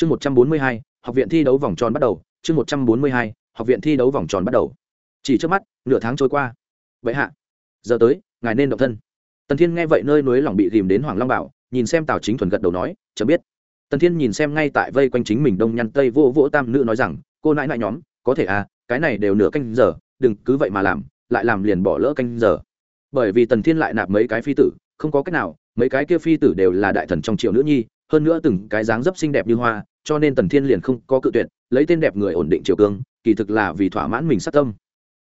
chương một trăm bốn mươi hai, học viện thi đấu vòng tròn bắt đầu. Chương một trăm bốn mươi hai, học viện thi đấu vòng tròn bắt đầu. Chỉ trước mắt, nửa tháng trôi qua. Vậy hạ, giờ tới, ngài nên động thân. Tần thiên nghe vậy nơi núi lòng bị ghìm đến hoàng long bảo, nhìn xem tào chính thuần gật đầu nói chấm biết. Tần thiên nhìn xem ngay tại vây quanh chính mình đông nhăn tây vô vỗ tam nữ nói rằng, cô nãi nãi nhóm, có thể à cái này đều nửa canh giờ, đừng cứ vậy mà làm, lại làm liền bỏ lỡ canh giờ. Bởi vì tần thiên lại nạp mấy cái phi tử, không có cách nào, mấy cái kia phi tử đều là đại thần trong triệu nữ nhi hơn nữa từng cái dáng dấp xinh đẹp như hoa, cho nên tần thiên liền không có cự tuyệt, lấy tên đẹp người ổn định triều cương, kỳ thực là vì thỏa mãn mình sát tâm.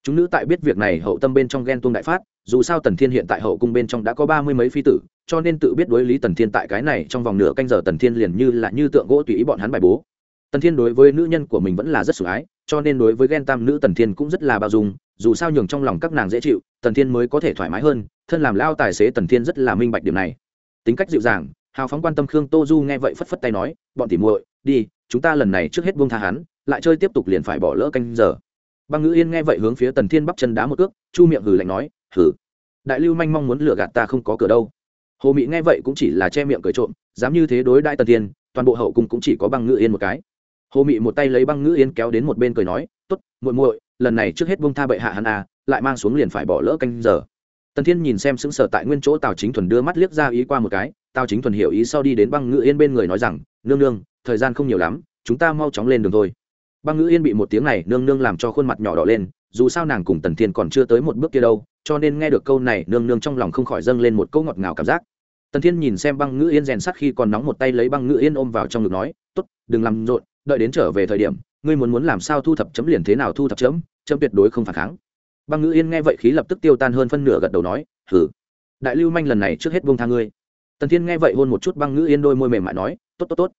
Chúng nữ tại biết việc này hậu tâm bên trong ghen tuông đại phát, dù sao tần thiên hiện tại hậu cung bên trong đã có ba mươi mấy phi tử, cho nên tự biết đối lý tần thiên tại cái này trong vòng nửa canh giờ tần thiên liền như là như tượng gỗ tùy ý bọn hắn bài bố. Tần thiên đối với nữ nhân của mình vẫn là rất sủng ái, cho nên đối với ghen tam nữ tần thiên cũng rất là bao dung, dù sao nhường trong lòng các nàng dễ chịu, tần thiên mới có thể thoải mái hơn, thân làm lao tài xế tần thiên rất là minh bạch điểm này. Tính cách dịu dàng hào phóng quan tâm khương tô du nghe vậy phất phất tay nói, bọn tỉ muội, đi, chúng ta lần này trước hết buông tha hắn, lại chơi tiếp tục liền phải bỏ lỡ canh giờ. Băng ngữ yên nghe vậy hướng phía tần thiên bắp chân đá một ước chu miệng hừ lạnh nói, hừ, đại lưu manh mong muốn lừa gạt ta không có cửa đâu. Hồ mị nghe vậy cũng chỉ là che miệng cười trộm, dám như thế đối đại tần thiên, toàn bộ hậu cung cũng chỉ có băng ngữ yên một cái. Hồ mị một tay lấy băng ngữ yên kéo đến một bên cười nói, tốt, muội muội, lần này trước hết buông tha bệ hạ hắn à lại mang xuống liền phải bỏ lỡ canh giờ. Tần thiên nhìn xem sững sờ tại nguyên chỗ tào chính thuần đưa mắt liếc ra ý qua một cái tao chính thuần hiểu ý sau đi đến băng ngữ yên bên người nói rằng, nương nương, thời gian không nhiều lắm, chúng ta mau chóng lên đường thôi. Băng ngữ yên bị một tiếng này nương nương làm cho khuôn mặt nhỏ đỏ lên, dù sao nàng cùng tần thiên còn chưa tới một bước kia đâu, cho nên nghe được câu này, nương nương trong lòng không khỏi dâng lên một câu ngọt ngào cảm giác. Tần thiên nhìn xem băng ngữ yên rèn sắt khi còn nóng một tay lấy băng ngữ yên ôm vào trong ngực nói t ố t đừng làm rộn, đợi đến trở về thời điểm, ngươi muốn muốn làm sao thu thập chấm liền thế nào thu thập chấm chấm tuyệt đối không phản kháng. Băng ngữ yên nghe vậy khí lập tức tiêu tan hơn phân nửa gật đầu nói hử đại lưu manh lần này trước hết bông tha ngươi tần thiên nghe vậy hôn một chút băng ngữ yên đôi môi mềm mại nói, tốt tốt tốt.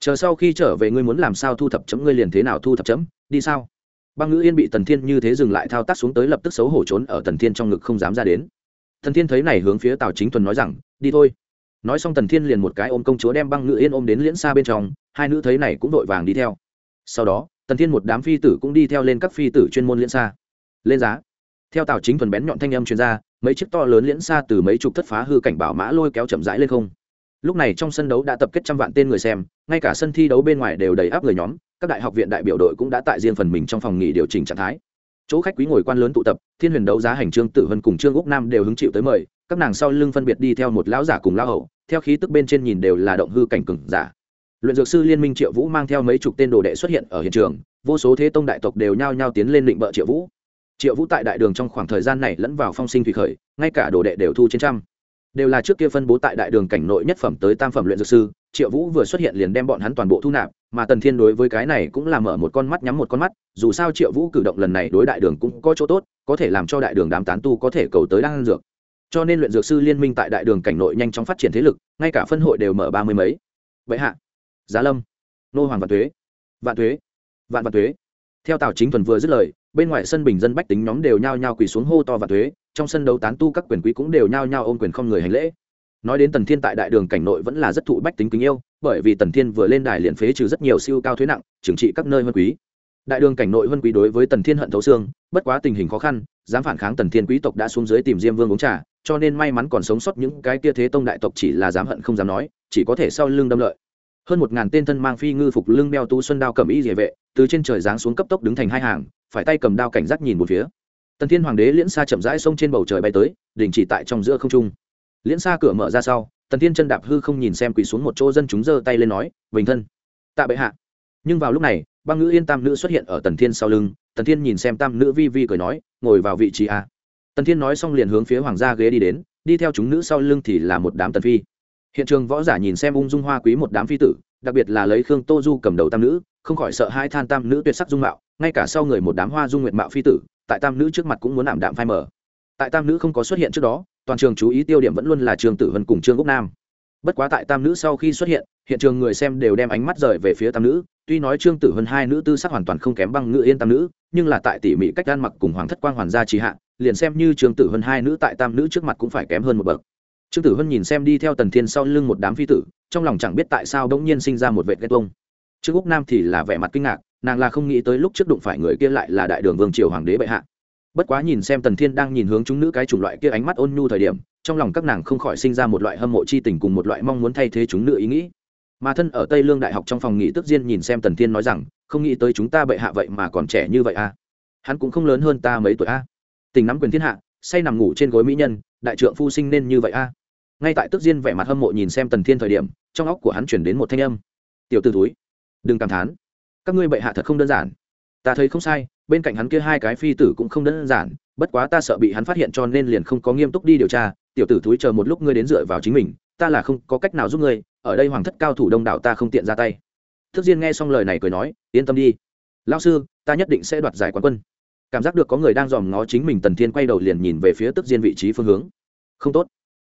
Chờ sau khi trở về ngươi muốn làm sao thu thập chấm, ngươi liền thế nào thu thập chấm? Đi sao? Băng ngữ yên bị tần thiên như thế dừng lại thao tác xuống tới lập tức xấu hổ trốn ở tần thiên trong ngực không dám ra đến. Tần thiên thấy này hướng phía tào chính thuần nói rằng, đi thôi. Nói xong tần thiên liền một cái ôm công chúa đem băng ngữ yên ôm đến liễn xa bên trong, hai nữ thấy này cũng vội vàng đi theo. Sau đó, tần thiên một đám phi tử cũng đi theo lên các phi tử chuyên môn liễn xa. Lên giá. Theo tào chính thuần bén nhọn thanh âm chuyên gia mấy chiếc to lớn liễn xa từ mấy chục thất phá hư cảnh bảo mã lôi kéo chậm rãi lên không. Lúc này trong sân đấu đã tập kết trăm vạn tên người xem, ngay cả sân thi đấu bên ngoài đều đầy áp người nhóm, các đại học viện đại biểu đội cũng đã tại riêng phần mình trong phòng nghỉ điều chỉnh trạng thái. Chỗ khách quý ngồi quan lớn tụ tập, thiên huyền đấu giá hành trương tử vân cùng trương úc nam đều hứng chịu tới mời, các nàng sau lưng phân biệt đi theo một lão giả cùng lão hậu, theo khí tức bên trên nhìn đều là động hư cảnh cừng giả. Luyện dược sư liên minh triệu vũ mang theo mấy chục tên đồ đệ xuất hiện ở hiện trường, vô số thế tông đại tộc đều nhao nhao tiến lên định bợ triệu vũ triệu vũ tại đại đường trong khoảng thời gian này lẫn vào phong sinh thủy khởi, ngay cả đồ đệ đều thu trên trăm. Đều là trước kia phân bố tại đại đường cảnh nội nhất phẩm tới tam phẩm luyện dược sư, triệu vũ vừa xuất hiện liền đem bọn hắn toàn bộ thu nạp, mà tần thiên đối với cái này cũng là mở một con mắt nhắm một con mắt, dù sao triệu vũ cử động lần này đối đại đường cũng có chỗ tốt, có thể làm cho đại đường đám tán tu có thể cầu tới đan dược. Cho nên luyện dược sư liên minh tại đại đường cảnh nội nhanh chóng phát triển thế lực, ngay cả phân hội đều mở ba mươi mấy. Vậy hạ, giá lâm, nô hoàng vạn thuế vạn thuế, vạn vạn thuế. Theo tào chính thuần vừa dứt lời bên ngoài sân bình dân bách tính nhóm đều nhao nhao quỳ xuống hô to và thuế, trong sân đấu tán tu các quyền quý cũng đều nhao nhao ôm quyền không người hành lễ. Nói đến tần thiên tại đại đường cảnh nội vẫn là rất thụ bách tính kính yêu, bởi vì tần thiên vừa lên đài liền phế trừ rất nhiều siêu cao thuế nặng, trừng trị các nơi vân quý. Đại đường cảnh nội vân quý đối với tần thiên hận thấu xương, bất quá tình hình khó khăn, dám phản kháng tần thiên quý tộc đã xuống dưới tìm diêm vương uống trà, cho nên may mắn còn sống sót những cái kia thế tông đại tộc chỉ là dám hận không dám nói, chỉ có thể sau lưng đâm lợi. Hơn một ngàn tên thân mang phi ngư phục lưng đeo tu xuân đao cầm y địa vệ, từ trên trời giáng xuống cấp tốc đứng thành hai hàng phải tay cầm đao cảnh giác nhìn một phía. Tần thiên hoàng đế liễn xa chậm rãi xông trên bầu trời bay tới, đình chỉ tại trong giữa không trung. Liễn xa cửa mở ra sau, tần thiên chân đạp hư không nhìn xem quỳ xuống một chỗ dân chúng giơ tay lên nói, bình thân. Tạ bệ hạ. Nhưng vào lúc này, băng ngữ yên tam nữ xuất hiện ở tần thiên sau lưng, tần thiên nhìn xem tam nữ vi vi cười nói, ngồi vào vị trí a. Tần thiên nói xong liền hướng phía hoàng gia ghế đi đến, đi theo chúng nữ sau lưng thì là một đám tần phi. Hiện trường võ giả nhìn xem ung dung hoa quý một đám phi tử, đặc biệt là lấy khương tô du cầm đầu tam nữ không khỏi sợ hai than tam nữ tuyệt sắc dung mạo, ngay cả sau người một đám hoa dung nguyện mạo phi tử, tại tam nữ trước mặt cũng muốn ảm đạm phai mở tại tam nữ không có xuất hiện trước đó, toàn trường chú ý tiêu điểm vẫn luôn là trường tử vân cùng trương úc nam. Bất quá tại tam nữ sau khi xuất hiện hiện trường người xem đều đem ánh mắt rời về phía tam nữ, tuy nói trương tử vân hai nữ tư sắc hoàn toàn không kém băng ngự yên tam nữ, nhưng là tại tỉ mỉ cách gan mặc cùng hoàng thất quang hoàn gia trì hạ, liền xem như trương tử vân hai nữ tại tam nữ trước mặt cũng phải kém hơn một bậc. Trương tử vân nhìn xem đi theo tần thiên sau lưng một đám phi tử, trong lòng chẳng biết tại sao đ ỗ n g nhiên sinh ra một vệ ghét vông trương úc nam thì là vẻ mặt kinh ngạc, nàng là không nghĩ tới lúc trước đụng phải người kia lại là đại đường vương triều hoàng đế bệ hạ bất quá nhìn xem tần thiên đang nhìn hướng chúng nữ cái chủng loại kia ánh mắt ôn nhu thời điểm, trong lòng các nàng không khỏi sinh ra một loại hâm mộ c h i tình cùng một loại mong muốn thay thế chúng nữ ý nghĩ mà thân ở tây lương đại học trong phòng nghỉ tức diên nhìn xem tần thiên nói rằng, không nghĩ tới chúng ta bệ hạ vậy mà còn trẻ như vậy à hắn cũng không lớn hơn ta mấy tuổi à. tình nắm quyền thiên hạ, say nằm ngủ trên gối mỹ nhân, đại trượng phu sinh nên như vậy à. ngay tại tức diên vẻ mặt hâm mộ nhìn xem tần thiên thời điểm, trong óc của hắn chuyển đến một thanh âm tiểu t ử túi đừng cảm thán. Các ngươi bệ hạ thật không đơn giản. Ta thấy không sai, bên cạnh hắn kia hai cái phi tử cũng không đơn giản, bất quá ta sợ bị hắn phát hiện cho nên liền không có nghiêm túc đi điều tra. Tiểu tử thúi chờ một lúc ngươi đến dựa vào chính mình, ta là không có cách nào giúp ngươi, ở đây hoàng thất cao thủ đông đảo ta không tiện ra tay. Thức diên nghe xong lời này cười nói, yên tâm đi. Lao sư, ta nhất định sẽ đoạt giải quán quân. Cảm giác được có người đang dòm ngó chính mình, tần thiên quay đầu liền nhìn về phía tức diên vị trí phương hướng. Không tốt.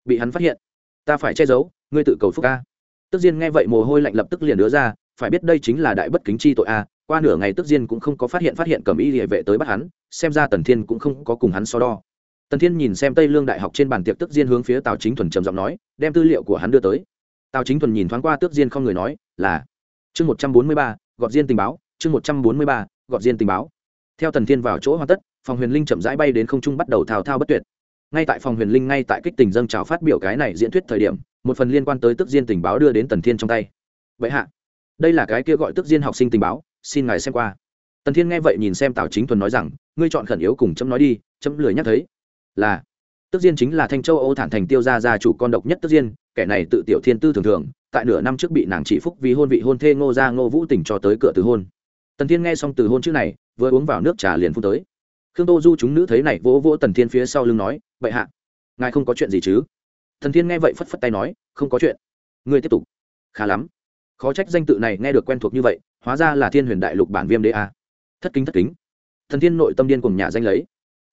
Bị hắn phát hiện. Ta phải che giấu. Ngươi tự cầu phúc ca tức diên nghe vậy mồ hôi lạnh lập tức liền đứa ra phải biết đây chính là đại bất kính chi tội a, qua nửa ngày tức diên cũng không có phát hiện phát hiện cầm y địa vệ tới bắt hắn, xem ra tần thiên cũng không có cùng hắn so đo. Tần thiên nhìn xem tây lương đại học trên bàn tiệc tức diên hướng phía tào chính thuần trầm giọng nói, đem tư liệu của hắn đưa tới. Tào chính thuần nhìn thoáng qua tước diên không người nói, là, chương một trăm bốn mươi ba, gọt diên tình báo, chương một trăm bốn mươi ba, gọt diên tình báo. Theo tần thiên vào chỗ hoàn tất, phòng huyền linh chậm rãi bay đến không trung bắt đầu thao thao bất tuyệt. Ngay tại phòng huyền linh ngay tại kích tình dâng trào phát biểu cái này diễn thuyết thời điểm, một phần liên quan tới tức diên tình báo đưa đến tần thiên trong tay. Vậy hạ đây là cái kia gọi tức diên học sinh tình báo, xin ngài xem qua. Tần thiên nghe vậy nhìn xem tào chính thuần nói rằng, ngươi chọn khẩn yếu cùng chấm nói đi, chấm lười nhắc thấy. Là, tức diên chính là thanh châu âu thản thành tiêu gia gia chủ con độc nhất tức diên, kẻ này tự tiểu thiên tư thường thường, tại nửa năm trước bị nàng chỉ phúc vì hôn vị hôn thê ngô gia ngô vũ tỉnh cho tới cửa từ hôn. Tần thiên nghe xong từ hôn trước này, vừa uống vào nước trà liền phun tới. Khương tô du chúng nữ thấy này vỗ vỗ tần thiên phía sau lưng nói, bệ hạ, ngài không có chuyện gì chứ? Tần thiên nghe vậy phất phất tay nói, không có chuyện. Ngươi tiếp tục. Khá lắm khó trách danh tự này nghe được quen thuộc như vậy, hóa ra là thiên huyền đại lục bản viêm đế a. Thất kính thất kính. Thần thiên nội tâm điên cùng nhà danh lấy.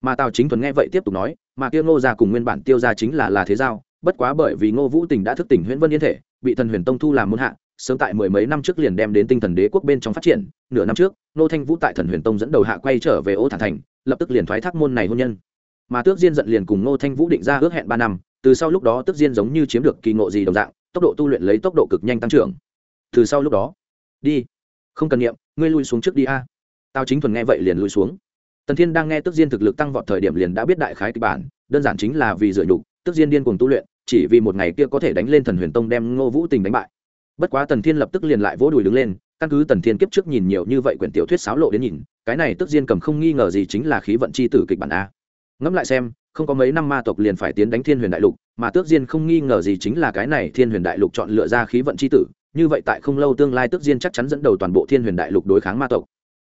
Mà tào chính thuần nghe vậy tiếp tục nói, mà kia ngô gia cùng nguyên bản tiêu gia chính là là thế giao, bất quá bởi vì ngô vũ tình đã thức tỉnh huyễn vân yên thể, bị thần huyền tông thu làm muôn hạ, sớm tại mười mấy năm trước liền đem đến tinh thần đế quốc bên trong phát triển, nửa năm trước nô thanh vũ tại thần huyền tông dẫn đầu hạ quay trở về ô thản thành, lập tức liền thoái thác môn này hôn nhân. Mà tước diên giận liền cùng nô thanh vũ định ra ước hẹn ba năm, từ sau lúc đó tước diên giống như chiếm được kỳ ngộ gì đồng dạng, tốc độ tu luyện lấy tốc độ cực nhanh tăng trưởng từ sau lúc đó. Đi. Không cần nghiệm, ngươi lui xuống trước đi a. Tao chính thuần nghe vậy liền lui xuống. Tần thiên đang nghe tức diên thực lực tăng vọt thời điểm liền đã biết đại khái kịch bản, đơn giản chính là vì dựa nhục, tức diên điên cùng tu luyện, chỉ vì một ngày kia có thể đánh lên thần huyền tông đem ngô vũ tình đánh bại. Bất quá tần thiên lập tức liền lại vỗ đùi đứng lên, căn cứ tần thiên kiếp trước nhìn nhiều như vậy quyển tiểu thuyết xáo lộ đến nhìn, cái này tức diên cầm không nghi ngờ gì chính là khí vận c h i tử kịch bản a. Ngẫm lại xem, không có mấy năm ma tộc liền phải tiến đánh thiên huyền đại lục, mà tước diên không nghi ngờ gì chính là cái này thiên huyền đại lục chọn lựa ra khí vận c h i tử như vậy tại không lâu tương lai tước diên chắc chắn dẫn đầu toàn bộ thiên huyền đại lục đối kháng ma tộc.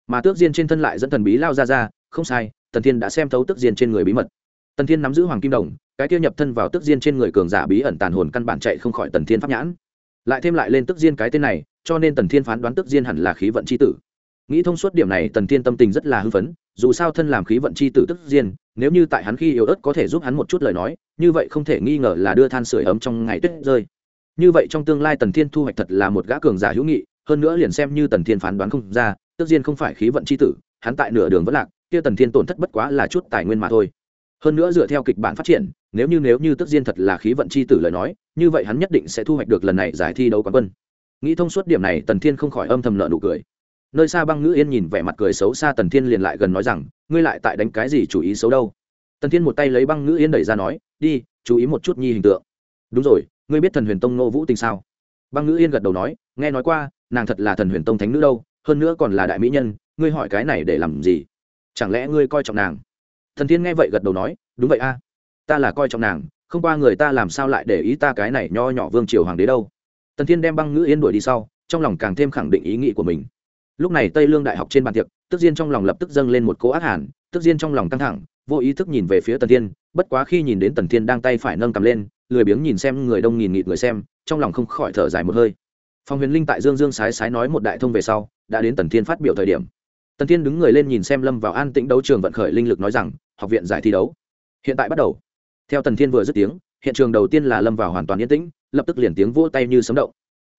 Mà tước diên trên thân lại dẫn thần bí lao ra ra không sai tần thiên đã xem thấu tước diên trên người bí mật. Tần thiên nắm giữ hoàng kim đồng, cái kia nhập thân vào tước diên trên người cường giả bí ẩn tàn hồn căn bản chạy không khỏi tần thiên pháp nhãn. Lại thêm lại lên tước diên cái tên này, cho nên tần thiên phán đoán tước diên hẳn là khí vận c h i tử. Nghĩ thông suốt điểm này, tần thiên tâm tình rất là hưng phấn, dù sao thân làm khí vận c h i tử tước diên, nếu như tại hắn khi yếu ớt có thể giúp hắn một chút lời nói, như vậy không thể nghi ngờ là đưa than sửa ấm trong ngày tuyết rơi như vậy trong tương lai tần thiên thu hoạch thật là một gã cường giả hữu nghị, hơn nữa liền xem như tần thiên phán đoán không ra, tức diên không phải khí vận c h i tử, hắn tại nửa đường vẫn lạc, kia tần thiên tổn thất bất quá là chút tài nguyên mà thôi. Hơn nữa dựa theo kịch bản phát triển, nếu như nếu như tức diên thật là khí vận c h i tử lời nói, như vậy hắn nhất định sẽ thu hoạch được lần này giải thi đấu quán quân. Nghĩ thông suốt điểm này, tần thiên không khỏi âm thầm nợ nụ cười. Nơi xa băng ngữ yên nhìn vẻ mặt cười xấu xa tần thiên liền lại gần nói rằng, ngươi lại tại đánh cái gì chủ ý xấu đâu? Tần thiên một tay lấy băng ngữ yên đẩy ra nói, đi, chú ý một chút nhi hình tượng. Đúng rồi ngươi biết thần huyền tông nô vũ tình sao? Băng ngữ yên gật đầu nói, nghe nói qua, nàng thật là thần huyền tông thánh nữ đâu, hơn nữa còn là đại mỹ nhân, ngươi hỏi cái này để làm gì? Chẳng lẽ ngươi coi trọng nàng? Thần thiên nghe vậy gật đầu nói, đúng vậy a, ta là coi trọng nàng, không qua người ta làm sao lại để ý ta cái này nho nhỏ vương triều hoàng đế đâu. Tần thiên đem băng ngữ yên đuổi đi sau, trong lòng càng thêm khẳng định ý nghĩ của mình. Lúc này tây lương đại học trên bàn tiệc, tức diên trong lòng lập tức dâng lên một cỗ ác hàn, tức diên trong lòng căng thẳng, vô ý thức nhìn về phía tần thiên, bất quá khi nhìn đến tần thiên đang tay phải nâng cầm lên lười biếng nhìn xem người đông nghìn nghịt người xem, trong lòng không khỏi thở dài một hơi. Phong huyền linh tại dương dương sái sái nói một đại thông về sau, đã đến tần thiên phát biểu thời điểm. Tần thiên đứng người lên nhìn xem lâm vào an tĩnh đấu trường vận khởi linh lực nói rằng, học viện giải thi đấu. Hiện tại bắt đầu. Theo tần thiên vừa dứt tiếng, hiện trường đầu tiên là lâm vào hoàn toàn yên tĩnh, lập tức liền tiếng vỗ tay như sấm động.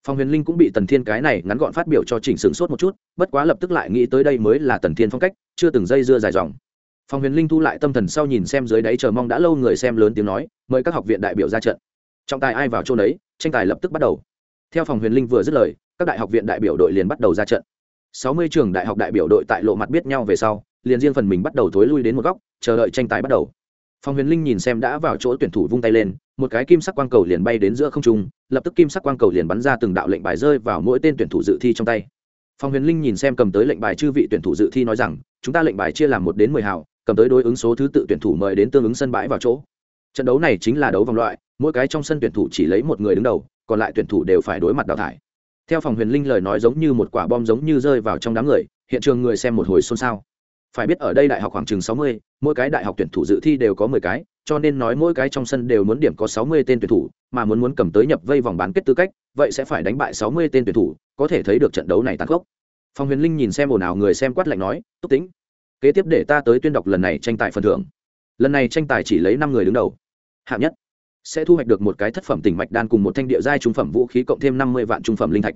Phong huyền linh cũng bị tần thiên cái này ngắn gọn phát biểu cho chỉnh sửng sốt một chút, bất quá lập tức lại nghĩ tới đây mới là tần thiên phong cách, chưa từng dây dưa dài dòng phòng huyền linh thu lại tâm thần sau nhìn xem dưới đáy chờ mong đã lâu người xem lớn tiếng nói, mời các học viện đại biểu ra trận. Trọng tài ai vào chỗ đấy tranh tài lập tức bắt đầu. Theo phòng huyền linh vừa dứt lời, các đại học viện đại biểu đội liền bắt đầu ra trận. Sáu mươi trường đại học đại biểu đội tại lộ mặt biết nhau về sau, liền riêng phần mình bắt đầu thối lui đến một góc, chờ đợi tranh tài bắt đầu. Phong huyền linh nhìn xem đã vào chỗ tuyển thủ vung tay lên, một cái kim sắc quang cầu liền bay đến giữa không trung, lập tức kim sắc quang cầu liền bắn ra từng đạo lệnh bài rơi vào mỗi tên tuyển thủ dự thi trong tay. Phong huyền linh nhìn xem cầm tới lệnh bài chư vị tuyển thủ dự thi nói rằng, chúng ta lệnh bài chia làm một đến mười hào cầm tới đối ứng số thứ tự tuyển thủ mời đến tương ứng sân bãi vào chỗ. Trận đấu này chính là đấu vòng loại, mỗi cái trong sân tuyển thủ chỉ lấy một người đứng đầu, còn lại tuyển thủ đều phải đối mặt đào thải. Theo phòng huyền linh lời nói giống như một quả bom giống như rơi vào trong đám người, hiện trường người xem một hồi xôn xao. Phải biết ở đây đại học khoảng chừng sáu mươi, mỗi cái đại học tuyển thủ dự thi đều có mười cái, cho nên nói mỗi cái trong sân đều muốn điểm có sáu mươi tên tuyển thủ, mà muốn muốn cầm tới nhập vây vòng bán kết tư cách, vậy sẽ phải đánh bại sáu mươi tên tuyển thủ, có thể thấy được trận đấu này tăng khốc. Phong huyền linh nhìn xem ồn ào người xem quát lạnh nói, túc tính kế tiếp để ta tới tuyên đọc lần này tranh tài phần thưởng. Lần này tranh tài chỉ lấy năm người đứng đầu. Hạng nhất sẽ thu hoạch được một cái thất phẩm tỉnh mạch đan cùng một thanh địa giai trung phẩm vũ khí cộng thêm năm mươi vạn trung phẩm linh thạch.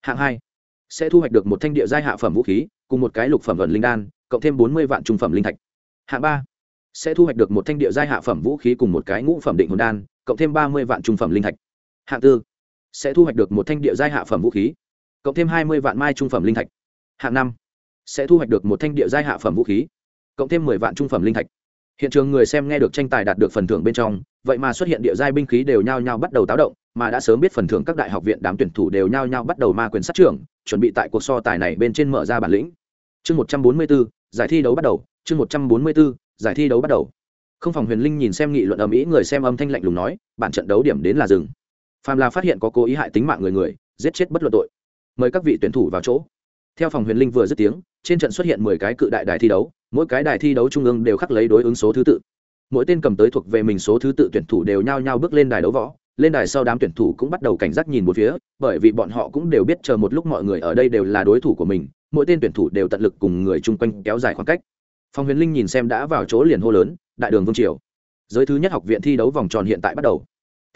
Hạng hai sẽ thu hoạch được một thanh địa giai hạ phẩm vũ khí cùng một cái lục phẩm vận linh đan cộng thêm bốn mươi vạn trung phẩm linh thạch. Hạng ba sẽ thu hoạch được một thanh địa giai hạ phẩm vũ khí cùng một cái ngũ phẩm định hồn đan cộng thêm ba mươi vạn trung phẩm linh thạch. Hạng tư sẽ thu hoạch được một thanh địa giai hạ phẩm vũ khí cộng thêm hai mươi vạn mai trung phẩm linh thạch. Hạng năm sẽ thu hoạch được một thanh địa giai hạ phẩm vũ khí, cộng thêm mười vạn trung phẩm linh thạch. Hiện trường người xem nghe được tranh tài đạt được phần thưởng bên trong, vậy mà xuất hiện địa giai binh khí đều nhao nhao bắt đầu táo động, mà đã sớm biết phần thưởng các đại học viện đám tuyển thủ đều nhao nhao bắt đầu ma quyền sát trưởng, chuẩn bị tại cuộc so tài này bên trên mở ra bản lĩnh. Chương một trăm bốn mươi bốn, giải thi đấu bắt đầu, chương một trăm bốn mươi bốn, giải thi đấu bắt đầu. Không phòng huyền linh nhìn xem nghị luận ầm ĩ, người xem âm thanh lạnh lùng nói, bản trận đấu điểm đến là dừng. Phàm là phát hiện có cố ý hại tính mạng người người, giết chết bất luận tội. Mời các vị tuyển thủ vào chỗ theo phòng huyền linh vừa dứt tiếng, trên trận xuất hiện mười cái cự đại đài thi đấu, mỗi cái đài thi đấu trung ương đều khắc lấy đối ứng số thứ tự. Mỗi tên cầm tới thuộc về mình số thứ tự tuyển thủ đều nhao nhao bước lên đài đấu võ, lên đài sau đám tuyển thủ cũng bắt đầu cảnh giác nhìn một phía, bởi vì bọn họ cũng đều biết chờ một lúc mọi người ở đây đều là đối thủ của mình, mỗi tên tuyển thủ đều tận lực cùng người chung quanh kéo dài khoảng cách. Phòng huyền linh nhìn xem đã vào chỗ liền hô lớn, đại đường vương triều. Giới thứ nhất học viện thi đấu vòng tròn hiện tại bắt đầu.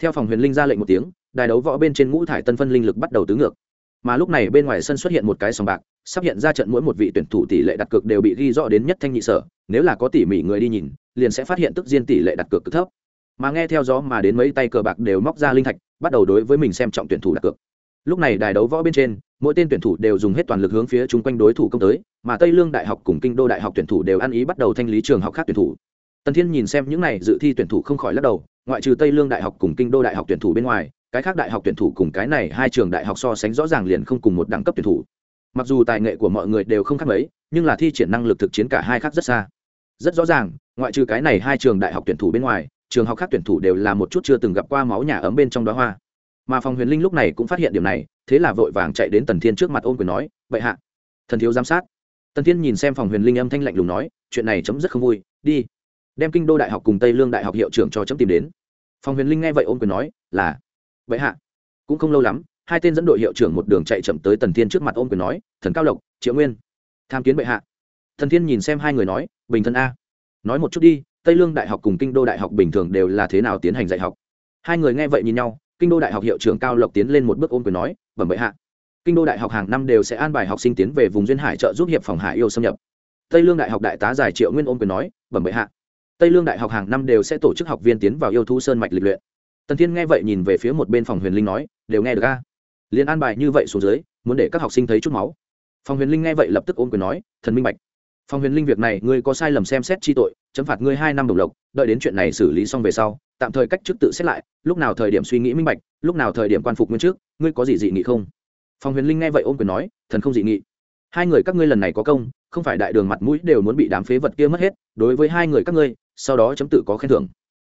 Theo phòng huyền linh ra lệnh một tiếng, đài đấu võ bên trên ngũ thải tân phân linh lực bắt đầu tứ ngược. Mà lúc này bên ngoài sân xuất hiện một cái sòng bạc sắp hiện ra trận mỗi một vị tuyển thủ tỷ lệ đặt cược đều bị ghi rõ đến nhất thanh nhị sở, nếu là có tỉ mỉ người đi nhìn, liền sẽ phát hiện tức diên tỷ lệ đặt cược cực thấp. Mà nghe theo gió mà đến mấy tay cờ bạc đều móc ra linh thạch, bắt đầu đối với mình xem trọng tuyển thủ đặt cược. Lúc này đài đấu võ bên trên, mỗi tên tuyển thủ đều dùng hết toàn lực hướng phía chung quanh đối thủ công tới, mà tây lương đại học cùng kinh đô đại học tuyển thủ đều ăn ý bắt đầu thanh lý trường học khác tuyển thủ. Tần thiên nhìn xem những này, dự thi tuyển thủ không khỏi lắc đầu, ngoại trừ tây lương đại học cùng kinh đô đại học tuyển thủ bên ngoài, cái khác đại học tuyển thủ cùng cái này hai trường đại học so sánh rõ ràng liền không cùng một đẳng cấp tuyển thủ mặc dù tài nghệ của mọi người đều không khác mấy, nhưng là thi triển năng lực thực chiến cả hai khác rất xa. Rất rõ ràng, ngoại trừ cái này hai trường đại học tuyển thủ bên ngoài, trường học khác tuyển thủ đều là một chút chưa từng gặp qua máu nhà ấm bên trong đó hoa. Mà phòng huyền linh lúc này cũng phát hiện điểm này, thế là vội vàng chạy đến tần thiên trước mặt ôm quyền nói vậy hạ. Thần thiếu giám sát. Tần thiên nhìn xem phòng huyền linh âm thanh lạnh lùng nói, chuyện này chấm rất không vui, đi. Đem kinh đô đại học cùng tây lương đại học hiệu trưởng cho chấm tìm đến. Phòng huyền linh nghe vậy ôm quyền nói, là. Vậy hạ. Cũng không lâu lắm hai tên dẫn đội hiệu trưởng một đường chạy chậm tới tần thiên trước mặt ôm quyền nói, thần cao lộc, triệu nguyên, tham kiến bệ hạ. Thần thiên nhìn xem hai người nói, bình thân a, nói một chút đi, tây lương đại học cùng kinh đô đại học bình thường đều là thế nào tiến hành dạy học? Hai người nghe vậy nhìn nhau, kinh đô đại học hiệu trưởng cao lộc tiến lên một bước ôm quyền nói, bẩm bệ hạ, kinh đô đại học hàng năm đều sẽ an bài học sinh tiến về vùng duyên hải trợ giúp hiệp phòng hải yêu xâm nhập. Tây lương đại học đại tá giải triệu nguyên ôm quyền nói, bẩm bệ hạ, tây lương đại học hàng năm đều sẽ tổ chức học viên tiến vào yêu thu sơn mạch lịch luyện. Tần thiên nghe vậy nhìn về phía một bên phòng huyền linh nói, đều nghe được a liền an bài như vậy xuống dưới, muốn để các học sinh thấy chút máu. Phòng huyền linh nghe vậy lập tức ôm quyền nói, thần minh bạch. Phòng huyền linh việc này, ngươi có sai lầm xem xét chi tội, chấm phạt ngươi hai năm đồng lộc, đợi đến chuyện này xử lý xong về sau, tạm thời cách chức tự xét lại, lúc nào thời điểm suy nghĩ minh bạch, lúc nào thời điểm quan phục nguyên trước, ngươi có gì dị nghị không? Phòng huyền linh nghe vậy ôm quyền nói, thần không dị nghị. Hai người các ngươi lần này có công, không phải đại đường mặt mũi đều muốn bị đám phế vật kia mất hết, đối với hai người các ngươi, sau đó chấm tự có khen thưởng.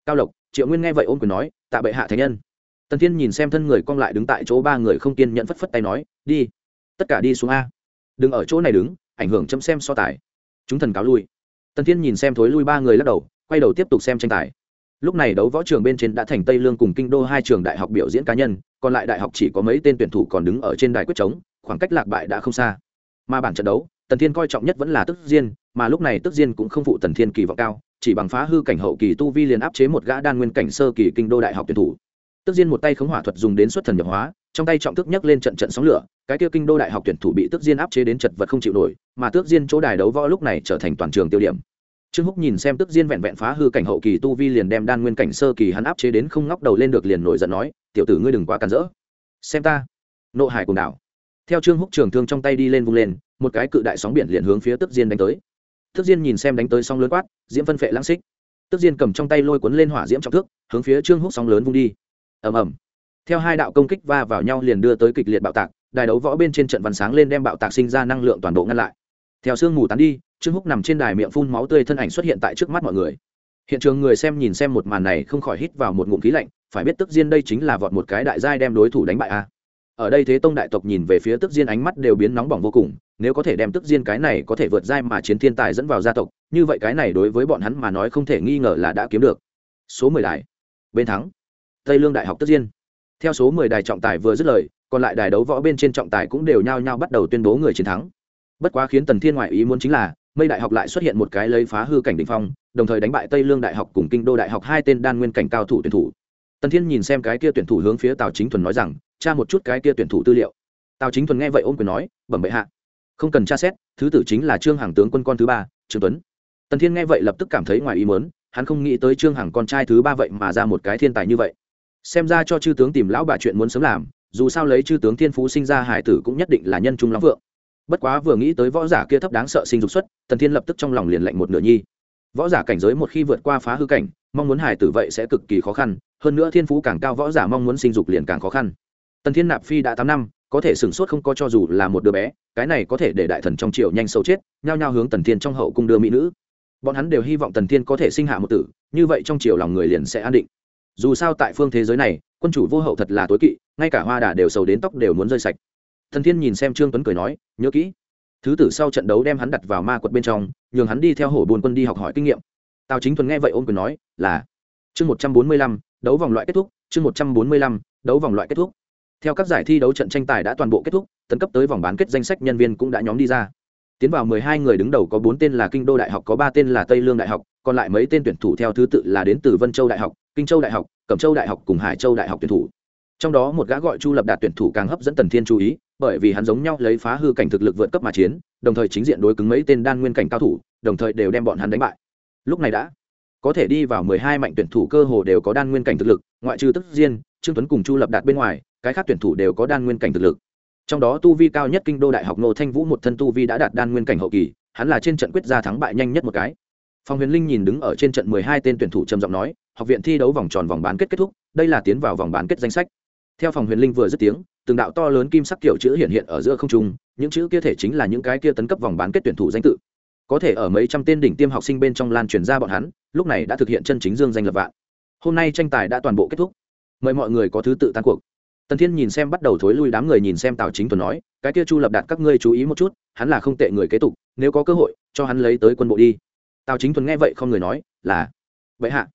Cao lộc, triệu nguyên nghe vậy ôm quyền nói, tạ bệ hạ thánh nhân tần thiên nhìn xem thân người cong lại đứng tại chỗ ba người không kiên nhẫn phất phất tay nói, đi, tất cả đi xuống a. Đừng ở chỗ này đứng, ảnh hưởng chấm xem so tài. Chúng thần cáo lui. Tần thiên nhìn xem thối lui ba người lắc đầu, quay đầu tiếp tục xem tranh tài. Lúc này đấu võ trường bên trên đã thành tây lương cùng kinh đô hai trường đại học biểu diễn cá nhân, còn lại đại học chỉ có mấy tên tuyển thủ còn đứng ở trên đài quyết trống khoảng cách lạc bại đã không xa. Mà bản trận đấu, tần thiên coi trọng nhất vẫn là tức diên, mà lúc này tức diên cũng không phụ tần thiên kỳ vọng cao, chỉ bằng phá hư cảnh hậu kỳ tu vi liền áp chế một gã đan nguyên cảnh sơ kỳ kinh đô đại học tuyển thủ tức diên một tay khống hỏa thuật dùng đến xuất thần nhập hóa, trong tay trọng thức nhấc lên trận trận sóng lửa, cái kia kinh đô đại học tuyển thủ bị tức diên áp chế đến chật vật không chịu nổi, mà tước diên chỗ đài đấu võ lúc này trở thành toàn trường tiêu điểm. Trương húc nhìn xem tức diên vẹn vẹn phá hư cảnh hậu kỳ tu vi liền đem đan nguyên cảnh sơ kỳ hắn áp chế đến không ngóc đầu lên được liền nổi giận nói, tiểu tử ngươi đừng quá cản rỡ. Xem ta. Nộ hải cùng đảo. Theo trương húc trường thương trong tay đi lên vung lên, một cái cự đại sóng biển liền hướng phía tức diên đánh tới. Tức diên nhìn xem đánh tới song lớn quát, diễm phân phệ lãng xích. Tức diên cầm trong tay lôi cuốn lên hỏa diễm trọng thước hướng phía trương húc sóng lớn vung đi ầm ầm. Theo hai đạo công kích va vào nhau liền đưa tới kịch liệt bạo tạc, đài đấu võ bên trên trận văn sáng lên đem bạo tạc sinh ra năng lượng toàn bộ ngăn lại. Theo sương mù tán đi, trương húc nằm trên đài miệng phun máu tươi thân ảnh xuất hiện tại trước mắt mọi người. Hiện trường người xem nhìn xem một màn này không khỏi hít vào một ngụm khí lạnh, phải biết tức diên đây chính là vọt một cái đại giai đem đối thủ đánh bại a. Ở đây thế tông đại tộc nhìn về phía tức diên ánh mắt đều biến nóng bỏng vô cùng, nếu có thể đem tức diên cái này có thể vượt giai mà chiến thiên tài dẫn vào gia tộc, như vậy cái này đối với bọn hắn mà nói không thể nghi ngờ là đã kiếm được. Số mười đài. Bên thắng tây lương đại học tức diên. Theo số mười đài trọng tài vừa dứt lời, còn lại đài đấu võ bên trên trọng tài cũng đều nhao nhao bắt đầu tuyên bố người chiến thắng. Bất quá khiến tần thiên ngoại ý muốn chính là, mây đại học lại xuất hiện một cái lấy phá hư cảnh đ ỉ n h phong, đồng thời đánh bại tây lương đại học cùng kinh đô đại học hai tên đan nguyên cảnh cao thủ tuyển thủ. Tần thiên nhìn xem cái kia tuyển thủ hướng phía tào chính thuần nói rằng, tra một chút cái kia tuyển thủ tư liệu. Tào chính thuần nghe vậy ôm quyền nói, bẩm bệ hạ. Không cần tra xét, thứ tử chính là trương hàng tướng quân con thứ ba, trương tuấn. Tần thiên nghe vậy lập tức cảm thấy ngoài ý mớn hắn không nghĩ tới trương hàng con trai thứ ba vậy mà ra một cái thiên tài như vậy xem ra cho chư tướng tìm lão bà chuyện muốn sớm làm, dù sao lấy chư tướng thiên phú sinh ra hải tử cũng nhất định là nhân trung lắm vượng. Bất quá vừa nghĩ tới võ giả kia thấp đáng sợ sinh dục xuất, tần thiên lập tức trong lòng liền lạnh một nửa nhi. Võ giả cảnh giới một khi vượt qua phá hư cảnh, mong muốn hải tử vậy sẽ cực kỳ khó khăn, hơn nữa thiên phú càng cao võ giả mong muốn sinh dục liền càng khó khăn. Tần thiên nạp phi đã tám năm, có thể sửng sốt không có cho dù là một đứa bé, cái này có thể để đại thần trong triều nhanh sâu chết, nhao nhao hướng tần thiên trong hậu cung đưa mỹ nữ. Bọn hắn đều hy vọng tần thiên có thể sinh hạ một tử, như vậy trong triều lòng người liền sẽ an định dù sao tại phương thế giới này, quân chủ vô hậu thật là tối kỵ, ngay cả hoa đà đều sầu đến tóc đều muốn rơi sạch. Thần thiên nhìn xem trương tuấn cười nói, nhớ kỹ. Thứ tử sau trận đấu đem hắn đặt vào ma quật bên trong, nhường hắn đi theo hổ bồn quân đi học hỏi kinh nghiệm. Tào chính thuần nghe vậy ôm quyền nói, là. Chương một trăm bốn mươi lăm, đấu vòng loại kết thúc, chương một trăm bốn mươi lăm, đấu vòng loại kết thúc. Theo các giải thi đấu trận tranh tài đã toàn bộ kết thúc, tấn cấp tới vòng bán kết danh sách nhân viên cũng đã nhóm đi ra. Tiến vào mười hai người đứng đầu có bốn tên là kinh đô đại học, có ba tên là tây lương đại học, còn lại mấy tên tuyển thủ theo thứ tự là đến từ vân châu đại học kinh châu đại học, cẩm châu đại học cùng hải châu đại học tuyển thủ. Trong đó một gã gọi chu lập đạt tuyển thủ càng hấp dẫn tần thiên chú ý, bởi vì hắn giống nhau lấy phá hư cảnh thực lực vượt cấp mà chiến, đồng thời chính diện đối cứng mấy tên đan nguyên cảnh cao thủ, đồng thời đều đem bọn hắn đánh bại. Lúc này đã có thể đi vào mười hai mạnh tuyển thủ cơ hồ đều có đan nguyên cảnh thực lực, ngoại trừ tức diên, trương tuấn cùng chu lập đạt bên ngoài, cái khác tuyển thủ đều có đan nguyên cảnh thực lực. Trong đó tu vi cao nhất kinh đô đại học nô thanh vũ một thân tu vi đã đạt đan nguyên cảnh hậu kỳ, hắn là trên trận quyết gia thắng bại nhanh nhất một cái. Phong Huyền Linh nhìn đứng ở trên trận mười hai tên tuyển thủ trầm giọng nói, học viện thi đấu vòng tròn vòng bán kết kết thúc, đây là tiến vào vòng bán kết danh sách. Theo Phong Huyền Linh vừa dứt tiếng, từng đạo to lớn kim sắc kiểu chữ hiện hiện ở giữa không trung, những chữ kia thể chính là những cái kia tấn cấp vòng bán kết tuyển thủ danh tự. Có thể ở mấy trăm tên đỉnh tiêm học sinh bên trong lan truyền ra bọn hắn, lúc này đã thực hiện chân chính dương danh lập vạn. Hôm nay tranh tài đã toàn bộ kết thúc. Mời mọi người có thứ tự tan cuộc. Tần Thiên nhìn xem bắt đầu thối lui đám người nhìn xem Tào Chính Tuấn nói, cái kia Chu Lập Đạt các ngươi chú ý một chút, hắn là không tệ người kế tục, nếu có cơ hội, cho hắn lấy tới quân bộ đi tào chính thuần nghe vậy không người nói, là vậy hạ.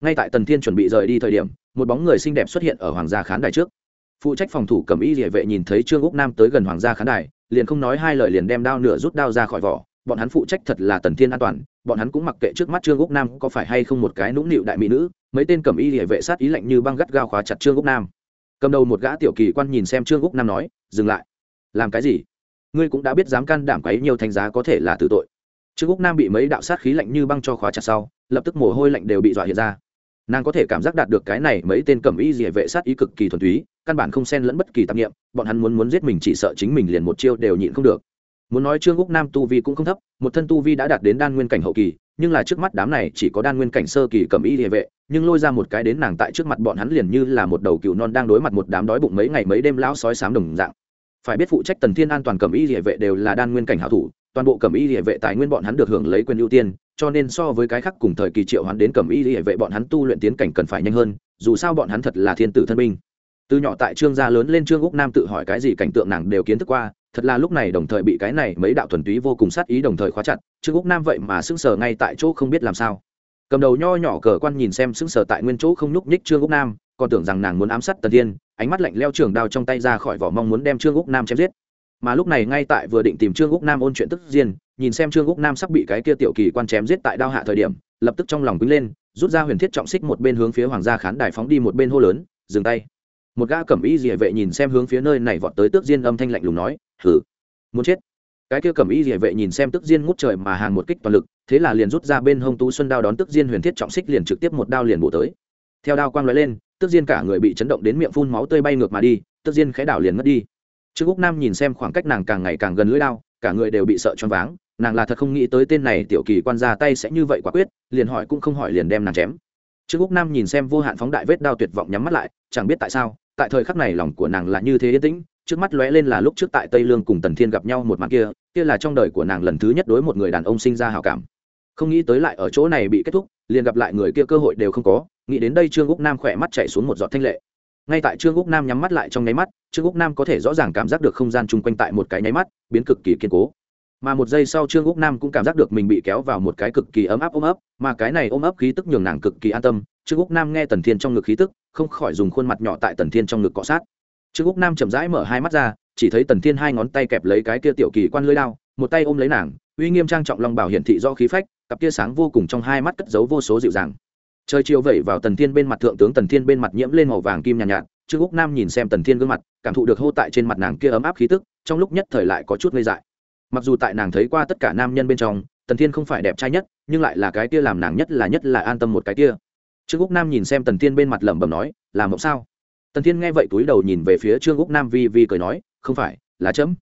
Ngay tại tần thiên chuẩn bị rời đi thời điểm, một bóng người xinh đẹp xuất hiện ở hoàng gia khán đài trước. Phụ trách phòng thủ cầm y địa vệ nhìn thấy trương úc nam tới gần hoàng gia khán đài, liền không nói hai lời liền đem đao nửa rút đao ra khỏi vỏ. Bọn hắn phụ trách thật là tần thiên an toàn, bọn hắn cũng mặc kệ trước mắt trương úc nam có phải hay không một cái nũng nịu đại mỹ nữ, mấy tên cầm y địa vệ sát ý lạnh như băng gắt gao khóa chặt trương úc nam. Cầm đầu một gã tiểu kỳ quan nhìn xem trương úc nam nói, dừng lại. Làm cái gì? Ngươi cũng đã biết dám can đảm quấy nhiều thành giá có thể là tử tội trương úc nam bị mấy đạo sát khí lạnh như băng cho khóa chặt sau, lập tức mồ hôi lạnh đều bị dọa hiện ra. Nàng có thể cảm giác đạt được cái này mấy tên cẩm y dỉa vệ sát ý cực kỳ thuần túy, căn bản không xen lẫn bất kỳ tạp nghiệm bọn hắn muốn muốn giết mình chỉ sợ chính mình liền một chiêu đều nhịn không được. Muốn nói trương úc nam tu vi cũng không thấp, một thân tu vi đã đạt đến đan nguyên cảnh hậu kỳ, nhưng là trước mắt đám này chỉ có đan nguyên cảnh sơ kỳ cẩm y địa vệ, nhưng lôi ra một cái đến nàng tại trước mặt bọn hắn liền như là một đầu cựu non đang đối mặt một đám đói bụng mấy ngày mấy đêm lão sói sám đồng dạng. Phải biết phụ trách tần thiên an toàn cẩm y địa vệ đều là đan nguyên cảnh hảo thủ toàn bộ cẩm y địa vệ tài nguyên bọn hắn được hưởng lấy quyền ưu tiên cho nên so với cái khác cùng thời kỳ triệu hắn đến cẩm y địa vệ bọn hắn tu luyện tiến cảnh cần phải nhanh hơn dù sao bọn hắn thật là thiên tử thân binh. Từ nhỏ tại trương gia lớn lên trương úc nam tự hỏi cái gì cảnh tượng nàng đều kiến thức qua thật là lúc này đồng thời bị cái này mấy đạo thuần túy vô cùng sát ý đồng thời khóa chặt trương úc nam vậy mà sững sờ ngay tại chỗ không biết làm sao. Cầm đầu nho nhỏ cờ quan nhìn xem sững sờ tại nguyên chỗ không nhúc nhích trương úc nam còn tưởng rằng nàng muốn ám sát tần thiên, ánh mắt lạnh leo trường đao trong tay ra khỏi vỏ mong muốn đem trương úc nam chém giết mà lúc này ngay tại vừa định tìm trương úc nam ôn chuyện tức diên, nhìn xem trương úc nam sắp bị cái kia tiểu kỳ quan chém giết tại đao hạ thời điểm, lập tức trong lòng quýnh lên, rút ra huyền thiết trọng xích một bên hướng phía hoàng gia khán đài phóng đi một bên hô lớn, dừng tay. Một gã cẩm y địa vệ nhìn xem hướng phía nơi này vọt tới tước diên âm thanh lạnh lùng nói hử muốn chết. Cái kia cẩm y địa vệ nhìn xem tức diên ngút trời mà hàng một kích toàn lực, thế là liền rút ra bên hông tú xuân đao đón tức diên huyền thiết trọng xích liền trực tiếp một đao liền bổ tới. Theo đao quang lóe lên, tức diên cả người bị chấn động đến miệng phun máu tươi bay ngược mà đi, tức diên khẽ đảo liền ngất đi trương úc nam nhìn xem khoảng cách nàng càng ngày càng gần lưỡi lao, cả người đều bị sợ choáng váng, nàng là thật không nghĩ tới tên này tiểu kỳ quan ra tay sẽ như vậy quả quyết, liền hỏi cũng không hỏi liền đem nàng chém. Trương úc nam nhìn xem vô hạn phóng đại vết đao tuyệt vọng nhắm mắt lại, chẳng biết tại sao, tại thời khắc này lòng của nàng là như thế yên tĩnh, trước mắt lóe lên là lúc trước tại tây lương cùng tần thiên gặp nhau một mặt kia kia là trong đời của nàng lần thứ nhất đối một người đàn ông sinh ra hào cảm. Không nghĩ tới lại ở chỗ này bị kết thúc, liền gặp lại người kia cơ hội đều không có, nghĩ đến đây trương úc nam khỏe mắt chạy xuống một giọt thanh lệ ngay tại trương úc nam nhắm mắt lại trong nháy mắt, trương úc nam có thể rõ ràng cảm giác được không gian chung quanh tại một cái nháy mắt, biến cực kỳ kiên cố. Mà một giây sau trương úc nam cũng cảm giác được mình bị kéo vào một cái cực kỳ ấm áp ôm ấp, mà cái này ôm ấp khí tức nhường nàng cực kỳ an tâm. Trương úc nam nghe tần thiên trong ngực khí tức, không khỏi dùng khuôn mặt nhỏ tại tần thiên trong ngực cọ sát. Trương úc nam chậm rãi mở hai mắt ra, chỉ thấy tần thiên hai ngón tay kẹp lấy cái kia tiểu kỳ quan lưới đao, một tay ôm lấy nàng, uy nghiêm trang trọng lòng bảo hiển thị do khí phách, cặp kia sáng vô cùng trong hai mắt cất giấu vô số dịu dàng trời chiều vẩy vào tần thiên bên mặt thượng tướng tần thiên bên mặt nhiễm lên màu vàng kim nhàn nhạt, nhạt trương úc nam nhìn xem tần thiên gương mặt cảm thụ được hô tại trên mặt nàng kia ấm áp khí tức trong lúc nhất thời lại có chút ngây dại. Mặc dù tại nàng thấy qua tất cả nam nhân bên trong tần thiên không phải đẹp trai nhất nhưng lại là cái kia làm nàng nhất là nhất là an tâm một cái kia. Trương úc nam nhìn xem tần thiên bên mặt lẩm bẩm nói là mộng sao? Tần thiên nghe vậy túi đầu nhìn về phía trương úc nam vi vi cười nói không phải là chấm.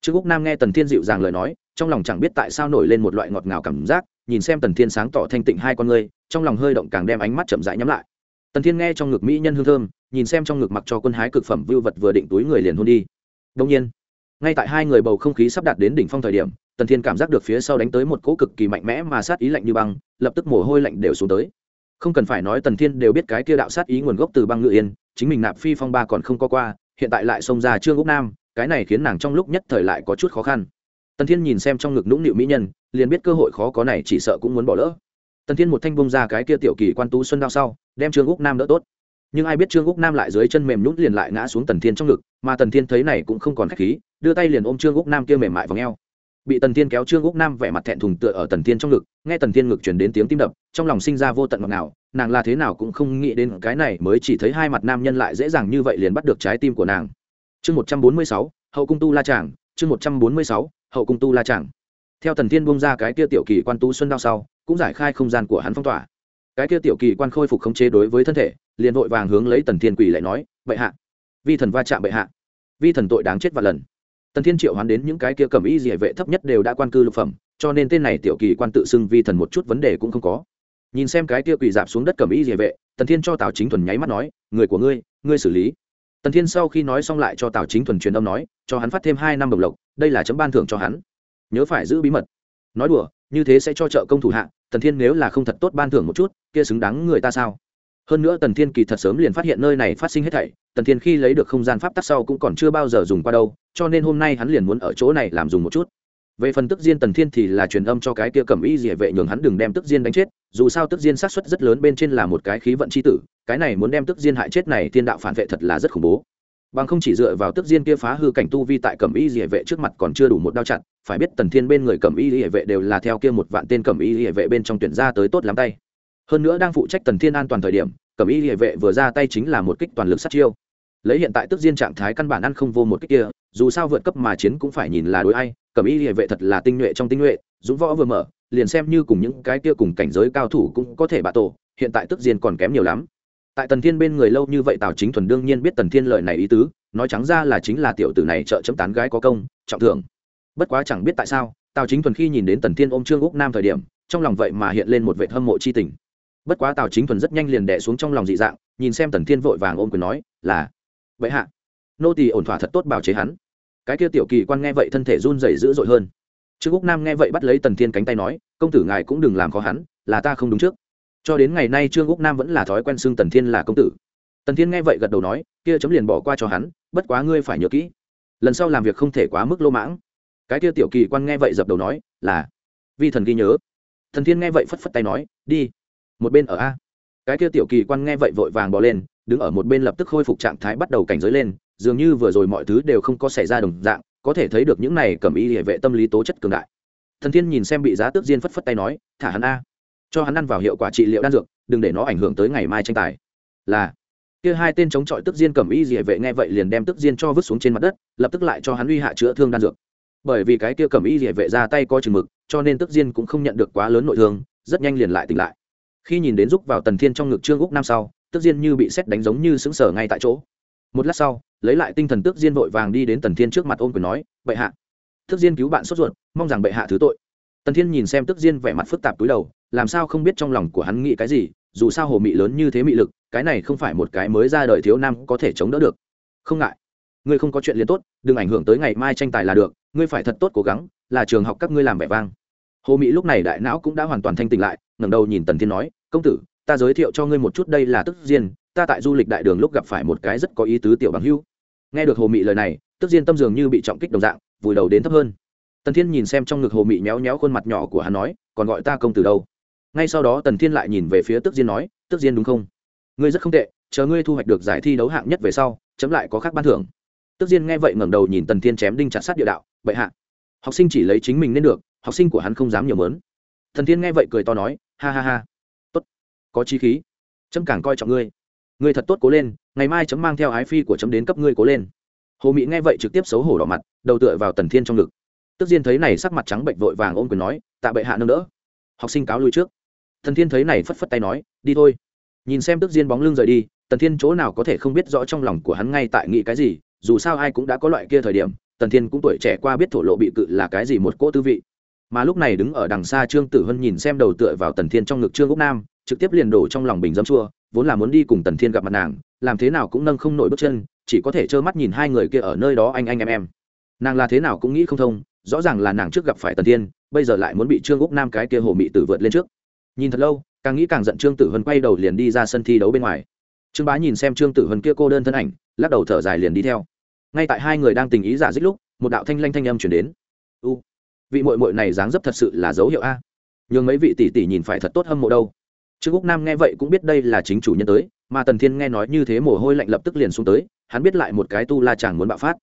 Trương úc nam nghe tần thiên dịu dàng lời nói trong lòng chẳng biết tại sao nổi lên một loại ngọt ngào cảm giác nhìn xem tần thiên sáng tỏ thanh tịnh hai con ngươi trong lòng hơi động càng đem ánh mắt chậm rãi nhắm lại. Tần thiên nghe trong ngực mỹ nhân hương thơm, nhìn xem trong ngực mặc cho quân hái cực phẩm vưu vật vừa định túi người liền hôn đi. Đông nhiên, ngay tại hai người bầu không khí sắp đạt đến đỉnh phong thời điểm, tần thiên cảm giác được phía sau đánh tới một cỗ cực kỳ mạnh mẽ mà sát ý lạnh như băng, lập tức mồ hôi lạnh đều xuống tới. Không cần phải nói tần thiên đều biết cái kia đạo sát ý nguồn gốc từ băng ngự yên, chính mình nạp phi phong ba còn không có qua, hiện tại lại xông ra trương úc nam, cái này khiến nàng trong lúc nhất thời lại có chút khó khăn. Tần thiên nhìn xem trong ngực nũng nịu mỹ nhân, liền biết cơ hội khó có này chỉ sợ cũng muốn bỏ lỡ tần thiên một thanh bông ra cái kia tiểu kỳ quan tú xuân đao sau, đem trương úc nam đỡ tốt. Nhưng ai biết trương úc nam lại dưới chân mềm nhún liền lại ngã xuống tần thiên trong ngực, mà tần thiên thấy này cũng không còn khách khí, đưa tay liền ôm trương úc nam kia mềm mại vào ngheo bị tần thiên kéo trương úc nam vẻ mặt thẹn thùng tựa ở tần thiên trong ngực, nghe tần thiên ngực chuyển đến tiếng tim đập, trong lòng sinh ra vô tận ngọt nào nàng là thế nào cũng không nghĩ đến cái này mới chỉ thấy hai mặt nam nhân lại dễ dàng như vậy liền bắt được trái tim của nàng. Chương một trăm bốn mươi sáu, hậu cung tu la tràng chương một trăm bốn mươi sáu, hậu cung tu la tràng theo tần thiên bông ra cái kia tiểu kỳ quan tu xuân đao sau cũng giải khai không gian của hắn phong tỏa. Cái kia tiểu kỳ quan khôi phục khống chế đối với thân thể, liền vội vàng hướng lấy tần thiên quỳ lại nói, bệ hạ, vi thần va chạm bệ hạ. Vi thần tội đáng chết và lần. Tần thiên triệu hoán đến những cái kia cầm y địa vệ thấp nhất đều đã quan cư lục phẩm, cho nên tên này tiểu kỳ quan tự xưng vi thần một chút vấn đề cũng không có. Nhìn xem cái kia quỳ dạp xuống đất cầm y địa vệ, tần thiên cho tào chính thuần nháy mắt nói, người của ngươi ngươi xử lý. Tần thiên sau khi nói xong lại cho tào chính thuần truyền âm nói, cho hắn phát thêm hai năm đồng lộc, đây là chấm ban thưởng cho hắn. Nhớ phải giữ bí mật. Nói đùa như thế sẽ cho trợ công thủ hạ, tần thiên nếu là không thật tốt ban thưởng một chút, kia xứng đáng người ta sao? Hơn nữa tần thiên kỳ thật sớm liền phát hiện nơi này phát sinh hết thảy, tần thiên khi lấy được không gian pháp tắc sau cũng còn chưa bao giờ dùng qua đâu, cho nên hôm nay hắn liền muốn ở chỗ này làm dùng một chút. Về phần tức diên tần thiên thì là truyền âm cho cái kia cầm y dỉa vệ nhường hắn đừng đem tức diên đánh chết, dù sao tức diên sát xuất rất lớn bên trên là một cái khí vận c h i tử, cái này muốn đem tức diên hại chết này thiên đạo phản vệ thật là rất khủng bố bằng không chỉ dựa vào tức diên kia phá hư cảnh tu vi tại cẩm y lìa vệ trước mặt còn chưa đủ một đao chặn phải biết tần thiên bên người cẩm y lìa vệ đều là theo kia một vạn tên cẩm y lìa vệ bên trong tuyển ra tới tốt lắm tay. Hơn nữa đang phụ trách tần thiên an toàn thời điểm, cẩm y lìa vệ vừa ra tay chính là một kích toàn lực sát chiêu. Lấy hiện tại tức diên trạng thái căn bản ăn không vô một kích kia, dù sao vượt cấp mà chiến cũng phải nhìn là đối ai, cẩm y lìa vệ thật là tinh nhuệ trong tinh nhuệ, dũng võ vừa mở, liền xem như cùng những cái kia cùng cảnh giới cao thủ cũng có thể bạ tổ, hiện tại tức diên còn kém nhiều lắm tại tần thiên bên người lâu như vậy tào chính thuần đương nhiên biết tần thiên lợi này ý tứ, nói trắng ra là chính là tiểu tử này trợ chấm tán gái có công, trọng thưởng. Bất quá chẳng biết tại sao, tào chính thuần khi nhìn đến tần thiên ôm trương úc nam thời điểm, trong lòng vậy mà hiện lên một vệ hâm mộ c h i tình. Bất quá tào chính thuần rất nhanh liền đẻ xuống trong lòng dị dạng, nhìn xem tần thiên vội vàng ôm quyền nói, là, vậy hạ. Nô tỳ ổn thỏa thật tốt bảo chế hắn. Cái kia tiểu kỳ quan nghe vậy thân thể run rẩy dữ dội hơn. Trương úc nam nghe vậy bắt lấy tần thiên cánh tay nói, công tử ngài cũng đừng làm khó hắn, là ta không đúng trước cho đến ngày nay trương úc nam vẫn là thói quen xưng tần thiên là công tử. Tần thiên nghe vậy gật đầu nói, kia chấm liền bỏ qua cho hắn, bất quá ngươi phải nhớ kỹ, lần sau làm việc không thể quá mức lô mãng. Cái kia tiểu kỳ quan nghe vậy dập đầu nói, là, vi thần ghi nhớ. Thần thiên nghe vậy phất phất tay nói, đi, một bên ở a. Cái kia tiểu kỳ quan nghe vậy vội vàng bỏ lên, đứng ở một bên lập tức khôi phục trạng thái bắt đầu cảnh giới lên, dường như vừa rồi mọi thứ đều không có xảy ra đồng dạng, có thể thấy được những này cầm y địa vệ tâm lý tố chất cường đại. Thần thiên nhìn xem bị giá tước diên phất phất tay nói, thả hắn a cho hắn ăn vào hiệu quả trị liệu đan dược, đừng để nó ảnh hưởng tới ngày mai tranh tài. Là, kia hai tên chống chọi tức diên cầm y địa vệ nghe vậy liền đem tức diên cho vứt xuống trên mặt đất, lập tức lại cho hắn uy hạ chữa thương đan dược. Bởi vì cái kia cầm y địa vệ ra tay coi chừng mực, cho nên tức diên cũng không nhận được quá lớn nội thương, rất nhanh liền lại tỉnh lại. Khi nhìn đến giúp vào tần thiên trong ngực trương úc năm sau, tức diên như bị xét đánh giống như sững sờ ngay tại chỗ. Một lát sau, lấy lại tinh thần tước diên vội vàng đi đến tần thiên trước mặt ôm quyền nói, bệ hạ. Tước diên cứu bạn sốt ruột, mong rằng bệ hạ thứ tội tần thiên nhìn xem tức diên vẻ mặt phức tạp túi đầu, làm sao không biết trong lòng của hắn nghĩ cái gì, dù sao hồ mị lớn như thế mị lực, cái này không phải một cái mới ra đời thiếu nam có thể chống đỡ được. Không ngại. Ngươi không có chuyện liền tốt, đừng ảnh hưởng tới ngày mai tranh tài là được, ngươi phải thật tốt cố gắng, là trường học các ngươi làm vẻ vang. Hồ mỹ lúc này đại não cũng đã hoàn toàn thanh tỉnh lại, ngẩng đầu nhìn tần thiên nói, công tử, ta giới thiệu cho ngươi một chút đây là tức diên, ta tại du lịch đại đường lúc gặp phải một cái rất có ý tứ tiểu bằng hưu nghe được hồ mị lời này, tức diên tâm dường như bị trọng kích đồng dạng, vùi đầu đến thấp hơn tần thiên nhìn xem trong ngực hồ mị méo méo khuôn mặt nhỏ của hắn nói, còn gọi ta công tử đâu? Ngay sau đó tần thiên lại nhìn về phía tức diên nói, tức diên đúng không? Ngươi rất không tệ, chờ ngươi thu hoạch được giải thi đấu hạng nhất về sau, chấm lại có khác ban thưởng. Tức diên nghe vậy ngẩng đầu nhìn tần thiên chém đinh chặt sát địa đạo, bệ hạ, học sinh chỉ lấy chính mình nên được, học sinh của hắn không dám nhiều mớn. Thần thiên nghe vậy cười to nói, ha ha ha, tốt, có chi khí, chấm càng coi trọng ngươi. Ngươi thật tốt cố lên, ngày mai chấm mang theo ái phi của chấm đến cấp ngươi cố lên. Hồ mỹ nghe vậy trực tiếp xấu hổ đỏ mặt, đầu tựa vào tần thiên trong ngực tức diên thấy này sắc mặt trắng bệnh vội vàng ôm quyền nói, tạ bệ hạ nâng đỡ. Học sinh cáo lui trước. Thần thiên thấy này phất phất tay nói, đi thôi. Nhìn xem tức diên bóng lưng rời đi, tần thiên chỗ nào có thể không biết rõ trong lòng của hắn ngay tại nghĩ cái gì, dù sao ai cũng đã có loại kia thời điểm, tần thiên cũng tuổi trẻ qua biết thổ lộ bị cự là cái gì một cỗ tư vị. Mà lúc này đứng ở đằng xa trương tử hân nhìn xem đầu tựa vào tần thiên trong ngực trương úc nam, trực tiếp liền đổ trong lòng bình dâm chua, vốn là muốn đi cùng tần thiên gặp mặt nàng, làm thế nào cũng nâng không nổi bước chân, chỉ có thể trơ mắt nhìn hai người kia ở nơi đó anh anh em em. Nàng là thế nào cũng nghĩ không thông rõ ràng là nàng trước gặp phải tần thiên, bây giờ lại muốn bị trương úc nam cái kia hồ mị tử vượt lên trước. Nhìn thật lâu, càng nghĩ càng giận trương tử hân quay đầu liền đi ra sân thi đấu bên ngoài. Trương bá nhìn xem trương tử hân kia cô đơn thân ảnh, lắc đầu thở dài liền đi theo. Ngay tại hai người đang tình ý giả dích lúc, một đạo thanh lanh thanh âm chuyển đến. U, vị mội mội này dáng dấp thật sự là dấu hiệu a. Nhường mấy vị tỷ tỷ nhìn phải thật tốt hâm mộ đâu. Trương úc nam nghe vậy cũng biết đây là chính chủ nhân tới, mà tần thiên nghe nói như thế mồ hôi lạnh lập tức liền xuống tới, hắn biết lại một cái tu la chàng muốn bạo phát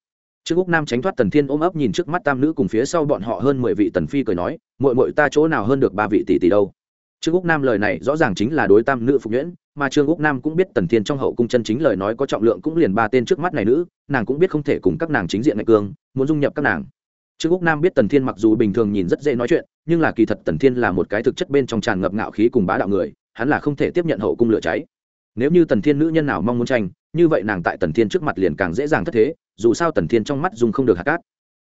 trương úc nam tránh thoát tần thiên ôm ấp nhìn trước mắt tam nữ cùng phía sau bọn họ hơn mười vị tần phi cười nói mội mội ta chỗ nào hơn được ba vị tỷ tỷ đâu? Trương úc nam lời này rõ ràng chính là đối tam nữ phục nhuyễn, mà trương úc nam cũng biết tần thiên trong hậu cung chân chính lời nói có trọng lượng cũng liền ba tên trước mắt này nữ, nàng cũng biết không thể cùng các nàng chính diện ngạch cương, muốn dung nhập các nàng. Trương úc nam biết tần thiên mặc dù bình thường nhìn rất dễ nói chuyện, nhưng là kỳ thật tần thiên là một cái thực chất bên trong tràn ngập ngạo khí cùng bá đạo người, hắn là không thể tiếp nhận hậu cung lửa cháy. Nếu như tần thiên nữ nhân nào mong muốn tranh, như vậy nàng tại tần thiên trước mặt liền càng dễ dàng thất thế dù sao tần thiên trong mắt dùng không được hạt cát.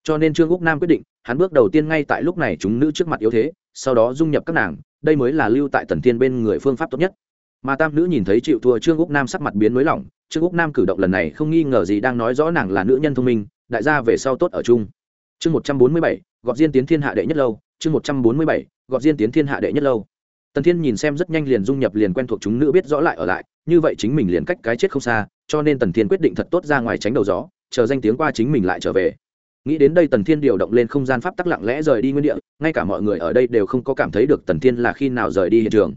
Cho nên trương úc nam quyết định, hắn bước đầu tiên ngay tại lúc này chúng nữ trước mặt yếu thế, sau đó dung nhập các nàng, đây mới là lưu tại tần thiên bên người phương pháp tốt nhất. Mà tam nữ nhìn thấy chịu thua trương úc nam sắc mặt biến mới lỏng trương úc nam cử động lần này không nghi ngờ gì đang nói rõ nàng là nữ nhân thông minh, đại gia về sau tốt ở chung. Chương một trăm bốn mươi bảy, gọt diên tiến thiên hạ đệ nhất lâu, chương một trăm bốn mươi bảy, gọt diên tiến thiên hạ đệ nhất lâu. Tần thiên nhìn xem rất nhanh liền dung nhập liền quen thuộc chúng nữ biết rõ lại ở lại, như vậy chính mình liền cách cái chết không xa, cho nên tần thiên quyết định thật tốt ra ngoài tránh đầu gió chờ danh tiếng qua chính mình lại trở về. Nghĩ đến đây tần thiên điều động lên không gian pháp tắc lặng lẽ rời đi nguyên địa, ngay cả mọi người ở đây đều không có cảm thấy được tần thiên là khi nào rời đi hiện trường.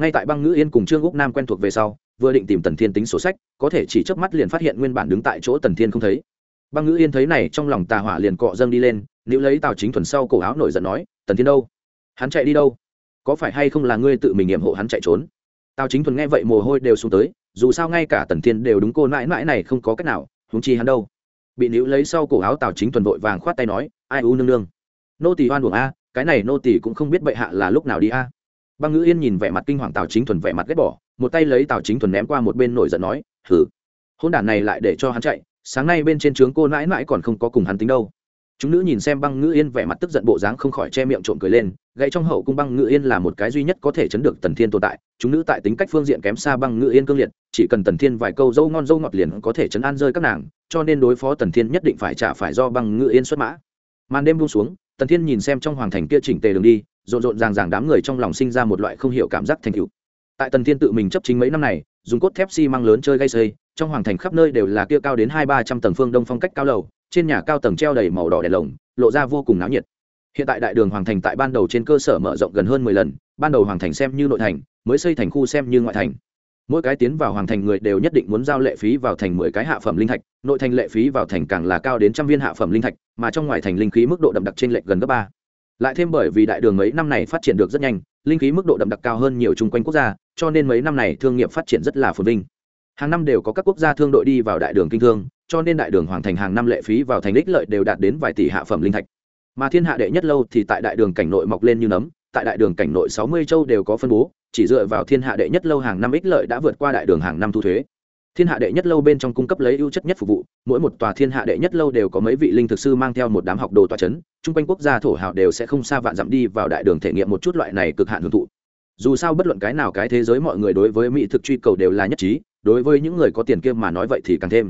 Ngay tại băng ngữ yên cùng trương úc nam quen thuộc về sau, vừa định tìm tần thiên tính sổ sách, có thể chỉ chớp mắt liền phát hiện nguyên bản đứng tại chỗ tần thiên không thấy. Băng ngữ yên thấy này, trong lòng tà hỏa liền cọ dâng đi lên nữ lấy tào chính thuần sau cổ áo nổi giận nói, tần thiên đâu? Hắn chạy đi đâu? Có phải hay không là ngươi tự mình nghiệm hộ hắn chạy trốn? Tào chính thuần nghe vậy mồ hôi đều xuống tới, dù sao ngay cả tần thiên đều đúng cô mãi mãi này không có cách nào, huống chi hắn đâu? Bị níu lấy sau cổ áo tào chính thuần vội vàng khoát tay nói, ai u nương nương? Nô tỳ hoan uổng a, cái này nô tỳ cũng không biết bệ hạ là lúc nào đi a. Băng ngữ yên nhìn vẻ mặt kinh hoàng tào chính thuần vẻ mặt ghét bỏ, một tay lấy tào chính thuần ném qua một bên nổi giận nói hử hôn đản này lại để cho hắn chạy, sáng nay bên trên trướng cô mãi mãi còn không có cùng hắn tính đâu. Chúng nữ nhìn xem băng ngữ yên vẻ mặt tức giận bộ dáng không khỏi che miệng trộm cười lên, gãy trong hậu cung băng ngữ yên là một cái duy nhất có thể chấn được tần thiên tồn tại, chúng nữ tại tính cách phương diện kém xa băng ngữ yên cương liệt, chỉ cần tần thiên vài câu dâu ngon dâu ngọt liền có thể chấn an rơi các nàng cho nên đối phó tần thiên nhất định phải trả phải do băng ngự yên xuất mã. Màn đêm buông xuống, tần thiên nhìn xem trong hoàng thành kia chỉnh tề đường đi, rộn rộn ràng ràng đám người trong lòng sinh ra một loại không hiểu cảm giác thành cựu tại tần thiên tự mình chấp chính mấy năm này, dùng cốt thép xi măng lớn chơi gây xây trong hoàng thành khắp nơi đều là kia cao đến hai ba trăm tầng phương đông phong cách cao lầu, trên nhà cao tầng treo đầy màu đỏ đèn lồng, lộ ra vô cùng náo nhiệt. Hiện tại đại đường hoàng thành tại ban đầu trên cơ sở mở rộng gần hơn mười lần, ban đầu hoàng thành xem như nội thành, mới xây thành khu xem như ngoại thành mỗi cái tiến vào hoàng thành người đều nhất định muốn giao lệ phí vào thành mười cái hạ phẩm linh thạch, nội thành lệ phí vào thành càng là cao đến trăm viên hạ phẩm linh thạch, mà trong ngoài thành linh khí mức độ đậm đặc trên lệch gần gấp ba. Lại thêm bởi vì đại đường mấy năm này phát triển được rất nhanh, linh khí mức độ đậm đặc cao hơn nhiều chung quanh quốc gia, cho nên mấy năm này thương nghiệp phát triển rất là phồn vinh. Hàng năm đều có các quốc gia thương đội đi vào đại đường kinh thương, cho nên đại đường hoàng thành hàng năm lệ phí vào thành đích lợi đều đạt đến vài tỷ hạ phẩm linh thạch. Mà thiên hạ đệ nhất lâu thì tại đại đường cảnh nội mọc lên như nấm, tại đại đường cảnh nội sáu mươi châu đều có phân bố chỉ dựa vào thiên hạ đệ nhất lâu hàng năm ích lợi đã vượt qua đại đường hàng năm thu thuế. Thiên hạ đệ nhất lâu bên trong cung cấp lấy ưu chất nhất phục vụ, mỗi một tòa thiên hạ đệ nhất lâu đều có mấy vị linh thực sư mang theo một đám học đồ tòa c h ấ n chung quanh quốc gia thổ hào đều sẽ không xa vạn dặm đi vào đại đường thể nghiệm một chút loại này cực hạn hưởng thụ. Dù sao bất luận cái nào cái thế giới mọi người đối với mỹ thực truy cầu đều là nhất trí, đối với những người có tiền kia mà nói vậy thì càng thêm.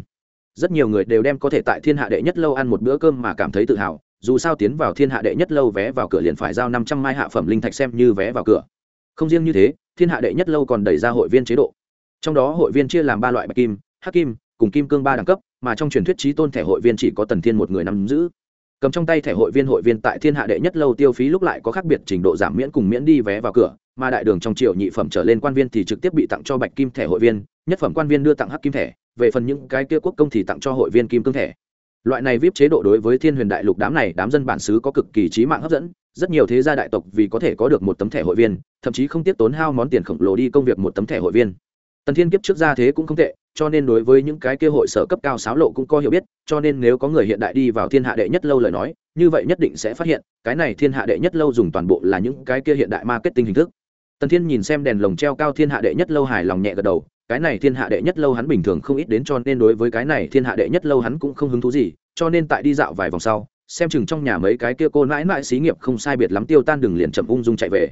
Rất nhiều người đều đem có thể tại thiên hạ đệ nhất lâu ăn một bữa cơm mà cảm thấy tự hào, dù sao tiến vào thiên hạ đệ nhất lâu vé vào cửa liền phải giao năm trăm mai hạ phẩm linh thạch xem như vé vào cửa không riêng như thế, thiên hạ đệ nhất lâu còn đẩy ra hội viên chế độ. Trong đó hội viên chia làm ba loại bạch kim, hắc kim, cùng kim cương ba đẳng cấp, mà trong truyền thuyết trí tôn thẻ hội viên chỉ có tần thiên một người nắm giữ. Cầm trong tay thẻ hội viên hội viên tại thiên hạ đệ nhất lâu tiêu phí lúc lại có khác biệt trình độ giảm miễn cùng miễn đi vé vào cửa, mà đại đường trong triệu nhị phẩm trở lên quan viên thì trực tiếp bị tặng cho bạch kim thẻ hội viên, nhất phẩm quan viên đưa tặng hắc kim thẻ, về phần những cái kia quốc công thì tặng cho hội viên kim cương thẻ. Loại này vip chế độ đối với thiên huyền đại lục đám này đám dân bản xứ có cực kỳ trí mạng hấp dẫn rất nhiều thế gia đại tộc vì có thể có được một tấm thẻ hội viên, thậm chí không tiếp tốn hao món tiền khổng lồ đi công việc một tấm thẻ hội viên. Tần thiên kiếp trước ra thế cũng không tệ, cho nên đối với những cái kia hội sở cấp cao sáo lộ cũng có hiểu biết, cho nên nếu có người hiện đại đi vào thiên hạ đệ nhất lâu lời nói, như vậy nhất định sẽ phát hiện, cái này thiên hạ đệ nhất lâu dùng toàn bộ là những cái kia hiện đại marketing hình thức. Tần thiên nhìn xem đèn lồng treo cao thiên hạ đệ nhất lâu hài lòng nhẹ gật đầu, cái này thiên hạ đệ nhất lâu hắn bình thường không ít đến cho nên đối với cái này thiên hạ đệ nhất lâu hắn cũng không hứng thú gì, cho nên tại đi dạo vài vòng sau xem chừng trong nhà mấy cái kia cô mãi mãi xí nghiệp không sai biệt lắm tiêu tan đừng liền chậm ung dung chạy về.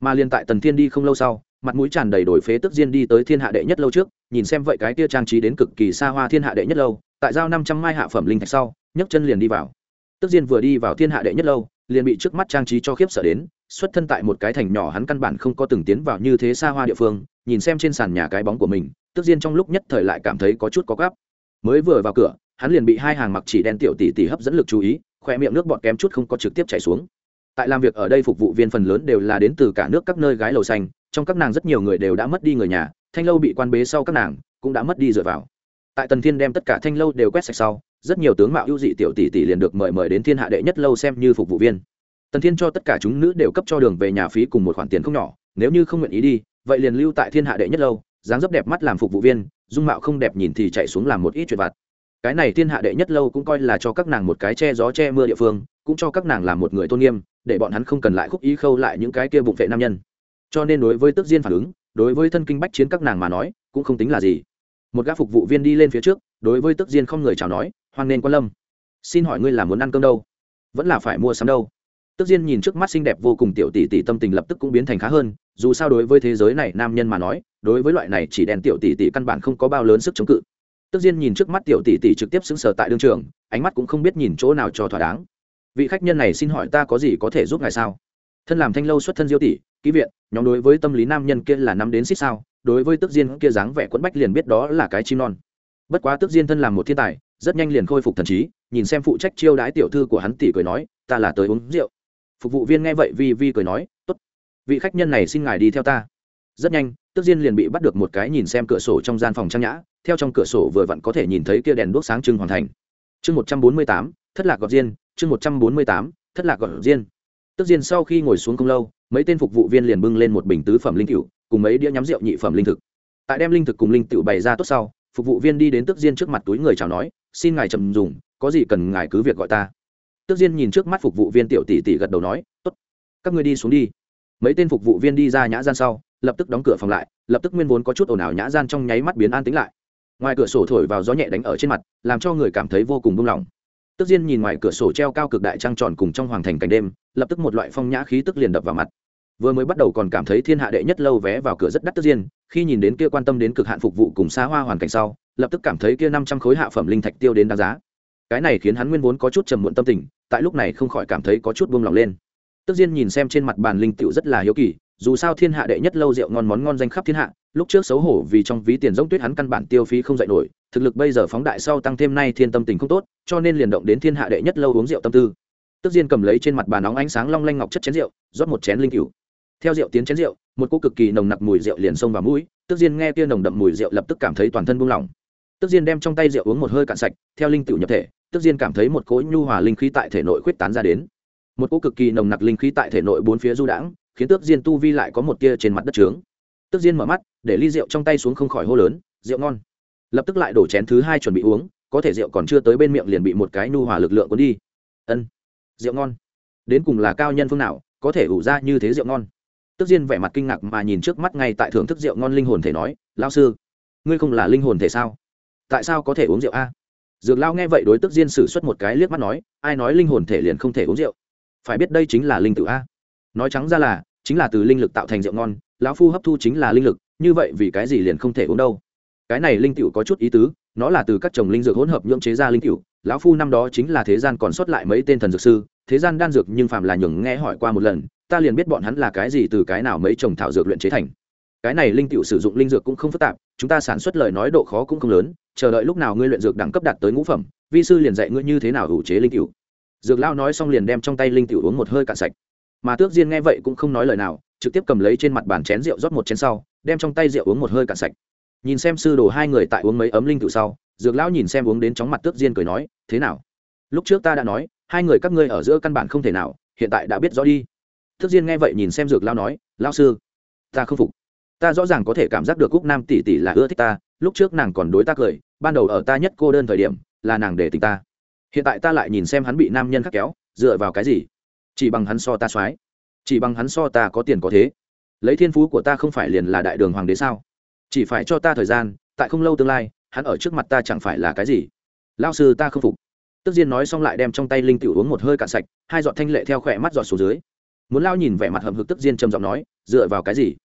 Mà liền tại tần thiên đi không lâu sau, mặt mũi tràn đầy đổi phế tức diên đi tới thiên hạ đệ nhất lâu trước, nhìn xem vậy cái kia trang trí đến cực kỳ xa hoa thiên hạ đệ nhất lâu, tại giao năm trăm mai hạ phẩm linh thạch sau, nhấc chân liền đi vào. Tức diên vừa đi vào thiên hạ đệ nhất lâu, liền bị trước mắt trang trí cho khiếp sợ đến, xuất thân tại một cái thành nhỏ hắn căn bản không có từng tiến vào như thế xa hoa địa phương, nhìn xem trên sàn nhà cái bóng của mình, tức diên trong lúc nhất thời lại cảm thấy có chút có gáp. Mới vừa vào cửa, hắn liền bị hai hàng mặc chỉ đen tiểu tỷ tỷ hấp dẫn lực chú ý khoe miệng nước bọt kém chút không có trực tiếp chảy xuống. Tại làm việc ở đây phục vụ viên phần lớn đều là đến từ cả nước các nơi gái lầu xanh, trong các nàng rất nhiều người đều đã mất đi người nhà, thanh lâu bị quan bế sau các nàng cũng đã mất đi dựa vào. Tại tần thiên đem tất cả thanh lâu đều quét sạch sau, rất nhiều tướng mạo ưu dị tiểu tỷ tỷ liền được mời mời đến thiên hạ đệ nhất lâu xem như phục vụ viên. Tần thiên cho tất cả chúng nữ đều cấp cho đường về nhà phí cùng một khoản tiền không nhỏ, nếu như không nguyện ý đi, vậy liền lưu tại thiên hạ đệ nhất lâu, dáng dấp đẹp mắt làm phục vụ viên, dung mạo không đẹp nhìn thì chạy xuống làm một ít chuyện vặt cái này thiên hạ đệ nhất lâu cũng coi là cho các nàng một cái che gió che mưa địa phương, cũng cho các nàng làm một người tôn nghiêm, để bọn hắn không cần lại khúc ý khâu lại những cái kia bụng vệ nam nhân. Cho nên đối với tức diên phản ứng, đối với thân kinh bách chiến các nàng mà nói, cũng không tính là gì. Một gã phục vụ viên đi lên phía trước, đối với tức diên không người chào nói hoan nên quan lâm. Xin hỏi ngươi là muốn ăn cơm đâu? Vẫn là phải mua sắm đâu? Tức diên nhìn trước mắt xinh đẹp vô cùng tiểu tỷ tỷ tâm tình lập tức cũng biến thành khá hơn, dù sao đối với thế giới này nam nhân mà nói, đối với loại này chỉ đèn tiểu tỷ tỷ căn bản không có bao lớn sức chống cự tức diên nhìn trước mắt tiểu tỷ tỷ trực tiếp xứng sở tại đương trường, ánh mắt cũng không biết nhìn chỗ nào cho thỏa đáng. Vị khách nhân này xin hỏi ta có gì có thể giúp ngài sao? Thân làm thanh lâu xuất thân diêu tỷ, ký viện, nhóm đối với tâm lý nam nhân kia là nắm đến xích sao, đối với tức diên kia dáng vẻ quẫn bách liền biết đó là cái chim non. Bất quá tức diên thân làm một thiên tài, rất nhanh liền khôi phục thần trí, nhìn xem phụ trách chiêu đái tiểu thư của hắn tỷ cười nói, ta là tới uống rượu. Phục vụ viên nghe vậy vi vi cười nói, tốt, vị khách nhân này xin ngài đi theo ta. Rất nhanh, tức diên liền bị bắt được một cái nhìn xem cửa sổ trong gian phòng trang nhã theo trong cửa sổ vừa vặn có thể nhìn thấy kia đèn đuốc sáng trưng hoàn thành. Chương một trăm bốn mươi tám, thất lạc gọt diên. Chương một trăm bốn mươi tám, thất lạc gọt diên. Tức diên sau khi ngồi xuống không lâu, mấy tên phục vụ viên liền bưng lên một bình tứ phẩm linh cựu, cùng mấy đĩa nhắm rượu nhị phẩm linh thực. Tại đem linh thực cùng linh cựu bày ra tốt sau, phục vụ viên đi đến tức diên trước mặt túi người chào nói, xin ngài trầm dùng, có gì cần ngài cứ việc gọi ta. Tức diên nhìn trước mắt phục vụ viên tiểu tỷ tỷ gật đầu nói, tốt, các ngươi đi xuống đi. Mấy tên phục vụ viên đi ra nhã gian sau, lập tức đóng cửa phòng lại, lập tức nguyên vốn có chút ồn ào nhã gian trong nháy mắt biến an tĩnh lại ngoài cửa sổ thổi vào gió nhẹ đánh ở trên mặt, làm cho người cảm thấy vô cùng buông lỏng. Tức diên nhìn ngoài cửa sổ treo cao cực đại trăng tròn cùng trong hoàng thành cảnh đêm, lập tức một loại phong nhã khí tức liền đập vào mặt. Vừa mới bắt đầu còn cảm thấy thiên hạ đệ nhất lâu vé vào cửa rất đắt tức diên, khi nhìn đến kia quan tâm đến cực hạn phục vụ cùng xa hoa hoàn cảnh sau, lập tức cảm thấy kia năm trăm khối hạ phẩm linh thạch tiêu đến đáng giá. Cái này khiến hắn nguyên vốn có chút trầm muộn tâm tình, tại lúc này không khỏi cảm thấy có chút buông lỏng lên. Tức diên nhìn xem trên mặt bàn linh tựu rất là hiếu kỳ, dù sao thiên hạ đệ nhất lâu rượu ngon món ngon danh khắp thiên hạ lúc trước xấu hổ vì trong ví tiền giống tuyết hắn căn bản tiêu phí không dạy nổi, thực lực bây giờ phóng đại sau tăng thêm nay thiên tâm tình không tốt, cho nên liền động đến thiên hạ đệ nhất lâu uống rượu tâm tư. Tức diên cầm lấy trên mặt bàn nóng ánh sáng long lanh ngọc chất chén rượu, rót một chén linh cửu. Theo rượu tiến chén rượu, một cô cực kỳ nồng nặc mùi rượu liền xông vào mũi, tức diên nghe kia nồng đậm mùi rượu lập tức cảm thấy toàn thân buông lỏng. Tức diên đem trong tay rượu uống một hơi cạn sạch, theo linh cửu nhập thể, tức diên cảm thấy một cỗ nhu hòa linh khí tại thể nội khuyết tán ra đến. Một cỗ cực kỳ nồng nặc linh khí tại thể nội bốn phía du đãng, khiến tước diên tu vi lại có một tia trên mặt đất trướng tức diên mở mắt, để ly rượu trong tay xuống không khỏi hô lớn, rượu ngon. Lập tức lại đổ chén thứ hai chuẩn bị uống, có thể rượu còn chưa tới bên miệng liền bị một cái nu hòa lực lượng cuốn đi. Ân, rượu ngon. Đến cùng là cao nhân phương nào, có thể ủ ra như thế rượu ngon? Tức diên vẻ mặt kinh ngạc mà nhìn trước mắt ngay tại thưởng thức rượu ngon linh hồn thể nói lao sư, ngươi không là linh hồn thể sao? Tại sao có thể uống rượu a? Dược lao nghe vậy đối tức diên sử xuất một cái liếc mắt nói, ai nói linh hồn thể liền không thể uống rượu? Phải biết đây chính là linh tử a. Nói trắng ra là chính là từ linh lực tạo thành rượu ngon, lão phu hấp thu chính là linh lực, như vậy vì cái gì liền không thể uống đâu? Cái này linh tiểu có chút ý tứ, nó là từ các trồng linh dược hỗn hợp nhưỡng chế ra linh tiểu, lão phu năm đó chính là thế gian còn sót lại mấy tên thần dược sư, thế gian đan dược nhưng phàm là nhường nghe hỏi qua một lần, ta liền biết bọn hắn là cái gì từ cái nào mấy trồng thảo dược luyện chế thành. Cái này linh tiểu sử dụng linh dược cũng không phức tạp, chúng ta sản xuất lời nói độ khó cũng không lớn, chờ đợi lúc nào ngươi luyện dược đẳng cấp đạt tới ngũ phẩm, vi sư liền dạy ngươi như thế nào ủ chế linh tiểu. Dược lão nói xong liền đem trong tay linh tiểu uống một hơi cạn sạch mà tước diên nghe vậy cũng không nói lời nào, trực tiếp cầm lấy trên mặt bàn chén rượu rót một chén sau, đem trong tay rượu uống một hơi cạn sạch. Nhìn xem sư đồ hai người tại uống mấy ấm linh tự sau, dược lão nhìn xem uống đến chóng mặt tước diên cười nói, thế nào? Lúc trước ta đã nói, hai người các ngươi ở giữa căn bản không thể nào, hiện tại đã biết rõ đi. Tước diên nghe vậy nhìn xem dược Lão nói, lão sư, ta không phục. Ta rõ ràng có thể cảm giác được cúc nam tỷ tỷ là ưa thích ta, lúc trước nàng còn đối ta cười, ban đầu ở ta nhất cô đơn thời điểm, là nàng để tình ta. Hiện tại ta lại nhìn xem hắn bị nam nhân khắc kéo, dựa vào cái gì? Chỉ bằng hắn so ta soái. Chỉ bằng hắn so ta có tiền có thế. Lấy thiên phú của ta không phải liền là đại đường hoàng đế sao? Chỉ phải cho ta thời gian, tại không lâu tương lai, hắn ở trước mặt ta chẳng phải là cái gì? Lao sư ta không phục. Tức diên nói xong lại đem trong tay linh tiểu uống một hơi cạn sạch, hai giọt thanh lệ theo khỏe mắt giọt xuống dưới. Muốn lao nhìn vẻ mặt hầm hực tức diên trầm giọng nói, dựa vào cái gì?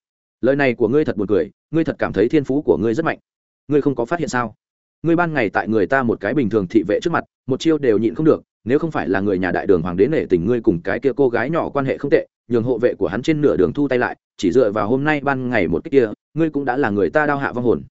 Lời này của ngươi thật buồn cười, ngươi thật cảm thấy thiên phú của ngươi rất mạnh. Ngươi không có phát hiện sao? Ngươi ban ngày tại người ta một cái bình thường thị vệ trước mặt, một chiêu đều nhịn không được nếu không phải là người nhà đại đường hoàng đế nể tình ngươi cùng cái kia cô gái nhỏ quan hệ không tệ, nhường hộ vệ của hắn trên nửa đường thu tay lại, chỉ dựa vào hôm nay ban ngày một kích kia, ngươi cũng đã là người ta đao hạ vong hồn.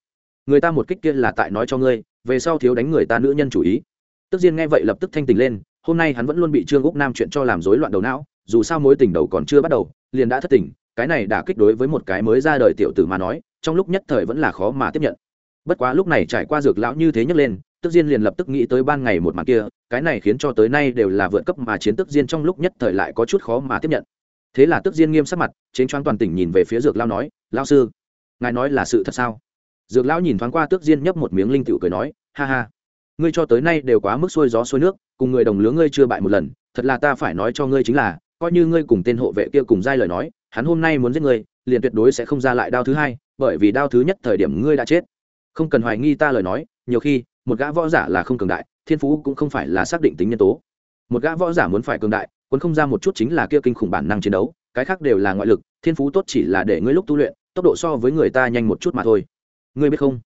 Người ta một kích kia là tại nói cho ngươi, về sau thiếu đánh người ta nữ nhân chủ ý. Tức diên nghe vậy lập tức thanh tình lên, hôm nay hắn vẫn luôn bị trương úc nam chuyện cho làm rối loạn đầu não, dù sao mối tình đầu còn chưa bắt đầu, liền đã thất tình, cái này đã kích đối với một cái mới ra đời tiểu tử mà nói, trong lúc nhất thời vẫn là khó mà tiếp nhận. Bất quá lúc này trải qua dược lão như thế nhấc lên tức diên liền lập tức nghĩ tới ban ngày một màn kia, cái này khiến cho tới nay đều là vượt cấp mà chiến tức diên trong lúc nhất thời lại có chút khó mà tiếp nhận. Thế là tức diên nghiêm sắc mặt chiến choáng toàn tỉnh nhìn về phía dược lão nói, lão sư, ngài nói là sự thật sao? Dược lão nhìn thoáng qua tước diên nhấp một miếng linh tiểu cười nói, ha ha, ngươi cho tới nay đều quá mức xuôi gió xuôi nước, cùng người đồng lứa ngươi chưa bại một lần, thật là ta phải nói cho ngươi chính là, coi như ngươi cùng tên hộ vệ kia cùng giai lời nói, hắn hôm nay muốn giết ngươi, liền tuyệt đối sẽ không ra lại đao thứ hai, bởi vì đao thứ nhất thời điểm ngươi đã chết. Không cần hoài nghi ta lời nói, nhiều khi một gã võ giả là không cường đại, thiên phú cũng không phải là xác định tính nhân tố. Một gã võ giả muốn phải cường đại quân không ra một chút chính là kia kinh khủng bản năng chiến đấu, cái khác đều là ngoại lực, thiên phú tốt chỉ là để ngươi lúc tu luyện, tốc độ so với người ta nhanh một chút mà thôi. Ngươi biết không?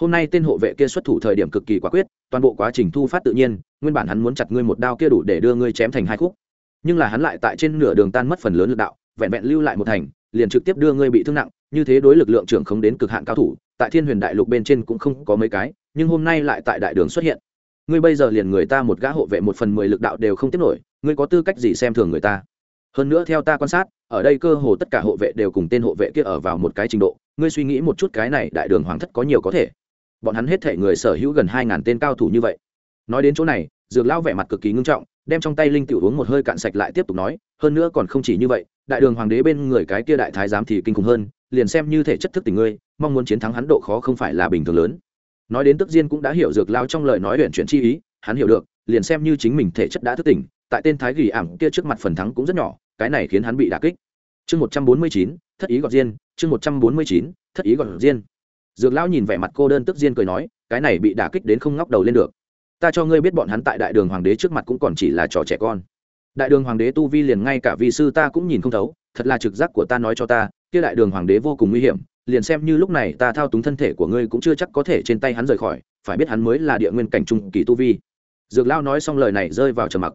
Hôm nay tên hộ vệ kia xuất thủ thời điểm cực kỳ quả quyết, toàn bộ quá trình thu phát tự nhiên, nguyên bản hắn muốn chặt ngươi một đao kia đủ để đưa ngươi chém thành hai khúc. Nhưng là hắn lại tại trên nửa đường tan mất phần lớn lực đạo, vẹn vẹn lưu lại một thành, liền trực tiếp đưa ngươi bị thương nặng, như thế đối lực lượng trưởng không đến cực hạn cao thủ, tại thiên huyền đại lục bên trên cũng không có mấy cái nhưng hôm nay lại tại đại đường xuất hiện. Ngươi bây giờ liền người ta một gã hộ vệ một phần mười lực đạo đều không tiếp nổi, ngươi có tư cách gì xem thường người ta? Hơn nữa theo ta quan sát, ở đây cơ hồ tất cả hộ vệ đều cùng tên hộ vệ kia ở vào một cái trình độ, ngươi suy nghĩ một chút cái này đại đường hoàng thất có nhiều có thể. Bọn hắn hết thể người sở hữu gần hai ngàn tên cao thủ như vậy. Nói đến chỗ này, dược lão vẻ mặt cực kỳ ngưng trọng, đem trong tay linh tiểu uống một hơi cạn sạch lại tiếp tục nói, hơn nữa còn không chỉ như vậy, đại đường hoàng đế bên người cái kia đại thái giám thì kinh khủng hơn, liền xem như thể chất thức tình ngươi, mong muốn chiến thắng hắn độ khó không phải là bình thường lớn nói đến tức diên cũng đã hiểu dược lao trong lời nói huyện chuyển chi ý, hắn hiểu được, liền xem như chính mình thể chất đã thức tỉnh, tại tên thái gỉ ảm kia trước mặt phần thắng cũng rất nhỏ, cái này khiến hắn bị đả kích. Chương một trăm bốn mươi chín, thất ý gọt diên, chương một trăm bốn mươi chín, thất ý gọt diên. Dược lão nhìn vẻ mặt cô đơn tức diên cười nói, cái này bị đả kích đến không ngóc đầu lên được. Ta cho ngươi biết bọn hắn tại đại đường hoàng đế trước mặt cũng còn chỉ là trò trẻ con. Đại đường hoàng đế tu vi liền ngay cả vị sư ta cũng nhìn không thấu, thật là trực giác của ta nói cho ta, kia đại đường hoàng đế vô cùng nguy hiểm liền xem như lúc này ta thao túng thân thể của ngươi cũng chưa chắc có thể trên tay hắn rời khỏi, phải biết hắn mới là địa nguyên cảnh trung kỳ tu vi. Dược lao nói xong lời này rơi vào trầm mặc.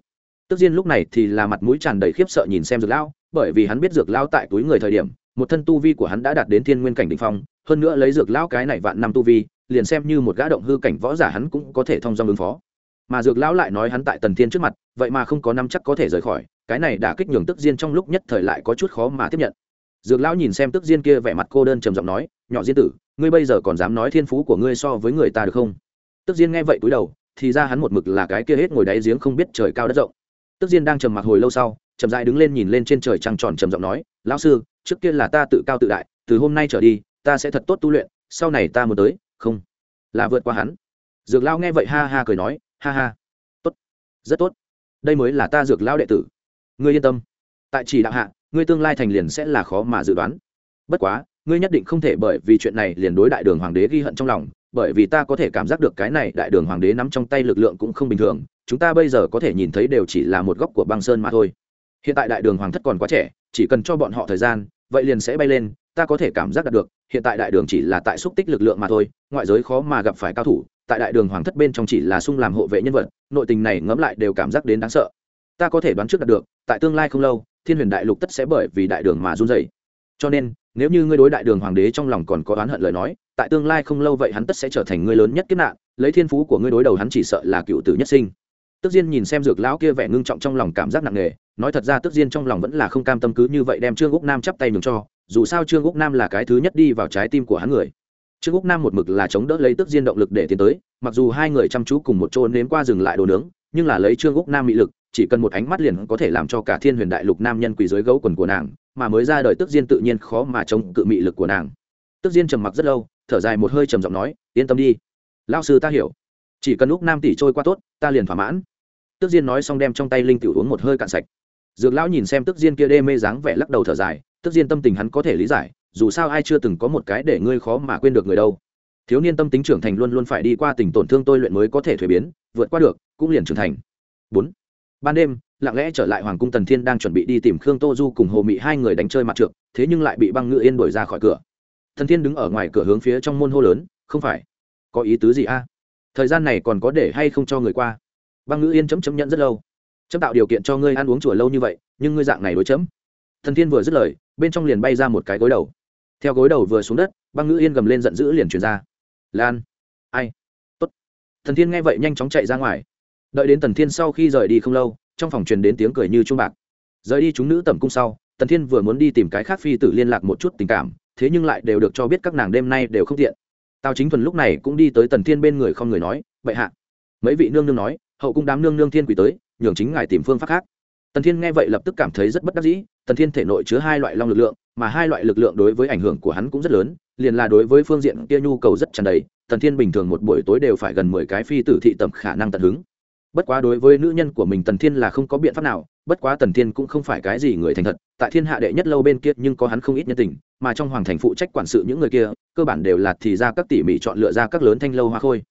Tức diên lúc này thì là mặt mũi tràn đầy khiếp sợ nhìn xem dược lao bởi vì hắn biết dược lao tại túi người thời điểm, một thân tu vi của hắn đã đạt đến thiên nguyên cảnh đ ỉ n h phong, hơn nữa lấy dược lao cái này vạn năm tu vi, liền xem như một gã động hư cảnh võ giả hắn cũng có thể thông dong ứng phó. Mà dược lão lại nói hắn tại tần thiên trước mặt, vậy mà không có năm chắc có thể rời khỏi, cái này đã kích nhường tức diên trong lúc nhất thời lại có chút khó mà tiếp nhận dược lão nhìn xem tức diên kia vẻ mặt cô đơn trầm giọng nói, nhỏ diên tử, ngươi bây giờ còn dám nói thiên phú của ngươi so với người ta được không? Tức diên nghe vậy cúi đầu, thì ra hắn một mực là cái kia hết ngồi đáy giếng không biết trời cao đất rộng. Tức diên đang trầm mặc hồi lâu sau, chậm dại đứng lên nhìn lên trên trời trăng tròn trầm giọng nói, lão sư, trước kia là ta tự cao tự đại, từ hôm nay trở đi, ta sẽ thật tốt tu luyện, sau này ta muốn tới, không, là vượt qua hắn. Dược lao nghe vậy ha ha cười nói, ha ha, tốt, rất tốt, đây mới là ta dược lao đệ tử, ngươi yên tâm, tại chỉ đạo hạ ngươi tương lai thành liền sẽ là khó mà dự đoán. Bất quá, ngươi nhất định không thể bởi vì chuyện này liền đối đại đường hoàng đế ghi hận trong lòng, bởi vì ta có thể cảm giác được cái này đại đường hoàng đế nắm trong tay lực lượng cũng không bình thường, chúng ta bây giờ có thể nhìn thấy đều chỉ là một góc của băng sơn mà thôi. Hiện tại đại đường hoàng thất còn quá trẻ, chỉ cần cho bọn họ thời gian, vậy liền sẽ bay lên, ta có thể cảm giác được, hiện tại đại đường chỉ là tại xúc tích lực lượng mà thôi, ngoại giới khó mà gặp phải cao thủ, tại đại đường hoàng thất bên trong chỉ là sung làm hộ vệ nhân vật, nội tình này ngẫm lại đều cảm giác đến đáng sợ. Ta có thể đoán trước đạt được, tại tương lai không lâu thiên huyền đại lục tất sẽ bởi vì đại đường mà run dày cho nên, nếu như ngươi đối đại đường hoàng đế trong lòng còn có oán hận lời nói, tại tương lai không lâu vậy hắn tất sẽ trở thành ngươi lớn nhất kiếp nạn, lấy thiên phú của ngươi đối đầu hắn chỉ sợ là cựu tử nhất sinh. Tức diên nhìn xem dược lão kia vẻ ngưng trọng trong lòng cảm giác nặng nề, nói thật ra tức diên trong lòng vẫn là không cam tâm cứ như vậy đem trương úc nam chắp tay nhường cho, dù sao trương úc nam là cái thứ nhất đi vào trái tim của hắn người. Trương úc nam một mực là chống đỡ lấy tức diên động lực để tiến tới, mặc dù hai người chăm chú cùng một chỗ nếm qua dừng lại đồ nướng, nhưng là lấy trương úc nam mị lực chỉ cần một ánh mắt liền có thể làm cho cả thiên huyền đại lục nam nhân quỳ dưới gấu quần của nàng, mà mới ra đời tức diên tự nhiên khó mà chống cự mị lực của nàng. Tức diên trầm mặc rất lâu, thở dài một hơi trầm giọng nói, yên tâm đi. Lao sư ta hiểu. Chỉ cần lúc nam tỷ trôi qua tốt, ta liền thỏa mãn. Tức diên nói xong đem trong tay linh tiểu uống một hơi cạn sạch. Dược lão nhìn xem tức diên kia đê mê dáng vẻ lắc đầu thở dài, tức diên tâm tình hắn có thể lý giải, dù sao ai chưa từng có một cái để ngươi khó mà quên được người đâu. Thiếu niên tâm tính trưởng thành luôn luôn phải đi qua tình tổn thương tôi luyện mới có thể thuế biến, vượt qua được, cũng liền trưởng thành. Bốn ban đêm, lặng lẽ trở lại hoàng cung tần thiên đang chuẩn bị đi tìm khương tô du cùng hồ mị hai người đánh chơi mặt trượt thế nhưng lại bị băng ngự yên đuổi ra khỏi cửa. Thần thiên đứng ở ngoài cửa hướng phía trong môn hô lớn, không phải, có ý tứ gì a? Thời gian này còn có để hay không cho người qua? Băng ngự yên chấm chấm nhận rất lâu. Chấm tạo điều kiện cho ngươi ăn uống chùa lâu như vậy, nhưng ngươi dạng này đối chấm. Thần thiên vừa dứt lời, bên trong liền bay ra một cái gối đầu. Theo gối đầu vừa xuống đất, băng ngự yên gầm lên giận dữ liền truyền ra. Lan, ai? Tốt. Thần thiên nghe vậy nhanh chóng chạy ra ngoài đợi đến tần thiên sau khi rời đi không lâu, trong phòng truyền đến tiếng cười như trung bạc. Rời đi chúng nữ tẩm cung sau, tần thiên vừa muốn đi tìm cái khác phi tử liên lạc một chút tình cảm, thế nhưng lại đều được cho biết các nàng đêm nay đều không tiện. Tào chính thuần lúc này cũng đi tới tần thiên bên người không người nói vậy hạ. Mấy vị nương nương nói, hậu cung đám nương nương thiên quỷ tới, nhường chính ngài tìm phương pháp khác. Tần thiên nghe vậy lập tức cảm thấy rất bất đắc dĩ, tần thiên thể nội chứa hai loại long lực lượng, mà hai loại lực lượng đối với ảnh hưởng của hắn cũng rất lớn, liền là đối với phương diện kia nhu cầu rất tràn đầy, tần thiên bình thường một buổi tối đều phải gần mười cái phi tử thị tầm khả năng tận hứng bất quá đối với nữ nhân của mình tần thiên là không có biện pháp nào, bất quá tần thiên cũng không phải cái gì người thành thật, tại thiên hạ đệ nhất lâu bên kia nhưng có hắn không ít nhân tình, mà trong hoàng thành phụ trách quản sự những người kia, cơ bản đều là thì ra các tỉ mỉ chọn lựa ra các lớn thanh lâu hoa khôi.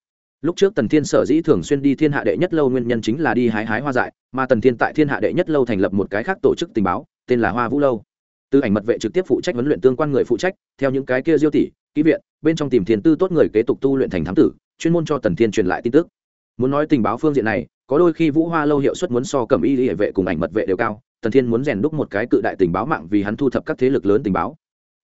Lúc trước tần thiên sở dĩ thường xuyên đi thiên hạ đệ nhất lâu nguyên nhân chính là đi hái hái hoa dại, mà tần thiên tại thiên hạ đệ nhất lâu thành lập một cái khác tổ chức tình báo, tên là hoa vũ lâu. Tư ảnh mật vệ trực tiếp phụ trách huấn luyện tương quan người phụ trách, theo những cái kia diêu tỷ kỹ viện, bên trong tìm thiên tư tốt người kế tục tu luyện thành thám tử, chuyên môn cho tần thiên truyền lại tin tức. Muốn nói tình báo phương diện này có đôi khi vũ hoa lâu hiệu suất muốn so cầm y hệ vệ cùng ảnh mật vệ đều cao, tần thiên muốn rèn đúc một cái cự đại tình báo mạng vì hắn thu thập các thế lực lớn tình báo.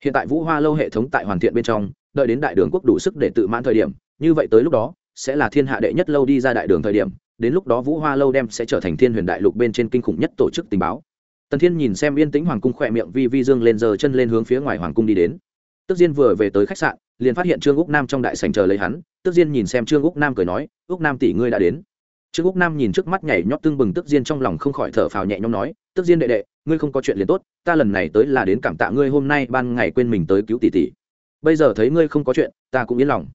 Hiện tại vũ hoa lâu hệ thống tại hoàn thiện bên trong, đợi đến đại đường quốc đủ sức để tự mãn thời điểm, như vậy tới lúc đó, sẽ là thiên hạ đệ nhất lâu đi ra đại đường thời điểm, đến lúc đó vũ hoa lâu đem sẽ trở thành thiên huyền đại lục bên trên kinh khủng nhất tổ chức tình báo. Tần thiên nhìn xem yên tĩnh hoàng cung khỏe miệng vi vi dương lên giờ chân lên hướng phía ngoài hoàng cung đi đến. Tức diên vừa về tới khách sạn, liền phát hiện trương úc nam trong đại sành chờ lấy hắn, tức diên nhìn xem trương úc nam cười nói, úc nam tỷ ngươi đã đến trương úc nam nhìn trước mắt nhảy nhót tương bừng tức diên trong lòng không khỏi thở phào nhẹ nhõm nói, tức diên đệ đệ, ngươi không có chuyện liền tốt, ta lần này tới là đến cảm tạ ngươi hôm nay ban ngày quên mình tới cứu tỷ tỷ. Bây giờ thấy ngươi không có chuyện, ta cũng yên lòng.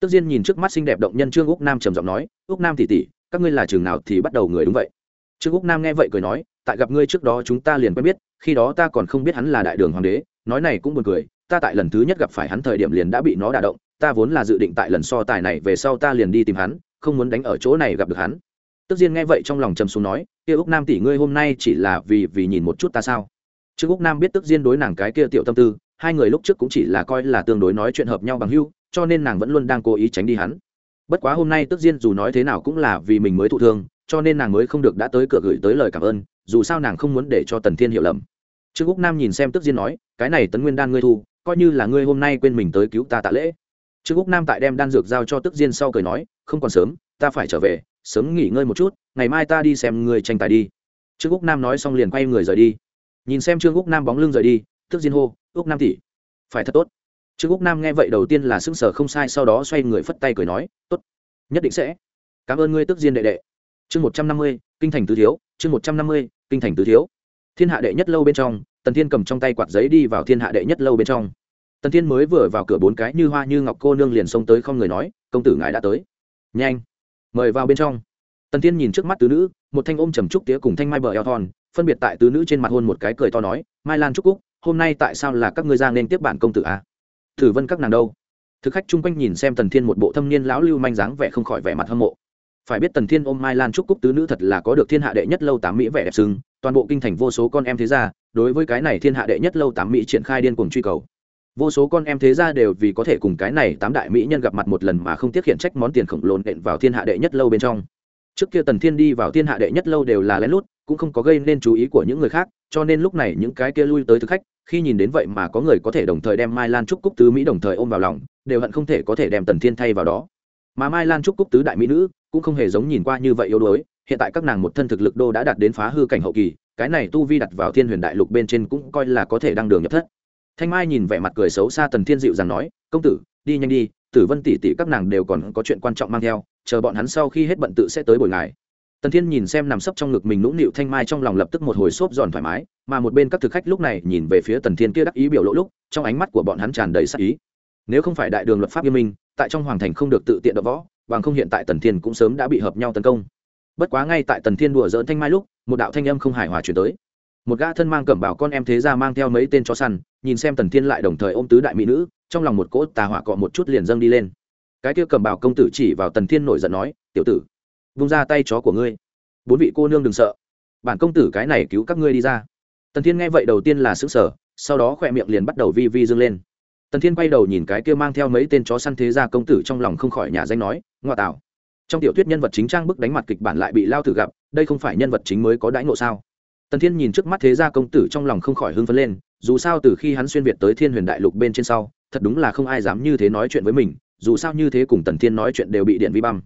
Tức diên nhìn trước mắt xinh đẹp động nhân trương úc nam trầm giọng nói, úc nam tỷ tỷ, các ngươi là trường nào thì bắt đầu người đúng vậy. Trương úc nam nghe vậy cười nói, tại gặp ngươi trước đó chúng ta liền quen biết, khi đó ta còn không biết hắn là đại đường hoàng đế, nói này cũng buồn cười, ta tại lần thứ nhất gặp phải hắn thời điểm liền đã bị nó đả động, ta vốn là dự định tại lần so tài này về sau ta liền đi tìm hắn không muốn đánh ở chỗ này gặp được hắn. Tức diên nghe vậy trong lòng trầm xuống nói, kia úc nam tỷ ngươi hôm nay chỉ là vì vì nhìn một chút ta sao? Trương úc nam biết tức diên đối nàng cái kia tiểu tâm tư, hai người lúc trước cũng chỉ là coi là tương đối nói chuyện hợp nhau bằng hưu cho nên nàng vẫn luôn đang cố ý tránh đi hắn. Bất quá hôm nay tức diên dù nói thế nào cũng là vì mình mới thụ thương, cho nên nàng mới không được đã tới cửa gửi tới lời cảm ơn, dù sao nàng không muốn để cho tần thiên hiểu lầm. Trương úc nam nhìn xem tức diên nói, cái này tấn nguyên đan ngươi thu, coi như là ngươi hôm nay quên mình tới cứu ta tạ lễ trương úc nam tại đem đan dược giao cho tức diên sau cười nói, không còn sớm, ta phải trở về, sớm nghỉ ngơi một chút, ngày mai ta đi xem người tranh tài đi. Trương úc nam nói xong liền quay người rời đi. Nhìn xem trương úc nam bóng lưng rời đi, tức diên hô, úc nam tỷ, phải thật tốt. Trương úc nam nghe vậy đầu tiên là sững sờ không sai, sau đó xoay người phất tay cười nói, tốt, nhất định sẽ. Cảm ơn ngươi tức diên đệ đệ. Chương một trăm năm mươi, kinh thành tứ thiếu, chương một trăm năm mươi, kinh thành tứ thiếu. Thiên hạ đệ nhất lâu bên trong, tần thiên cầm trong tay quạt giấy đi vào thiên hạ đệ nhất lâu bên trong tần thiên mới vừa vào cửa bốn cái như hoa như ngọc cô nương liền xông tới không người nói, công tử ngài đã tới. Nhanh, mời vào bên trong. Tần thiên nhìn trước mắt tứ nữ, một thanh ôm trầm trúc tía cùng thanh mai bờ eo thon, phân biệt tại tứ nữ trên mặt hôn một cái cười to nói, mai lan trúc cúc, hôm nay tại sao là các ngươi ra nên tiếp bản công tử à? thử vân các nàng đâu? Thực khách chung quanh nhìn xem tần thiên một bộ thâm niên lão lưu manh dáng vẻ không khỏi vẻ mặt hâm mộ. Phải biết tần thiên ôm mai lan trúc cúc tứ nữ thật là có được thiên hạ đệ nhất lâu tám mỹ vẻ đẹp sưng toàn bộ kinh thành vô số con em thế gia, đối với cái này thiên hạ đệ nhất lâu tám mỹ triển khai điên cuồng truy cầu vô số con em thế gia đều vì có thể cùng cái này tám đại mỹ nhân gặp mặt một lần mà không tiếc hiện trách món tiền khổng lồ nện vào thiên hạ đệ nhất lâu bên trong. Trước kia tần thiên đi vào thiên hạ đệ nhất lâu đều là lén lút, cũng không có gây nên chú ý của những người khác, cho nên lúc này những cái kia lui tới thực khách, khi nhìn đến vậy mà có người có thể đồng thời đem mai lan trúc cúc tứ mỹ đồng thời ôm vào lòng, đều hận không thể có thể đem tần thiên thay vào đó. Mà mai lan trúc cúc tứ đại mỹ nữ cũng không hề giống nhìn qua như vậy yếu đuối, hiện tại các nàng một thân thực lực đô đã đạt đến phá hư cảnh hậu kỳ, cái này tu vi đặt vào thiên huyền đại lục bên trên cũng coi là có thể đăng đường nhập thất thanh mai nhìn vẻ mặt cười xấu xa tần thiên dịu rằng nói, công tử, đi nhanh đi, tử vân tỷ tỷ các nàng đều còn có chuyện quan trọng mang theo, chờ bọn hắn sau khi hết bận tự sẽ tới buổi ngài. Tần thiên nhìn xem nằm sấp trong ngực mình nũng nịu thanh mai trong lòng lập tức một hồi xốp giòn thoải mái, mà một bên các thực khách lúc này nhìn về phía tần thiên kia đắc ý biểu lộ lúc, trong ánh mắt của bọn hắn tràn đầy sắc ý. Nếu không phải đại đường luật pháp nghiêm minh, tại trong hoàng thành không được tự tiện đập võ, bằng không hiện tại tần thiên cũng sớm đã bị hợp nhau tấn công. Bất quá ngay tại tần thiên đùa dỡn thanh mai lúc, một đạo thanh âm không hài hòa chuyển tới một gã thân mang cẩm bảo con em thế ra mang theo mấy tên chó săn, nhìn xem tần thiên lại đồng thời ôm tứ đại mỹ nữ, trong lòng một cỗ tà hỏa cọ một chút liền dâng đi lên. Cái kia cẩm bảo công tử chỉ vào tần thiên nổi giận nói, tiểu tử, vung ra tay chó của ngươi. Bốn vị cô nương đừng sợ. Bản công tử cái này cứu các ngươi đi ra. Tần thiên nghe vậy đầu tiên là xứng sở sau đó khỏe miệng liền bắt đầu vi vi dâng lên. Tần thiên quay đầu nhìn cái kia mang theo mấy tên chó săn thế gia công tử trong lòng không khỏi nhà danh nói, ngoa tạo. Trong tiểu thuyết nhân vật chính trang bức đánh mặt kịch bản lại bị lao thử gặp, đây không phải nhân vật chính mới có đãi ngộ sao? Tần thiên nhìn trước mắt thế gia công tử trong lòng không khỏi hưng phấn lên, dù sao từ khi hắn xuyên việt tới thiên huyền đại lục bên trên sau, thật đúng là không ai dám như thế nói chuyện với mình, dù sao như thế cùng tần thiên nói chuyện đều bị điện vi băm.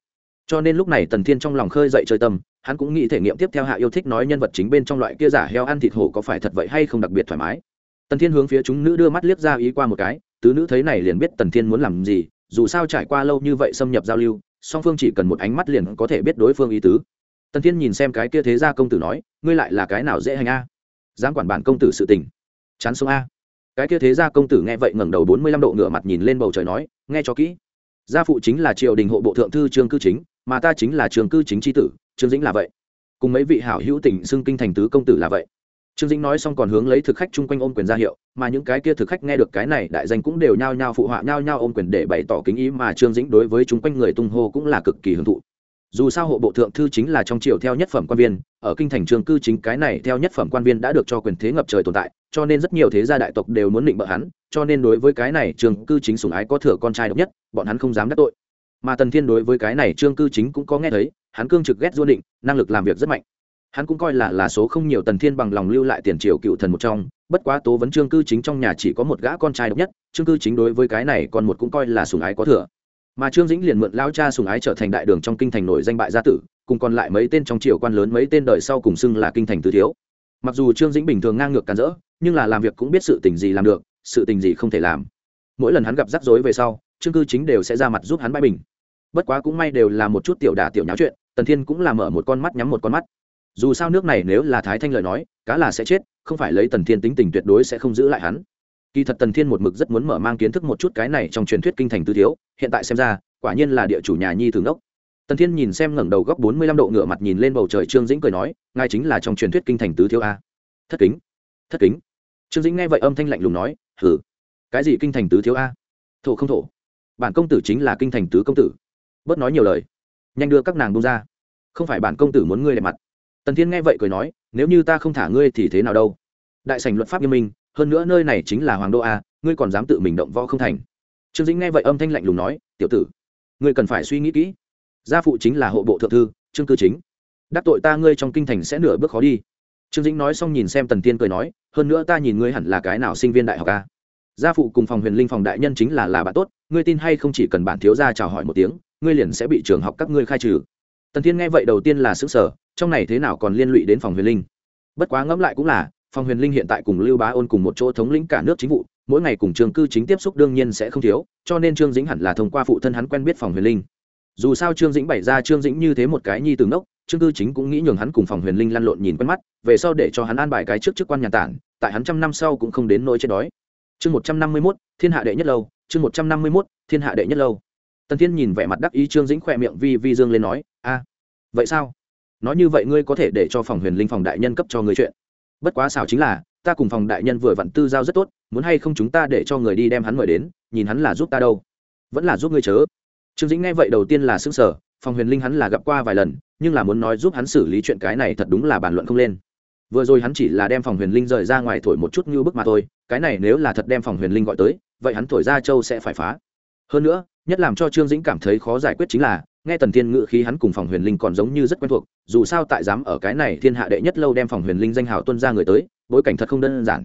Cho nên lúc này tần thiên trong lòng khơi dậy chơi tâm, hắn cũng nghĩ thể nghiệm tiếp theo hạ yêu thích nói nhân vật chính bên trong loại kia giả heo ăn thịt hổ có phải thật vậy hay không đặc biệt thoải mái. Tần thiên hướng phía chúng nữ đưa mắt liếc ra ý qua một cái, tứ nữ thấy này liền biết tần thiên muốn làm gì, dù sao trải qua lâu như vậy xâm nhập giao lưu, song phương chỉ cần một ánh mắt liền có thể biết đối phương ý tứ tần thiên nhìn xem cái kia thế gia công tử nói, ngươi lại là cái nào dễ hành a? Dám quản bản công tử sự tình. Chán sống a. Cái kia thế gia công tử nghe vậy ngẩng đầu bốn mươi lăm độ ngửa mặt nhìn lên bầu trời nói, nghe cho kỹ. Gia phụ chính là triều đình hộ bộ thượng thư trương cư chính, mà ta chính là trường cư chính tri tử, trương dĩnh là vậy. Cùng mấy vị hảo hữu tỉnh xưng kinh thành tứ công tử là vậy. Trương dĩnh nói xong còn hướng lấy thực khách chung quanh ôm quyền ra hiệu, mà những cái kia thực khách nghe được cái này đại danh cũng đều nhao nhao phụ họa, nhao nhao ôm quyền để bày tỏ kính ý mà trương dĩnh đối với chung quanh người tung hô cũng là cực kỳ hưởng thụ dù sao hộ bộ thượng thư chính là trong triều theo nhất phẩm quan viên, ở kinh thành trường cư chính cái này theo nhất phẩm quan viên đã được cho quyền thế ngập trời tồn tại, cho nên rất nhiều thế gia đại tộc đều muốn định bợ hắn, cho nên đối với cái này trường cư chính sủng ái có thừa con trai độc nhất, bọn hắn không dám đắc tội. Mà tần thiên đối với cái này trương cư chính cũng có nghe thấy, hắn cương trực ghét duôn định, năng lực làm việc rất mạnh. Hắn cũng coi là là số không nhiều tần thiên bằng lòng lưu lại tiền triều cựu thần một trong, bất quá tố vấn trương cư chính trong nhà chỉ có một gã con trai độc nhất, trương cư chính đối với cái này còn một cũng coi là sùng ái có thừa mà trương dĩnh liền mượn lao cha sùng ái trở thành đại đường trong kinh thành nổi danh bại gia tử, cùng còn lại mấy tên trong triều quan lớn mấy tên đời sau cùng xưng là kinh thành tứ thiếu. Mặc dù trương dĩnh bình thường ngang ngược càn rỡ, nhưng là làm việc cũng biết sự tình gì làm được, sự tình gì không thể làm. Mỗi lần hắn gặp rắc rối về sau, trương cư chính đều sẽ ra mặt giúp hắn bãi bình. Bất quá cũng may đều là một chút tiểu đả tiểu nháo chuyện, tần thiên cũng làm mở một con mắt nhắm một con mắt. Dù sao nước này nếu là thái thanh lời nói, cá là sẽ chết, không phải lấy tần thiên tính tình tuyệt đối sẽ không giữ lại hắn kỳ thật tần thiên một mực rất muốn mở mang kiến thức một chút cái này trong truyền thuyết kinh thành tư thiếu, hiện tại xem ra, quả nhiên là địa chủ nhà nhi thường đốc. Tần thiên nhìn xem ngẩng đầu góc bốn mươi lăm độ ngựa mặt nhìn lên bầu trời trương dĩnh cười nói, ngài chính là trong truyền thuyết kinh thành tứ thiếu a? Thất kính thất kính. Trương dĩnh nghe vậy âm thanh lạnh lùng nói hử cái gì kinh thành tứ thiếu a? Thổ không thổ, bản công tử chính là kinh thành tứ công tử. Bớt nói nhiều lời, nhanh đưa các nàng bông ra, không phải bản công tử muốn ngươi đẹp mặt. Tần thiên nghe vậy cười nói, nếu như ta không thả ngươi thì thế nào đâu? Đại sảnh luật pháp nghiêm minh hơn nữa nơi này chính là hoàng đô a, ngươi còn dám tự mình động võ không thành. Trương dĩnh nghe vậy âm thanh lạnh lùng nói, tiểu tử, ngươi cần phải suy nghĩ kỹ. Gia phụ chính là hộ bộ thượng thư, trương cư chính. Đắc tội ta ngươi trong kinh thành sẽ nửa bước khó đi. Trương dĩnh nói xong nhìn xem tần tiên cười nói, hơn nữa ta nhìn ngươi hẳn là cái nào sinh viên đại học a. Gia phụ cùng phòng huyền linh phòng đại nhân chính là là bạn tốt, ngươi tin hay không chỉ cần bạn thiếu gia chào hỏi một tiếng, ngươi liền sẽ bị trường học các ngươi khai trừ. Tần thiên nghe vậy đầu tiên là xứng sở trong này thế nào còn liên lụy đến phòng huyền linh. Bất quá ngẫm lại cũng là phòng huyền linh hiện tại cùng lưu bá ôn cùng một chỗ thống lĩnh cả nước chính vụ, mỗi ngày cùng trường cư chính tiếp xúc đương nhiên sẽ không thiếu, cho nên trương dĩnh hẳn là thông qua phụ thân hắn quen biết phòng huyền linh. Dù sao trương dĩnh bày ra trương dĩnh như thế một cái nhi từ ngốc, trương cư chính cũng nghĩ nhường hắn cùng phòng huyền linh lăn lộn nhìn quen mắt, về sau để cho hắn an bài cái trước chức quan nhà tản, tại hắn trăm năm sau cũng không đến nỗi chết đói. Chương một trăm năm mươi mốt, thiên hạ đệ nhất lâu, chương một trăm năm mươi mốt, thiên hạ đệ nhất lâu. Tần thiên nhìn vẻ mặt đắc ý trương dĩnh khỏe miệng vi vi dương lên nói, a, vậy sao? Nói như vậy ngươi có thể để cho phòng huyền linh phòng đại nhân cấp cho ngươi chuyện bất quá xảo chính là, ta cùng phòng đại nhân vừa vặn tư giao rất tốt, muốn hay không chúng ta để cho người đi đem hắn mời đến, nhìn hắn là giúp ta đâu. Vẫn là giúp ngươi chớ. Trương dĩnh nghe vậy đầu tiên là xưng sở phòng huyền linh hắn là gặp qua vài lần, nhưng là muốn nói giúp hắn xử lý chuyện cái này thật đúng là bàn luận không lên. Vừa rồi hắn chỉ là đem phòng huyền linh rời ra ngoài thổi một chút như bức mà thôi, cái này nếu là thật đem phòng huyền linh gọi tới, vậy hắn thổi ra châu sẽ phải phá. Hơn nữa, nhất làm cho trương dĩnh cảm thấy khó giải quyết chính là nghe tần thiên ngự khí hắn cùng phòng huyền linh còn giống như rất quen thuộc, dù sao tại dám ở cái này thiên hạ đệ nhất lâu đem phòng huyền linh danh hào tuân ra người tới, bối cảnh thật không đơn giản.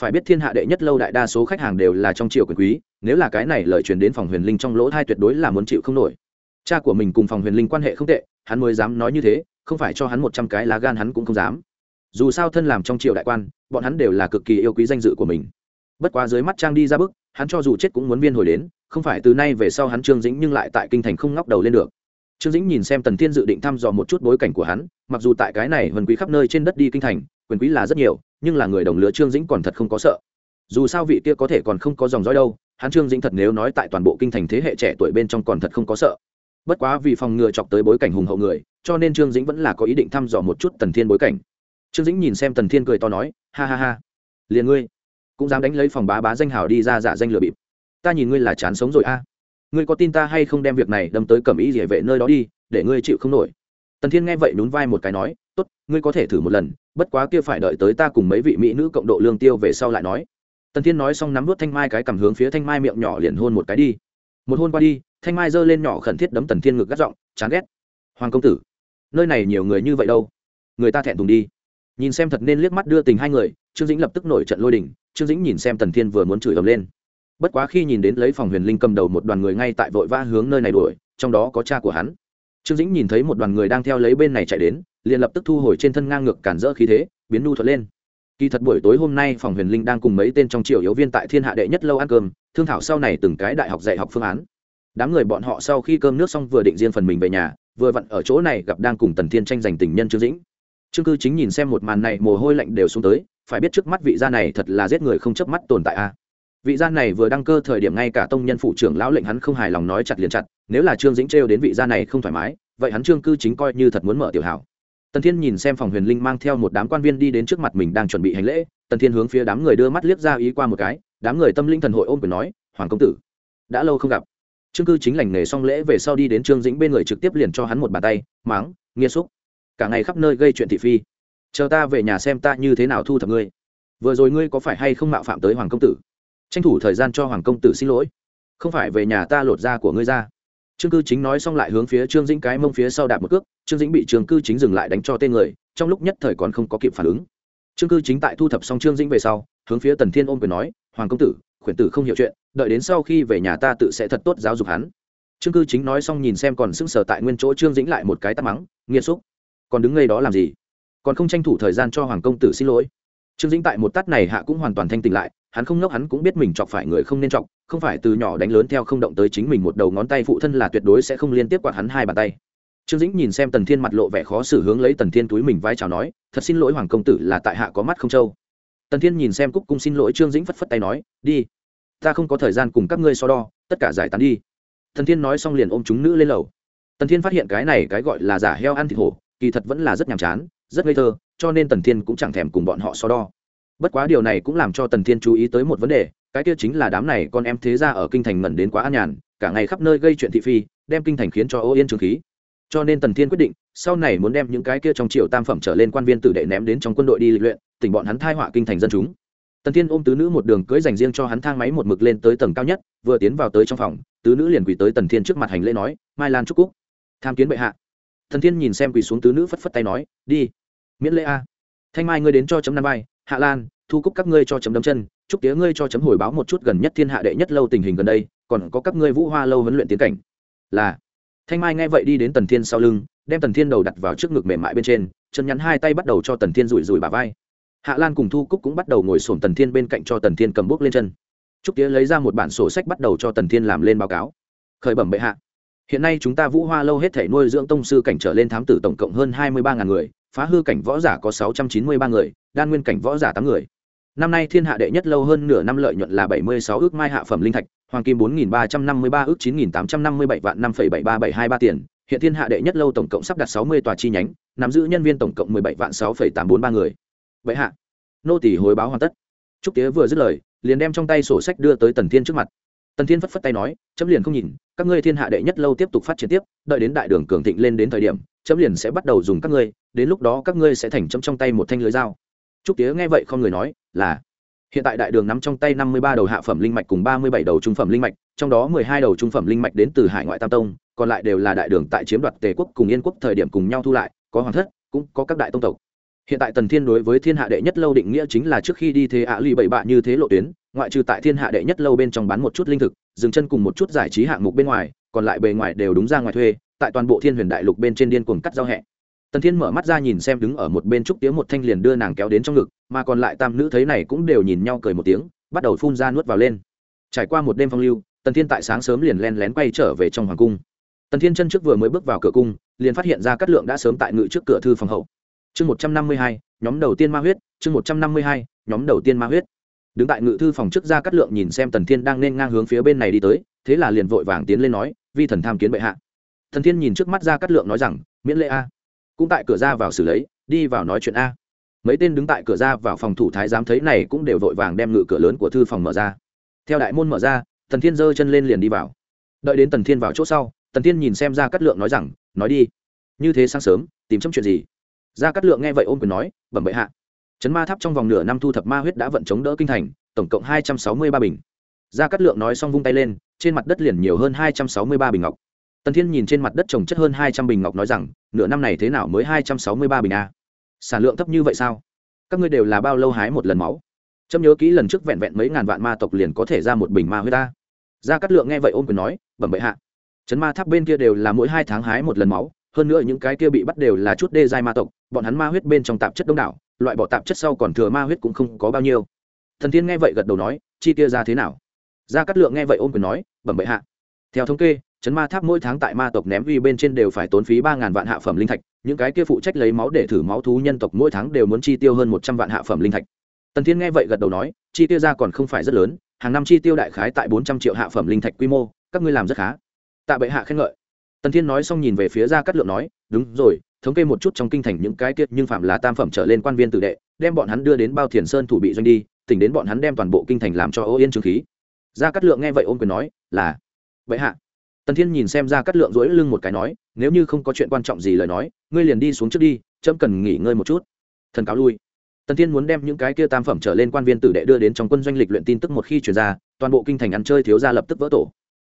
Phải biết thiên hạ đệ nhất lâu đại đa số khách hàng đều là trong triều quyền quý, nếu là cái này lời truyền đến phòng huyền linh trong lỗ thai tuyệt đối là muốn chịu không nổi. Cha của mình cùng phòng huyền linh quan hệ không tệ, hắn mới dám nói như thế, không phải cho hắn một trăm cái lá gan hắn cũng không dám. Dù sao thân làm trong triều đại quan, bọn hắn đều là cực kỳ yêu quý danh dự của mình. Bất quá dưới mắt trang đi ra bức hắn cho dù chết cũng muốn viên hồi đến không phải từ nay về sau hắn trương dĩnh nhưng lại tại kinh thành không ngóc đầu lên được. Trương dĩnh nhìn xem tần thiên dự định thăm dò một chút bối cảnh của hắn, mặc dù tại cái này vần quý khắp nơi trên đất đi kinh thành, quyền quý là rất nhiều, nhưng là người đồng lứa trương dĩnh còn thật không có sợ. Dù sao vị kia có thể còn không có dòng dõi đâu, hắn trương dĩnh thật nếu nói tại toàn bộ kinh thành thế hệ trẻ tuổi bên trong còn thật không có sợ. Bất quá vì phòng ngừa chọc tới bối cảnh hùng hậu người, cho nên trương dĩnh vẫn là có ý định thăm dò một chút tần thiên bối cảnh. Trương dĩnh nhìn xem tần thiên cười to nói, ha ha ha, liền ngươi cũng dám đánh lấy phòng bá bá danh hào đi ra giả danh lừa bịp ta nhìn ngươi là chán sống rồi a. Ngươi có tin ta hay không đem việc này đâm tới cầm ý địa vệ nơi đó đi, để ngươi chịu không nổi. Tần thiên nghe vậy nhún vai một cái nói, tốt, ngươi có thể thử một lần, bất quá kia phải đợi tới ta cùng mấy vị mỹ nữ cộng độ lương tiêu về sau lại nói. Tần thiên nói xong nắm vút thanh mai cái cầm hướng phía thanh mai miệng nhỏ liền hôn một cái đi. Một hôn qua đi, thanh mai giơ lên nhỏ khẩn thiết đấm tần thiên ngực gắt giọng, chán ghét. Hoàng công tử, nơi này nhiều người như vậy đâu? Người ta thẹn thùng đi. Nhìn xem thật nên liếc mắt đưa tình hai người, trương dĩnh lập tức nổi trận lôi đình, trương dĩnh nhìn xem tần thiên vừa muốn chửi ầm lên bất quá khi nhìn đến lấy phòng huyền linh cầm đầu một đoàn người ngay tại vội vã hướng nơi này đuổi, trong đó có cha của hắn. Trương dĩnh nhìn thấy một đoàn người đang theo lấy bên này chạy đến, liền lập tức thu hồi trên thân ngang ngược cản rỡ khí thế, biến nu thuật lên. Kỳ thật buổi tối hôm nay phòng huyền linh đang cùng mấy tên trong triều yếu viên tại thiên hạ đệ nhất lâu ăn cơm, thương thảo sau này từng cái đại học dạy học phương án. Đám người bọn họ sau khi cơm nước xong vừa định riêng phần mình về nhà, vừa vặn ở chỗ này gặp đang cùng tần thiên tranh giành tình nhân trương dĩnh. Trương cư chính nhìn xem một màn này, mồ hôi lạnh đều xuống tới, phải biết trước mắt vị gia này thật là giết người không chớp mắt tồn tại a vị gia này vừa đăng cơ thời điểm ngay cả tông nhân phụ trưởng lão lệnh hắn không hài lòng nói chặt liền chặt, nếu là trương dĩnh trêu đến vị gia này không thoải mái, vậy hắn trương cư chính coi như thật muốn mở tiểu hảo. Tần thiên nhìn xem phòng huyền linh mang theo một đám quan viên đi đến trước mặt mình đang chuẩn bị hành lễ, tần thiên hướng phía đám người đưa mắt liếc ra ý qua một cái, đám người tâm linh thần hội ôm quyền nói, hoàng công tử, đã lâu không gặp. Trương cư chính lành nghề xong lễ về sau đi đến trương dĩnh bên người trực tiếp liền cho hắn một bàn tay, máng nghiêm xúc, cả ngày khắp nơi gây chuyện thị phi. Chờ ta về nhà xem ta như thế nào thu thập ngươi. Vừa rồi ngươi có phải hay không mạo phạm tới hoàng công tử? Tranh thủ thời gian cho hoàng công tử xin lỗi. Không phải về nhà ta lột da của ngươi ra. Trương cư chính nói xong lại hướng phía trương dĩnh cái mông phía sau đạp một cước, trương dĩnh bị trương cư chính dừng lại đánh cho tên người, trong lúc nhất thời còn không có kịp phản ứng. Trương cư chính tại thu thập xong trương dĩnh về sau, hướng phía tần thiên ôm quyền nói, hoàng công tử, khuyển tử không hiểu chuyện, đợi đến sau khi về nhà ta tự sẽ thật tốt giáo dục hắn. Trương cư chính nói xong nhìn xem còn sững sờ tại nguyên chỗ trương dĩnh lại một cái tắt mắng nghiêm xúc, còn đứng ngay đó làm gì? Còn không tranh thủ thời gian cho hoàng công tử xin lỗi. Trương dĩnh tại một tắt này hạ cũng hoàn toàn thanh tỉnh lại hắn không ngốc, hắn cũng biết mình chọc phải người không nên chọc, không phải từ nhỏ đánh lớn theo không động tới chính mình một đầu ngón tay phụ thân là tuyệt đối sẽ không liên tiếp quạt hắn hai bàn tay. Trương dĩnh nhìn xem tần thiên mặt lộ vẻ khó xử hướng lấy tần thiên túi mình vai chào nói, thật xin lỗi hoàng công tử là tại hạ có mắt không trâu. Tần thiên nhìn xem cúc cung xin lỗi trương dĩnh phất phất tay nói, đi, ta không có thời gian cùng các ngươi so đo, tất cả giải tán đi. Tần thiên nói xong liền ôm chúng nữ lên lầu. Tần thiên phát hiện cái này cái gọi là giả heo ăn thịt hổ, kỳ thật vẫn là rất nhàm chán, rất ngây thơ, cho nên tần thiên cũng chẳng thèm cùng bọn họ so đo bất quá điều này cũng làm cho tần thiên chú ý tới một vấn đề, cái kia chính là đám này con em thế ra ở kinh thành ngẩn đến quá an nhàn, cả ngày khắp nơi gây chuyện thị phi, đem kinh thành khiến cho ô yên trường khí. Cho nên tần thiên quyết định, sau này muốn đem những cái kia trong triều tam phẩm trở lên quan viên tử đệ ném đến trong quân đội đi lịch luyện, tỉnh bọn hắn thai họa kinh thành dân chúng. Tần thiên ôm tứ nữ một đường cưới dành riêng cho hắn thang máy một mực lên tới tầng cao nhất, vừa tiến vào tới trong phòng, tứ nữ liền quỳ tới tần thiên trước mặt hành lễ nói, mai lan trúc cúc, tham kiến bệ hạ. Thần thiên nhìn xem quỳ xuống tứ nữ phất phất tay nói, đi, miễn lễ a. Thanh mai ngươi đến cho chấm năm vai hạ lan, thu cúc các ngươi cho chấm đấm chân, chúc tía ngươi cho chấm hồi báo một chút gần nhất thiên hạ đệ nhất lâu tình hình gần đây, còn có các ngươi vũ hoa lâu huấn luyện tiến cảnh. Là. Thanh mai nghe vậy đi đến tần thiên sau lưng, đem tần thiên đầu đặt vào trước ngực mềm mại bên trên, chân nhắn hai tay bắt đầu cho tần thiên rủi rủi bà vai. Hạ lan cùng thu cúc cũng bắt đầu ngồi sổm tần thiên bên cạnh cho tần thiên cầm bút lên chân. Trúc tía lấy ra một bản sổ sách bắt đầu cho tần thiên làm lên báo cáo. Khởi bẩm bệ hạ. Hiện nay chúng ta vũ hoa lâu hết thể nuôi dưỡng tông sư cảnh trở lên thám tử tổng cộng hơn hai mươi ba người phá hư cảnh võ giả có sáu trăm chín mươi ba người, đan nguyên cảnh võ giả tám người. Năm nay thiên hạ đệ nhất lâu hơn nửa năm lợi nhuận là bảy mươi sáu ước mai hạ phẩm linh thạch, hoàng kim bốn nghìn ba trăm năm mươi ba ước chín nghìn tám trăm năm mươi bảy vạn năm phẩy bảy ba bảy hai ba tiền. Hiện thiên hạ đệ nhất lâu tổng cộng sắp đặt sáu mươi tòa chi nhánh, nắm giữ nhân viên tổng cộng mười bảy vạn sáu phẩy tám bốn ba người. Vậy hạ, nô tỷ hồi báo hoàn tất. Trúc tía vừa dứt lời, liền đem trong tay sổ sách đưa tới tần thiên trước mặt. Tần thiên phất phất tay nói, chấm liền không nhìn, các ngươi thiên hạ đệ nhất lâu tiếp tục phát triển tiếp, đợi đến đại đường cường thịnh lên đến thời điểm chấm liền sẽ bắt đầu dùng các ngươi, đến lúc đó các ngươi sẽ thành chấm trong tay một thanh lưới dao. Trúc tía nghe vậy không người nói, là, hiện tại đại đường nắm trong tay năm mươi ba đầu hạ phẩm linh mạch cùng ba mươi bảy đầu trung phẩm linh mạch, trong đó mười hai đầu trung phẩm linh mạch đến từ hải ngoại tam tông, còn lại đều là đại đường tại chiếm đoạt tề quốc cùng yên quốc thời điểm cùng nhau thu lại, có hoàng thất, cũng có các đại tông tộc. Hiện tại tần thiên đối với thiên hạ đệ nhất lâu định nghĩa chính là trước khi đi thế ạ lụy bảy bạ như thế lộ tuyến, ngoại trừ tại thiên hạ đệ nhất lâu bên trong bán một chút linh thực, dừng chân cùng một chút giải trí hạng mục bên ngoài còn lại bề ngoài đều đúng ra ngoài thuê, tại toàn bộ thiên huyền đại lục bên trên điên cuồng cắt giao hẹ. Tần thiên mở mắt ra nhìn xem đứng ở một bên trúc tiếng một thanh liền đưa nàng kéo đến trong ngực, mà còn lại tam nữ thấy này cũng đều nhìn nhau cười một tiếng, bắt đầu phun ra nuốt vào lên. Trải qua một đêm phong lưu, tần thiên tại sáng sớm liền len lén quay trở về trong hoàng cung. Tần thiên chân trước vừa mới bước vào cửa cung, liền phát hiện ra cát lượng đã sớm tại ngự trước cửa thư phòng hậu. Chương một trăm năm mươi hai, nhóm đầu tiên ma huyết, chương một trăm năm mươi hai, nhóm đầu tiên ma huyết đứng tại ngự thư phòng trước ra cát lượng nhìn xem tần thiên đang nên ngang hướng phía bên này đi tới, thế là liền vội vàng tiến lên nói, vi thần tham kiến bệ hạ. Thần thiên nhìn trước mắt ra cát lượng nói rằng, miễn lễ a. Cũng tại cửa ra vào xử lấy, đi vào nói chuyện a. Mấy tên đứng tại cửa ra vào phòng thủ thái giám thấy này cũng đều vội vàng đem ngự cửa lớn của thư phòng mở ra. Theo đại môn mở ra, tần thiên giơ chân lên liền đi vào. Đợi đến tần thiên vào chỗ sau, tần thiên nhìn xem ra cát lượng nói rằng, nói đi. Như thế sáng sớm, tìm trong chuyện gì? Ra cát lượng nghe vậy ôm quyền nói, bẩm bệ hạ chấn ma tháp trong vòng nửa năm thu thập ma huyết đã vận chống đỡ kinh thành, tổng cộng hai trăm sáu mươi ba bình. Gia cát lượng nói xong vung tay lên, trên mặt đất liền nhiều hơn hai trăm sáu mươi ba bình ngọc. Tần thiên nhìn trên mặt đất trồng chất hơn hai trăm bình ngọc nói rằng, nửa năm này thế nào mới hai trăm sáu mươi ba bình a sản lượng thấp như vậy sao? Các ngươi đều là bao lâu hái một lần máu? Chấm nhớ kỹ lần trước vẹn vẹn mấy ngàn vạn ma tộc liền có thể ra một bình ma huyết ta. Gia cát lượng nghe vậy ôm quyền nói, bẩm bệ hạ. Chấn ma tháp bên kia đều là mỗi hai tháng hái một lần máu, hơn nữa những cái kia bị bắt đều là chút đê giai ma tộc, bọn hắn ma huyết bên trong tạp chất đông đảo loại bỏ tạp chất sau còn thừa ma huyết cũng không có bao nhiêu. Thần tiên nghe vậy gật đầu nói, chi kia ra thế nào? Ra cát lượng nghe vậy ôm quyền nói, bẩm bệ hạ. Theo thống kê, chấn ma tháp mỗi tháng tại ma tộc ném uy bên trên đều phải tốn phí ba ngàn vạn hạ phẩm linh thạch, những cái kia phụ trách lấy máu để thử máu thú nhân tộc mỗi tháng đều muốn chi tiêu hơn một trăm vạn hạ phẩm linh thạch. Tần thiên nghe vậy gật đầu nói, chi tiêu ra còn không phải rất lớn, hàng năm chi tiêu đại khái tại bốn trăm triệu hạ phẩm linh thạch quy mô, các ngươi làm rất khá. Tạ bệ hạ khen ngợi. Tần thiên nói xong nhìn về phía ra cát lượng nói, đúng rồi thống kê một chút trong kinh thành những cái kiệt nhưng phạm là tam phẩm trở lên quan viên tử đệ, đem bọn hắn đưa đến bao thiền sơn thủ bị doanh đi, tỉnh đến bọn hắn đem toàn bộ kinh thành làm cho ô yên trương khí. Ra cát lượng nghe vậy ôm quyền nói, là. Vậy hạ. Tần thiên nhìn xem ra cát lượng rỗi lưng một cái nói, nếu như không có chuyện quan trọng gì lời nói, ngươi liền đi xuống trước đi trâm cần nghỉ ngơi một chút. Thần cáo lui. Tần thiên muốn đem những cái kia tam phẩm trở lên quan viên tử đệ đưa đến trong quân doanh lịch luyện tin tức một khi chuyển ra, toàn bộ kinh thành ăn chơi thiếu ra lập tức vỡ tổ.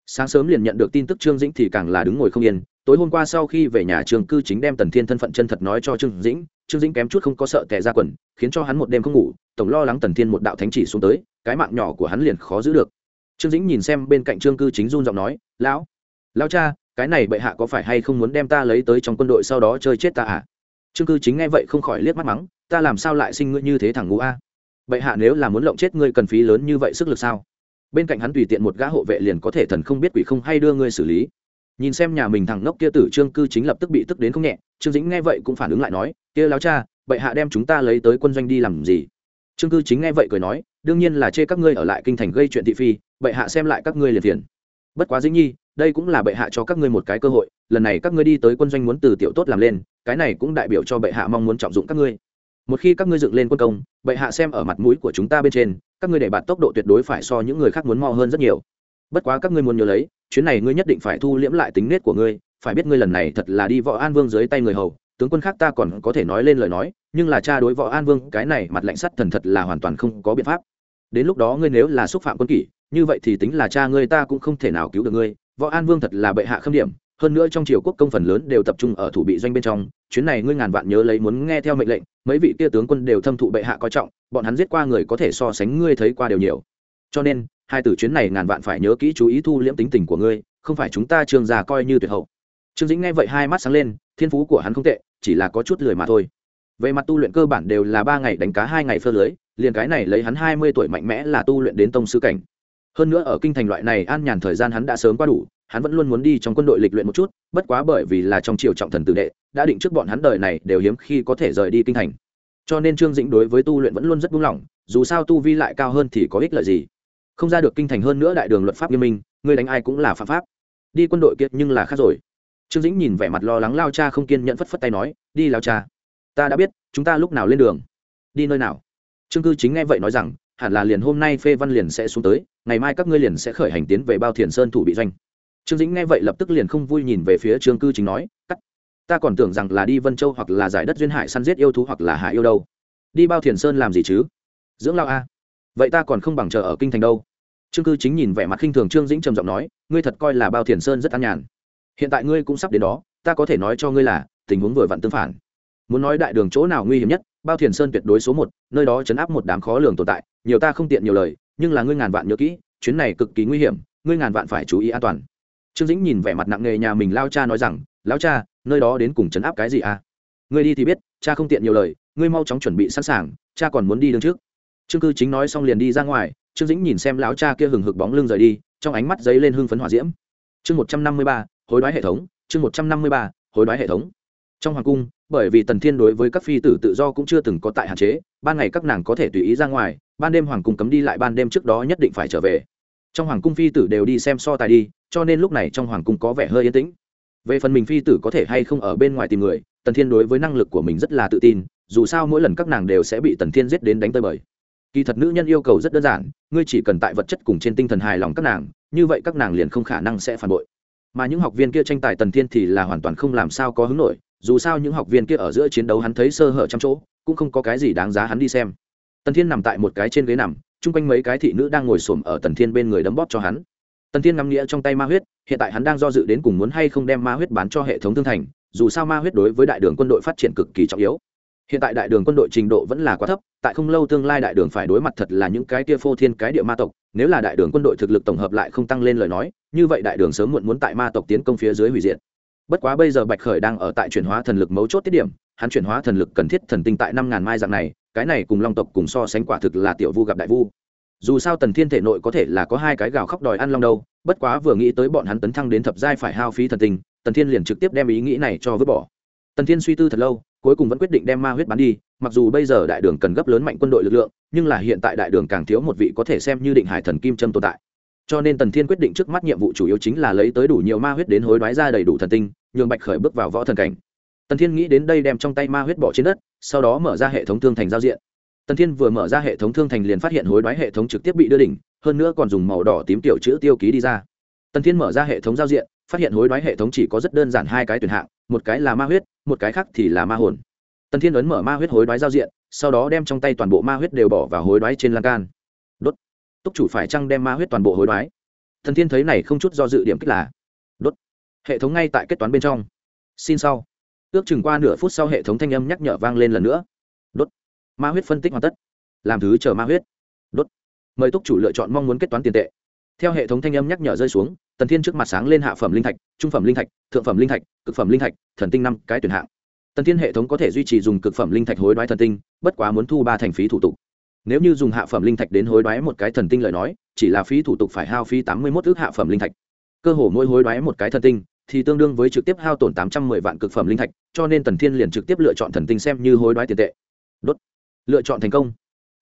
Sáng sớm liền nhận được tin tức trương dĩnh thì càng là đứng ngồi không yên tối hôm qua sau khi về nhà trường cư chính đem tần thiên thân phận chân thật nói cho trương dĩnh trương dĩnh kém chút không có sợ tệ ra quần, khiến cho hắn một đêm không ngủ, tổng lo lắng tần thiên một đạo thánh chỉ xuống tới, cái mạng nhỏ của hắn liền khó giữ được. Trương dĩnh nhìn xem bên cạnh trương cư chính run giọng nói, lão lão cha, cái này bệ hạ có phải hay không muốn đem ta lấy tới trong quân đội sau đó chơi chết ta à? Trương cư chính nghe vậy không khỏi liếc mắt mắng, ta làm sao lại sinh ngươi như thế thằng ngũ a? Bệ hạ nếu là muốn lộng chết ngươi cần phí lớn như vậy sức lực sao? Bên cạnh hắn tùy tiện một gã hộ vệ liền có thể thần không biết quỷ không hay đưa ngươi xử lý nhìn xem nhà mình thằng ngốc kia tử trương cư chính lập tức bị tức đến không nhẹ, trương dĩnh nghe vậy cũng phản ứng lại nói, kia láo cha, bệ hạ đem chúng ta lấy tới quân doanh đi làm gì? Trương cư chính nghe vậy cười nói, đương nhiên là chê các ngươi ở lại kinh thành gây chuyện thị phi, bệ hạ xem lại các ngươi liền phiền. Bất quá dĩ nhi, đây cũng là bệ hạ cho các ngươi một cái cơ hội, lần này các ngươi đi tới quân doanh muốn từ tiểu tốt làm lên, cái này cũng đại biểu cho bệ hạ mong muốn trọng dụng các ngươi. Một khi các ngươi dựng lên quân công, bệ hạ xem ở mặt mũi của chúng ta bên trên, các ngươi để bạn tốc độ tuyệt đối phải so những người khác muốn mo hơn rất nhiều bất quá các ngươi muốn nhớ lấy, chuyến này ngươi nhất định phải thu liễm lại tính nết của ngươi, phải biết ngươi lần này thật là đi võ an vương dưới tay người hầu, tướng quân khác ta còn có thể nói lên lời nói, nhưng là cha đối võ an vương, cái này mặt lạnh sắt thần thật là hoàn toàn không có biện pháp. Đến lúc đó ngươi nếu là xúc phạm quân kỷ, như vậy thì tính là cha ngươi ta cũng không thể nào cứu được ngươi. Võ an vương thật là bệ hạ khâm điểm, hơn nữa trong triều quốc công phần lớn đều tập trung ở thủ bị doanh bên trong, chuyến này ngươi ngàn vạn nhớ lấy muốn nghe theo mệnh lệnh, mấy vị kia tướng quân đều thâm thụ bệ hạ coi trọng, bọn hắn giết qua người có thể so sánh ngươi thấy qua đều nhiều. Cho nên hai tử chuyến này ngàn vạn phải nhớ kỹ chú ý thu liễm tính tình của ngươi, không phải chúng ta trương già coi như tuyệt hậu. Trương dĩnh nghe vậy hai mắt sáng lên, thiên phú của hắn không tệ, chỉ là có chút lười mà thôi. Về mặt tu luyện cơ bản đều là ba ngày đánh cá, hai ngày phơ lưới, liền cái này lấy hắn hai mươi tuổi mạnh mẽ là tu luyện đến tông sư cảnh. Hơn nữa ở kinh thành loại này an nhàn thời gian hắn đã sớm qua đủ, hắn vẫn luôn muốn đi trong quân đội lịch luyện một chút, bất quá bởi vì là trong triều trọng thần tử đệ, đã định trước bọn hắn đời này đều hiếm khi có thể rời đi kinh thành. Cho nên trương dĩnh đối với tu luyện vẫn luôn rất buông lỏng, dù sao tu vi lại cao hơn thì có ích lợi gì không ra được kinh thành hơn nữa đại đường luật pháp nghiêm minh người đánh ai cũng là phạm pháp. Đi quân đội kiệt nhưng là khác rồi. Trương dĩnh nhìn vẻ mặt lo lắng lao cha không kiên nhẫn phất phất tay nói, đi lao cha, ta đã biết, chúng ta lúc nào lên đường, đi nơi nào. Trương cư chính nghe vậy nói rằng, hẳn là liền hôm nay phê văn liền sẽ xuống tới, ngày mai các ngươi liền sẽ khởi hành tiến về bao thiền sơn thủ bị doanh. Trương dĩnh nghe vậy lập tức liền không vui nhìn về phía trương cư chính nói, cắt, ta còn tưởng rằng là đi vân châu hoặc là giải đất duyên hải săn giết yêu thú hoặc là hạ yêu đâu. Đi bao thiền sơn làm gì chứ? Dưỡng lao a. Vậy ta còn không bằng chờ ở kinh thành đâu trương cư chính nhìn vẻ mặt khinh thường trương dĩnh trầm giọng nói, ngươi thật coi là bao thiền sơn rất an nhàn. Hiện tại ngươi cũng sắp đến đó, ta có thể nói cho ngươi là, tình huống vừa vặn tương phản. Muốn nói đại đường chỗ nào nguy hiểm nhất, bao thiền sơn tuyệt đối số một, nơi đó chấn áp một đám khó lường tồn tại, nhiều ta không tiện nhiều lời, nhưng là ngươi ngàn vạn nhớ kỹ, chuyến này cực kỳ nguy hiểm, ngươi ngàn vạn phải chú ý an toàn. Trương dĩnh nhìn vẻ mặt nặng nề nhà mình lao cha nói rằng lão cha, nơi đó đến cùng chấn áp cái gì à? Ngươi đi thì biết, cha không tiện nhiều lời, ngươi mau chóng chuẩn bị sẵn sàng, cha còn muốn đi đứng trước. Trương cư chính nói xong liền đi ra ngoài trương dĩnh nhìn xem lão cha kia hừng hực bóng lưng rời đi, trong ánh mắt giấy lên hưng phấn hỏa diễm. Chương một trăm năm mươi ba, hối đoái hệ thống, chương một trăm năm mươi ba, hối đoái hệ thống. Trong hoàng cung, bởi vì tần thiên đối với các phi tử tự do cũng chưa từng có tại hạn chế, ban ngày các nàng có thể tùy ý ra ngoài, ban đêm hoàng cung cấm đi lại ban đêm trước đó nhất định phải trở về. Trong hoàng cung phi tử đều đi xem so tài đi, cho nên lúc này trong hoàng cung có vẻ hơi yên tĩnh. Về phần mình phi tử có thể hay không ở bên ngoài tìm người, tần thiên đối với năng lực của mình rất là tự tin, dù sao mỗi lần các nàng đều sẽ bị tần thiên giết đến đánh tơi bời kỳ thật nữ nhân yêu cầu rất đơn giản, ngươi chỉ cần tại vật chất cùng trên tinh thần hài lòng các nàng, như vậy các nàng liền không khả năng sẽ phản bội. Mà những học viên kia tranh tài tần thiên thì là hoàn toàn không làm sao có hứng nổi, dù sao những học viên kia ở giữa chiến đấu hắn thấy sơ hở trăm chỗ, cũng không có cái gì đáng giá hắn đi xem. Tần thiên nằm tại một cái trên ghế nằm, chung quanh mấy cái thị nữ đang ngồi xổm ở tần thiên bên người đấm bóp cho hắn. Tần thiên ngắm nghĩa trong tay ma huyết, hiện tại hắn đang do dự đến cùng muốn hay không đem ma huyết bán cho hệ thống thương thành, dù sao ma huyết đối với đại đường quân đội phát triển cực kỳ trọng yếu hiện tại đại đường quân đội trình độ vẫn là quá thấp, tại không lâu tương lai đại đường phải đối mặt thật là những cái tia phô thiên cái địa ma tộc, nếu là đại đường quân đội thực lực tổng hợp lại không tăng lên lời nói, như vậy đại đường sớm muộn muốn tại ma tộc tiến công phía dưới hủy diệt. Bất quá bây giờ bạch khởi đang ở tại chuyển hóa thần lực mấu chốt tiết điểm, hắn chuyển hóa thần lực cần thiết thần tinh tại năm ngàn mai dạng này, cái này cùng long tộc cùng so sánh quả thực là tiểu vu gặp đại vu. Dù sao tần thiên thể nội có thể là có hai cái gào khóc đòi ăn long đâu, bất quá vừa nghĩ tới bọn hắn tấn thăng đến thập giai phải hao phí thần tinh, tần thiên liền trực tiếp đem ý nghĩ này cho vứt bỏ. Tần thiên suy tư thật lâu cuối cùng vẫn quyết định đem ma huyết bán đi, mặc dù bây giờ đại đường cần gấp lớn mạnh quân đội lực lượng, nhưng là hiện tại đại đường càng thiếu một vị có thể xem như định hải thần kim trâm tồn tại. Cho nên tần thiên quyết định trước mắt nhiệm vụ chủ yếu chính là lấy tới đủ nhiều ma huyết đến hối đoái ra đầy đủ thần tinh, nhường bạch khởi bước vào võ thần cảnh. Tần thiên nghĩ đến đây đem trong tay ma huyết bỏ trên đất, sau đó mở ra hệ thống thương thành giao diện. Tần thiên vừa mở ra hệ thống thương thành liền phát hiện hối đoái hệ thống trực tiếp bị đưa đỉnh, hơn nữa còn dùng màu đỏ tím tiểu chữ tiêu ký đi ra. Tần thiên mở ra hệ thống giao diện, phát hiện hối đoái hệ thống chỉ có rất đơn giản hai cái tuyển hạng một cái là ma huyết, một cái khác thì là ma hồn. Tần thiên ấn mở ma huyết hối đoái giao diện, sau đó đem trong tay toàn bộ ma huyết đều bỏ vào hối đoái trên lan can. Đốt. Túc chủ phải chăng đem ma huyết toàn bộ hối đoái? Thần thiên thấy này không chút do dự điểm kích là, đốt. Hệ thống ngay tại kết toán bên trong. Xin sau. Ước chừng qua nửa phút sau hệ thống thanh âm nhắc nhở vang lên lần nữa. Đốt. Ma huyết phân tích hoàn tất. Làm thứ chờ ma huyết. Đốt. Mời túc chủ lựa chọn mong muốn kết toán tiền tệ theo hệ thống thanh âm nhắc nhở rơi xuống, tần thiên trước mặt sáng lên hạ phẩm linh thạch, trung phẩm linh thạch, thượng phẩm linh thạch, cực phẩm linh thạch, thần tinh năm, cái tuyển hạng. Tần thiên hệ thống có thể duy trì dùng cực phẩm linh thạch hối đoái thần tinh, bất quá muốn thu ba thành phí thủ tục. Nếu như dùng hạ phẩm linh thạch đến hối đoái một cái thần tinh lời nói, chỉ là phí thủ tục phải hao phí tám mươi một ước hạ phẩm linh thạch. Cơ hồ mỗi hối đoái một cái thần tinh, thì tương đương với trực tiếp hao tổn tám trăm mười vạn cực phẩm linh thạch, cho nên tần thiên liền trực tiếp lựa chọn thần tinh xem như hối đoái tiền tệ. Đốt. Lựa chọn thành công.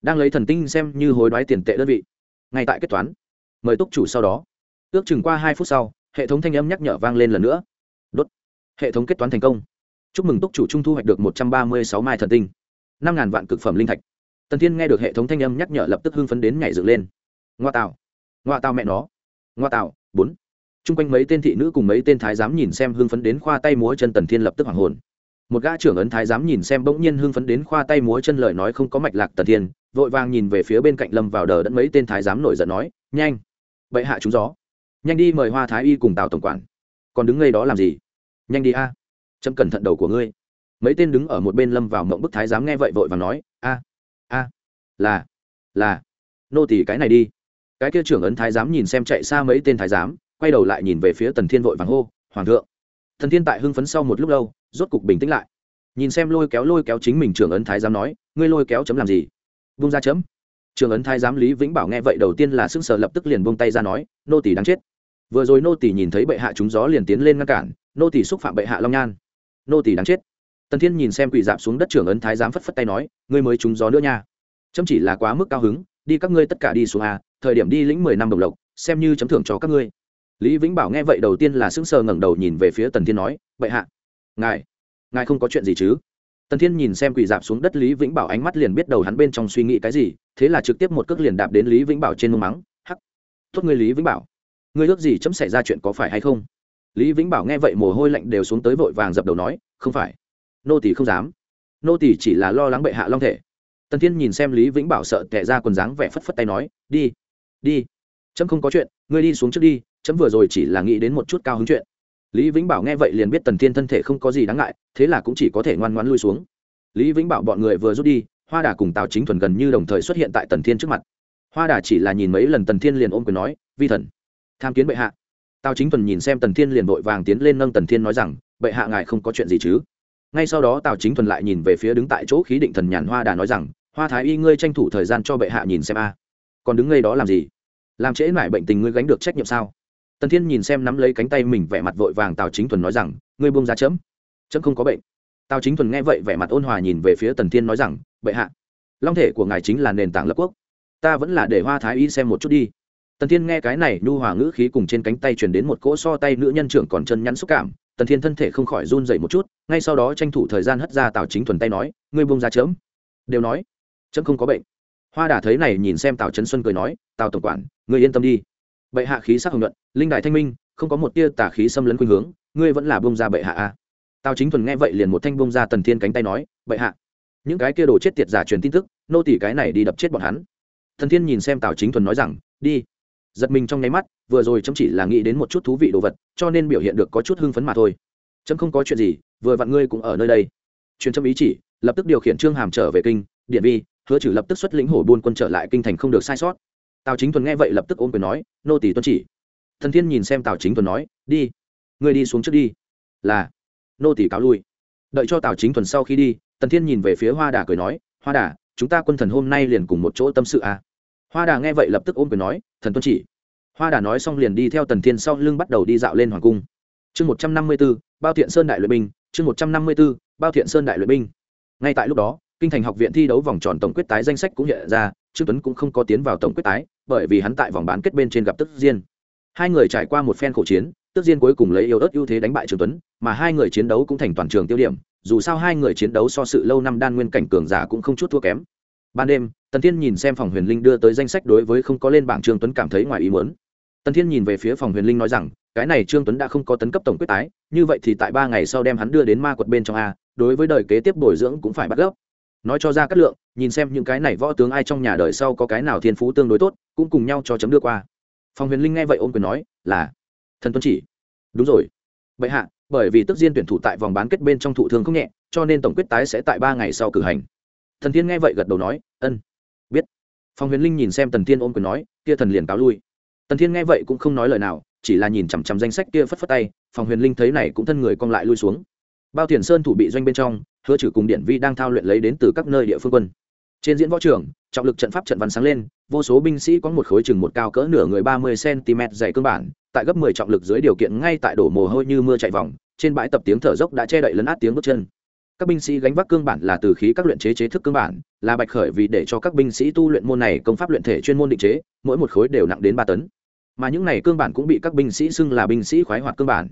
Đang lấy thần tinh xem như hối đoái tiền tệ đơn vị. Ngay tại kết toán mời túc chủ sau đó. Ước chừng qua hai phút sau, hệ thống thanh âm nhắc nhở vang lên lần nữa. Đốt. Hệ thống kết toán thành công. Chúc mừng túc chủ trung thu hoạch được một trăm ba mươi sáu mai thần tinh, năm ngàn vạn cực phẩm linh thạch. Tần thiên nghe được hệ thống thanh âm nhắc nhở lập tức hưng phấn đến nhảy dựng lên. Ngoa tạo ngoa tạo mẹ nó. Ngoa tạo bốn. T r u n g quanh mấy tên thị nữ cùng mấy tên thái giám nhìn xem hưng phấn đến khoa tay múa chân tần thiên lập tức hoàng hồn. Một gã trưởng ấn thái giám nhìn xem bỗng nhiên hưng phấn đến khoa tay múa chân lời nói không có mạch lạc tần thiên, vội vàng nhìn về phía bên cạnh lâm vào đờ đẫn mấy tên thái giám nổi giận nói, nhanh bậy hạ chúng gió. Nhanh đi mời hoa thái y cùng tào tổng quản. Còn đứng ngay đó làm gì? Nhanh đi a. Chấm cẩn thận đầu của ngươi. Mấy tên đứng ở một bên lâm vào mộng bức thái giám nghe vậy vội và nói, a a, là là, nô tỳ cái này đi. Cái kia trưởng ấn thái giám nhìn xem chạy xa mấy tên thái giám, quay đầu lại nhìn về phía tần thiên vội vàng hô, hoàng thượng. Thần thiên tại hưng phấn sau một lúc lâu, rốt cục bình tĩnh lại. Nhìn xem lôi kéo lôi kéo chính mình trưởng ấn thái giám nói, ngươi lôi kéo chấm làm gì? Vung ra chấm. Trường ấn thái giám lý vĩnh bảo nghe vậy đầu tiên là sững sờ, lập tức liền buông tay ra nói, nô tỳ đáng chết. Vừa rồi nô tỳ nhìn thấy bệ hạ chúng gió liền tiến lên ngăn cản, nô tỳ xúc phạm bệ hạ long nhan. Nô tỳ đáng chết. Tần thiên nhìn xem quỷ dạp xuống đất trưởng ấn thái giám phất phất tay nói, ngươi mới trúng gió nữa nha. Chấm chỉ là quá mức cao hứng, đi các ngươi tất cả đi xuống a thời điểm đi lĩnh mười năm đồng lộc, xem như chấm thưởng cho các ngươi. Lý vĩnh bảo nghe vậy đầu tiên là sững sờ ngẩng đầu nhìn về phía tần thiên nói, bệ hạ, ngài ngài không có chuyện gì chứ? Tần thiên nhìn xem quỳ dạp xuống đất lý vĩnh bảo ánh mắt liền biết đầu hắn bên trong suy nghĩ cái gì, thế là trực tiếp một cước liền đạp đến lý vĩnh bảo trên mông mắng, hắc, tốt người lý vĩnh bảo, ngươi ước gì chấm xảy ra chuyện có phải hay không? Lý vĩnh bảo nghe vậy mồ hôi lạnh đều xuống tới vội vàng dập đầu nói, không phải, nô tỷ không dám, nô tỷ chỉ là lo lắng bệ hạ long thể. Tần thiên nhìn xem lý vĩnh bảo sợ tệ ra quần dáng vẻ phất phất tay nói, đi đi, chấm không có chuyện, ngươi đi xuống trước đi, chấm vừa rồi chỉ là nghĩ đến một chút cao hứng chuyện lý vĩnh bảo nghe vậy liền biết tần thiên thân thể không có gì đáng ngại, thế là cũng chỉ có thể ngoan ngoãn lui xuống. Lý vĩnh bảo bọn người vừa rút đi, hoa đà cùng tào chính thuần gần như đồng thời xuất hiện tại tần thiên trước mặt. Hoa đà chỉ là nhìn mấy lần tần thiên liền ôm quyền nói, vi thần, tham kiến bệ hạ. Tào chính thuần nhìn xem tần thiên liền vội vàng tiến lên nâng tần thiên nói rằng, bệ hạ ngài không có chuyện gì chứ? Ngay sau đó tào chính thuần lại nhìn về phía đứng tại chỗ khí định thần nhàn hoa đà nói rằng, hoa thái y ngươi tranh thủ thời gian cho bệ hạ nhìn xem a. Còn đứng ngay đó làm gì? Làm trễ mải bệnh tình ngươi gánh được trách nhiệm sao? Tần thiên nhìn xem nắm lấy cánh tay mình vẻ mặt vội vàng tào chính thuần nói rằng ngươi buông ra chấm. Chấm không có bệnh. Tào chính thuần nghe vậy vẻ mặt ôn hòa nhìn về phía tần thiên nói rằng bệ hạ long thể của ngài chính là nền tảng lập quốc. Ta vẫn là để hoa thái y xem một chút đi. Tần thiên nghe cái này nhu hòa ngữ khí cùng trên cánh tay chuyển đến một cỗ so tay nữ nhân trưởng còn chân nhắn xúc cảm tần thiên thân thể không khỏi run dậy một chút ngay sau đó tranh thủ thời gian hất ra tào chính thuần tay nói ngươi buông ra chớm, đều nói chấm không có bệnh. Hoa đà thấy này nhìn xem tào trấn xuân cười nói tào tổng quản ngươi yên tâm đi bệ hạ khí sắc hồng nhuận, linh đại thanh minh, không có một tia tà khí xâm lấn khuynh hướng, ngươi vẫn là bông ra bệ hạ a. Tào chính thuần nghe vậy liền một thanh bông ra tần thiên cánh tay nói, bệ hạ, những cái kia đồ chết tiệt giả truyền tin tức, nô tỷ cái này đi đập chết bọn hắn. Thần thiên nhìn xem tào chính thuần nói rằng, đi. Giật mình trong nháy mắt, vừa rồi chấm chỉ là nghĩ đến một chút thú vị đồ vật, cho nên biểu hiện được có chút hưng phấn mà thôi. Chấm không có chuyện gì, vừa vặn ngươi cũng ở nơi đây. Truyền chấm ý chỉ, lập tức điều khiển trương hàm trở về kinh, điện vi, hứa trừ lập tức xuất lĩnh hổ buôn quân trở lại kinh thành không được sai sót tào chính thuần nghe vậy lập tức ôm quyền nói, nô tỷ tuân chỉ. Thần thiên nhìn xem tào chính thuần nói, đi, ngươi đi xuống trước đi. Là. Nô tỷ cáo lui. Đợi cho tào chính thuần sau khi đi tần thiên nhìn về phía hoa đà cười nói, hoa đà, chúng ta quân thần hôm nay liền cùng một chỗ tâm sự à. hoa đà nghe vậy lập tức ôm quyền nói, thần tuân chỉ. Hoa đà nói xong liền đi theo tần thiên sau lưng bắt đầu đi dạo lên hoàng cung. Chương một trăm năm mươi b ố bao thiện sơn đại luyện binh, chương một trăm năm mươi b ố bao thiện sơn đại luyện binh. Ngay tại lúc đó, kinh thành học viện thi đấu vòng tròn tổng quyết tái danh sách cũng hiện ra trương tuấn cũng không có tiến vào tổng quyết tái, bởi vì hắn tại vòng bán kết bên trên gặp tức diên. Hai người trải qua một phen khổ chiến, tức diên cuối cùng lấy yếu ớt ưu thế đánh bại trương tuấn, mà hai người chiến đấu cũng thành toàn trường tiêu điểm, dù sao hai người chiến đấu so sự lâu năm đan nguyên cảnh cường giả cũng không chút thua kém. Ban đêm, tần thiên nhìn xem phòng huyền linh đưa tới danh sách đối với không có lên bảng trương tuấn cảm thấy ngoài ý muốn. Tần thiên nhìn về phía phòng huyền linh nói rằng, cái này trương tuấn đã không có tấn cấp tổng quyết tái, như vậy thì tại ba ngày sau đem hắn đưa đến ma quật bên trong a, đối với đời kế tiếp bồi dưỡng cũng phải bắt gốc nói cho ra cát lượng, nhìn xem những cái này võ tướng ai trong nhà đời sau có cái nào thiên phú tương đối tốt, cũng cùng nhau cho chấm đưa qua. Phòng huyền linh nghe vậy ôm quyền nói, là, thần tuân chỉ. Đúng rồi. Bệ hạ, bởi vì tức diên tuyển thủ tại vòng bán kết bên trong thụ thương không nhẹ, cho nên tổng quyết tái sẽ tại ba ngày sau cử hành. Thần thiên nghe vậy gật đầu nói, ân. Biết. Phòng huyền linh nhìn xem tần thiên ôm quyền nói, kia thần liền cáo lui. Tần thiên nghe vậy cũng không nói lời nào, chỉ là nhìn chằm chằm danh sách kia phất phất tay phòng huyền linh thấy này cũng thân người cong lại lui xuống. Bao tiền sơn thủ bị doanh bên trong hứa trừ cùng điện vi đang thao luyện lấy đến từ các nơi địa phương quân. Trên diễn võ trường, trọng lực trận pháp trận văn sáng lên, vô số binh sĩ có một khối chừng một cao cỡ nửa người ba mươi cm dày cơ bản, tại gấp mười trọng lực dưới điều kiện ngay tại đổ mồ hôi như mưa chạy vòng, trên bãi tập tiếng thở dốc đã che đậy lấn át tiếng bước chân. Các binh sĩ gánh vác cương bản là từ khí các luyện chế chế thức cương bản, là bạch khởi vì để cho các binh sĩ tu luyện môn này công pháp luyện thể chuyên môn định chế, mỗi một khối đều nặng đến ba tấn. Mà những này cương bản cũng bị các binh sĩ xưng là binh sĩ khoái hoạt cương bản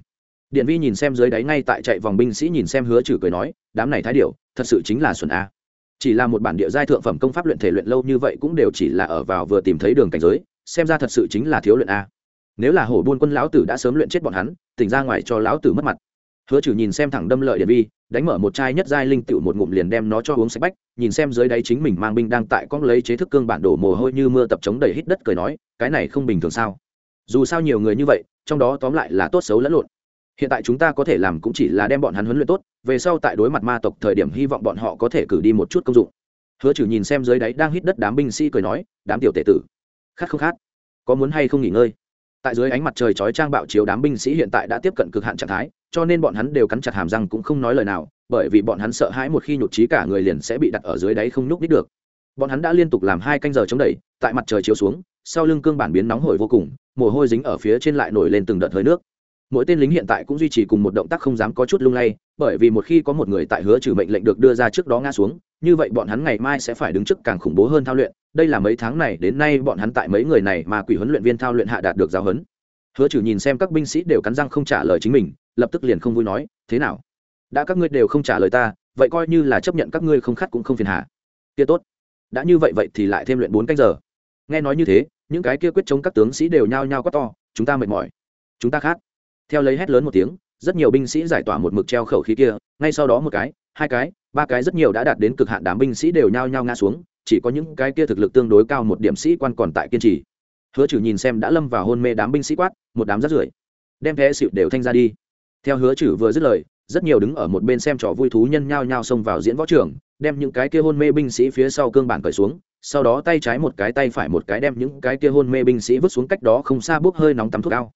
điện vi nhìn xem dưới đáy ngay tại chạy vòng binh sĩ nhìn xem hứa trừ cười nói, đám này thái điệu thật sự chính là xuân a. Chỉ là một bản địa giai thượng phẩm công pháp luyện thể luyện lâu như vậy cũng đều chỉ là ở vào vừa tìm thấy đường cảnh giới, xem ra thật sự chính là thiếu luyện a. Nếu là hổ buôn quân lão tử đã sớm luyện chết bọn hắn, tỉnh ra ngoài cho lão tử mất mặt. Hứa trừ nhìn xem thẳng đâm lợi điện vi, đánh mở một chai nhất giai linh tựu một ngụm liền đem nó cho uống sạch bách, nhìn xem dưới đáy chính mình mang binh đang tại con lấy chế thức cương bản đổ mồ hôi như mưa tập chống đầy hít đất cười nói, cái này không bình thường sao? Dù sao nhiều người như vậy, trong đó tóm lại là tốt xấu lẫn lộn hiện tại chúng ta có thể làm cũng chỉ là đem bọn hắn huấn luyện tốt, về sau tại đối mặt ma tộc thời điểm hy vọng bọn họ có thể cử đi một chút công dụng. Hứa trừ nhìn xem dưới đáy đang hít đất đám binh sĩ cười nói, đám tiểu tệ tử, khát không khát. Có muốn hay không nghỉ ngơi? Tại dưới ánh mặt trời chói trang bạo chiếu đám binh sĩ hiện tại đã tiếp cận cực hạn trạng thái, cho nên bọn hắn đều cắn chặt hàm răng cũng không nói lời nào, bởi vì bọn hắn sợ hãi một khi nhụt trí cả người liền sẽ bị đặt ở dưới đáy không nhúc nít được. Bọn hắn đã liên tục làm hai canh giờ chống đẩy, tại mặt trời chiếu xuống, sau lưng cương bản biến nóng hổi vô cùng, mồ hôi dính ở phía trên lại nổi lên từng đợt hơi nước mỗi tên lính hiện tại cũng duy trì cùng một động tác không dám có chút lung lay, bởi vì một khi có một người tại hứa trừ mệnh lệnh được đưa ra trước đó ngã xuống, như vậy bọn hắn ngày mai sẽ phải đứng trước càng khủng bố hơn thao luyện. Đây là mấy tháng này, đến nay bọn hắn tại mấy người này mà quỷ huấn luyện viên thao luyện hạ đạt được giáo huấn. Hứa trừ nhìn xem các binh sĩ đều cắn răng không trả lời chính mình, lập tức liền không vui nói, thế nào? Đã các ngươi đều không trả lời ta, vậy coi như là chấp nhận các ngươi không khát cũng không phiền hà. Kia tốt. Đã như vậy vậy thì lại thêm luyện bốn canh giờ. Nghe nói như thế, những cái kia quyết chống các tướng sĩ đều nhao nhao quá to, chúng ta mệt mỏi. Chúng ta khát theo lấy hét lớn một tiếng, rất nhiều binh sĩ giải tỏa một mực treo khẩu khí kia, ngay sau đó một cái, hai cái, ba cái rất nhiều đã đạt đến cực hạn đám binh sĩ đều nhao nhao ngã xuống, chỉ có những cái kia thực lực tương đối cao một điểm sĩ quan còn tại kiên trì. Hứa trừ nhìn xem đã lâm vào hôn mê đám binh sĩ quát, một đám rất rưởi, đem vé xịu đều thanh ra đi. Theo hứa trừ vừa dứt lời, rất nhiều đứng ở một bên xem trò vui thú nhân nhao nhao xông vào diễn võ trường, đem những cái kia hôn mê binh sĩ phía sau cương bản cởi xuống, sau đó tay trái một cái, tay phải một cái đem những cái kia hôn mê binh sĩ vứt xuống cách đó không xa bốc hơi nóng tắm thuốc ao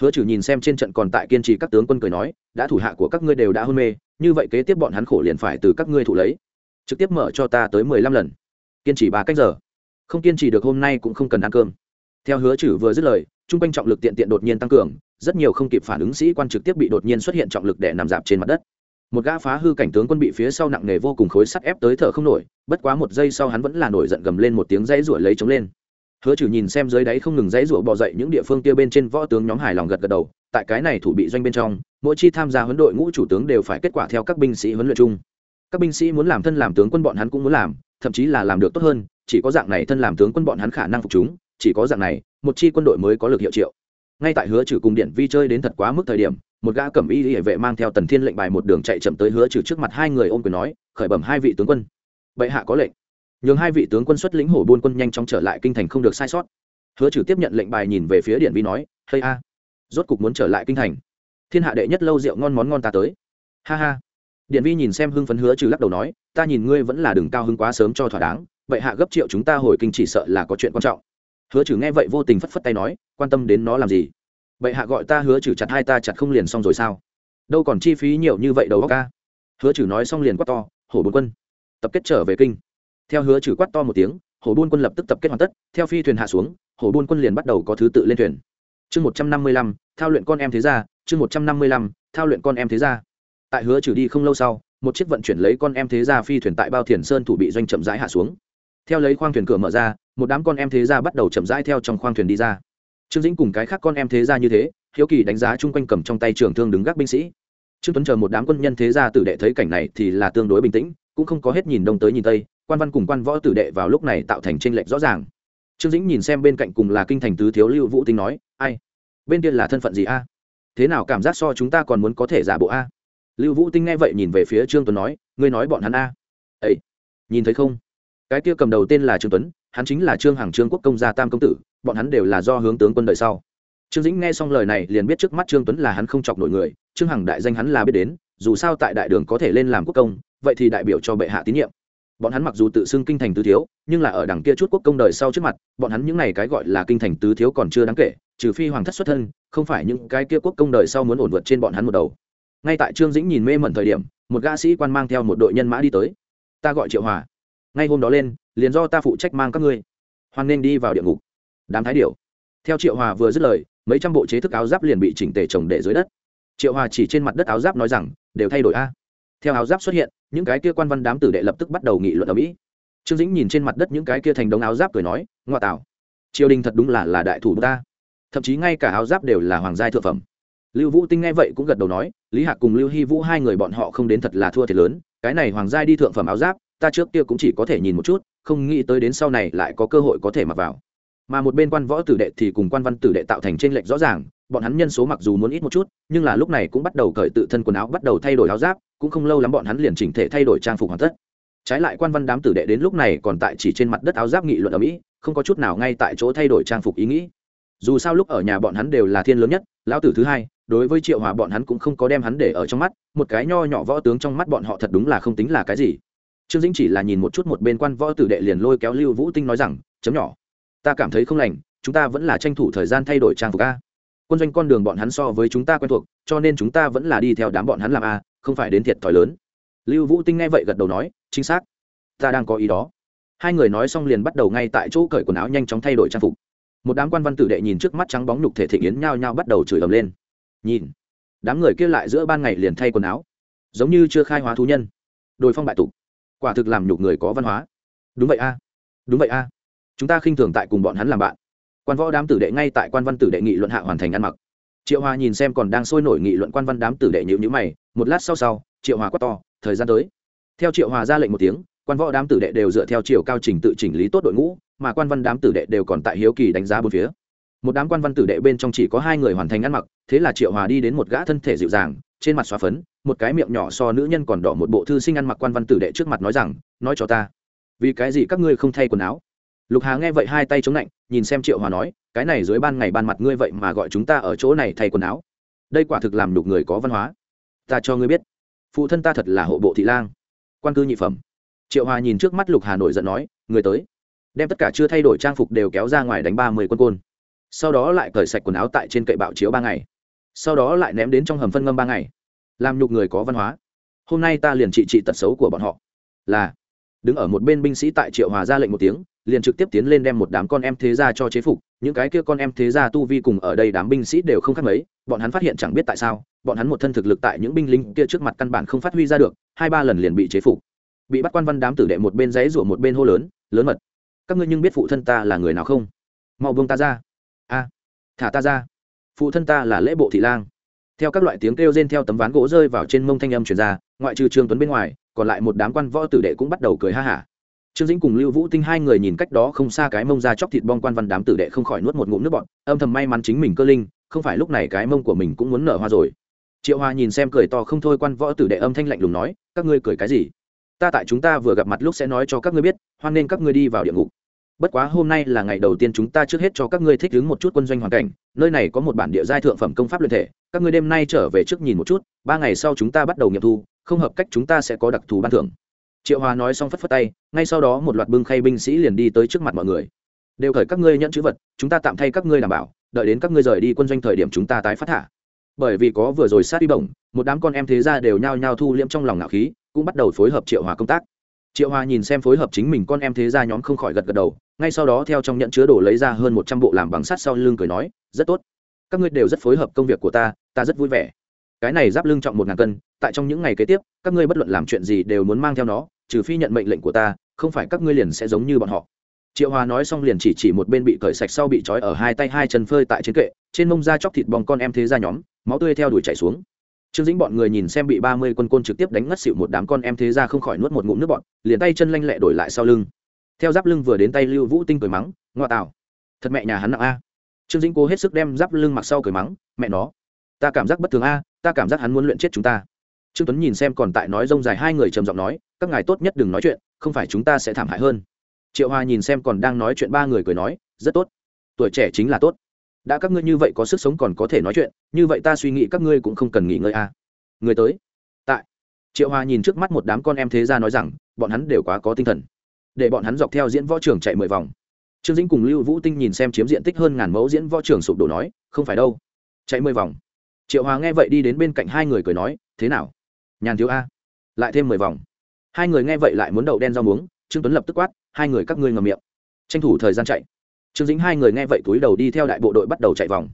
hứa trừ nhìn xem trên trận còn tại kiên trì các tướng quân cười nói, đã thủ hạ của các ngươi đều đã hôn mê, như vậy kế tiếp bọn hắn khổ liền phải từ các ngươi thụ lấy. Trực tiếp mở cho ta tới mười lăm lần. Kiên trì ba cách giờ. Không kiên trì được hôm nay cũng không cần ăn cơm. Theo hứa trừ vừa dứt lời, trung quanh trọng lực tiện tiện đột nhiên tăng cường, rất nhiều không kịp phản ứng sĩ quan trực tiếp bị đột nhiên xuất hiện trọng lực để nằm dạp trên mặt đất. Một gã phá hư cảnh tướng quân bị phía sau nặng nề vô cùng khối sắt ép tới thở không nổi, bất quá một giây sau hắn vẫn là nổi giận gầm lên một tiếng dãy ruổi lấy chống lên hứa trừ nhìn xem dưới đáy không ngừng dãy rủa bò dậy những địa phương kia bên trên võ tướng nhóm hài lòng gật gật đầu, tại cái này thủ bị doanh bên trong, mỗi chi tham gia huấn đội ngũ chủ tướng đều phải kết quả theo các binh sĩ huấn luyện chung. Các binh sĩ muốn làm thân làm tướng quân bọn hắn cũng muốn làm, thậm chí là làm được tốt hơn, chỉ có dạng này thân làm tướng quân bọn hắn khả năng phục chúng, chỉ có dạng này, một chi quân đội mới có lực hiệu triệu. Ngay tại hứa trừ cùng điện vi chơi đến thật quá mức thời điểm, một gã cẩm y hệ vệ mang theo tần thiên lệnh bài một đường chạy chậm tới hứa trừ trước mặt hai người ôm quyền nói, khởi bẩm hai vị tướng quân. Bệ hạ có lệnh nhường hai vị tướng quân xuất lĩnh hổ buôn quân nhanh chóng trở lại kinh thành không được sai sót. Hứa trừ tiếp nhận lệnh bài nhìn về phía điện vi nói hay a, rốt cục muốn trở lại kinh thành. Thiên hạ đệ nhất lâu rượu ngon món ngon ta tới. Ha ha. Điện vi nhìn xem hưng phấn hứa trừ lắc đầu nói, ta nhìn ngươi vẫn là đừng cao hưng quá sớm cho thỏa đáng, vậy hạ gấp triệu chúng ta hồi kinh chỉ sợ là có chuyện quan trọng. Hứa trừ nghe vậy vô tình phất phất tay nói, quan tâm đến nó làm gì? Vậy hạ gọi ta hứa trừ chặt hai ta chặt không liền xong rồi sao? Đâu còn chi phí nhiều như vậy đầu óc ca. Hứa trừ nói xong liền quát to, hổ bốn quân, tập kết trở về kinh theo hứa trừ quát to một tiếng hồ buôn quân lập tức tập kết hoàn tất, theo phi thuyền hạ xuống hồ buôn quân liền bắt đầu có thứ tự lên thuyền. Chương một trăm năm mươi lăm, thao luyện con em thế gia, chương một trăm năm mươi lăm, thao luyện con em thế gia. Tại hứa trừ đi không lâu sau, một chiếc vận chuyển lấy con em thế gia phi thuyền tại bao thiền sơn thủ bị doanh chậm rãi hạ xuống. Theo lấy khoang thuyền cửa mở ra, một đám con em thế gia bắt đầu chậm rãi theo trong khoang thuyền đi ra. Trương dĩnh cùng cái khác con em thế gia như thế, hiếu kỳ đánh giá chung quanh cầm trong tay trường thương đứng gác binh sĩ. Trương tuấn chờ một đám quân nhân thế gia tử đệ thấy cảnh này thì là tương đối bình tĩnh, cũng không có hết nhìn đông tới nhìn tây quan văn cùng quan võ tử đệ vào lúc này tạo thành tranh lệch rõ ràng. Trương dĩnh nhìn xem bên cạnh cùng là kinh thành tứ thiếu lưu vũ tinh nói, ai? Bên kia là thân phận gì a? Thế nào cảm giác so chúng ta còn muốn có thể giả bộ a? Lưu vũ tinh nghe vậy nhìn về phía trương tuấn nói, ngươi nói bọn hắn a? Ấy nhìn thấy không? Cái kia cầm đầu tên là trương tuấn, hắn chính là trương hằng trương quốc công gia tam công tử, bọn hắn đều là do hướng tướng quân đời sau. Trương dĩnh nghe xong lời này liền biết trước mắt trương tuấn là hắn không chọc nổi người, trương hằng đại danh hắn là biết đến, dù sao tại đại đường có thể lên làm quốc công, vậy thì đại biểu cho bệ hạ tín nhiệm bọn hắn mặc dù tự xưng kinh thành tứ thiếu, nhưng là ở đằng kia chút quốc công đời sau trước mặt, bọn hắn những này cái gọi là kinh thành tứ thiếu còn chưa đáng kể, trừ phi hoàng thất xuất thân, không phải những cái kia quốc công đời sau muốn ổn vượt trên bọn hắn một đầu. Ngay tại trương dĩnh nhìn mê mẩn thời điểm, một gã sĩ quan mang theo một đội nhân mã đi tới. Ta gọi triệu hòa. Ngay hôm đó lên, liền do ta phụ trách mang các ngươi. Hoan nên đi vào địa ngục. Đám thái điểu. Theo triệu hòa vừa dứt lời, mấy trăm bộ chế thức áo giáp liền bị chỉnh tề trồng để dưới đất. Triệu hòa chỉ trên mặt đất áo giáp nói rằng, đều thay đổi a theo áo giáp xuất hiện, những cái kia quan văn đám tử đệ lập tức bắt đầu nghị luận ở mỹ. Trương dĩnh nhìn trên mặt đất những cái kia thành đống áo giáp cười nói, ngoa tạo, triều đình thật đúng là là đại thủ ta. Thậm chí ngay cả áo giáp đều là hoàng gia thượng phẩm. Lưu vũ tinh nghe vậy cũng gật đầu nói, lý hạc cùng lưu hy vũ hai người bọn họ không đến thật là thua thiệt lớn, cái này hoàng gia đi thượng phẩm áo giáp, ta trước kia cũng chỉ có thể nhìn một chút, không nghĩ tới đến sau này lại có cơ hội có thể mặc vào. Mà một bên quan võ tử đệ thì cùng quan văn tử đệ tạo thành t r ê n lệch rõ ràng bọn hắn nhân số mặc dù muốn ít một chút, nhưng là lúc này cũng bắt đầu cởi tự thân quần áo, bắt đầu thay đổi áo giáp, cũng không lâu lắm bọn hắn liền chỉnh thể thay đổi trang phục hoàn tất. Trái lại quan văn đám tử đệ đến lúc này còn tại chỉ trên mặt đất áo giáp nghị luận ở mỹ, không có chút nào ngay tại chỗ thay đổi trang phục ý nghĩ. Dù sao lúc ở nhà bọn hắn đều là thiên lớn nhất, lão tử thứ hai, đối với triệu hòa bọn hắn cũng không có đem hắn để ở trong mắt, một cái nho nhỏ võ tướng trong mắt bọn họ thật đúng là không tính là cái gì. Trương dĩnh chỉ là nhìn một chút một bên quan võ tử đệ liền lôi kéo lưu vũ tinh nói rằng, chấm nhỏ, ta cảm thấy không lành, chúng ta vẫn là tranh thủ thời gian thay đổi trang phục a quân doanh con đường bọn hắn so với chúng ta quen thuộc, cho nên chúng ta vẫn là đi theo đám bọn hắn làm a, không phải đến thiệt thòi lớn. Lưu vũ tinh nghe vậy gật đầu nói, chính xác. Ta đang có ý đó. Hai người nói xong liền bắt đầu ngay tại chỗ cởi quần áo nhanh chóng thay đổi trang phục. Một đám quan văn tử đệ nhìn trước mắt trắng bóng nhục thể thị yến nhao nhao bắt đầu chửi ầm lên. Nhìn, đám người kia lại giữa ban ngày liền thay quần áo, giống như chưa khai hóa thú nhân. Đồi phong bại tục, quả thực làm nhục người có văn hóa. Đúng vậy a, đúng vậy a. Chúng ta khinh thường tại cùng bọn hắn làm bạn quan võ đám tử đệ ngay tại quan văn tử đệ nghị luận hạ hoàn thành ăn mặc. Triệu hòa nhìn xem còn đang sôi nổi nghị luận quan văn đám tử đệ nhịu nhữ mày, một lát sau sau, triệu hòa quát to, thời gian tới. Theo triệu hòa ra lệnh một tiếng, quan võ đám tử đệ đều dựa theo chiều cao trình tự chỉnh lý tốt đội ngũ, mà quan văn đám tử đệ đều còn tại hiếu kỳ đánh giá bốn phía. Một đám quan văn tử đệ bên trong chỉ có hai người hoàn thành ăn mặc, thế là triệu hòa đi đến một gã thân thể dịu dàng, trên mặt xóa phấn, một cái miệng nhỏ so nữ nhân còn đỏ một bộ thư sinh ăn mặc quan văn tử đệ trước mặt nói rằng, nói cho ta, vì cái gì các ngươi không thay quần áo? Lục hà nghe vậy hai tay chống lạnh nhìn xem triệu hòa nói, cái này dưới ban ngày ban mặt ngươi vậy mà gọi chúng ta ở chỗ này thay quần áo. Đây quả thực làm đục người có văn hóa. Ta cho ngươi biết, phụ thân ta thật là hộ bộ thị lang, quan cư nhị phẩm. Triệu hòa nhìn trước mắt lục hà nội giận nói, người tới. Đem tất cả chưa thay đổi trang phục đều kéo ra ngoài đánh ba mươi quân côn. Sau đó lại cởi sạch quần áo tại trên cậy bạo chiếu ba ngày. Sau đó lại ném đến trong hầm phân ngâm ba ngày. Làm nhục người có văn hóa. Hôm nay ta liền trị trị tật xấu của bọn họ. Là, đứng ở một bên binh sĩ tại triệu hòa ra lệnh một tiếng liền trực tiếp tiến lên đem một đám con em thế gia cho chế phục, những cái kia con em thế gia tu vi cùng ở đây đám binh sĩ đều không khác mấy, bọn hắn phát hiện chẳng biết tại sao, bọn hắn một thân thực lực tại những binh lính kia trước mặt căn bản không phát huy ra được, hai ba lần liền bị chế phục. Bị bắt quan văn đám tử đệ một bên giấy rủa một bên hô lớn lớn mật, các ngươi nhưng biết phụ thân ta là người nào không? Mau buông ta ra. A, thả ta ra. Phụ thân ta là lễ bộ thị lang. Theo các loại tiếng kêu rên theo tấm ván gỗ rơi vào trên mông thanh âm truyền ra, ngoại trừ trương tuấn bên ngoài, còn lại một đám quan võ tử đệ cũng bắt đầu cười ha hả trương dĩnh cùng lưu vũ tinh hai người nhìn cách đó không xa cái mông ra chóc thịt bong quan văn đám tử đệ không khỏi nuốt một ngụm nước bọn âm thầm may mắn chính mình cơ linh, không phải lúc này cái mông của mình cũng muốn nở hoa rồi. Triệu hoa nhìn xem cười to không thôi, quan võ tử đệ âm thanh lạnh lùng nói, các ngươi cười cái gì? Ta tại chúng ta vừa gặp mặt lúc sẽ nói cho các ngươi biết, hoan nên các ngươi đi vào địa ngục. Bất quá hôm nay là ngày đầu tiên chúng ta trước hết cho các ngươi thích ứng một chút quân doanh hoàn cảnh, nơi này có một bản địa giai thượng phẩm công pháp luyện thể, các ngươi đêm nay trở về trước nhìn một chút, ba ngày sau chúng ta bắt đầu nghiệm thu, không hợp cách chúng ta sẽ có đặc thù ban thưởng triệu hòa nói xong phất phất tay, ngay sau đó một loạt bưng khay binh sĩ liền đi tới trước mặt mọi người. Đều khởi các ngươi nhận chữ vật, chúng ta tạm thay các ngươi đảm bảo, đợi đến các ngươi rời đi quân doanh thời điểm chúng ta tái phát thả. Bởi vì có vừa rồi sát đi bổng, một đám con em thế ra đều nhao nhao thu liễm trong lòng ngạo khí, cũng bắt đầu phối hợp triệu hòa công tác. Triệu hòa nhìn xem phối hợp chính mình con em thế ra nhóm không khỏi gật gật đầu, ngay sau đó theo trong nhận chứa đồ lấy ra hơn một trăm bộ làm bằng sắt sau lưng cười nói, rất tốt. Các ngươi đều rất phối hợp công việc của ta ta rất vui vẻ. Cái này giáp lưng trọng một ngàn cân, tại trong những ngày kế tiếp, các ngươi bất luận làm chuyện gì đều muốn mang theo nó trừ phi nhận mệnh lệnh của ta, không phải các ngươi liền sẽ giống như bọn họ. Triệu hòa nói xong liền chỉ chỉ một bên bị cởi sạch sau bị trói ở hai tay hai chân phơi tại trên kệ, trên mông da chóc thịt bong con em thế ra nhóm, máu tươi theo đuổi chảy xuống. Trương dĩnh bọn người nhìn xem bị ba mươi quân côn trực tiếp đánh ngất xịu một đám con em thế ra không khỏi nuốt một ngụm nước bọn liền tay chân lanh lẹ đổi lại sau lưng. Theo giáp lưng vừa đến tay lưu vũ tinh cười mắng, ngoa tạo, thật mẹ nhà hắn nặng a. Trương dĩnh cố hết sức đem giáp lưng mặc sau cười mắng, mẹ nó, ta cảm giác bất thường a, ta cảm giác hắn muốn luyện chết chúng ta. Trương tuấn nhìn xem còn tại nói rông dài hai người trầm giọng nói các ngài tốt nhất đừng nói chuyện, không phải chúng ta sẽ thảm hại hơn. Triệu hoa nhìn xem còn đang nói chuyện ba người cười nói, rất tốt. Tuổi trẻ chính là tốt. Đã các ngươi như vậy có sức sống còn có thể nói chuyện, như vậy ta suy nghĩ các ngươi cũng không cần nghỉ ngơi a người tới. Tại. Triệu hoa nhìn trước mắt một đám con em thế ra nói rằng, bọn hắn đều quá có tinh thần. Để bọn hắn dọc theo diễn võ trường chạy mười vòng. Trương dĩnh cùng lưu vũ tinh nhìn xem chiếm diện tích hơn ngàn mẫu diễn võ trường sụp đổ nói, không phải đâu. Chạy mười vòng. Triệu hòa nghe vậy đi đến bên cạnh hai người cười nói, thế nào? Nhàn thiếu a. Lại thêm mười vòng hai người nghe vậy lại muốn đậu đen rau muống, trương tuấn lập tức quát, hai người các ngươi ngầm miệng. Tranh thủ thời gian chạy. Trương dĩnh hai người nghe vậy túi đầu đi theo đại bộ đội bắt đầu chạy vòng.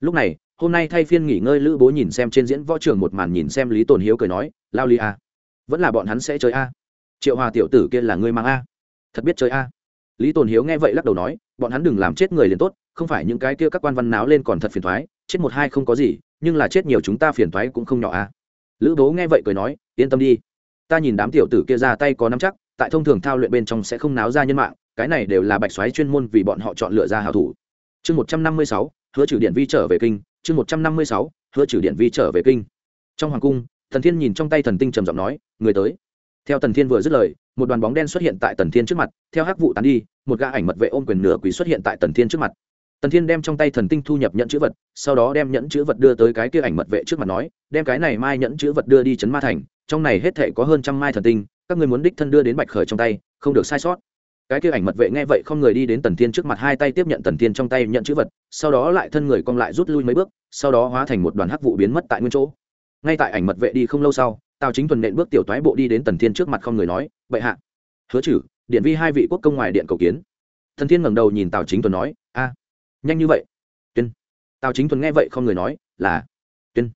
Lúc này, hôm nay thay phiên nghỉ ngơi lữ bố nhìn xem trên diễn võ trường một màn nhìn xem lý tồn hiếu cười nói, lao ly a à, vẫn là bọn hắn sẽ chơi a. Triệu hòa tiểu tử kia là ngươi mang a. Thật biết chơi a. Lý tồn hiếu nghe vậy lắc đầu nói, bọn hắn đừng làm chết người liền tốt, không phải những cái kia các quan văn náo lên còn thật phiền thoái chết một hai không có gì, nhưng là chết nhiều chúng ta phiền thoái cũng không nhỏ a. Lữ bố nghe vậy cười nói, yên tâm đi ta nhìn đám tiểu tử kia ra tay có nắm chắc, tại thông thường thao luyện bên trong sẽ không náo ra nhân mạng, cái này đều là bạch xoáy chuyên môn vì bọn họ chọn lựa ra hảo thủ. Chương một trăm năm mươi sáu, hứa trừ điện vi trở về kinh, chương một trăm năm mươi sáu, hứa trừ điện vi trở về kinh. Trong hoàng cung, thần thiên nhìn trong tay thần tinh trầm giọng nói, người tới. Theo tần thiên vừa dứt lời, một đoàn bóng đen xuất hiện tại tần thiên trước mặt, theo hắc vụ tán đi, một gã ảnh mật vệ ôm quyền nửa quỷ xuất hiện tại tần thiên trước mặt. Tần thiên đem trong tay thần tinh thu nhập nhẫn chữ vật, sau đó đem nhẫn chữ vật đưa tới cái kia ảnh mật vệ trước mặt nói, đem cái này mai nhẫn chữ vật đưa đi chấn ma thành trong này hết thể có hơn trăm mai thần tinh, các người muốn đích thân đưa đến bạch khởi trong tay, không được sai sót. Cái kia ảnh mật vệ nghe vậy không người đi đến tần thiên trước mặt hai tay tiếp nhận tần thiên trong tay nhận chữ vật, sau đó lại thân người cong lại rút lui mấy bước, sau đó hóa thành một đoàn hắc vụ biến mất tại nguyên chỗ. Ngay tại ảnh mật vệ đi không lâu sau, tào chính thuần nện bước tiểu toái bộ đi đến tần thiên trước mặt không người nói, bệ hạ. Hứa chử điện vi hai vị quốc công ngoài điện cầu kiến. Thần thiên ngẩng đầu nhìn tào chính thuần nói, a, nhanh như vậy. Tuyên. Tào chính thuần nghe vậy không người nói, là, tuyên.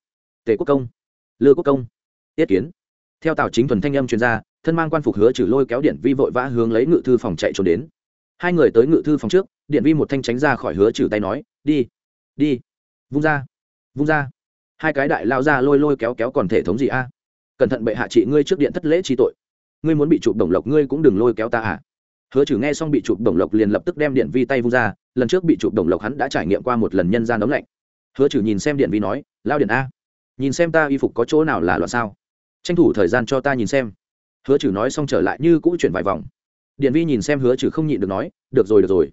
Tề quốc công, lư quốc công tiết kiến theo tào chính thuần thanh âm chuyên gia, thân mang quan phục hứa trừ lôi kéo điện vi vội vã hướng lấy ngự thư phòng chạy trốn đến. Hai người tới ngự thư phòng trước, điện vi một thanh tránh ra khỏi hứa trừ tay nói, đi đi. Vung ra vung ra. Hai cái đại lao ra lôi lôi kéo kéo còn thể thống gì a? Cẩn thận bệ hạ trị ngươi trước điện thất lễ chi tội. Ngươi muốn bị chụp đồng lộc, ngươi cũng đừng lôi kéo ta à? Hứa trừ nghe xong bị chụp đồng lộc liền lập tức đem điện vi tay vung ra, lần trước bị chụp đồng lộc hắn đã trải nghiệm qua một lần nhân gian đóng lạnh. Hứa trừ nhìn xem điện vi nói, lao điện a, nhìn xem ta y phục có chỗ nào là loạn sao? Tranh thủ thời gian cho ta nhìn xem. Hứa chử nói xong trở lại như cũ chuyển vài vòng. Điện vi nhìn xem hứa chử không nhịn được nói, được rồi được rồi.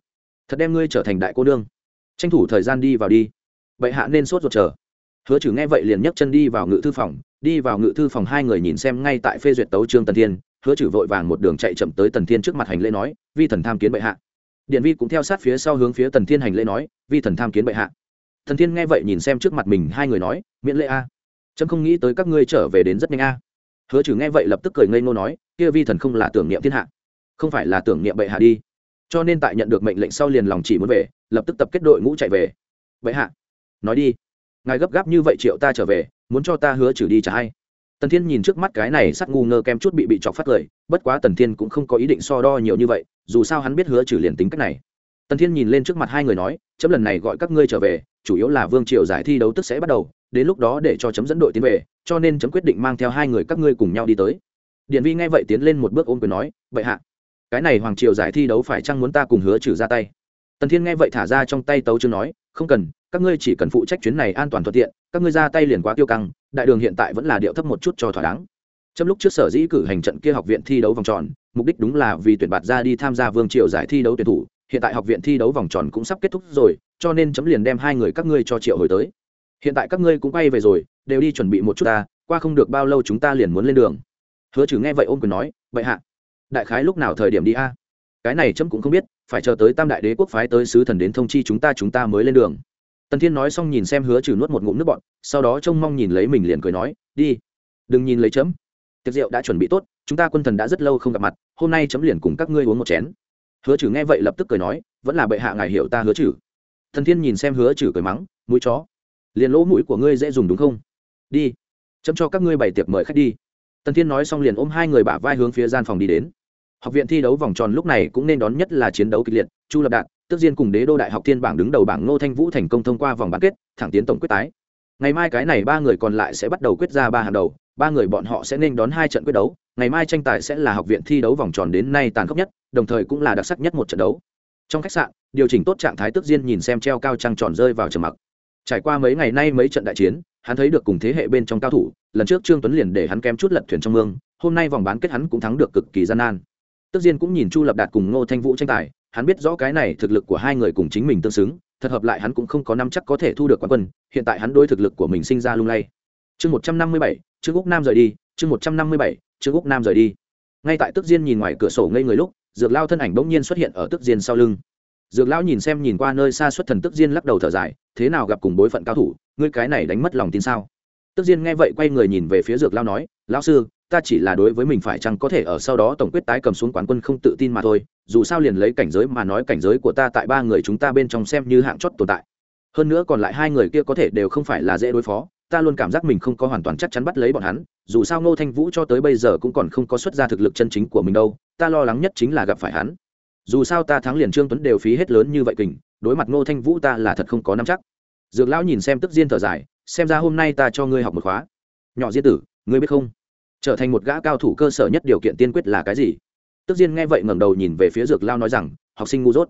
Thật đem ngươi trở thành đại cô nương. Tranh thủ thời gian đi vào đi. Bệ hạ nên sốt ruột chờ. Hứa chử nghe vậy liền nhấc chân đi vào ngự thư phòng, đi vào ngự thư phòng hai người nhìn xem ngay tại phê duyệt tấu trương tần thiên. Hứa chử vội vàng một đường chạy chậm tới tần thiên trước mặt hành lễ nói, vi thần tham kiến bệ hạ. Điện vi cũng theo sát phía sau hướng phía tần thiên hành lễ nói, vi thần tham kiến bệ hạ. Thần thiên nghe vậy nhìn xem trước mặt mình hai người nói, miễn lễ a trâm không nghĩ tới các ngươi trở về đến rất nhanh a. Hứa trừ nghe vậy lập tức cười ngây ngô nói, kia vi thần không là tưởng niệm thiên hạ. Không phải là tưởng niệm bệ hạ đi. Cho nên tại nhận được mệnh lệnh sau liền lòng chỉ muốn về, lập tức tập kết đội ngũ chạy về. Bệ hạ, nói đi. Ngài gấp gáp như vậy triệu ta trở về, muốn cho ta hứa trừ đi trả hay? Tần thiên nhìn trước mắt cái này sắc ngu ngơ kem chút bị bị chọc phát cười, bất quá tần thiên cũng không có ý định so đo nhiều như vậy, dù sao hắn biết hứa trừ liền tính cách này. Tần thiên nhìn lên trước mặt hai người nói, chấm lần này gọi các ngươi trở về, chủ yếu là vương triều giải thi đấu tức sẽ bắt đầu đến lúc đó để cho chấm dẫn đội tiến về, cho nên chấm quyết định mang theo hai người các ngươi cùng nhau đi tới. Điền vi nghe vậy tiến lên một bước ôm quyền nói, vậy hạ, cái này hoàng triều giải thi đấu phải chăng muốn ta cùng hứa trừ ra tay? Tần thiên nghe vậy thả ra trong tay tấu chương nói, không cần, các ngươi chỉ cần phụ trách chuyến này an toàn thuận tiện, các ngươi ra tay liền quá tiêu căng, đại đường hiện tại vẫn là điệu thấp một chút cho thỏa đáng. Trong lúc trước sở dĩ cử hành trận kia học viện thi đấu vòng tròn, mục đích đúng là vì tuyển bạt ra đi tham gia vương triều giải thi đấu tuyển thủ. Hiện tại học viện thi đấu vòng tròn cũng sắp kết thúc rồi, cho nên chấm liền đem hai người các ngươi cho triệu hồi tới hiện tại các ngươi cũng quay về rồi, đều đi chuẩn bị một chút ta, qua không được bao lâu chúng ta liền muốn lên đường. Hứa trừ nghe vậy ôm quyền nói vậy hạ, đại khái lúc nào thời điểm đi a? Cái này chấm cũng không biết, phải chờ tới tam đại đế quốc phái tới sứ thần đến thông chi chúng ta chúng ta mới lên đường. Tần thiên nói xong nhìn xem hứa trừ nuốt một ngụm nước bọn sau đó trông mong nhìn lấy mình liền cười nói, đi, đừng nhìn lấy chấm. Tiệc rượu đã chuẩn bị tốt, chúng ta quân thần đã rất lâu không gặp mặt, hôm nay chấm liền cùng các ngươi uống một chén. Hứa trừ nghe vậy lập tức cười nói, vẫn là bệ hạ ngài hiểu ta hứa trừ. Thần thiên nhìn xem hứa trừ cười mắng, mũi chó liền lỗ mũi của ngươi dễ dùng đúng không? Đi, chấm cho các ngươi bày tiệc mời khách đi. Tần thiên nói xong liền ôm hai người bả vai hướng phía gian phòng đi đến. Học viện thi đấu vòng tròn lúc này cũng nên đón nhất là chiến đấu kịch liệt, chu lập đạt tức diên cùng đế đô đại học thiên bảng đứng đầu bảng ngô thanh vũ thành công thông qua vòng bán kết, thẳng tiến tổng quyết tái. Ngày mai cái này ba người còn lại sẽ bắt đầu quyết ra ba hàng đầu, ba người bọn họ sẽ nên đón hai trận quyết đấu, ngày mai tranh tài sẽ là học viện thi đấu vòng tròn đến nay tàn khốc nhất, đồng thời cũng là đặc sắc nhất một trận đấu. Trong khách sạn, điều chỉnh tốt trạng thái tức diên nhìn xem treo cao trăng tròn rơi vào trầm mặc trải qua mấy ngày nay mấy trận đại chiến, hắn thấy được cùng thế hệ bên trong cao thủ, lần trước trương tuấn liền để hắn kém chút lật thuyền trong mương, hôm nay vòng bán kết hắn cũng thắng được cực kỳ gian nan. Tức diên cũng nhìn chu lập đạt cùng ngô thanh vũ tranh tài, hắn biết rõ cái này thực lực của hai người cùng chính mình tương xứng, thật hợp lại hắn cũng không có năm chắc có thể thu được quán quân, hiện tại hắn đối thực lực của mình sinh ra lung lay. Chương một trăm năm mươi bảy, trương úc nam rời đi, chương một trăm năm mươi bảy, trương úc nam rời đi. Ngay tại tức diên nhìn ngoài cửa sổ ngây người lúc, dược lao thân ảnh bỗng nhiên xuất hiện ở tức diên sau lưng dược lão nhìn xem nhìn qua nơi xa xuất thần tức diên lắc đầu thở dài, thế nào gặp cùng bối phận cao thủ, ngươi cái này đánh mất lòng tin sao? Tức diên nghe vậy quay người nhìn về phía dược Lão nói, lão sư, ta chỉ là đối với mình phải chăng có thể ở sau đó tổng quyết tái cầm xuống quán quân không tự tin mà thôi, dù sao liền lấy cảnh giới mà nói cảnh giới của ta tại ba người chúng ta bên trong xem như hạng chót tồn tại. Hơn nữa còn lại hai người kia có thể đều không phải là dễ đối phó, ta luôn cảm giác mình không có hoàn toàn chắc chắn bắt lấy bọn hắn, dù sao ngô thanh vũ cho tới bây giờ cũng còn không có xuất ra thực lực chân chính của mình đâu, ta lo lắng nhất chính là gặp phải hắn dù sao ta thắng liền trương tuấn đều phí hết lớn như vậy kình, đối mặt ngô thanh vũ ta là thật không có nắm chắc. Dược lão nhìn xem tức diên thở dài, xem ra hôm nay ta cho ngươi học một khóa. Nhỏ diên tử, ngươi biết không? Trở thành một gã cao thủ cơ sở nhất điều kiện tiên quyết là cái gì? Tức diên nghe vậy ngẩng đầu nhìn về phía dược lao nói rằng, học sinh ngu dốt.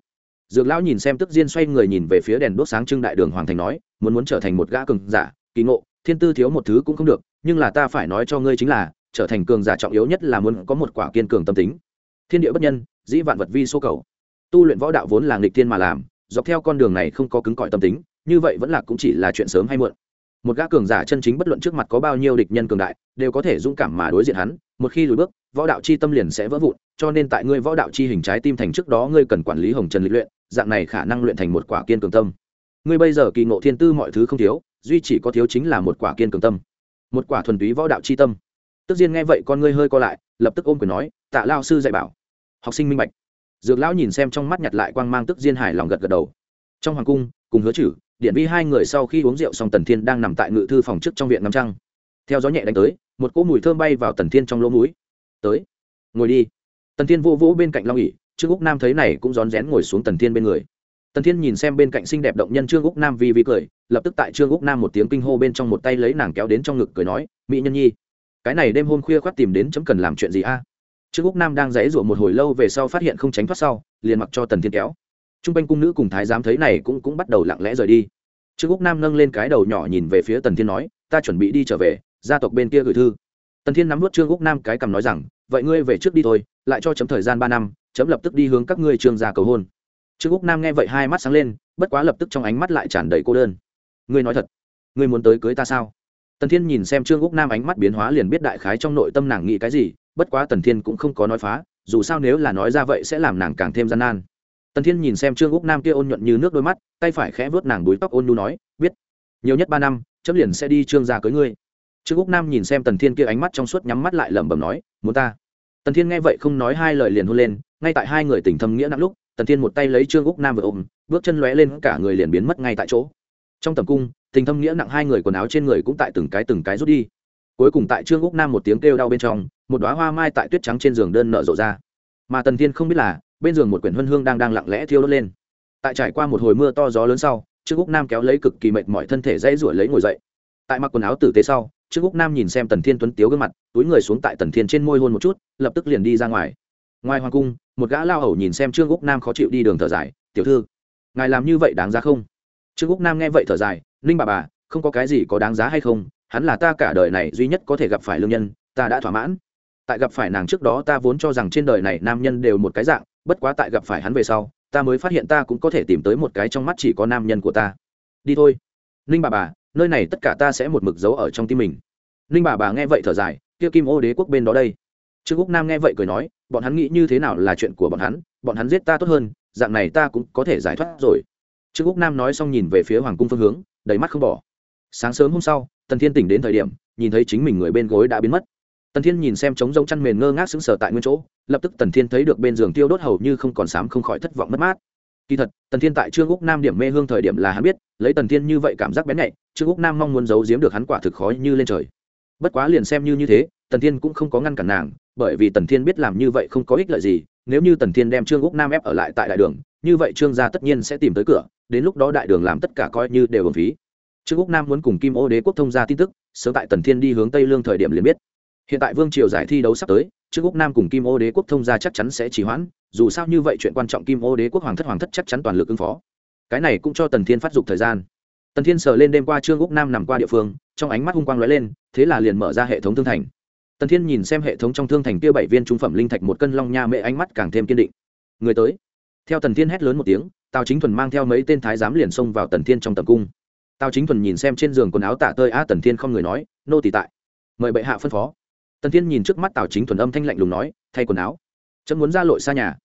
Dược lão nhìn xem tức diên xoay người nhìn về phía đèn đốt sáng trưng đại đường hoàng thành nói, muốn muốn trở thành một gã cường giả, kỳ ngộ, thiên tư thiếu một thứ cũng không được, nhưng là ta phải nói cho ngươi chính là, trở thành cường giả trọng yếu nhất là muốn có một quả kiên cường tâm tính. Thiên địa bất nhân dĩ vạn vật vi số cầu. Tu luyện võ đạo vốn là nghịch thiên mà làm, dọc theo con đường này không có cứng cỏi tâm tính, như vậy vẫn là cũng chỉ là chuyện sớm hay muộn. Một gã cường giả chân chính bất luận trước mặt có bao nhiêu địch nhân cường đại, đều có thể dũng cảm mà đối diện hắn, một khi lùi bước, võ đạo chi tâm liền sẽ vỡ vụn, cho nên tại ngươi võ đạo chi hình trái tim thành trước đó ngươi cần quản lý hồng trần lịch luyện, dạng này khả năng luyện thành một quả kiên cường tâm. Ngươi bây giờ kỳ ngộ thiên tư mọi thứ không thiếu, duy chỉ có thiếu chính là một quả kiên cường tâm. Một quả thuần túy võ đạo chi tâm. Tức diên nghe vậy con ngươi hơi co lại, lập tức ôm quyền nói, tạ lao sư dạy bảo học sinh minh bạch. Dược lão nhìn xem trong mắt nhặt lại quang mang tức diên hải lòng gật gật đầu. Trong hoàng cung, cùng hứa chử, điện vi hai người sau khi uống rượu xong tần thiên đang nằm tại ngự thư phòng trước trong viện ngắm trăng. Theo gió nhẹ đánh tới, một cỗ mùi thơm bay vào tần thiên trong lỗ mũi. Tới, ngồi đi. Tần thiên vô vỗ bên cạnh long ỉ trương úc nam thấy này cũng rón rén ngồi xuống tần thiên bên người. Tần thiên nhìn xem bên cạnh xinh đẹp động nhân trương úc nam vi vi cười, lập tức tại trương úc nam một tiếng kinh hô bên trong một tay lấy nàng kéo đến trong ngực cười nói, mỹ nhân nhi, cái này đêm hôm khuya khoác tìm đến chấm cần làm chuyện gì a? Trương úc nam đang dãy ruộng một hồi lâu về sau phát hiện không tránh thoát sau, liền mặc cho tần thiên kéo. T r u n g quanh cung nữ cùng thái giám thấy này cũng cũng bắt đầu lặng lẽ rời đi. Trương úc nam nâng lên cái đầu nhỏ nhìn về phía tần thiên nói, ta chuẩn bị đi trở về, gia tộc bên kia gửi thư. Tần thiên nắm vút trương úc nam cái cầm nói rằng, vậy ngươi về trước đi thôi, lại cho chấm thời gian ba năm, chấm lập tức đi hướng các ngươi trường gia cầu hôn. Trương úc nam nghe vậy hai mắt sáng lên, bất quá lập tức trong ánh mắt lại tràn đầy cô đơn. Ngươi nói thật, ngươi muốn tới cưới ta sao? Tần thiên nhìn xem trương úc nam ánh mắt biến hóa liền biết đại khái trong nội tâm nàng nghĩ cái gì bất quá tần thiên cũng không có nói phá, dù sao nếu là nói ra vậy sẽ làm nàng càng thêm gian nan. Tần thiên nhìn xem trương úc nam kia ôn nhuận như nước đôi mắt, tay phải khẽ vớt nàng đuối tóc ôn nu nói, biết, nhiều nhất ba năm, chấm liền sẽ đi trương gia cưới ngươi. Trương úc nam nhìn xem tần thiên kia ánh mắt trong suốt nhắm mắt lại lẩm bẩm nói, muốn ta? Tần thiên nghe vậy không nói hai lời liền hôn lên, ngay tại hai người tình thâm nghĩa nặng lúc, tần thiên một tay lấy trương úc nam vừa ôm, bước chân lóe lên cả người liền biến mất ngay tại chỗ. Trong tầm cung, tình thâm nghĩa nặng hai người quần áo trên người cũng tại từng cái từng cái rút đi cuối cùng tại trương úc nam một tiếng kêu đau bên trong, một đoá hoa mai tại tuyết trắng trên giường đơn nở rộ ra. Mà tần thiên không biết là, bên giường một quyển huân hương đang đang lặng lẽ thiêu đốt lên. Tại trải qua một hồi mưa to gió lớn sau, trương úc nam kéo lấy cực kỳ mệt mọi thân thể dãy ruổi lấy ngồi dậy. Tại mặc quần áo tử tế sau, trương úc nam nhìn xem tần thiên tuấn tiếu gương mặt, túi người xuống tại tần thiên trên môi hôn một chút, lập tức liền đi ra ngoài. Ngoài hoàng cung, một gã lao hầu nhìn xem trương úc nam khó chịu đi đường thở dài, tiểu thư, ngài làm như vậy đáng giá không? Trương úc nam nghe vậy thở dài, ninh bà bà, không có cái gì có đáng giá hay không? Hắn là ta cả đời này duy nhất có thể gặp phải lương nhân, ta đã thỏa mãn. Tại gặp phải nàng trước đó ta vốn cho rằng trên đời này nam nhân đều một cái dạng, bất quá tại gặp phải hắn về sau, ta mới phát hiện ta cũng có thể tìm tới một cái trong mắt chỉ có nam nhân của ta. Đi thôi. Ninh bà bà, nơi này tất cả ta sẽ một mực giấu ở trong tim mình. Ninh bà bà nghe vậy thở dài, kia kim ô đế quốc bên đó đây. Trương quốc nam nghe vậy cười nói, bọn hắn nghĩ như thế nào là chuyện của bọn hắn bọn hắn giết ta tốt hơn, dạng này ta cũng có thể giải thoát rồi. Trương quốc nam nói xong nhìn về phía hoàng cung phương hướng, đầy mắt không bỏ. Sáng sớm hôm sau tần thiên tỉnh đến thời điểm, nhìn thấy chính mình người bên gối đã biến mất. Tần thiên nhìn xem trống rông chăn mền ngơ ngác sững sờ tại nguyên chỗ, lập tức tần thiên thấy được bên giường tiêu đốt hầu như không còn sám không khỏi thất vọng mất mát. Kỳ thật, tần thiên tại trương úc nam điểm mê hương thời điểm là hắn biết, lấy tần thiên như vậy cảm giác bén nhạy, trương úc nam mong muốn giấu giếm được hắn quả thực khó như lên trời. Bất quá liền xem như như thế, tần thiên cũng không có ngăn cản nàng, bởi vì tần thiên biết làm như vậy không có ích lợi gì, nếu như tần thiên đem trương úc nam ép ở lại tại đại đường, như vậy trương gia tất nhiên sẽ tìm tới cửa, đến lúc đó đại đường làm tất cả coi như đều hưởng phí trương úc nam muốn cùng kim ô đế quốc thông ra tin tức, sớm tại tần thiên đi hướng tây lương thời điểm liền biết. Hiện tại vương triều giải thi đấu sắp tới, trương úc nam cùng kim ô đế quốc thông ra chắc chắn sẽ trì hoãn, dù sao như vậy chuyện quan trọng kim ô đế quốc hoàng thất hoàng thất chắc chắn toàn lực ứng phó. Cái này cũng cho tần thiên phát dục thời gian. Tần thiên sờ lên đêm qua trương úc nam nằm qua địa phương, trong ánh mắt hung quang lóe lên, thế là liền mở ra hệ thống thương thành. Tần thiên nhìn xem hệ thống trong thương thành kia bảy viên trung phẩm linh thạch một cân long nha mệ ánh mắt càng thêm kiên định. Người tới. Theo tần thiên hét lớn một tiếng, tào chính thuần mang theo mấy tên thái giám liền xông vào tần thiên trong tầm cung tào chính thuần nhìn xem trên giường quần áo tạ tơi a tần thiên không người nói, nô tỳ tại. Mời bệ hạ phân phó. Tần thiên nhìn trước mắt tào chính thuần âm thanh lạnh lùng nói, thay quần áo. Chấm muốn ra lội xa nhà.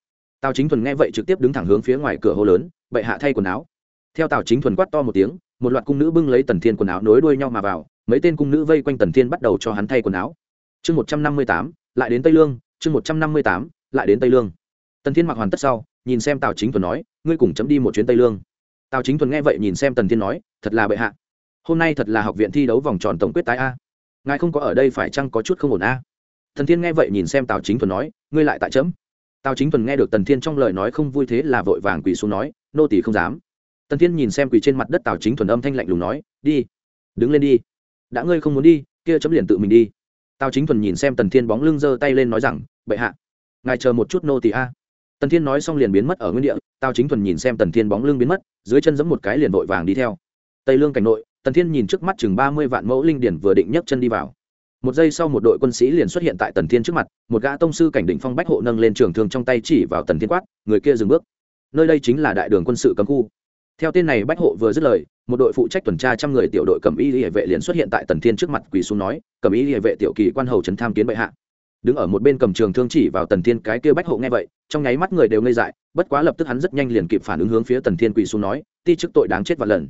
Tào chính thuần nghe vậy trực tiếp đứng thẳng hướng phía ngoài cửa hô lớn, bệ hạ thay quần áo. Theo tào chính thuần quát to một tiếng, một loạt cung nữ bưng lấy tần thiên quần áo nối đuôi nhau mà vào, mấy tên cung nữ vây quanh tần thiên bắt đầu cho hắn thay quần áo. Chương một trăm năm mươi tám, lại đến tây lương, chương một trăm năm mươi tám, lại đến tây lương. Tần thiên mặc hoàn tất sau, nhìn xem tào chính thuần nói, ngươi cùng chấm đi một chuyến tây lương tào chính thuần nghe vậy nhìn xem tần thiên nói, thật là bệ hạ. Hôm nay thật là học viện thi đấu vòng tròn tổng quyết tái a. Ngài không có ở đây phải chăng có chút không ổn a? Thần thiên nghe vậy nhìn xem tào chính thuần nói, ngươi lại tại chấm? Tào chính thuần nghe được tần thiên trong lời nói không vui thế là vội vàng quỳ xuống nói, nô tỷ không dám. Tần thiên nhìn xem quỳ trên mặt đất tào chính thuần âm thanh lạnh lùng nói, đi, đứng lên đi. Đã ngươi không muốn đi, kia chấm liền tự mình đi. Tào chính thuần nhìn xem tần thiên bóng lưng giơ tay lên nói rằng, bệ hạ, ngài chờ một chút nô tỷ a. Tần thiên nói xong liền biến mất ở nguyên địa tào chính thuần nhìn xem tần thiên bóng lưng biến mất, dưới chân giẫm một cái liền vội vàng đi theo. Tây lương cảnh nội, tần thiên nhìn trước mắt chừng ba mươi vạn mẫu linh điển vừa định nhấc chân đi vào. Một giây sau một đội quân sĩ liền xuất hiện tại tần thiên trước mặt, một gã tông sư cảnh định phong bách hộ nâng lên trường thương trong tay chỉ vào tần thiên quát, người kia dừng bước. Nơi đây chính là đại đường quân sự cấm khu. Theo tên này bách hộ vừa dứt lời, một đội phụ trách tuần tra trăm người tiểu đội cầm y hệ vệ liền xuất hiện tại tần thiên trước mặt quỳ xuống nói, cầm y hệ vệ tiểu kỳ quan hầu trấn tham kiến bệ hạ đứng ở một bên cầm trường thương chỉ vào tần thiên cái kia bách hộ nghe vậy, trong nháy mắt người đều ngây dại, bất quá lập tức hắn rất nhanh liền kịp phản ứng hướng phía tần thiên quỳ xuống nói, ti chức tội đáng chết và lần.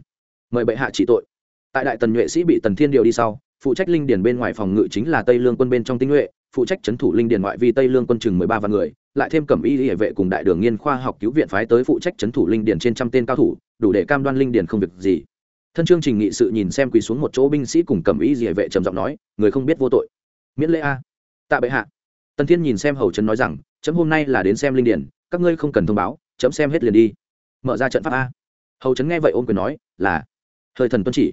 Mời bệ hạ trị tội. Tại đại tần nhuệ sĩ bị tần thiên điều đi sau, phụ trách linh điền bên ngoài phòng ngự chính là tây lương quân bên trong tinh nhuệ, phụ trách trấn thủ linh điền ngoại vi tây lương quân chừng mười ba vạn người, lại thêm cẩm y hệ vệ cùng đại đường nghiên khoa học cứu viện phái tới phụ trách trấn thủ linh điền trên trăm tên cao thủ, đủ để cam đoan linh điền không việc gì. Thân chương trình nghị sự nhìn xem quỳ xuống một chỗ binh sĩ cùng cẩm y hệ vệ trầm giọng nói, người không biết vô tội. Miễn lễ a tạ bệ hạ. Tần thiên nhìn xem hầu trấn nói rằng chấm hôm nay là đến xem linh điển, các ngươi không cần thông báo chấm xem hết liền đi. Mở ra trận pháp a. Hầu trấn nghe vậy ôm quyền nói là. Thời thần tuân chỉ.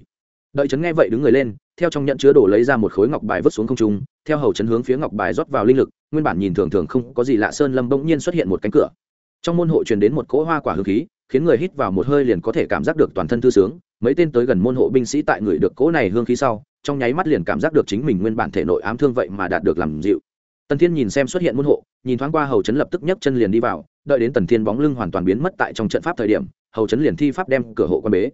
Đợi trấn nghe vậy đứng người lên theo trong nhận chứa đổ lấy ra một khối ngọc bài vứt xuống không trung theo hầu trấn hướng phía ngọc bài rót vào linh lực nguyên bản nhìn thường thường không có gì lạ sơn lâm bỗng nhiên xuất hiện một cánh cửa. Trong môn hộ truyền đến một cỗ hoa quả hương khí khiến người hít vào một hơi liền có thể cảm giác được toàn thân thư sướng mấy tên tới gần môn hộ binh sĩ tại người được cỗ này hương khí sau trong nháy mắt liền cảm giác được chính mình nguyên bản thể nội ám thương vậy mà đạt được làm dịu. Tần thiên nhìn xem xuất hiện môn hộ, nhìn thoáng qua hầu chấn lập tức nhấc chân liền đi vào, đợi đến tần thiên bóng lưng hoàn toàn biến mất tại trong trận pháp thời điểm, hầu chấn liền thi pháp đem cửa hộ quan bế.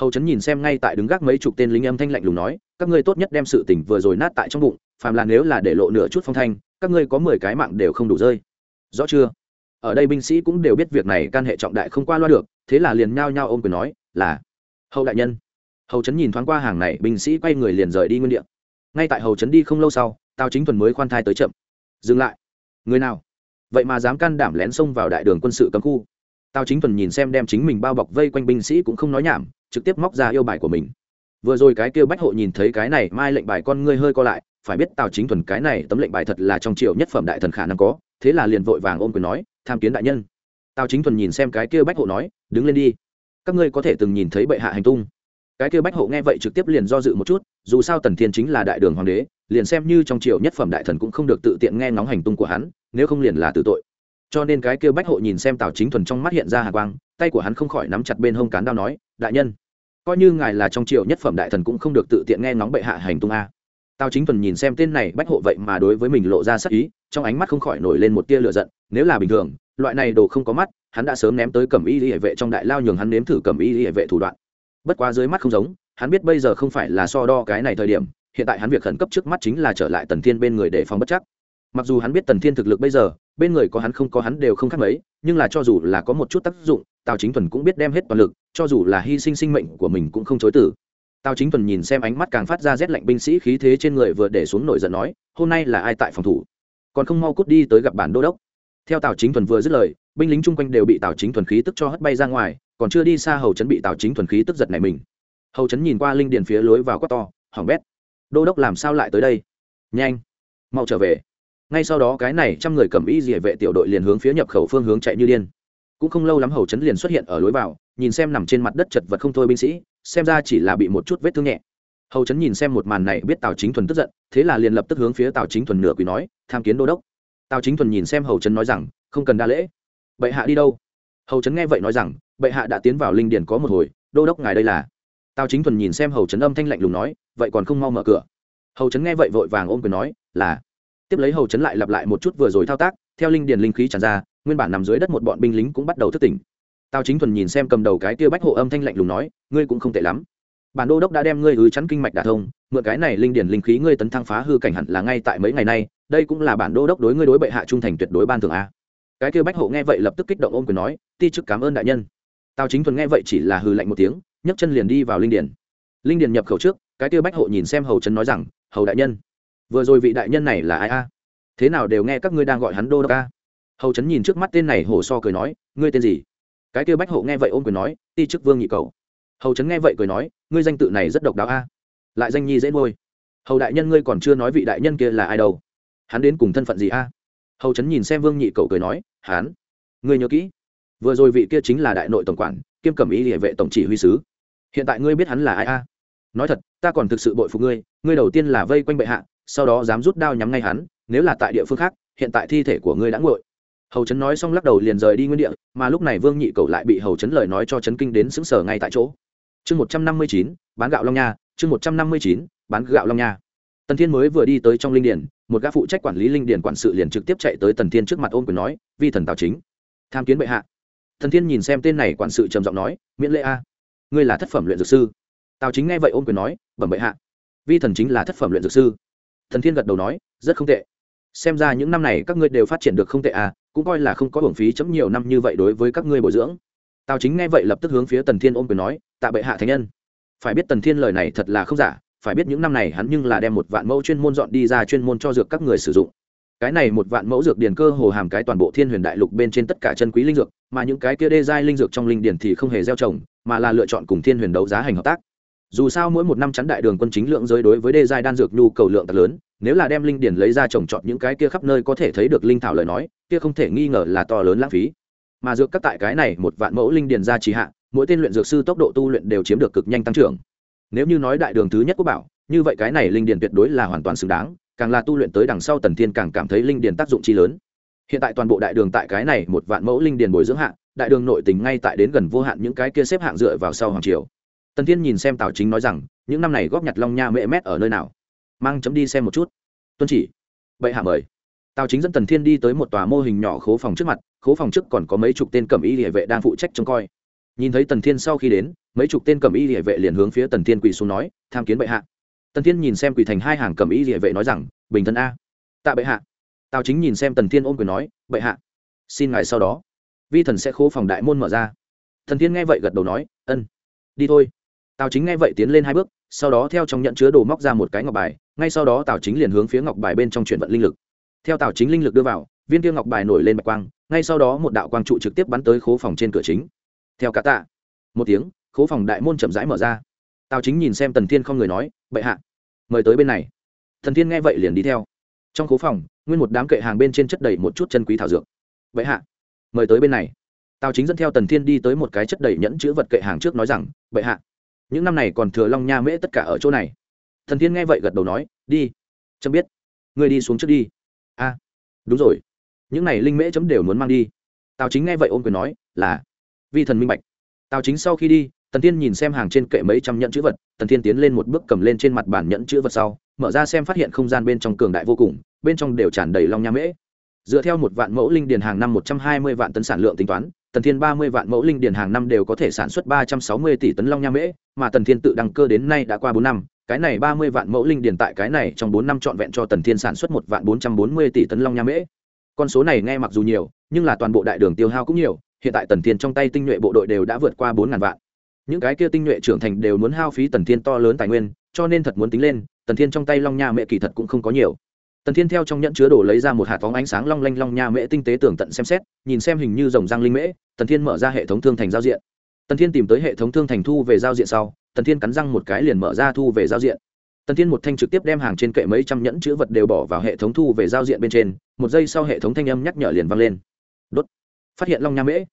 Hầu chấn nhìn xem ngay tại đứng gác mấy chục tên lính âm thanh lạnh lùng nói, các ngươi tốt nhất đem sự tỉnh vừa rồi nát tại trong bụng, phàm là nếu là để lộ nửa chút phong thanh, các ngươi có mười cái mạng đều không đủ rơi. Rõ chưa? Ở đây binh sĩ cũng đều biết việc này can hệ trọng đại không qua loa được, thế là liền nhao nhao ôm quyền nói, là. Hầu đại nhân hầu trấn nhìn thoáng qua hàng này, binh sĩ quay người liền rời đi nguyên đ ị a ngay tại hầu trấn đi không lâu sau, tào chính thuần mới khoan thai tới chậm. Dừng lại. Người nào? Vậy mà dám can đảm lén xông vào đại đường quân sự cấm khu. Tào chính thuần nhìn xem đem chính mình bao bọc vây quanh binh sĩ cũng không nói nhảm, trực tiếp móc ra yêu bài của mình. Vừa rồi cái kêu bách hộ nhìn thấy cái này, mai lệnh bài con ngươi hơi co lại, phải biết tào chính thuần cái này tấm lệnh bài thật là trong triệu nhất phẩm đại thần khả năng có, thế là liền vội vàng ôm quyền nói, tham kiến đại nhân. Tào chính thuần nhìn xem cái kia bách hộ nói, đứng lên đi. Các ngươi có thể từng nhìn thấy bệ hạ hành tung cái kia bách hộ nghe vậy trực tiếp liền do dự một chút, dù sao tần thiên chính là đại đường hoàng đế, liền xem như trong triều nhất phẩm đại thần cũng không được tự tiện nghe ngóng hành tung của hắn, nếu không liền là tử tội. Cho nên cái kia bách hộ nhìn xem tào chính thuần trong mắt hiện ra hà quang, tay của hắn không khỏi nắm chặt bên hông cán đao nói, đại nhân, coi như ngài là trong triều nhất phẩm đại thần cũng không được tự tiện nghe ngóng bệ hạ hành tung a. Tào chính thuần nhìn xem tên này bách hộ vậy mà đối với mình lộ ra sắc ý, trong ánh mắt không khỏi nổi lên một tia lửa giận, nếu là bình thường, loại này đồ không có mắt, hắn đã sớm ném tới cẩm y hệ vệ trong đại lao nhường hắn nếm thử cẩm y hệ vệ thủ đoạn bất quá dưới mắt không giống, hắn biết bây giờ không phải là so đo cái này thời điểm, hiện tại hắn việc khẩn cấp trước mắt chính là trở lại tần thiên bên người để phòng bất chắc. Mặc dù hắn biết tần thiên thực lực bây giờ, bên người có hắn không có hắn đều không khác mấy, nhưng là cho dù là có một chút tác dụng, tào chính thuần cũng biết đem hết toàn lực, cho dù là hy sinh sinh mệnh của mình cũng không chối tử tào chính thuần nhìn xem ánh mắt càng phát ra rét lạnh binh sĩ khí thế trên người vừa để xuống nổi giận nói, hôm nay là ai tại phòng thủ? Còn không mau cút đi tới gặp bản đô đốc. Theo tào chính thuần vừa dứt lời, binh lính chung quanh đều bị tào chính thuần khí tức cho hất bay ra ngoài còn chưa đi xa hầu chấn bị tào chính thuần khí tức giật này mình. Hầu chấn nhìn qua linh điền phía lối vào quát to, hỏng bét. Đô đốc làm sao lại tới đây? Nhanh, mau trở về. Ngay sau đó cái này trăm người cầm ý gì vệ tiểu đội liền hướng phía nhập khẩu phương hướng chạy như điên. Cũng không lâu lắm hầu chấn liền xuất hiện ở lối vào, nhìn xem nằm trên mặt đất chật vật không thôi binh sĩ, xem ra chỉ là bị một chút vết thương nhẹ. Hầu chấn nhìn xem một màn này biết tào chính thuần tức giận, thế là liền lập tức hướng phía tào chính thuần nửa quỳ nói, tham kiến đô đốc. Tào chính thuần nhìn xem hầu trấn nói rằng, không cần đa lễ. Bệ hạ đi đâu? Hầu trấn nghe vậy nói rằng bệ hạ đã tiến vào linh điển có một hồi, đô đốc ngài đây là. Tào chính thuần nhìn xem hầu trấn âm thanh lạnh lùng nói, vậy còn không mau mở cửa. Hầu trấn nghe vậy vội vàng ôm quyền nói, là. Tiếp lấy hầu trấn lại lặp lại một chút vừa rồi thao tác, theo linh điền linh khí tràn ra, nguyên bản nằm dưới đất một bọn binh lính cũng bắt đầu thức tỉnh. Tào chính thuần nhìn xem cầm đầu cái tia bách hộ âm thanh lạnh lùng nói, ngươi cũng không tệ lắm. Bản đô đốc đã đem ngươi ứ chắn kinh mạch đả thông, mượn cái này linh điển linh khí ngươi tấn thăng phá hư cảnh hẳn là ngay tại mấy ngày nay, đây cũng là bản đô đốc đối ngươi đối bệ hạ trung thành tuyệt đối ban thường a. Cái kêu bách hộ nghe vậy lập tức kích động ôm quyền nói, ti chức cảm ơn đại nhân tào chính thuần nghe vậy chỉ là hừ lạnh một tiếng, nhấc chân liền đi vào linh điển linh điển nhập khẩu trước, cái tiêu bách hộ nhìn xem hầu trấn nói rằng, hầu đại nhân, vừa rồi vị đại nhân này là ai a? Thế nào đều nghe các ngươi đang gọi hắn đô đốc a? Hầu trấn nhìn trước mắt tên này hổ so cười nói, ngươi tên gì? Cái tiêu bách hộ nghe vậy ôm quyền nói, ti chức vương nhị cầu. Hầu trấn nghe vậy cười nói, ngươi danh tự này rất độc đáo a, lại danh nhi dễ ngôi hầu đại nhân ngươi còn chưa nói vị đại nhân kia là ai đâu. Hắn đến cùng thân phận gì a? Hầu trấn nhìn xem vương nhị cầu cười nói, hắn, ngươi nhớ kỹ vừa rồi vị kia chính là đại nội tổng quản, kiêm cẩm ý địa vệ tổng chỉ huy sứ. Hiện tại ngươi biết hắn là ai a? Nói thật, ta còn thực sự bội phục ngươi ngươi đầu tiên là vây quanh bệ hạ, sau đó dám rút đao nhắm ngay hắn, nếu là tại địa phương khác, hiện tại thi thể của ngươi đã nguội. Hầu trấn nói xong lắc đầu liền rời đi nguyên địa, mà lúc này vương nhị cầu lại bị hầu trấn lời nói cho trấn kinh đến xứng sở ngay tại chỗ. Chương một trăm năm mươi chín, bán gạo long nha, chương một trăm năm mươi chín, bán gạo long nha. Tần thiên mới vừa đi tới trong linh điển một gã phụ trách quản lý linh điển quản sự liền trực tiếp chạy tới tần thiên trước mặt ôm quyền nói, vi thần tào chính, tham kiến bệ hạ thần thiên nhìn xem tên này quản sự trầm giọng nói, miễn lễ a, ngươi là thất phẩm luyện dược sư. Tào chính nghe vậy ôm quyền nói, bẩm bệ hạ, vi thần chính là thất phẩm luyện dược sư. Thần thiên gật đầu nói, rất không tệ. Xem ra những năm này các ngươi đều phát triển được không tệ à cũng coi là không có hưởng phí chấm nhiều năm như vậy đối với các ngươi bồi dưỡng. Tào chính nghe vậy lập tức hướng phía tần thiên ôm quyền nói, tạ bệ hạ thánh nhân. Phải biết tần thiên lời này thật là không giả, phải biết những năm này hắn nhưng là đem một vạn mẫu chuyên môn dọn đi ra chuyên môn cho dược các người sử dụng cái này một vạn mẫu dược điền cơ hồ hàm cái toàn bộ thiên huyền đại lục bên trên tất cả chân quý linh dược, mà những cái kia đê giai linh dược trong linh điền thì không hề gieo trồng, mà là lựa chọn cùng thiên huyền đấu giá hành hợp tác. Dù sao mỗi một năm chắn đại đường quân chính lượng giới đối với đê giai đan dược nhu cầu lượng thật lớn, nếu là đem linh điền lấy ra trồng trọt những cái kia khắp nơi có thể thấy được linh thảo lời nói, kia không thể nghi ngờ là to lớn lãng phí. Mà dược các tại cái này một vạn mẫu linh điền ra trì hạ, mỗi tên luyện dược sư tốc độ tu luyện đều chiếm được cực nhanh tăng trưởng. Nếu như nói đại đường thứ nhất quốc bảo như vậy cái này linh điền tuyệt đối là hoàn toàn xứng đáng, càng là tu luyện tới đằng sau tần thiên càng cảm thấy linh điền tác dụng chi lớn. Hiện tại toàn bộ đại đường tại cái này một vạn mẫu linh điền bồi dưỡng hạng đại đường nội tình ngay tại đến gần vô hạn những cái kia xếp hạng dựa vào sau hoàng triều. Tần thiên nhìn xem tào chính nói rằng, những năm này góp nhặt long nha mễ mét ở nơi nào? Mang chấm đi xem một chút. Tuân chỉ. Vậy hạ mời. Tào chính dẫn tần thiên đi tới một tòa mô hình nhỏ khố phòng trước mặt, khố phòng trước còn có mấy chục tên cẩm y địa vệ đang phụ trách trông coi. Nhìn thấy tần thiên sau khi đến, mấy chục tên cẩm y địa vệ liền hướng phía tần thiên quỳ xuống nói, tham kiến bệ hạ tần thiên nhìn xem quỳ thành hai hàng cầm y địa vệ nói rằng, bình thân a. Tạ bệ hạ. Tào chính nhìn xem tần thiên ôm quyền nói, bệ hạ, xin ngài sau đó. Vi thần sẽ khố phòng đại môn mở ra. Thần thiên nghe vậy gật đầu nói, ân, đi thôi. Tào chính nghe vậy tiến lên hai bước, sau đó theo trong nhận chứa đồ móc ra một cái ngọc bài, ngay sau đó tào chính liền hướng phía ngọc bài bên trong chuyển vận linh lực. Theo tào chính linh lực đưa vào, viên kia ngọc bài nổi lên bạch quang, ngay sau đó một đạo quang trụ trực tiếp bắn tới khố phòng trên cửa chính. Theo cả tạ. Một tiếng, khố phòng đại môn chậm rãi mở ra tào chính nhìn xem tần thiên không người nói, bệ hạ, mời tới bên này. Thần thiên nghe vậy liền đi theo. Trong khố phòng, nguyên một đám kệ hàng bên trên chất đầy một chút chân quý thảo dược. Bệ hạ, mời tới bên này. Tào chính dẫn theo tần thiên đi tới một cái chất đầy nhẫn chữ vật kệ hàng trước nói rằng, bệ hạ, những năm này còn thừa long nha mễ tất cả ở chỗ này. Thần thiên nghe vậy gật đầu nói, đi. Chấm biết. Ngươi đi xuống trước đi. A, đúng rồi. Những này linh mễ chấm đều muốn mang đi. Tào chính nghe vậy ôm quyền nói, là. Vi thần minh bạch. Tào chính sau khi đi tần thiên nhìn xem hàng trên kệ mấy trăm nhẫn chữ vật, tần thiên tiến lên một bước cầm lên trên mặt bản nhẫn chữ vật sau, mở ra xem phát hiện không gian bên trong cường đại vô cùng, bên trong đều tràn đầy long nha mễ. Dựa theo một vạn mẫu linh điền hàng năm một trăm hai mươi vạn tấn sản lượng tính toán, tần thiên ba mươi vạn mẫu linh điền hàng năm đều có thể sản xuất ba trăm sáu mươi tỷ tấn long nha mễ, mà tần thiên tự đăng cơ đến nay đã qua bốn năm, cái này ba mươi vạn mẫu linh điền tại cái này trong bốn năm trọn vẹn cho tần thiên sản xuất một vạn bốn trăm bốn mươi tỷ tấn long nha mễ. Con số này nghe mặc dù nhiều, nhưng là toàn bộ đại đường tiêu hao cũng nhiều, hiện tại tần thiên trong tay tinh nhuệ bộ đội đều đã vượt qua bốn ngàn vạn những cái kia tinh nhuệ trưởng thành đều muốn hao phí tần thiên to lớn tài nguyên, cho nên thật muốn tính lên, tần thiên trong tay long nha mẹ kỳ thật cũng không có nhiều. Tần thiên theo trong nhẫn chứa đồ lấy ra một hạt phóng ánh sáng long lanh long nha mễ tinh tế tưởng tận xem xét, nhìn xem hình như dòng răng linh mễ, tần thiên mở ra hệ thống thương thành giao diện. Tần thiên tìm tới hệ thống thương thành thu về giao diện sau, tần thiên cắn răng một cái liền mở ra thu về giao diện. Tần thiên một thanh trực tiếp đem hàng trên kệ mấy trăm nhẫn chữ vật đều bỏ vào hệ thống thu về giao diện bên trên, một giây sau hệ thống thanh âm nhắc nhở liền vang lên. Đốt. Phát hiện long nha mễ.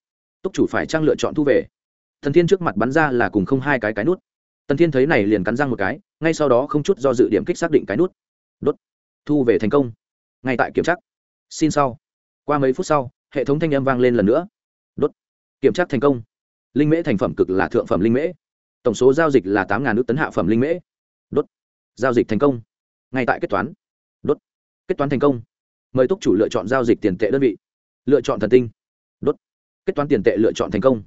Túc chủ phải trang lựa chọn thu về? Thần thiên trước mặt bắn ra là cùng không hai cái cái nút. Tần thiên thấy này liền cắn răng một cái, ngay sau đó không chút do dự điểm kích xác định cái nút. Đốt. Thu về thành công. Ngay tại kiểm tra. Xin sau. Qua mấy phút sau, hệ thống thanh âm vang lên lần nữa. Đốt. Kiểm tra thành công. Linh mễ thành phẩm cực là thượng phẩm linh mễ. Tổng số giao dịch là tám ngàn nước tấn hạ phẩm linh mễ. Đốt. Giao dịch thành công. Ngay tại kết toán. Đốt. Kết toán thành công. Mời túc chủ lựa chọn giao dịch tiền tệ đơn vị. Lựa chọn thần tinh. Đốt. Kết toán tiền tệ lựa chọn thành công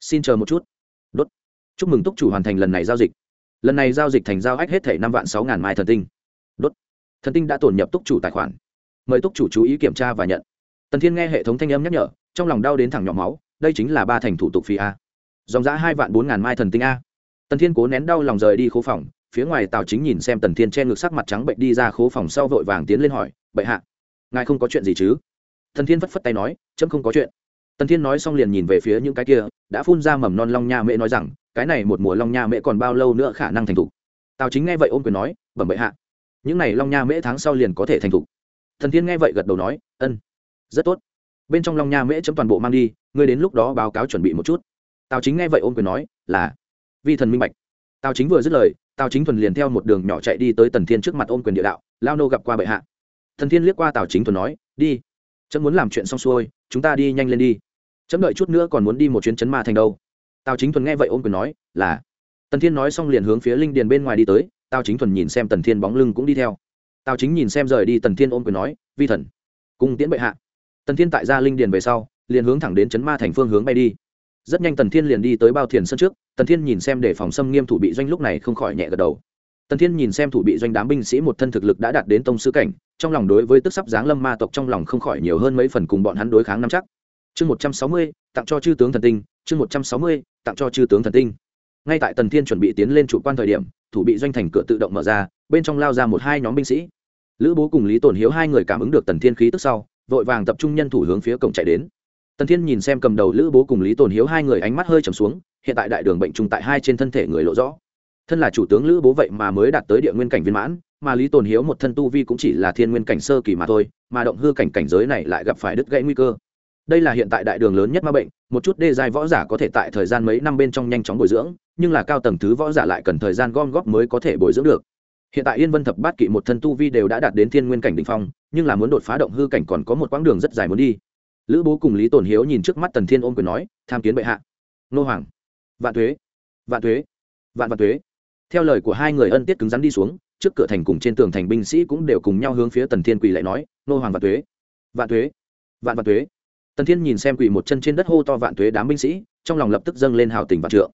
xin chờ một chút. Đốt. Chúc mừng túc chủ hoàn thành lần này giao dịch. Lần này giao dịch thành giao ách hết thể năm vạn sáu ngàn mai thần tinh. Đốt. Thần tinh đã tổn nhập túc chủ tài khoản. Mời túc chủ chú ý kiểm tra và nhận. Tần thiên nghe hệ thống thanh âm nhắc nhở, trong lòng đau đến thẳng nhỏ máu, đây chính là ba thành thủ tục phí a. Dòng giã hai vạn bốn ngàn mai thần tinh a. Tần thiên cố nén đau lòng rời đi khố phòng, phía ngoài tào chính nhìn xem tần thiên che ngực sắc mặt trắng bệnh đi ra khố phòng sau vội vàng tiến lên hỏi, bệ hạ, ngài không có chuyện gì chứ? Thần thiên phất phất tay nói, chấm không có chuyện tần thiên nói xong liền nhìn về phía những cái kia, đã phun ra mầm non long nha mễ nói rằng, cái này một mùa long nha mễ còn bao lâu nữa khả năng thành thục? Tào chính nghe vậy ôm quyền nói, bẩm bệ hạ, những này long nha mễ tháng sau liền có thể thành thục. Thần thiên nghe vậy gật đầu nói, ân, rất tốt. Bên trong long nha mễ chấm toàn bộ mang đi, ngươi đến lúc đó báo cáo chuẩn bị một chút. Tào chính nghe vậy ôm quyền nói, là. Vi thần minh bạch. Tào chính vừa dứt lời, tào chính thuần liền theo một đường nhỏ chạy đi tới tần thiên trước mặt ôm quyền địa đạo, lao nô gặp qua bệ hạ. Thần thiên liếc qua tào chính thuần nói, đi, chấm muốn làm chuyện xong xuôi, chúng ta đi nhanh lên đi chấm đợi chút nữa còn muốn đi một chuyến chấn ma thành đâu. Tào chính thuần nghe vậy ôm quyền nói, là. Tần thiên nói xong liền hướng phía linh điền bên ngoài đi tới, tào chính thuần nhìn xem tần thiên bóng lưng cũng đi theo. Tào chính nhìn xem rời đi, tần thiên ôm quyền nói, vi thần, cùng tiễn bệ hạ. Tần thiên tại gia linh điền về sau, liền hướng thẳng đến chấn ma thành phương hướng bay đi. Rất nhanh tần thiên liền đi tới bao thiền sân trước, tần thiên nhìn xem để phòng xâm nghiêm thủ bị doanh lúc này không khỏi nhẹ gật đầu. Tần thiên nhìn xem thủ bị doanh đám binh sĩ một thân thực lực đã đạt đến tông sư cảnh, trong lòng đối với tức sắp giáng lâm ma tộc trong lòng không khỏi nhiều hơn mấy phần cùng bọn hắn đối kháng năm chắc chương một trăm sáu mươi, tặng cho chư tướng thần tinh, chương một trăm sáu mươi, tặng cho chư tướng thần tinh. Ngay tại tần thiên chuẩn bị tiến lên chủ quan thời điểm, thủ bị doanh thành cửa tự động mở ra, bên trong lao ra một hai nhóm binh sĩ. Lữ bố cùng lý tổn hiếu hai người cảm ứng được tần thiên khí tức sau, vội vàng tập trung nhân thủ hướng phía cổng chạy đến. Tần thiên nhìn xem cầm đầu lữ bố cùng lý tổn hiếu hai người ánh mắt hơi trầm xuống, hiện tại đại đường bệnh trùng tại hai trên thân thể người lộ rõ. Thân là chủ tướng lữ bố vậy mà mới đạt tới địa nguyên cảnh viên mãn, mà lý tồn hiếu một thân tu vi cũng chỉ là thiên nguyên cảnh sơ kỳ mà thôi, mà động hư cảnh cảnh giới này lại gặp phải đứt gãy nguy cơ đây là hiện tại đại đường lớn nhất ma bệnh, một chút đê dài võ giả có thể tại thời gian mấy năm bên trong nhanh chóng bồi dưỡng, nhưng là cao tầng thứ võ giả lại cần thời gian gom góp mới có thể bồi dưỡng được. Hiện tại yên vân thập bát kỵ một thân tu vi đều đã đạt đến thiên nguyên cảnh đ ỉ n h phong, nhưng là muốn đột phá động hư cảnh còn có một quãng đường rất dài muốn đi. Lữ bố cùng lý tổn hiếu nhìn trước mắt tần thiên ôm quyền nói, tham kiến bệ hạ. Nô hoàng. Vạn thuế. Vạn thuế. Vạn vạn thuế. Theo lời của hai người ân tiết cứng rắn đi xuống, trước cửa thành cùng trên tường thành binh sĩ cũng đều cùng nhau hướng phía tần thiên quỳ lại nói, nô hoàng vạn thuế. Vạn thuế. Vạn vạn thuế tần thiên nhìn xem quỳ một chân trên đất hô to vạn tuế đám binh sĩ, trong lòng lập tức dâng lên hào tình vạn trượng.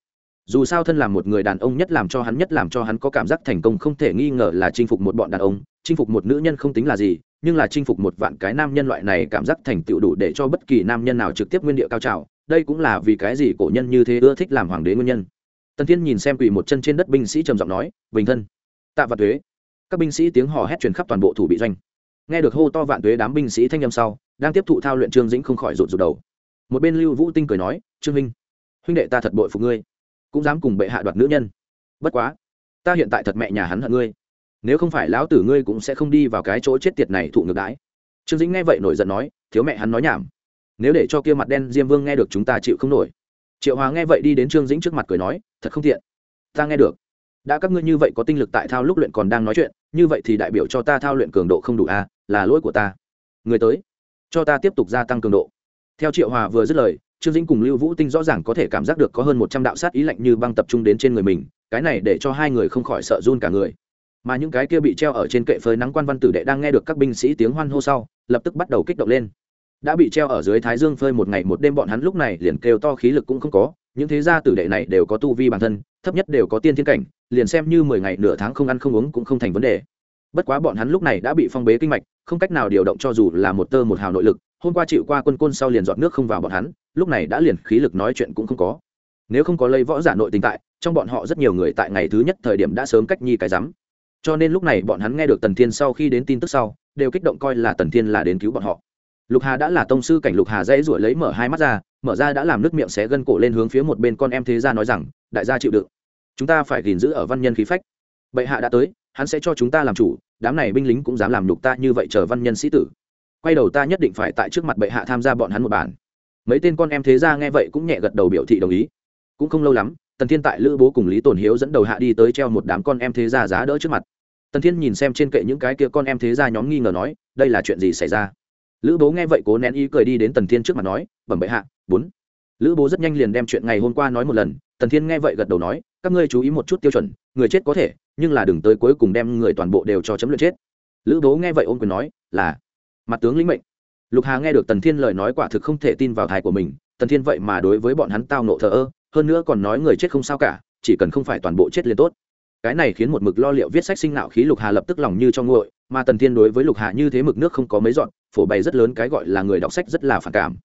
Dù sao thân là một người đàn ông nhất làm cho hắn nhất làm cho hắn có cảm giác thành công không thể nghi ngờ là chinh phục một bọn đàn ông, chinh phục một nữ nhân không tính là gì, nhưng là chinh phục một vạn cái nam nhân loại này cảm giác thành tựu đủ để cho bất kỳ nam nhân nào trực tiếp nguyên địa cao trào, đây cũng là vì cái gì cổ nhân như thế ưa thích làm hoàng đế nguyên nhân. Tần thiên nhìn xem quỳ một chân trên đất binh sĩ trầm giọng nói, bình thân, tạ vạn thuế các binh sĩ tiếng hò hét truyền khắp toàn bộ thủ bị doanh. Nghe được hô to vạn tuế đám binh sĩ thanh â m sau đang tiếp thụ thao luyện trương dĩnh không khỏi rụt rụt đầu. Một bên lưu vũ tinh cười nói trương minh huynh đệ ta thật bội phục ngươi cũng dám cùng bệ hạ đoạt nữ nhân. Bất quá ta hiện tại thật mẹ nhà hắn hận ngươi. Nếu không phải lão tử ngươi cũng sẽ không đi vào cái chỗ chết tiệt này thụ ngược đái trương dĩnh nghe vậy nổi giận nói thiếu mẹ hắn nói nhảm. Nếu để cho kia mặt đen diêm vương nghe được chúng ta chịu không nổi. Triệu hòa nghe vậy đi đến trương dĩnh trước mặt cười nói thật không thiện ta nghe được. Đã các ngươi như vậy có tinh lực tại thao lúc luyện còn đang nói chuyện như vậy thì đại biểu cho ta thao luyện cường độ không đủ a à, là lỗi của ta. Người tới cho ta tiếp tục gia tăng cường độ. Theo triệu hòa vừa dứt lời, trương dĩnh cùng lưu vũ tinh rõ ràng có thể cảm giác được có hơn một trăm đạo sát ý lạnh như băng tập trung đến trên người mình, cái này để cho hai người không khỏi sợ run cả người. Mà những cái kia bị treo ở trên kệ phơi nắng quan văn tử đệ đang nghe được các binh sĩ tiếng hoan hô sau, lập tức bắt đầu kích động lên. Đã bị treo ở dưới thái dương phơi một ngày một đêm bọn hắn lúc này liền kêu to khí lực cũng không có, những thế gia tử đệ này đều có tu vi bản thân, thấp nhất đều có tiên thiên cảnh, liền xem như mười ngày nửa tháng không ăn không uống cũng không thành vấn đề bất quá bọn hắn lúc này đã bị phong bế kinh mạch, không cách nào điều động cho dù là một tơ một hào nội lực, hôm qua chịu qua quân côn sau liền dọn nước không vào bọn hắn, lúc này đã liền khí lực nói chuyện cũng không có. Nếu không có lấy võ giả nội tình tại, trong bọn họ rất nhiều người tại ngày thứ nhất thời điểm đã sớm cách nhi cái rắm. Cho nên lúc này bọn hắn nghe được tần thiên sau khi đến tin tức sau, đều kích động coi là tần thiên là đến cứu bọn họ. Lục hà đã là tông sư cảnh lục hà dãy ruổi lấy mở hai mắt ra, mở ra đã làm nước miệng xé gân cổ lên hướng phía một bên con em thế gia nói rằng, đại gia chịu đựng. Chúng ta phải gìn giữ ở văn nhân khí phách. Bệ hạ đã tới hắn sẽ cho chúng ta làm chủ, đám này binh lính cũng dám làm nhục ta như vậy chờ văn nhân sĩ tử. Quay đầu ta nhất định phải tại trước mặt bệ hạ tham gia bọn hắn một bản mấy tên con em thế ra nghe vậy cũng nhẹ gật đầu biểu thị đồng ý. Cũng không lâu lắm, tần thiên tại lữ bố cùng lý tổn hiếu dẫn đầu hạ đi tới treo một đám con em thế ra giá đỡ trước mặt. Tần thiên nhìn xem trên kệ những cái kia con em thế ra nhóm nghi ngờ nói, đây là chuyện gì xảy ra? Lữ bố nghe vậy cố nén ý cười đi đến tần thiên trước mặt nói, bẩm bệ hạ, bốn. Lữ bố rất nhanh liền đem chuyện ngày hôm qua nói một lần, tần thiên nghe vậy gật đầu nói các ngươi chú ý một chút tiêu chuẩn, người chết có thể, nhưng là đừng tới cuối cùng đem người toàn bộ đều cho chấm luyện chết. Lữ bố nghe vậy ôm quyền nói, là. Mặt tướng lĩnh mệnh. Lục hà nghe được tần thiên lời nói quả thực không thể tin vào thai của mình, tần thiên vậy mà đối với bọn hắn tao nộ thờ ơ, hơn nữa còn nói người chết không sao cả, chỉ cần không phải toàn bộ chết liền tốt. Cái này khiến một mực lo liệu viết sách sinh nạo khí lục hà lập tức lòng như cho nguội, mà tần thiên đối với lục hà như thế mực nước không có mấy dọn, phổ bày rất lớn cái gọi là người đọc sách rất là phản cảm.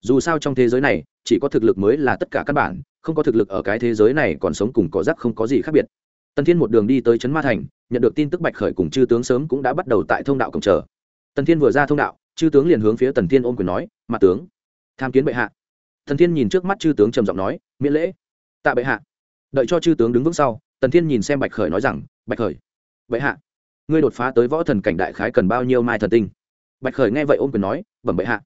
Dù sao trong thế giới này, chỉ có thực lực mới là tất cả các bản không có thực lực ở cái thế giới này còn sống cùng có rác không có gì khác biệt. Tần thiên một đường đi tới trấn ma thành, nhận được tin tức bạch khởi cùng chư tướng sớm cũng đã bắt đầu tại thông đạo cổng chờ. Tần thiên vừa ra thông đạo, chư tướng liền hướng phía tần thiên ôm quyền nói mặt tướng, tham kiến bệ hạ. Tần thiên nhìn trước mắt chư tướng trầm giọng nói, miễn lễ. Tạ bệ hạ. Đợi cho chư tướng đứng vững sau, tần thiên nhìn xem bạch khởi nói rằng, bạch khởi, bệ hạ, ngươi đột phá tới võ thần cảnh đại khái cần bao nhiêu mai thần tinh? Bạch khởi nghe vậy ôm quyền nói, bẩm bệ hạ,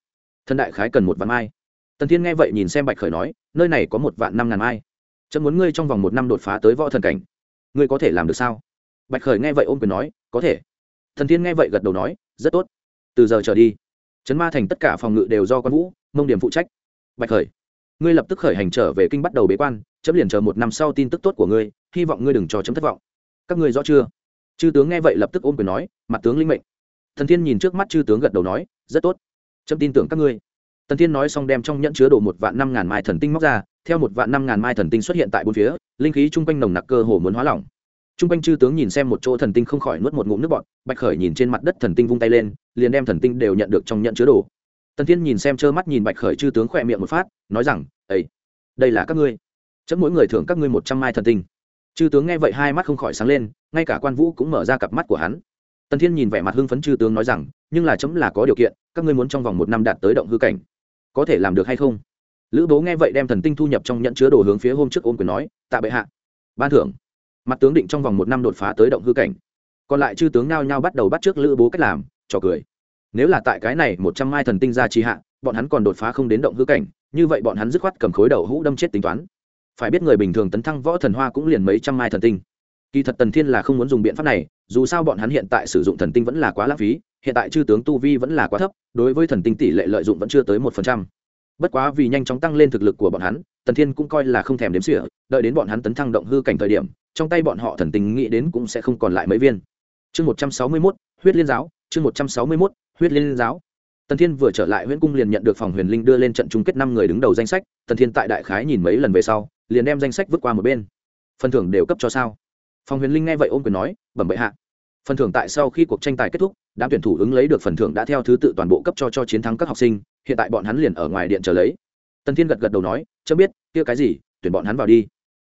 thần đại khái cần một vạn mai tần thiên nghe vậy nhìn xem bạch khởi nói, nơi này có một vạn năm ngàn mai. Chấm muốn ngươi trong vòng một năm đột phá tới võ thần cảnh, ngươi có thể làm được sao? Bạch khởi nghe vậy ôm quyền nói, có thể. Thần thiên nghe vậy gật đầu nói, rất tốt. Từ giờ trở đi, trấn ma thành tất cả phòng ngự đều do quan vũ, mông điểm phụ trách. Bạch khởi, ngươi lập tức khởi hành trở về kinh bắt đầu bế quan, chấm liền chờ một năm sau tin tức tốt của ngươi, hy vọng ngươi đừng cho chấm thất vọng. Các ngươi rõ chưa? Chư tướng nghe vậy lập tức ôm quyền nói, mặt tướng linh mệnh. Thần thiên nhìn trước mắt chư tướng gật đầu nói, rất tốt. Chấm tin tưởng các ngươi tần thiên nói xong đem trong nhẫn chứa đồ một vạn năm ngàn mai thần tinh móc ra, theo một vạn năm ngàn mai thần tinh xuất hiện tại bốn phía, linh khí chung quanh nồng nặc cơ hồ muốn hóa lỏng. Chung quanh chư tướng nhìn xem một chỗ thần tinh không khỏi nuốt một ngụm nước bọt, bạch khởi nhìn trên mặt đất thần tinh vung tay lên, liền đem thần tinh đều nhận được trong nhận chứa đồ. Tần thiên nhìn xem trơ mắt nhìn bạch khởi chư tướng khỏe miệng một phát, nói rằng ấy đây là các ngươi. Chấm mỗi người thưởng các ngươi một trăm mai thần tinh. Chư tướng nghe vậy hai mắt không khỏi sáng lên, ngay cả quan vũ cũng mở ra cặp mắt của hắn. Tần thiên nhìn vẻ mặt hưng phấn chư tướng nói rằng, nhưng là chấm là có điều kiện, các ngươi muốn trong vòng một năm đạt tới động hư cảnh có thể làm được hay không? Lữ bố nghe vậy đem thần tinh thu nhập trong nhận chứa đồ hướng phía hôm trước ôm quyền nói, tạ bệ hạ. Ban thưởng. Mặt tướng định trong vòng một năm đột phá tới động hư cảnh. Còn lại chư tướng nao nhau bắt đầu bắt trước lữ bố cách làm, trò cười. Nếu là tại cái này một trăm mai thần tinh ra trì hạ, bọn hắn còn đột phá không đến động hư cảnh, như vậy bọn hắn dứt khoát cầm khối đầu hũ đâm chết tính toán. Phải biết người bình thường tấn thăng võ thần hoa cũng liền mấy trăm mai thần tinh. Kỳ thật tần thiên là không muốn dùng biện pháp này, dù sao bọn hắn hiện tại sử dụng thần tinh vẫn là quá lãng phí hiện tại chư tướng tu vi vẫn là quá thấp, đối với thần tinh tỷ lệ lợi dụng vẫn chưa tới một phần trăm. Bất quá vì nhanh chóng tăng lên thực lực của bọn hắn, tần thiên cũng coi là không thèm đếm sỉa đợi đến bọn hắn tấn thăng động hư cảnh thời điểm, trong tay bọn họ thần tinh nghĩ đến cũng sẽ không còn lại mấy viên. Chương một trăm sáu mươi mốt, huyết liên giáo, chương một trăm sáu mươi mốt, huyết liên giáo. Tần thiên vừa trở lại huyễn cung liền nhận được phòng huyền linh đưa lên trận chung kết năm người đứng đầu danh sách, tần thiên tại đại khái nhìn mấy lần về sau, liền đem danh sách vứt qua một bên. Phần thưởng đều cấp cho sao? Phòng huyền linh nghe vậy ôm quyền nói, bẩm bệ hạ. Phần thưởng tại sau khi cuộc tranh tài kết thúc đám tuyển thủ ứng lấy được phần thưởng đã theo thứ tự toàn bộ cấp cho cho chiến thắng các học sinh, hiện tại bọn hắn liền ở ngoài điện chờ lấy. Tần thiên gật gật đầu nói chớ biết, kia cái gì, tuyển bọn hắn vào đi.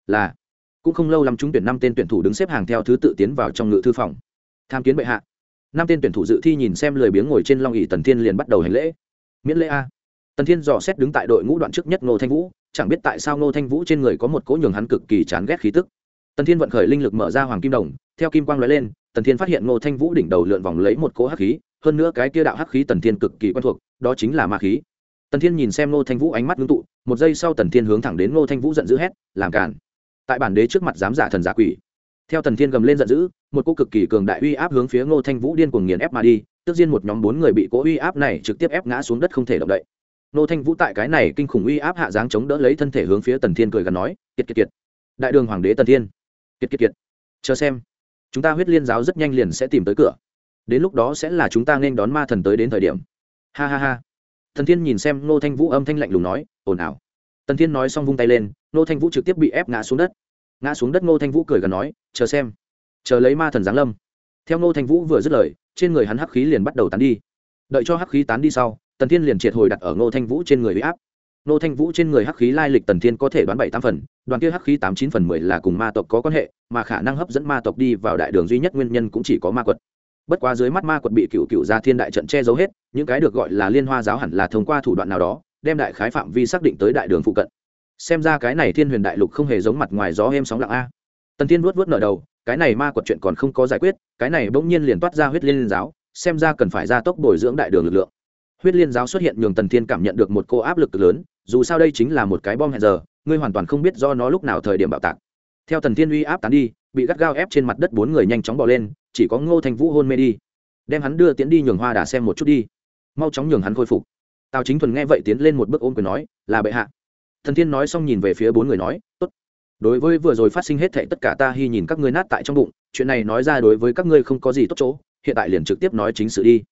Là. Cũng không lâu lắm chúng tuyển năm tên tuyển thủ đứng xếp hàng theo thứ tự tiến vào trong ngự thư phòng. Tham kiến bệ hạ. Năm tên tuyển thủ dự thi nhìn xem lười biếng ngồi trên long ỉ tần thiên liền bắt đầu hành lễ. Miễn lễ a. Tần thiên dò xét đứng tại đội ngũ đoạn trước nhất ngô thanh vũ, chẳng biết tại sao ngô thanh vũ trên người có một cỗ nhường hắn cực kỳ chán ghét khí tức. Tần thiên vận khởi linh lực mở ra hoàng kim đồng, theo kim quang l ó e lên tần thiên phát hiện ngô thanh vũ đỉnh đầu lượn vòng lấy một cỗ hắc khí, hơn nữa cái kia đạo hắc khí tần thiên cực kỳ quen thuộc, đó chính là ma khí. Tần thiên nhìn xem ngô thanh vũ ánh mắt ngưng tụ, một giây sau tần thiên hướng thẳng đến ngô thanh vũ giận dữ hét, làm cản tại bản đế trước mặt dám giả thần giả quỷ. Theo tần thiên gầm lên giận dữ, một cô cực kỳ cường đại uy áp hướng phía ngô thanh vũ điên cuồng nghiền ép mà đi, tức diên một nhóm bốn người bị cỗ uy áp này trực tiếp ép ngã xuống đất không thể động đậy. Ngô thanh vũ tại cái này kinh khủng uy áp hạ dáng chống đỡ lấy thân thể hướng phía tần thiên cười gần nói, kiệt kiệt kiệt. Đại đường hoàng đế tần thiên. Kiệt kiệt kiệt. Chờ xem chúng ta huyết liên giáo rất nhanh liền sẽ tìm tới cửa. Đến lúc đó sẽ là chúng ta nên đón ma thần tới đến thời điểm. Ha ha ha. Thần thiên nhìn xem nô thanh vũ âm thanh lạnh lùng nói, ồn ào. Tần thiên nói xong vung tay lên nô thanh vũ trực tiếp bị ép ngã xuống đất. Ngã xuống đất nô thanh vũ cười gần nói, chờ xem. Chờ lấy ma thần giáng lâm. Theo nô thanh vũ vừa dứt lời, trên người hắn hắc khí liền bắt đầu tán đi. Đợi cho hắc khí tán đi sau, tần thiên liền triệt hồi đặt ở nô thanh vũ trên người bị áp. Nô thanh vũ trên người hắc khí lai lịch tần thiên có thể đoán bảy tám phần, đoàn kia hắc khí tám chín phần mười là cùng ma tộc có quan hệ, mà khả năng hấp dẫn ma tộc đi vào đại đường duy nhất nguyên nhân cũng chỉ có ma quật. Bất quá dưới mắt ma quật bị cựu cựu gia thiên đại trận che giấu hết, những cái được gọi là liên hoa giáo hẳn là thông qua thủ đoạn nào đó, đem đại khái phạm vi xác định tới đại đường phụ cận. Xem ra cái này thiên huyền đại lục không hề giống mặt ngoài gió êm sóng lặng a. Tần thiên vuốt vuốt nở đầu, cái này ma quật chuyện còn không có giải quyết, cái này bỗng nhiên liền toát ra huyết liên giáo, xem ra cần phải ra tốc bồi dưỡng đại đường lực lượng. Huyết liên giáo xuất hiện nhường tần thiên cảm nhận được một cô áp lực lớn dù sao đây chính là một cái bom hẹn giờ, ngươi hoàn toàn không biết do nó lúc nào thời điểm bạo tạc. Theo tần thiên uy áp tán đi, bị gắt gao ép trên mặt đất bốn người nhanh chóng bỏ lên, chỉ có ngô thành vũ hôn mê đi. Đem hắn đưa tiến đi nhường hoa đà xem một chút đi. Mau chóng nhường hắn khôi phục. Tào chính thuần nghe vậy tiến lên một bước ôm quyền nói, là bệ hạ. Thần thiên nói xong nhìn về phía bốn người nói, tốt. Đối với vừa rồi phát sinh hết thệ tất cả ta hy nhìn các ngươi nát tại trong bụng, chuyện này nói ra đối với các ngươi không có gì tốt chỗ, hiện tại liền trực tiếp nói chính sự đi.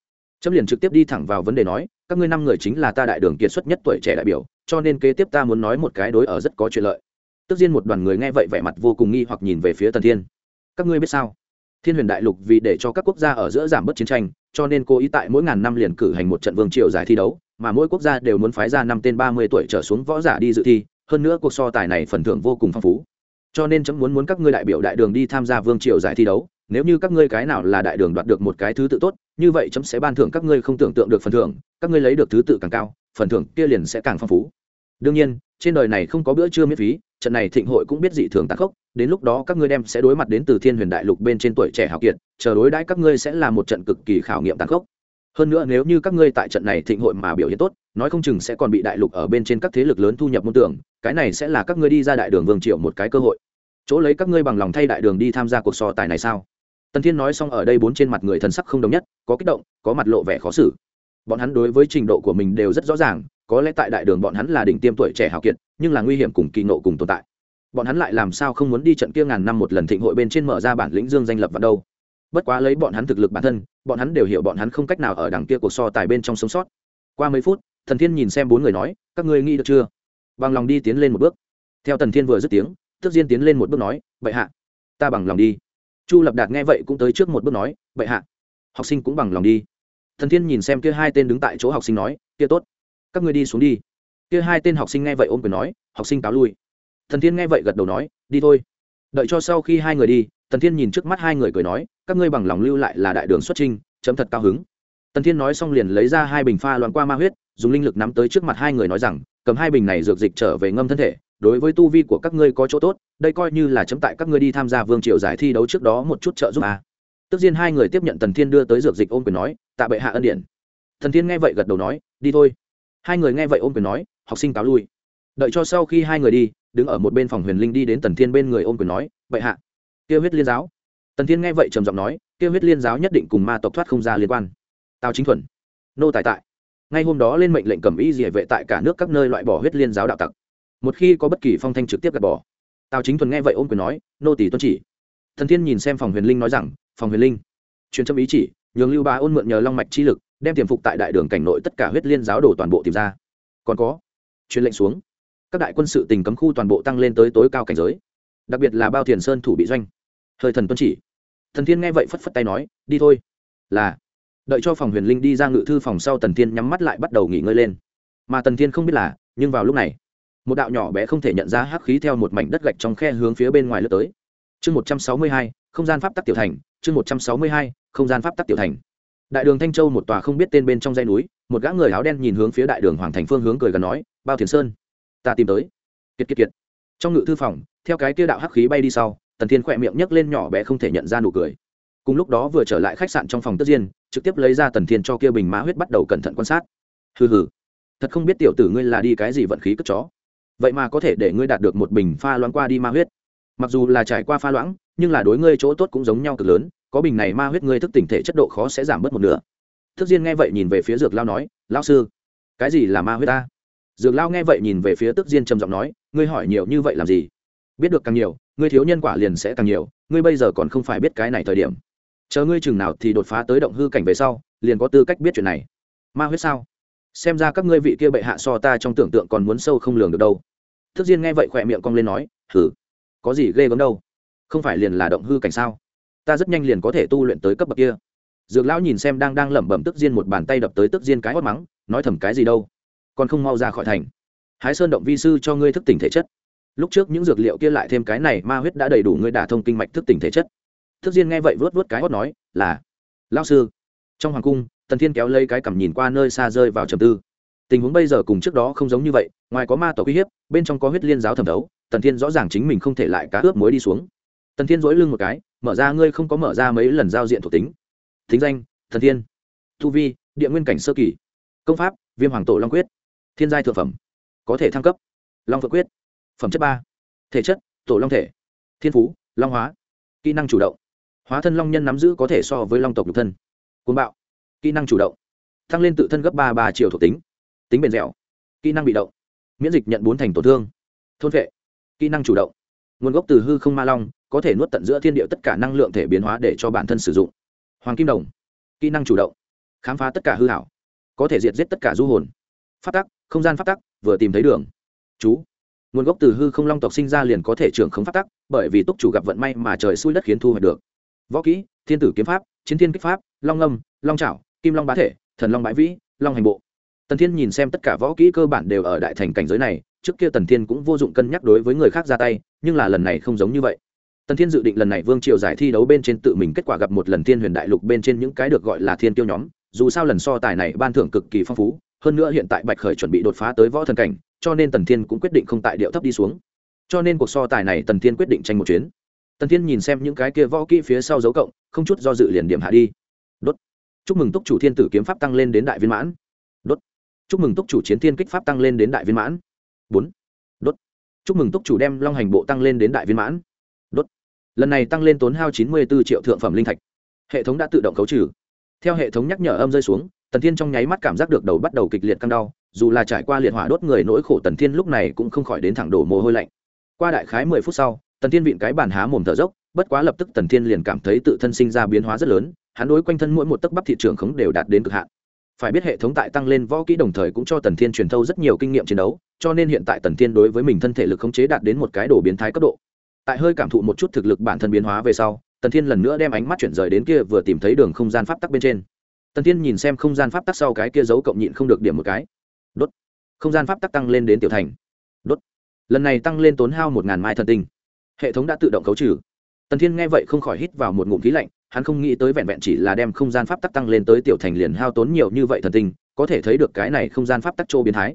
Chấm liền trực tiếp đi thẳng vào vấn đề nói, các ngươi năm người chính là ta đại đường kiệt xuất nhất tuổi trẻ đại biểu cho nên kế tiếp ta muốn nói một cái đối ở rất có chuyện lợi. Tức nhiên một đoàn người nghe vậy vẻ mặt vô cùng nghi hoặc nhìn về phía tần thiên. Các ngươi biết sao? Thiên huyền đại lục vì để cho các quốc gia ở giữa giảm bớt chiến tranh, cho nên cố ý tại mỗi ngàn năm liền cử hành một trận vương triều giải thi đấu, mà mỗi quốc gia đều muốn phái ra năm tên ba mươi tuổi trở xuống võ giả đi dự thi, hơn nữa cuộc so tài này phần thưởng vô cùng phong phú. Cho nên chấm muốn muốn các ngươi đại biểu đại đường đi tham gia vương triều giải thi đấu, nếu như các ngươi cái nào là đại đường đoạt được một cái thứ tự tốt, như vậy chấm sẽ ban thưởng các ngươi không tưởng tượng được phần thưởng, các ngươi lấy được thứ tự càng cao, phần thưởng kia liền sẽ càng phong phú đương nhiên, trên đời này không có bữa trưa miễn phí, trận này thịnh hội cũng biết dị thường tàn khốc, đến lúc đó các ngươi đem sẽ đối mặt đến từ thiên huyền đại lục bên trên tuổi trẻ hào kiệt, chờ đối đãi các ngươi sẽ là một trận cực kỳ khảo nghiệm tàn khốc. Hơn nữa nếu như các ngươi tại trận này thịnh hội mà biểu hiện tốt, nói không chừng sẽ còn bị đại lục ở bên trên các thế lực lớn thu nhập môn tưởng, cái này sẽ là các ngươi đi ra đại đường vương triệu một cái cơ hội. Chỗ lấy các ngươi bằng lòng thay đại đường đi tham gia cuộc so tài này sao? Tần thiên nói xong ở đây bốn trên mặt người thần sắc không đồng nhất, có kích động, có mặt lộ vẻ khó xử. Bọn hắn đối với trình độ của mình đều rất rõ ràng có lẽ tại đại đường bọn hắn là đỉnh tiêm tuổi trẻ hào kiệt, nhưng là nguy hiểm cùng kỳ nộ cùng tồn tại. Bọn hắn lại làm sao không muốn đi trận kia ngàn năm một lần thịnh hội bên trên mở ra bản lĩnh dương danh lập vào đâu? Bất quá lấy bọn hắn thực lực bản thân, bọn hắn đều hiểu bọn hắn không cách nào ở đằng kia cuộc so tài bên trong sống sót. Qua mấy phút, thần thiên nhìn xem bốn người nói, các ngươi nghĩ được chưa? Bằng lòng đi tiến lên một bước. Theo thần thiên vừa dứt tiếng, tước diên tiến lên một bước nói vậy hạ, ta bằng lòng đi. Chu lập đạt nghe vậy cũng tới trước một bước nói vậy hạ, học sinh cũng bằng lòng đi. Thần thiên nhìn xem kia hai tên đứng tại chỗ học sinh nói, kia tốt các ngươi đi xuống đi. Kia hai tên học sinh nghe vậy ôm quyền nói, học sinh cáo lui. Thần thiên nghe vậy gật đầu nói, đi thôi. Đợi cho sau khi hai người đi tần thiên nhìn trước mắt hai người cười nói, các ngươi bằng lòng lưu lại là đại đường xuất trinh chấm thật cao hứng. Tần thiên nói xong liền lấy ra hai bình pha loạn qua ma huyết, dùng linh lực nắm tới trước mặt hai người nói rằng, cầm hai bình này dược dịch trở về ngâm thân thể, đối với tu vi của các ngươi có chỗ tốt, đây coi như là chấm tại các ngươi đi tham gia vương triều giải thi đấu trước đó một chút trợ giúp à. tức nhiên hai người tiếp nhận tần thiên đưa tới dược dịch ôm quyền nói, tạ bệ hạ ân điển. Thần thiên nghe vậy gật đầu nói, đi thôi hai người nghe vậy ôm quyền nói, học sinh cáo lui. Đợi cho sau khi hai người đi, đứng ở một bên phòng huyền linh đi đến tần thiên bên người ôm quyền nói vậy hạ. Kêu huyết liên giáo. Tần thiên nghe vậy trầm giọng nói kêu huyết liên giáo nhất định cùng ma tộc thoát không ra liên quan. Tào chính thuần. Nô tài tại. Ngay hôm đó lên mệnh lệnh cầm y địa vệ tại cả nước các nơi loại bỏ huyết liên giáo đạo tặc. Một khi có bất kỳ phong thanh trực tiếp gạt bỏ, tào chính thuần nghe vậy ôm quyền nói, nô tỷ tuân chỉ. Thần thiên nhìn xem phòng huyền linh nói rằng, phòng huyền linh, truyền trâm ý chỉ, nhường lưu bá ôn mượn nhờ long mạch chi lực đem tiềm phục tại đại đường cảnh nội tất cả huyết liên giáo đồ toàn bộ tìm ra. Còn có, truyền lệnh xuống. Các đại quân sự tình cấm khu toàn bộ tăng lên tới tối cao cảnh giới. Đặc biệt là bao thiền sơn thủ bị doanh. Hơi thần tuân chỉ. Thần thiên nghe vậy phất phất tay nói, đi thôi. Là, đợi cho phòng huyền linh đi ra ngự thư phòng sau tần thiên nhắm mắt lại bắt đầu nghỉ ngơi lên. Mà tần thiên không biết là, nhưng vào lúc này, một đạo nhỏ bé không thể nhận ra hắc khí theo một mảnh đất gạch trong khe hướng phía bên ngoài lướt tới. Chương một trăm sáu mươi hai, không gian pháp tắc tiểu thành. Chương một trăm sáu mươi hai, không gian pháp tắc tiểu thành đại đường thanh châu một tòa không biết tên bên trong dãy núi, một gã người áo đen nhìn hướng phía đại đường hoàng thành phương hướng cười gần nói, bao thiền sơn, ta tìm tới. Kiệt kiệt kiệt. Trong ngự thư phòng, theo cái kia đạo hắc khí bay đi sau, tần thiên khỏe miệng nhấc lên nhỏ bé không thể nhận ra nụ cười. Cùng lúc đó vừa trở lại khách sạn trong phòng tất diên, trực tiếp lấy ra tần thiên cho kia bình má huyết bắt đầu cẩn thận quan sát. Hừ hừ, thật không biết tiểu tử ngươi là đi cái gì vận khí cất chó. Vậy mà có thể để ngươi đạt được một bình pha loãng qua đi ma huyết. Mặc dù là trải qua pha loãng, nhưng là đối ngươi chỗ tốt cũng giống nhau cực lớn có bình này ma huyết ngươi thức tỉnh thể chất độ khó sẽ giảm bớt một nửa. Thức diên nghe vậy nhìn về phía dược lao nói lao sư, cái gì là ma huyết ta? Dược lao nghe vậy nhìn về phía tức diên trầm giọng nói, ngươi hỏi nhiều như vậy làm gì? Biết được càng nhiều, ngươi thiếu nhân quả liền sẽ càng nhiều, ngươi bây giờ còn không phải biết cái này thời điểm. Chờ ngươi chừng nào thì đột phá tới động hư cảnh về sau, liền có tư cách biết chuyện này. Ma huyết sao? Xem ra các ngươi vị kia bệ hạ so ta trong tưởng tượng còn muốn sâu không lường được đâu. Thức diên nghe vậy khỏe miệng cong lên nói thử có gì ghê gớm đâu? Không phải liền là động hư cảnh sao? Ta rất nhanh liền có thể tu luyện tới cấp bậc kia. Dược lão nhìn xem đang đang lẩm bẩm tức diên một bàn tay đập tới tức diên cái hót mắng, nói thầm cái gì đâu. Còn không mau ra khỏi thành. Hái sơn động vi sư cho ngươi thức tỉnh thể chất. Lúc trước những dược liệu kia lại thêm cái này ma huyết đã đầy đủ ngươi đả thông kinh mạch thức tỉnh thể chất. Thức diên nghe vậy vớt vớt cái hót nói, là lao sư. Trong hoàng cung, tần thiên kéo lấy cái cằm nhìn qua nơi xa rơi vào trầm tư. Tình huống bây giờ cùng trước đó không giống như vậy, ngoài có ma tổ uy hiếp, bên trong có huyết liên giáo thẩm thấu, tần thiên rõ ràng chính mình không thể lại cá ướp muối đi xuống tần thiên dỗi lưng một cái, mở ra, ngươi không có mở ra mấy lần giao diện thuộc tính. Thính danh thần thiên. Thu vi, địa nguyên cảnh sơ kỳ. Công pháp, viêm hoàng tổ long quyết. Thiên giai thượng phẩm. Có thể thăng cấp. Long phượng quyết. Phẩm chất ba. Thể chất, tổ long thể. Thiên phú, long hóa. Kỹ năng chủ động. Hóa thân long nhân nắm giữ có thể so với long tộc nhục thân. Côn bạo. Kỹ năng chủ động. Tăng lên tự thân gấp ba ba triệu thuộc tính. Tính bền dẻo. Kỹ năng bị động. Miễn dịch nhận bốn thành tổn thương. Thôn vệ. Kỹ năng chủ động. Nguồn gốc từ hư không ma long có thể nuốt tận giữa thiên địa tất cả năng lượng thể biến hóa để cho bản thân sử dụng. Hoàng kim đồng, kỹ năng chủ động, khám phá tất cả hư hảo, có thể diệt giết tất cả du hồn. Phát tắc, không gian phát tắc, vừa tìm thấy đường. Chú, nguồn gốc từ hư không long tộc sinh ra liền có thể trưởng không phát tắc, bởi vì túc chủ gặp vận may mà trời xui đất khiến thu hoạch được. Võ kỹ, thiên tử kiếm pháp, chiến thiên kích pháp, long ngâm, long trảo, kim long bá thể, thần long bãi vĩ, long hành bộ. Tần thiên nhìn xem tất cả võ kỹ cơ bản đều ở đại thành cảnh giới này, trước kia tần thiên cũng vô dụng cân nhắc đối với người khác ra tay, nhưng là lần này không giống như vậy tần thiên dự định lần này vương triều giải thi đấu bên trên tự mình kết quả gặp một lần thiên huyền đại lục bên trên những cái được gọi là thiên tiêu nhóm, dù sao lần so tài này ban thưởng cực kỳ phong phú, hơn nữa hiện tại bạch khởi chuẩn bị đột phá tới võ thần cảnh, cho nên tần thiên cũng quyết định không tại điệu thấp đi xuống. Cho nên cuộc so tài này tần thiên quyết định tranh một chuyến. Tần thiên nhìn xem những cái kia võ kỹ phía sau dấu cộng, không chút do dự liền điểm hạ đi. Đốt. Chúc mừng túc chủ thiên tử kiếm pháp tăng lên đến đại viên mãn. Đốt. Chúc mừng túc chủ chiến thiên kích pháp tăng lên đến đại viên mãn. Bốn. Đốt. Chúc mừng túc chủ đem long hành bộ tăng lên đến đại viên mãn lần này tăng lên tốn hao chín mươi bốn triệu thượng phẩm linh thạch. Hệ thống đã tự động khấu trừ. Theo hệ thống nhắc nhở âm rơi xuống, tần thiên trong nháy mắt cảm giác được đầu bắt đầu kịch liệt căng đau, dù là trải qua liệt hỏa đốt người nỗi khổ tần thiên lúc này cũng không khỏi đến thẳng đổ mồ hôi lạnh. Qua đại khái mười phút sau, tần thiên vịn cái bàn há mồm thở dốc, bất quá lập tức tần thiên liền cảm thấy tự thân sinh ra biến hóa rất lớn, hắn đối quanh thân mỗi một tấc bắp thị trường khống đều đạt đến cực hạn. Phải biết hệ thống tại tăng lên võ kỹ đồng thời cũng cho tần thiên truyền thâu rất nhiều kinh nghiệm chiến đấu, cho nên hiện tại tần thiên đối với mình thân thể lực khống chế đạt đến một cái đổ biến thái cấp độ tại hơi cảm thụ một chút thực lực bản thân biến hóa về sau, tần thiên lần nữa đem ánh mắt chuyển rời đến kia vừa tìm thấy đường không gian pháp tắc bên trên. Tần thiên nhìn xem không gian pháp tắc sau cái kia giấu cộng nhịn không được điểm một cái. Đốt. Không gian pháp tắc tăng lên đến tiểu thành. Đốt. Lần này tăng lên tốn hao một ngàn mai thần tinh. Hệ thống đã tự động cấu trừ. Tần thiên nghe vậy không khỏi hít vào một ngụm khí lạnh, hắn không nghĩ tới vẹn vẹn chỉ là đem không gian pháp tắc tăng lên tới tiểu thành liền hao tốn nhiều như vậy thần tinh, có thể thấy được cái này không gian pháp tắc chỗ biến thái.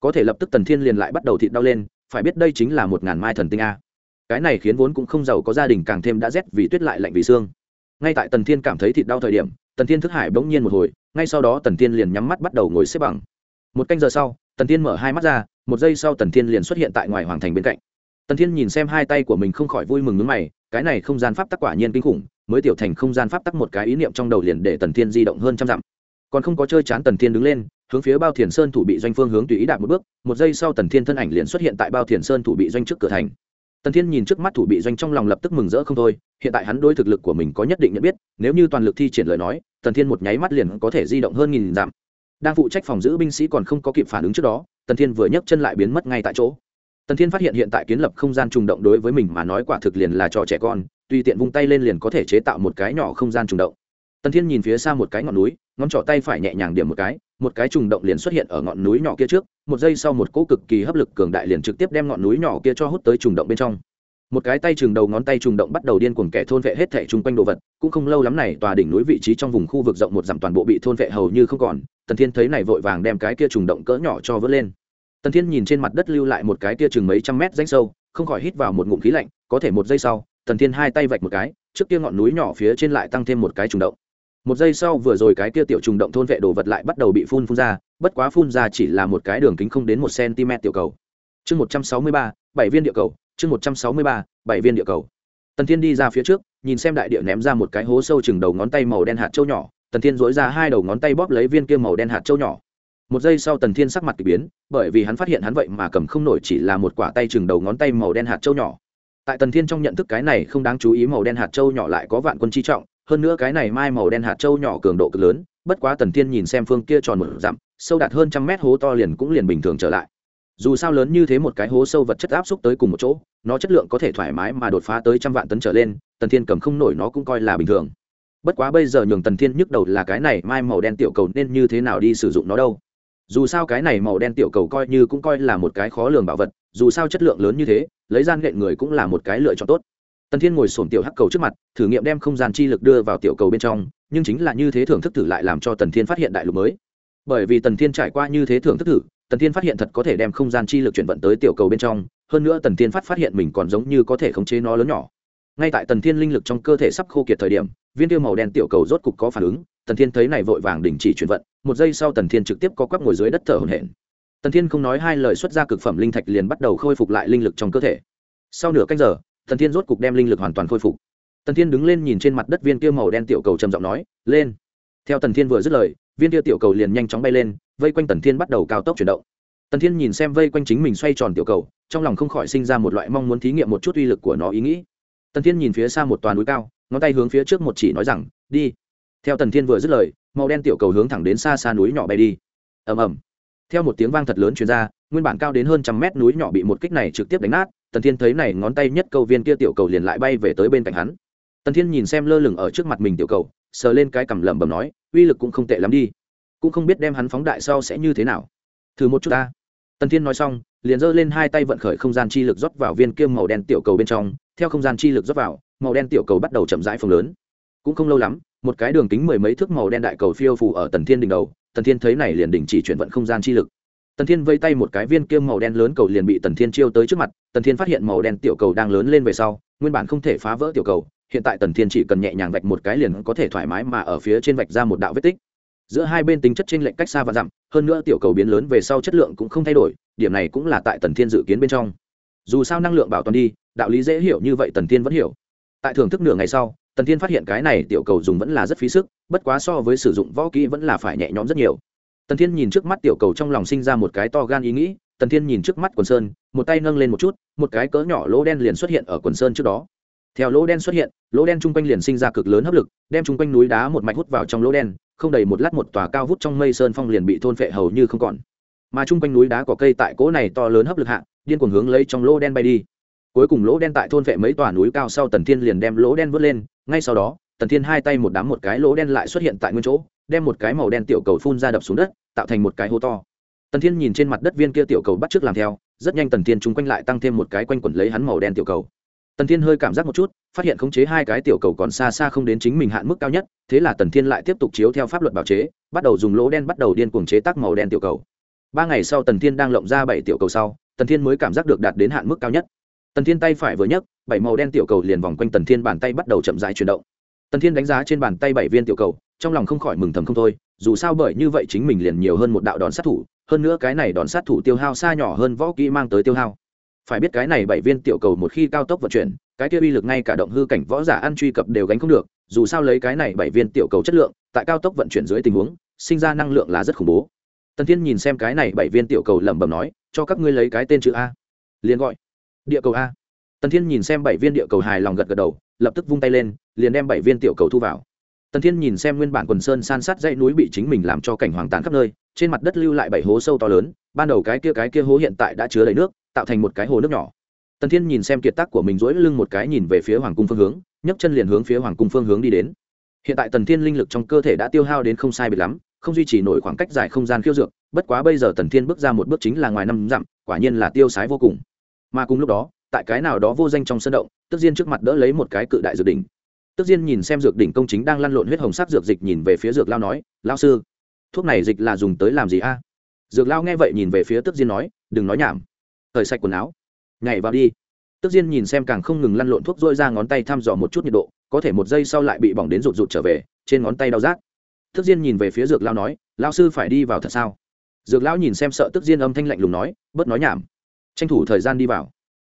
Có thể lập tức tần thiên liền lại bắt đầu thịt đau lên, phải biết đây chính là một ngàn mai thần tinh a cái này khiến vốn cũng không giàu có gia đình càng thêm đã rét vì tuyết lại lạnh vì xương. Ngay tại tần thiên cảm thấy thịt đau thời điểm, tần thiên thức hải bỗng nhiên một hồi, ngay sau đó tần thiên liền nhắm mắt bắt đầu ngồi xếp bằng. Một canh giờ sau, tần thiên mở hai mắt ra, một giây sau tần thiên liền xuất hiện tại ngoài hoàng thành bên cạnh. Tần thiên nhìn xem hai tay của mình không khỏi vui mừng ngứng mày, cái này không gian pháp tắc quả nhiên kinh khủng, mới tiểu thành không gian pháp tắc một cái ý niệm trong đầu liền để tần thiên di động hơn trăm dặm. Còn không có chơi chán tần thiên đứng lên, hướng phía bao thiền sơn thủ bị doanh phương hướng tùy ý đạp một bước, một giây sau tần thiên thân ảnh liền xuất hiện tại bao thiền sơn thủ bị doanh trước cửa thành tần thiên nhìn trước mắt thủ bị doanh trong lòng lập tức mừng rỡ không thôi, hiện tại hắn đối thực lực của mình có nhất định nhận biết, nếu như toàn lực thi triển lời nói, tần thiên một nháy mắt liền có thể di động hơn nghìn dặm. Đang phụ trách phòng giữ binh sĩ còn không có kịp phản ứng trước đó, tần thiên vừa nhấc chân lại biến mất ngay tại chỗ. Tần thiên phát hiện hiện tại kiến lập không gian trùng động đối với mình mà nói quả thực liền là trò trẻ con, tùy tiện vung tay lên liền có thể chế tạo một cái nhỏ không gian trùng động. Tần thiên nhìn phía xa một cái ngọn núi ngón trỏ tay phải nhẹ nhàng điểm một cái một cái trùng động liền xuất hiện ở ngọn núi nhỏ kia trước, một giây sau một cỗ cực kỳ hấp lực cường đại liền trực tiếp đem ngọn núi nhỏ kia cho hút tới trùng động bên trong. Một cái tay chừng đầu ngón tay trùng động bắt đầu điên cuồng kẻ thôn vệ hết thảy chung quanh đồ vật, cũng không lâu lắm này tòa đỉnh núi vị trí trong vùng khu vực rộng một dặm toàn bộ bị thôn vệ hầu như không còn, tần thiên thấy này vội vàng đem cái kia trùng động cỡ nhỏ cho vớt lên. Tần thiên nhìn trên mặt đất lưu lại một cái kia chừng mấy trăm mét rãnh sâu, không khỏi hít vào một ngụm khí lạnh, có thể một giây sau, tần thiên hai tay vạch một cái, trước kia ngọn núi nhỏ phía trên lại tăng thêm một cái trùng động một giây sau vừa rồi cái kia tiểu trùng động thôn vệ đồ vật lại bắt đầu bị phun phun ra, bất quá phun ra chỉ là một cái đường kính không đến một cm tiểu cầu. Chương một trăm sáu mươi ba, bảy viên địa cầu, chương một trăm sáu mươi ba, bảy viên địa cầu. Tần thiên đi ra phía trước, nhìn xem đại địa ném ra một cái hố sâu chừng đầu ngón tay màu đen hạt châu nhỏ, tần thiên dối ra hai đầu ngón tay bóp lấy viên kia màu đen hạt châu nhỏ. Một giây sau tần thiên sắc mặt k ỳ biến, bởi vì hắn phát hiện hắn vậy mà cầm không nổi chỉ là một quả tay chừng đầu ngón tay màu đen hạt châu nhỏ. Tại tần thiên trong nhận thức cái này không đáng chú ý màu đen hạt châu nhỏ lại có vạn quân chi trọng hơn nữa cái này mai màu đen hạt châu nhỏ cường độ cực lớn, bất quá tần thiên nhìn xem phương kia tròn một dặm, sâu đạt hơn trăm mét hố to liền cũng liền bình thường trở lại. Dù sao lớn như thế một cái hố sâu vật chất áp xúc tới cùng một chỗ, nó chất lượng có thể thoải mái mà đột phá tới trăm vạn tấn trở lên, tần thiên cầm không nổi nó cũng coi là bình thường. Bất quá bây giờ nhường tần thiên nhức đầu là cái này mai màu đen tiểu cầu nên như thế nào đi sử dụng nó đâu. Dù sao cái này màu đen tiểu cầu coi như cũng coi là một cái khó lường bảo vật, dù sao chất lượng lớn như thế, lấy gian nghệ người cũng là một cái lựa chọn tốt tần thiên ngồi sổm tiểu hắc cầu trước mặt, thử nghiệm đem không gian chi lực đưa vào tiểu cầu bên trong, nhưng chính là như thế thưởng thức thử lại làm cho tần thiên phát hiện đại lục mới. Bởi vì tần thiên trải qua như thế thưởng thức thử, tần thiên phát hiện thật có thể đem không gian chi lực chuyển vận tới tiểu cầu bên trong, hơn nữa tần thiên phát phát hiện mình còn giống như có thể khống chế nó lớn nhỏ. Ngay tại tần thiên linh lực trong cơ thể sắp khô kiệt thời điểm, viên tiêu màu đen tiểu cầu rốt cục có phản ứng, tần thiên thấy này vội vàng đình chỉ chuyển vận, một giây sau tần thiên trực tiếp có quắp ngồi dưới đất thở hổn hển. Tần thiên không nói hai lời xuất ra cực phẩm linh thạch liền bắt đầu khôi phục lại linh lực trong cơ thể. Sau nửa canh giờ Thần thiên rốt cục đem linh lực hoàn toàn khôi phục. Tần thiên đứng lên nhìn trên mặt đất viên kia màu đen tiểu cầu trầm giọng nói, lên. Theo tần thiên vừa dứt lời, viên kia tiểu cầu liền nhanh chóng bay lên, vây quanh tần thiên bắt đầu cao tốc chuyển động. Tần thiên nhìn xem vây quanh chính mình xoay tròn tiểu cầu, trong lòng không khỏi sinh ra một loại mong muốn thí nghiệm một chút uy lực của nó ý nghĩ. Tần thiên nhìn phía xa một toàn núi cao, ngón tay hướng phía trước một chỉ nói rằng, đi. Theo tần thiên vừa dứt lời, màu đen tiểu cầu hướng thẳng đến xa xa núi nhỏ bay đi. Ầm ầm. Theo một tiếng vang thật lớn truyền ra, nguyên bản cao đến hơn trăm mét núi nhỏ bị một kích này trực tiếp đánh nát tần thiên thấy này ngón tay nhất cầu viên kia tiểu cầu liền lại bay về tới bên cạnh hắn. Tần thiên nhìn xem lơ lửng ở trước mặt mình tiểu cầu, sờ lên cái cằm lẩm bẩm nói, uy lực cũng không tệ lắm đi. Cũng không biết đem hắn phóng đại sau sẽ như thế nào. Thử một chút ta. Tần thiên nói xong, liền giơ lên hai tay vận khởi không gian chi lực rót vào viên kia màu đen tiểu cầu bên trong. Theo không gian chi lực rót vào, màu đen tiểu cầu bắt đầu chậm rãi phồng lớn. Cũng không lâu lắm, một cái đường kính mười mấy thước màu đen đại cầu phiêu phủ ở tần thiên đỉnh đầu. Tần thiên thấy này liền đình chỉ chuyển vận không gian chi lực tần thiên vây tay một cái viên kiêm màu đen lớn cầu liền bị tần thiên chiêu tới trước mặt, tần thiên phát hiện màu đen tiểu cầu đang lớn lên về sau, nguyên bản không thể phá vỡ tiểu cầu, hiện tại tần thiên chỉ cần nhẹ nhàng vạch một cái liền có thể thoải mái mà ở phía trên vạch ra một đạo vết tích. Giữa hai bên tính chất trên lệch cách xa và dặm, hơn nữa tiểu cầu biến lớn về sau chất lượng cũng không thay đổi, điểm này cũng là tại tần thiên dự kiến bên trong. Dù sao năng lượng bảo toàn đi, đạo lý dễ hiểu như vậy tần thiên vẫn hiểu. Tại thưởng thức nửa ngày sau, tần thiên phát hiện cái này tiểu cầu dùng vẫn là rất phí sức, bất quá so với sử dụng võ kỹ vẫn là phải nhẹ nhõm rất nhiều tần thiên nhìn trước mắt tiểu cầu trong lòng sinh ra một cái to gan ý nghĩ, tần thiên nhìn trước mắt quần sơn, một tay nâng lên một chút, một cái cỡ nhỏ lỗ đen liền xuất hiện ở quần sơn trước đó. Theo lỗ đen xuất hiện, lỗ đen chung quanh liền sinh ra cực lớn hấp lực, đem chung quanh núi đá một mạch hút vào trong lỗ đen, không đầy một lát một tòa cao vút trong mây sơn phong liền bị thôn phệ hầu như không còn. Mà chung quanh núi đá có cây tại cỗ này to lớn hấp lực hạ, điên cuồng hướng lấy trong lỗ đen bay đi. Cuối cùng lỗ đen tại thôn phệ mấy tòa núi cao sau tần thiên liền đem lỗ đen vớt lên, ngay sau đó tần thiên hai tay một đám một cái lỗ đen lại xuất hiện tại nguyên chỗ, đem một cái màu đen tiểu cầu phun ra đập xuống đất, tạo thành một cái hố to. Tần thiên nhìn trên mặt đất viên kia tiểu cầu bắt trước làm theo, rất nhanh tần thiên chung quanh lại tăng thêm một cái quanh quẩn lấy hắn màu đen tiểu cầu. Tần thiên hơi cảm giác một chút, phát hiện khống chế hai cái tiểu cầu còn xa xa không đến chính mình hạn mức cao nhất, thế là tần thiên lại tiếp tục chiếu theo pháp luật bảo chế, bắt đầu dùng lỗ đen bắt đầu điên cuồng chế tác màu đen tiểu cầu. Ba ngày sau tần thiên đang lộng ra bảy tiểu cầu sau, tần thiên mới cảm giác được đạt đến hạn mức cao nhất. Tần thiên tay phải vừa nhấc, bảy màu đen tiểu cầu liền vòng quanh tần thiên bàn tay bắt đầu chậm rãi chuyển động tần thiên đánh giá trên bàn tay bảy viên tiểu cầu, trong lòng không khỏi mừng thầm không thôi, dù sao bởi như vậy chính mình liền nhiều hơn một đạo đòn sát thủ, hơn nữa cái này đòn sát thủ tiêu hao xa nhỏ hơn võ kỹ mang tới tiêu hao. Phải biết cái này bảy viên tiểu cầu một khi cao tốc vận chuyển, cái kia uy lực ngay cả động hư cảnh võ giả ăn truy cập đều gánh không được, dù sao lấy cái này bảy viên tiểu cầu chất lượng, tại cao tốc vận chuyển dưới tình huống, sinh ra năng lượng là rất khủng bố. Tần thiên nhìn xem cái này bảy viên tiểu cầu lẩm bẩm nói, cho các ngươi lấy cái tên chữ a. Liền gọi, địa cầu a tần thiên nhìn xem bảy viên địa cầu hài lòng gật gật đầu, lập tức vung tay lên, liền đem bảy viên tiểu cầu thu vào. Tần thiên nhìn xem nguyên bản quần sơn san sát dãy núi bị chính mình làm cho cảnh hoàng tàn khắp nơi, trên mặt đất lưu lại bảy hố sâu to lớn, ban đầu cái kia cái kia hố hiện tại đã chứa đầy nước, tạo thành một cái hồ nước nhỏ. Tần thiên nhìn xem kiệt tác của mình dỗi lưng một cái nhìn về phía hoàng cung phương hướng, nhấc chân liền hướng phía hoàng cung phương hướng đi đến. Hiện tại tần thiên linh lực trong cơ thể đã tiêu hao đến không sai biệt lắm, không duy trì nổi khoảng cách dài không gian khiêu dược, bất quá bây giờ tần thiên bước ra một bước chính là ngoài năm dặm, quả nhiên là tiêu sái vô cùng. Mà cùng lúc đó tại cái nào đó vô danh trong sân động, tức diên trước mặt đỡ lấy một cái cự đại dược đỉnh. Tức diên nhìn xem dược đỉnh công chính đang lăn lộn huyết hồng sắc dược dịch nhìn về phía dược lao nói lao sư, thuốc này dịch là dùng tới làm gì a? Dược lao nghe vậy nhìn về phía tức diên nói, đừng nói nhảm. Thời sạch quần áo. Nhảy vào đi. Tức diên nhìn xem càng không ngừng lăn lộn thuốc dôi ra ngón tay thăm dò một chút nhiệt độ, có thể một giây sau lại bị bỏng đến rụt rụt trở về, trên ngón tay đau rát. Tức diên nhìn về phía dược lao nói lao sư phải đi vào thật sao? Dược lão nhìn xem sợ tức diên âm thanh lạnh lùng nói, bớt nói nhảm. Tranh thủ thời gian đi vào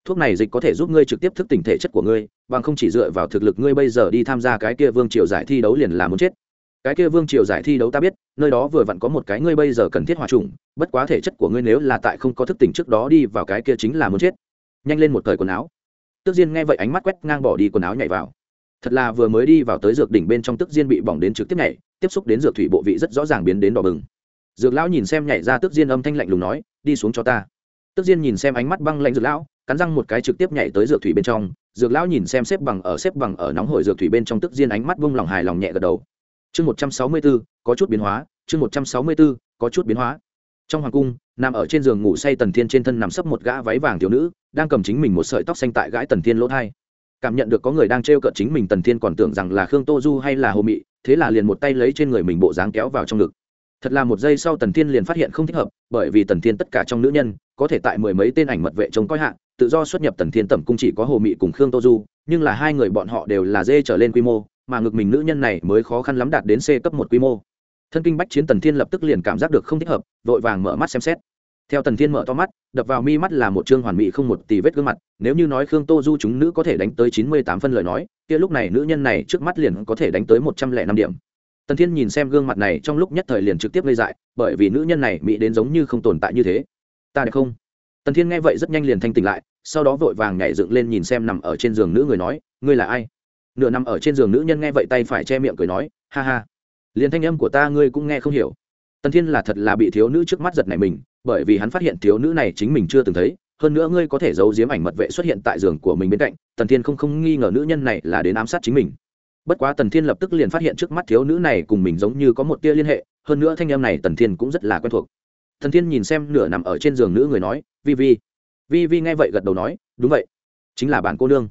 thuốc này dịch có thể giúp ngươi trực tiếp thức tỉnh thể chất của ngươi, bằng không chỉ dựa vào thực lực ngươi bây giờ đi tham gia cái kia vương triều giải thi đấu liền là muốn chết. Cái kia vương triều giải thi đấu ta biết, nơi đó vừa vặn có một cái ngươi bây giờ cần thiết hòa trùng, bất quá thể chất của ngươi nếu là tại không có thức tỉnh trước đó đi vào cái kia chính là muốn chết. Nhanh lên một thời quần áo. Tức diên nghe vậy ánh mắt quét ngang bỏ đi quần áo nhảy vào. Thật là vừa mới đi vào tới dược đỉnh bên trong tức diên bị bỏng đến trực tiếp nhảy, tiếp xúc đến dược thủy bộ vị rất rõ ràng biến đến đỏ bừng. Dược lão nhìn xem nhảy ra tức diên âm thanh lạnh lùng nói, đi xuống cho ta. Tức diên nhìn xem ánh mắt băng lạnh dược lão cắn răng một cái trực tiếp nhảy tới dược thủy bên trong, dược lão nhìn xem xếp bằng ở xếp bằng ở nóng hổi dược thủy bên trong tức diên ánh mắt vung lòng hài lòng nhẹ gật đầu. Chương một trăm sáu mươi b có chút biến hóa, chương một trăm sáu mươi b có chút biến hóa. Trong hoàng cung, nằm ở trên giường ngủ say tần thiên trên thân nằm sấp một gã váy vàng thiếu nữ, đang cầm chính mình một sợi tóc xanh tại gãi tần thiên lỗ thai. Cảm nhận được có người đang t r cợt chính mình, tần thiên còn tưởng rằng là khương tô du hay là hồ mị, thế là liền một tay lấy trên người mình bộ dáng kéo vào trong ngực. Thật là một giây sau tần thiên liền phát hiện không thích hợp, bởi vì tần thiên tất cả trong nữ nhân, có thể tại mười mấy tên ảnh mật vệ trông coi hạn tự do xuất nhập tần thiên tẩm cung chỉ có hồ mị cùng khương tô du, nhưng là hai người bọn họ đều là dê trở lên quy mô, mà ngực mình nữ nhân này mới khó khăn lắm đạt đến c cấp một quy mô. Thân kinh bách chiến tần thiên lập tức liền cảm giác được không thích hợp, vội vàng mở mắt xem xét. Theo tần thiên mở to mắt, đập vào mi mắt là một chương hoàn mỹ không một tì vết gương mặt, nếu như nói khương tô du chúng nữ có thể đánh tới chín mươi tám phân lời nói, kia lúc này nữ nhân này trước mắt liền có thể đánh tới một trăm lẻ năm điểm. Tần thiên nhìn xem gương mặt này trong lúc nhất thời liền trực tiếp gây dại, bởi vì nữ nhân này mỹ đến giống như không tồn tại như thế. Ta đẹp không? Tần thiên nghe vậy rất nhanh liền thanh tỉnh lại, sau đó vội vàng nhảy dựng lên nhìn xem nằm ở trên giường nữ người nói, ngươi là ai? Nửa nằm ở trên giường nữ nhân nghe vậy tay phải che miệng cười nói, ha ha, liền thanh âm của ta ngươi cũng nghe không hiểu. Tần thiên là thật là bị thiếu nữ trước mắt giật này mình, bởi vì hắn phát hiện thiếu nữ này chính mình chưa từng thấy, hơn nữa ngươi có thể giấu giếm ảnh mật vệ xuất hiện tại giường của mình bên cạnh, tần thiên không không nghi ngờ nữ nhân này là đến ám sát chính mình. Bất quá tần thiên lập tức liền phát hiện trước mắt thiếu nữ này cùng mình giống như có một tia liên hệ, hơn nữa thanh em này tần thiên cũng rất là quen thuộc. Thần thiên nhìn xem nửa nằm ở trên giường nữ người nói, vi vi vi vi nghe vậy gật đầu nói, đúng vậy, chính là bản cô nương.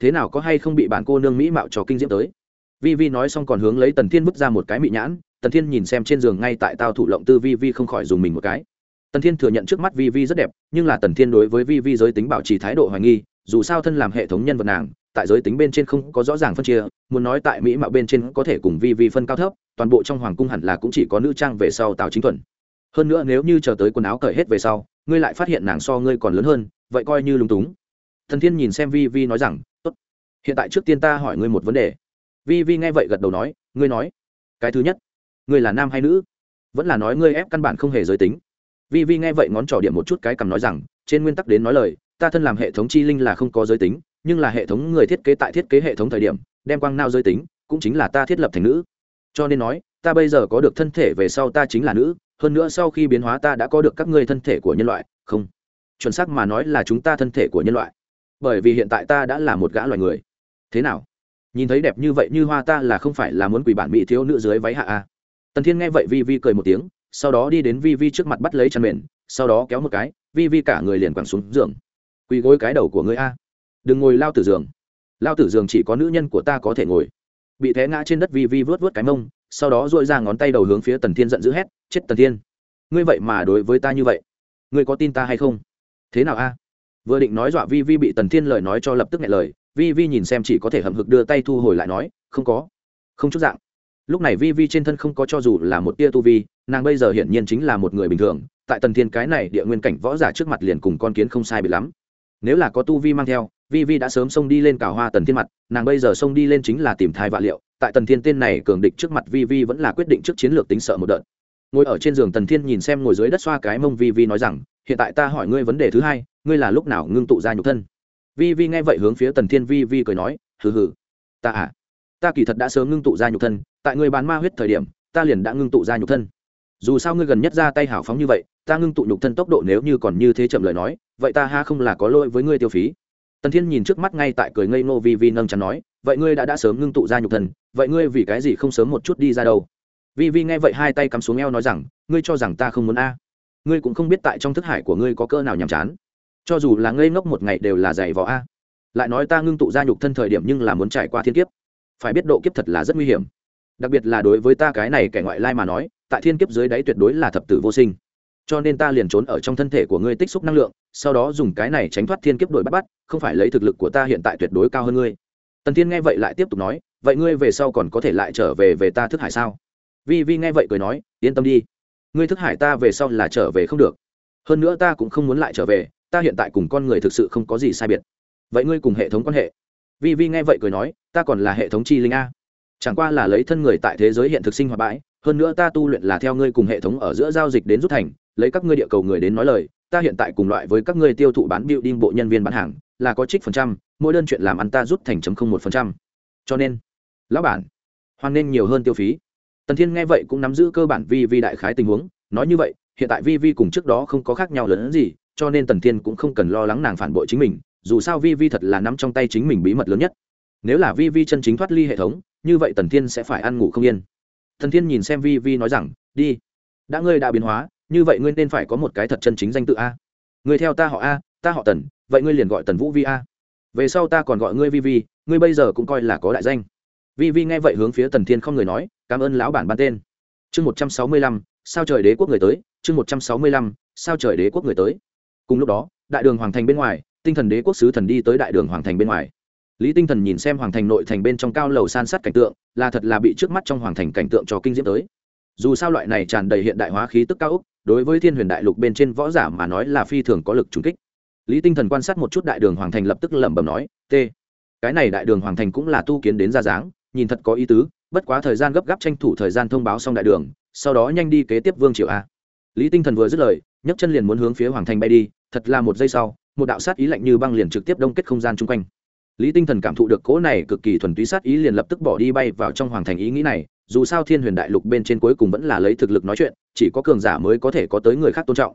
Thế nào có hay không bị bản cô nương mỹ mạo cho kinh diễm tới? Vi vi nói xong còn hướng lấy tần thiên vứt ra một cái mị nhãn, tần thiên nhìn xem trên giường ngay tại tao thủ lộng tư vi vi không khỏi dùng mình một cái. Tần thiên thừa nhận trước mắt vi vi rất đẹp, nhưng là tần thiên đối với vi vi giới tính bảo trì thái độ hoài nghi, dù sao thân làm hệ thống nhân vật nàng, tại giới tính bên trên không có rõ ràng phân chia, muốn nói tại mỹ mạo bên trên có thể cùng vi vi phân cao thấp, toàn bộ trong hoàng cung hẳn là cũng chỉ có nữ trang về sau tào chính thuần hơn nữa nếu như chờ tới quần áo cởi hết về sau, ngươi lại phát hiện nàng so ngươi còn lớn hơn, vậy coi như lúng túng. Thần thiên nhìn xem vi vi nói rằng, tốt. Hiện tại trước tiên ta hỏi ngươi một vấn đề. Vi vi nghe vậy gật đầu nói, ngươi nói. Cái thứ nhất, ngươi là nam hay nữ? Vẫn là nói ngươi ép căn bản không hề giới tính. Vi vi nghe vậy ngón trỏ điểm một chút cái cằm nói rằng, trên nguyên tắc đến nói lời, ta thân làm hệ thống chi linh là không có giới tính, nhưng là hệ thống người thiết kế tại thiết kế hệ thống thời điểm, đem quang nao giới tính, cũng chính là ta thiết lập thành nữ. Cho nên nói, ta bây giờ có được thân thể về sau ta chính là nữ hơn nữa sau khi biến hóa ta đã có được các ngươi thân thể của nhân loại, không? Chuẩn xác mà nói là chúng ta thân thể của nhân loại. Bởi vì hiện tại ta đã là một gã loài người. Thế nào? Nhìn thấy đẹp như vậy như hoa ta là không phải là muốn quỷ bản mỹ thiếu nữ dưới váy hạ a tần thiên nghe vậy vi vi cười một tiếng, sau đó đi đến vi vi trước mặt bắt lấy chăn mền, sau đó kéo một cái, vi vi cả người liền quẳng xuống giường. Quỳ gối cái đầu của ngươi a. Đừng ngồi lao tử giường. Lao tử giường chỉ có nữ nhân của ta có thể ngồi. Bị té ngã trên đất vi vi vớt vớt cái mông sau đó dội ra ngón tay đầu hướng phía tần thiên giận dữ hét, chết tần thiên! Ngươi vậy mà đối với ta như vậy? Ngươi có tin ta hay không? Thế nào a? Vừa định nói dọa vi vi bị tần thiên lời nói cho lập tức nghe lời, vi vi nhìn xem chỉ có thể hậm hực đưa tay thu hồi lại nói, không có. Không chút dạng. Lúc này vi vi trên thân không có cho dù là một tia tu vi, nàng bây giờ hiển nhiên chính là một người bình thường, tại tần thiên cái này địa nguyên cảnh võ giả trước mặt liền cùng con kiến không sai bị lắm. Nếu là có tu vi mang theo, vi vi đã sớm xông đi lên cào hoa tần thiên mặt, nàng bây giờ xông đi lên chính là tìm thai vạ liệu tại tần thiên tên này cường địch trước mặt vi vi vẫn là quyết định trước chiến lược tính sợ một đợt. Ngồi ở trên giường tần thiên nhìn xem ngồi dưới đất xoa cái mông vi vi nói rằng, hiện tại ta hỏi ngươi vấn đề thứ hai, ngươi là lúc nào ngưng tụ ra nhục thân? Vi vi nghe vậy hướng phía tần thiên vi vi cười nói, hừ hừ, ta à ta kỳ thật đã sớm ngưng tụ ra nhục thân, tại ngươi bán ma huyết thời điểm, ta liền đã ngưng tụ ra nhục thân. Dù sao ngươi gần nhất ra tay hảo phóng như vậy, ta ngưng tụ nhục thân tốc độ nếu như còn như thế chậm lời nói, vậy ta ha không là có lỗi với ngươi tiêu phí? Tần thiên nhìn trước mắt ngay tại cười ngây ngô vi vi nâng chắn nói, vậy ngươi đã đã sớm ngưng tụ ra nhục thân vậy ngươi vì cái gì không sớm một chút đi ra đâu? Vi vi nghe vậy hai tay cắm xuống eo nói rằng, ngươi cho rằng ta không muốn a? Ngươi cũng không biết tại trong thức hải của ngươi có cơ nào nhàm chán. Cho dù là ngây ngốc một ngày đều là dày vò a. Lại nói ta ngưng tụ ra nhục thân thời điểm nhưng là muốn trải qua thiên kiếp. Phải biết độ kiếp thật là rất nguy hiểm. Đặc biệt là đối với ta cái này kẻ ngoại lai mà nói, tại thiên kiếp dưới đáy tuyệt đối là thập tử vô sinh. Cho nên ta liền trốn ở trong thân thể của ngươi tích xúc năng lượng, sau đó dùng cái này tránh thoát thiên kiếp đổi bắt bắt, không phải lấy thực lực của ta hiện tại tuyệt đối cao hơn ngươi. Tần thiên nghe vậy lại tiếp tục nói vậy ngươi về sau còn có thể lại trở về về ta thức hải sao? Vi vi nghe vậy cười nói, yên tâm đi. Ngươi thức hải ta về sau là trở về không được. Hơn nữa ta cũng không muốn lại trở về, ta hiện tại cùng con người thực sự không có gì sai biệt. Vậy ngươi cùng hệ thống quan hệ. Vi vi nghe vậy cười nói, ta còn là hệ thống chi linh a. Chẳng qua là lấy thân người tại thế giới hiện thực sinh hoạt bãi, hơn nữa ta tu luyện là theo ngươi cùng hệ thống ở giữa giao dịch đến rút thành, lấy các ngươi địa cầu người đến nói lời, ta hiện tại cùng loại với các ngươi tiêu thụ bán biểu đinh bộ nhân viên bán hàng, là có trích phần trăm, mỗi đơn chuyện làm ăn ta rút thành chấm không một phần trăm. Cho nên lão bản, hoan nên nhiều hơn tiêu phí. Tần thiên nghe vậy cũng nắm giữ cơ bản vi vi đại khái tình huống, nói như vậy, hiện tại vi vi cùng trước đó không có khác nhau lớn hơn gì, cho nên tần thiên cũng không cần lo lắng nàng phản bội chính mình, dù sao vi vi thật là nắm trong tay chính mình bí mật lớn nhất. Nếu là vi vi chân chính thoát ly hệ thống, như vậy tần thiên sẽ phải ăn ngủ không yên. Thần thiên nhìn xem vi vi nói rằng, đi, đã ngươi đã biến hóa, như vậy ngươi nên phải có một cái thật chân chính danh tự a. Ngươi theo ta họ a, ta họ tần, vậy ngươi liền gọi tần vũ vi a. Về sau ta còn gọi ngươi vi vi, ngươi bây giờ cũng coi là có đại danh vi vi nghe vậy hướng phía tần thiên không người nói, cảm ơn lão bản ban tên. Chương một trăm sáu mươi lăm, sao trời đế quốc người tới? Chương một trăm sáu mươi lăm, sao trời đế quốc người tới? Cùng lúc đó, đại đường hoàng thành bên ngoài, tinh thần đế quốc sứ thần đi tới đại đường hoàng thành bên ngoài. Lý tinh thần nhìn xem hoàng thành nội thành bên trong cao lầu san sát cảnh tượng, là thật là bị trước mắt trong hoàng thành cảnh tượng cho kinh diễm tới. Dù sao loại này tràn đầy hiện đại hóa khí tức cao úc đối với thiên huyền đại lục bên trên võ giả mà nói là phi thường có lực trùng kích. Lý tinh thần quan sát một chút đại đường hoàng thành lập tức lẩm bẩm nói, t, cái này đại đường hoàng thành cũng là tu kiến đến ra dáng nhìn thật có ý tứ, bất quá thời gian gấp gáp tranh thủ thời gian thông báo xong đại đường, sau đó nhanh đi kế tiếp vương triều a. Lý tinh thần vừa dứt lời, nhấc chân liền muốn hướng phía hoàng thành bay đi, thật là một giây sau, một đạo sát ý lạnh như băng liền trực tiếp đông kết không gian chung quanh. Lý tinh thần cảm thụ được cỗ này cực kỳ thuần túy sát ý liền lập tức bỏ đi bay vào trong hoàng thành ý nghĩ này, dù sao thiên huyền đại lục bên trên cuối cùng vẫn là lấy thực lực nói chuyện, chỉ có cường giả mới có thể có tới người khác tôn trọng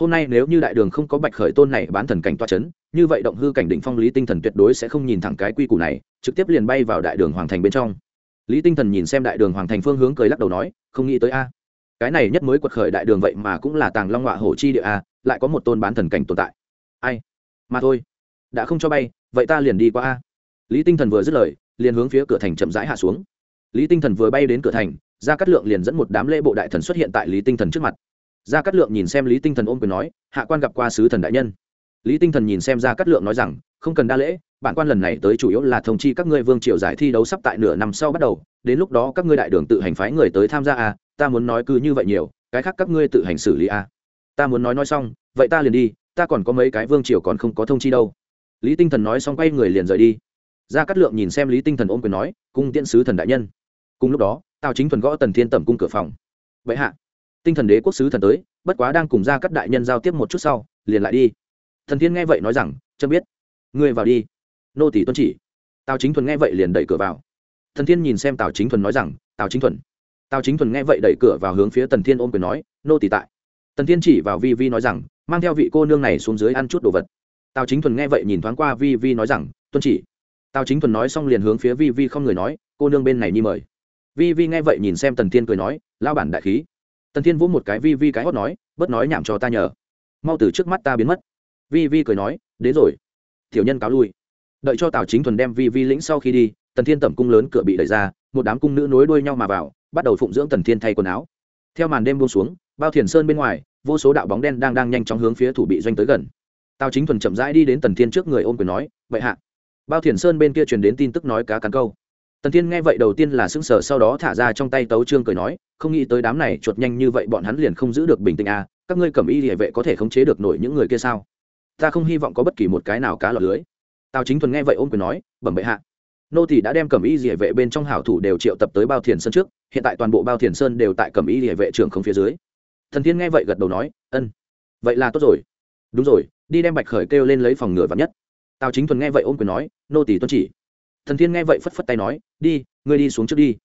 hôm nay nếu như đại đường không có bạch khởi tôn này bán thần cảnh toa c h ấ n như vậy động hư cảnh định phong lý tinh thần tuyệt đối sẽ không nhìn thẳng cái quy củ này, trực tiếp liền bay vào đại đường hoàng thành bên trong. Lý tinh thần nhìn xem đại đường hoàng thành phương hướng cười lắc đầu nói, không nghĩ tới a. Cái này nhất mới quật khởi đại đường vậy mà cũng là tàng long họa hổ chi địa a, lại có một tôn bán thần cảnh tồn tại. Ai? Mà thôi. Đã không cho bay, vậy ta liền đi qua a. Lý tinh thần vừa dứt lời, liền hướng phía cửa thành chậm rãi hạ xuống. Lý tinh thần vừa bay đến cửa thành, gia cát lượng liền dẫn một đám lễ bộ đại thần xuất hiện tại lý tinh thần trước mặt gia cát lượng nhìn xem lý tinh thần ôm quyền nói, hạ quan gặp qua sứ thần đại nhân. Lý tinh thần nhìn xem gia cát lượng nói rằng, không cần đa lễ, bản quan lần này tới chủ yếu là thông chi các ngươi vương triều giải thi đấu sắp tại nửa năm sau bắt đầu, đến lúc đó các ngươi đại đường tự hành phái người tới tham gia à ta muốn nói cứ như vậy nhiều, cái khác các ngươi tự hành xử lý à. Ta muốn nói nói xong, vậy ta liền đi, ta còn có mấy cái vương triều còn không có thông chi đâu. Lý tinh thần nói xong quay người liền rời đi. Gia cát lượng nhìn xem lý tinh thần ôm quyền nói, cung tiễn sứ thần đại nhân. Cùng lúc đó, tào chính thuần gõ tần thiên tẩm cung cửa phòng. Vậy hạ tinh thần đế quốc sứ thần tới, bất quá đang cùng ra các đại nhân giao tiếp một chút sau, liền lại đi. Thần thiên nghe vậy nói rằng, chấm biết. Ngươi vào đi. Nô tỷ tuân chỉ. Tào chính thuần nghe vậy liền đẩy cửa vào. Thần thiên nhìn xem tào chính thuần nói rằng, tào chính thuần. Tào chính thuần nghe vậy đẩy cửa vào hướng phía tần thiên ôm quyền nói, nô tỷ tại. Tần thiên chỉ vào vi vi nói rằng, mang theo vị cô nương này xuống dưới ăn chút đồ vật. Tào chính thuần nghe vậy nhìn thoáng qua vi vi nói rằng, tuân chỉ. Tào chính thuần nói xong liền hướng phía vi vi không người nói, cô nương bên này nhi mời. Vi vi nghe vậy nhìn xem tần thiên cười nói lao bản đại khí tần thiên vỗ một cái vi vi cái hót nói, bớt nói nhảm cho ta nhờ. Mau từ trước mắt ta biến mất. Vi vi cười nói, đến rồi. Tiểu nhân cáo lui. Đợi cho tào chính thuần đem vi vi lĩnh sau khi đi, tần thiên tẩm cung lớn cửa bị đẩy ra, một đám cung nữ nối đuôi nhau mà vào, bắt đầu phụng dưỡng tần thiên thay quần áo. Theo màn đêm buông xuống, bao thiền sơn bên ngoài, vô số đạo bóng đen đang đang nhanh chóng hướng phía thủ bị doanh tới gần. Tào chính thuần chậm rãi đi đến tần thiên trước người ôm quyền nói vậy hạ. Bao thiền sơn bên kia truyền đến tin tức nói cá cắn câu tần thiên nghe vậy đầu tiên là sững sờ, sau đó thả ra trong tay tấu trương cười nói, không nghĩ tới đám này chuột nhanh như vậy, bọn hắn liền không giữ được bình tĩnh à các ngươi cầm y địa vệ có thể khống chế được nổi những người kia sao? Ta không hy vọng có bất kỳ một cái nào cá lọt lưới. Tào chính thuần nghe vậy ôm quyền nói, bẩm bệ hạ. Nô thì đã đem cẩm y địa vệ bên trong hảo thủ đều triệu tập tới bao thiền sơn trước, hiện tại toàn bộ bao thiền sơn đều tại cẩm y địa vệ trưởng không phía dưới. Thần thiên nghe vậy gật đầu nói, ân, vậy là tốt rồi. Đúng rồi, đi đem bạch khởi kêu lên lấy phòng ngựa vắn nhất. Tào chính thuần nghe vậy ôm quyền nói, nô tỷ tuân chỉ thần thiên nghe vậy phất phất tay nói, đi, ngươi đi xuống trước đi.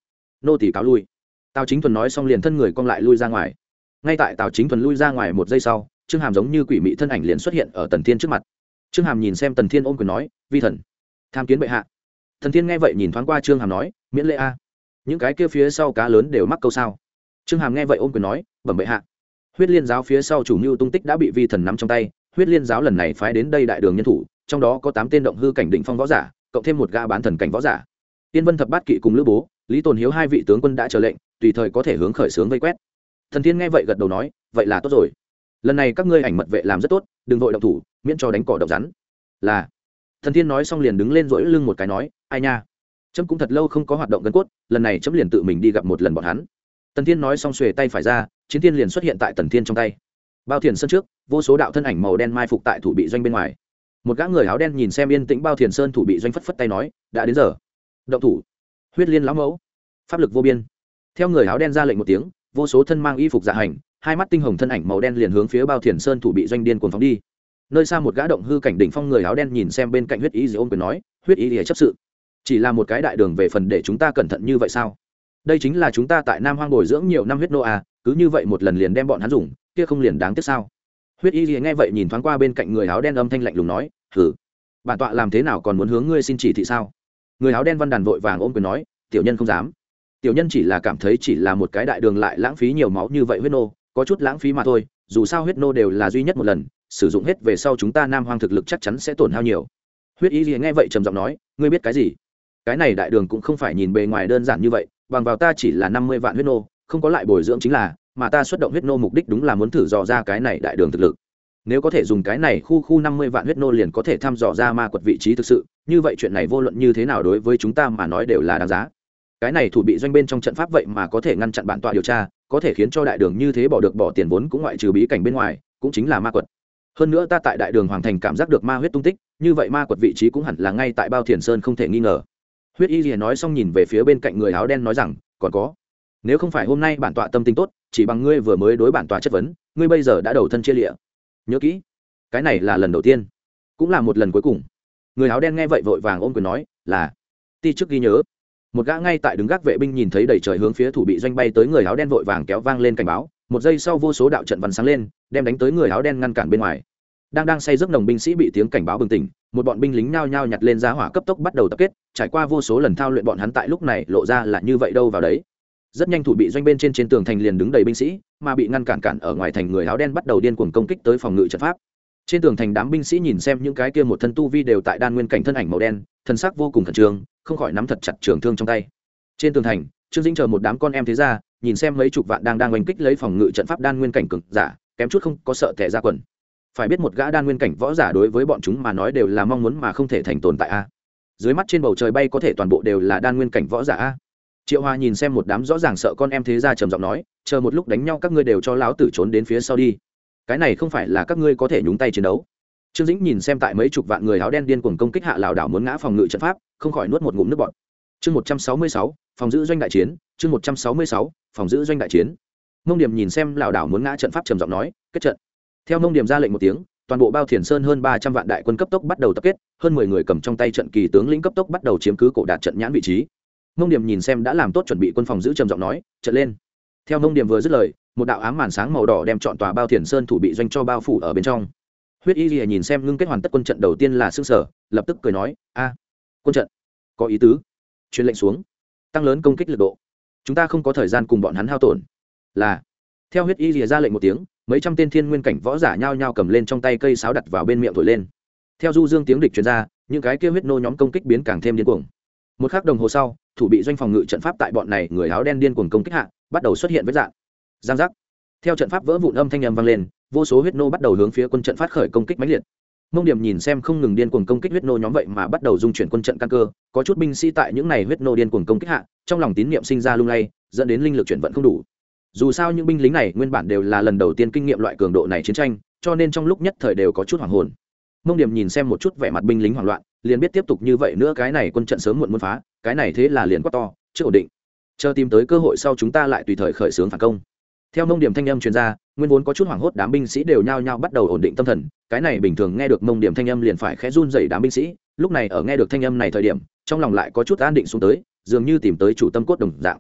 Nô tỷ cáo lui. Tào chính thuần nói xong liền thân người cong lại lui ra ngoài. Ngay tại tào chính thuần lui ra ngoài một giây sau, trương hàm giống như quỷ mị thân ảnh liền xuất hiện ở tần thiên trước mặt. Trương hàm nhìn xem tần thiên ôm quyền nói, vi thần, tham kiến bệ hạ. Thần thiên nghe vậy nhìn thoáng qua trương hàm nói, miễn lễ a. Những cái kia phía sau cá lớn đều mắc câu sao? Trương hàm nghe vậy ôm quyền nói, bẩm bệ hạ. Huyết liên giáo phía sau chủ mưu tung tích đã bị vi thần nắm trong tay. Huyết liên giáo lần này phái đến đây đại đường nhân thủ, trong đó có tám tên động hư cảnh định phong võ giả cộng thêm một gã bán thần cảnh võ giả. Tiên vân thập bát kỵ cùng lữ bố, lý tồn hiếu hai vị tướng quân đã chờ lệnh, tùy thời có thể hướng khởi xướng vây quét. Thần thiên nghe vậy gật đầu nói, vậy là tốt rồi. Lần này các ngươi ảnh mật vệ làm rất tốt, đừng vội động thủ, miễn cho đánh cỏ động rắn. Là. Thần thiên nói xong liền đứng lên rỗi lưng một cái nói, ai nha. Trâm cũng thật lâu không có hoạt động gân cốt, lần này chấm liền tự mình đi gặp một lần bọn hắn. Tần thiên nói xong xuề tay phải ra, chiến thiên liền xuất hiện tại tần thiên trong tay. Bao thiền sân trước, vô số đạo thân ảnh màu đen mai phục tại thủ bị doanh bên ngoài một gã người áo đen nhìn xem yên tĩnh bao thiền sơn thủ bị doanh phất phất tay nói, đã đến giờ. Động thủ. Huyết liên lão mẫu. Pháp lực vô biên. Theo người áo đen ra lệnh một tiếng, vô số thân mang y phục dạ hành, hai mắt tinh hồng thân ảnh màu đen liền hướng phía bao thiền sơn thủ bị doanh điên cuồng phóng đi. Nơi xa một gã động hư cảnh đỉnh phong người áo đen nhìn xem bên cạnh huyết ý gì ôm quyền nói, huyết ý thì chấp sự? Chỉ là một cái đại đường về phần để chúng ta cẩn thận như vậy sao? Đây chính là chúng ta tại nam hoang bồi dưỡng nhiều năm huyết nô à cứ như vậy một lần liền đem bọn hắn dùng, kia không liền đáng tiếc sao? Huyết y gì nghe vậy nhìn thoáng qua bên cạnh người áo đen âm thanh lạnh lùng nói hừ, bản tọa làm thế nào còn muốn hướng ngươi xin chỉ thị sao? Người áo đen văn đàn vội vàng ôm quyền nói tiểu nhân không dám. Tiểu nhân chỉ là cảm thấy chỉ là một cái đại đường lại lãng phí nhiều máu như vậy huyết nô có chút lãng phí mà thôi dù sao huyết nô đều là duy nhất một lần sử dụng hết về sau chúng ta nam hoang thực lực chắc chắn sẽ tổn hao nhiều. Huyết y gì nghe vậy trầm giọng nói ngươi biết cái gì? Cái này đại đường cũng không phải nhìn bề ngoài đơn giản như vậy bằng vào ta chỉ là năm mươi vạn huyết nô không có lại bồi dưỡng chính là mà ta xuất động huyết nô mục đích đúng là muốn thử dò ra cái này đại đường thực lực. Nếu có thể dùng cái này khu khu năm mươi vạn huyết nô liền có thể thăm dò ra ma quật vị trí thực sự, như vậy chuyện này vô luận như thế nào đối với chúng ta mà nói đều là đáng giá. Cái này thủ bị doanh bên trong trận pháp vậy mà có thể ngăn chặn bản tọa điều tra, có thể khiến cho đại đường như thế bỏ được bỏ tiền vốn cũng ngoại trừ bí cảnh bên ngoài, cũng chính là ma quật. Hơn nữa ta tại đại đường hoàng thành cảm giác được ma huyết tung tích, như vậy ma quật vị trí cũng hẳn là ngay tại bao thiền sơn không thể nghi ngờ. Huyết y liền nói xong nhìn về phía bên cạnh người áo đen nói rằng, còn có, nếu không phải hôm nay bản tọa tâm tính tốt chỉ bằng ngươi vừa mới đối bản tòa chất vấn, ngươi bây giờ đã đầu thân chia lịa. Nhớ kỹ, cái này là lần đầu tiên, cũng là một lần cuối cùng. Người áo đen nghe vậy vội vàng ôm quyền nói, là, ti trước ghi nhớ. Một gã ngay tại đứng gác vệ binh nhìn thấy đầy trời hướng phía thủ bị doanh bay tới người áo đen vội vàng kéo vang lên cảnh báo, một giây sau vô số đạo trận văn sáng lên, đem đánh tới người áo đen ngăn cản bên ngoài. Đang đang say giấc nồng binh sĩ bị tiếng cảnh báo bừng tỉnh, một bọn binh lính nhao nhao nhặt lên giá hỏa cấp tốc bắt đầu tập kết, trải qua vô số lần thao luyện bọn hắn tại lúc này lộ ra là như vậy đâu vào đấy rất nhanh thủ bị doanh bên trên trên tường thành liền đứng đầy binh sĩ, mà bị ngăn cản cản ở ngoài thành người áo đen bắt đầu điên cuồng công kích tới phòng ngự trận pháp. Trên tường thành đám binh sĩ nhìn xem những cái kia một thân tu vi đều tại đan nguyên cảnh thân ảnh màu đen thân sắc vô cùng khẩn trương, không khỏi nắm thật chặt trường thương trong tay. Trên tường thành, trương dĩnh chờ một đám con em thế ra, nhìn xem mấy chục vạn đang đang oanh kích lấy phòng ngự trận pháp đan nguyên cảnh cực giả, kém chút không có sợ tẻ ra quần. Phải biết một gã đan nguyên cảnh võ giả đối với bọn chúng mà nói đều là mong muốn mà không thể thành tồn tại a. Dưới mắt trên bầu trời bay có thể toàn bộ đều là đan nguyên cảnh võ giả a triệu hoa nhìn xem một đám rõ ràng sợ con em thế ra trầm giọng nói, chờ một lúc đánh nhau các ngươi đều cho láo tử trốn đến phía sau đi. Cái này không phải là các ngươi có thể nhúng tay chiến đấu. Trương dĩnh nhìn xem tại mấy chục vạn người áo đen điên cuồng công kích hạ lảo đảo muốn ngã phòng ngự trận pháp, không khỏi nuốt một ngụm nước bọt. Chương một trăm sáu mươi sáu, phòng giữ doanh đại chiến, chương một trăm sáu mươi sáu, phòng giữ doanh đại chiến. Mông điểm nhìn xem lảo đảo muốn ngã trận pháp trầm giọng nói, kết trận. Theo mông điểm ra lệnh một tiếng, toàn bộ bao thiền sơn hơn ba trăm vạn đại quân cấp tốc bắt đầu tập kết, hơn mười người cầm trong tay trận kỳ tướng lĩnh cấp tốc bắt đầu chiếm cứ cổ đạt trận nhãn vị trí mông điểm nhìn xem đã làm tốt chuẩn bị quân phòng giữ trầm giọng nói trận lên. Theo mông điểm vừa dứt lời, một đạo ám màn sáng màu đỏ đem chọn tòa bao thiền sơn thủ bị doanh cho bao phủ ở bên trong. Huyết y ghi nhìn xem ngưng kết hoàn tất quân trận đầu tiên là xương sở, lập tức cười nói, a, quân trận, có ý tứ. Truyền lệnh xuống, tăng lớn công kích lực độ. Chúng ta không có thời gian cùng bọn hắn hao tổn. Là, theo huyết y rìa ra lệnh một tiếng, mấy trăm tên thiên nguyên cảnh võ giả nhao nhao cầm lên trong tay cây sáo đặt vào bên miệng thổi lên. Theo du dương tiếng địch truyền ra, những cái kia huyết nô nhóm công kích biến càng thêm điên cuồng. Một khắc đồng hồ sau thủ bị doanh phòng ngự trận pháp tại bọn này người áo đen điên cuồng công kích hạ, bắt đầu xuất hiện với dạng. Giang giác. Theo trận pháp vỡ vụn âm thanh âm vang lên, vô số huyết nô bắt đầu hướng phía quân trận phát khởi công kích mãnh liệt. Mông điểm nhìn xem không ngừng điên cuồng công kích huyết nô nhóm vậy mà bắt đầu dung chuyển quân trận căn cơ, có chút binh sĩ tại những này huyết nô điên cuồng công kích hạ, trong lòng tín niệm sinh ra lung lay, dẫn đến linh lực chuyển vận không đủ. Dù sao những binh lính này nguyên bản đều là lần đầu tiên kinh nghiệm loại cường độ này chiến tranh, cho nên trong lúc nhất thời đều có chút hoảng hồn mông điểm nhìn xem một chút vẻ mặt binh lính hoảng loạn, liền biết tiếp tục như vậy nữa, cái này quân trận sớm muộn muốn phá, cái này thế là liền quát to, chưa ổn định. Chờ tìm tới cơ hội sau chúng ta lại tùy thời khởi xướng phản công. Theo mông điểm thanh âm chuyên gia nguyên vốn có chút hoảng hốt đám binh sĩ đều nhao nhao bắt đầu ổn định tâm thần, cái này bình thường nghe được mông điểm thanh âm liền phải khẽ run dày đám binh sĩ, lúc này ở nghe được thanh âm này thời điểm, trong lòng lại có chút an định xuống tới, dường như tìm tới chủ tâm cốt đồng dạng.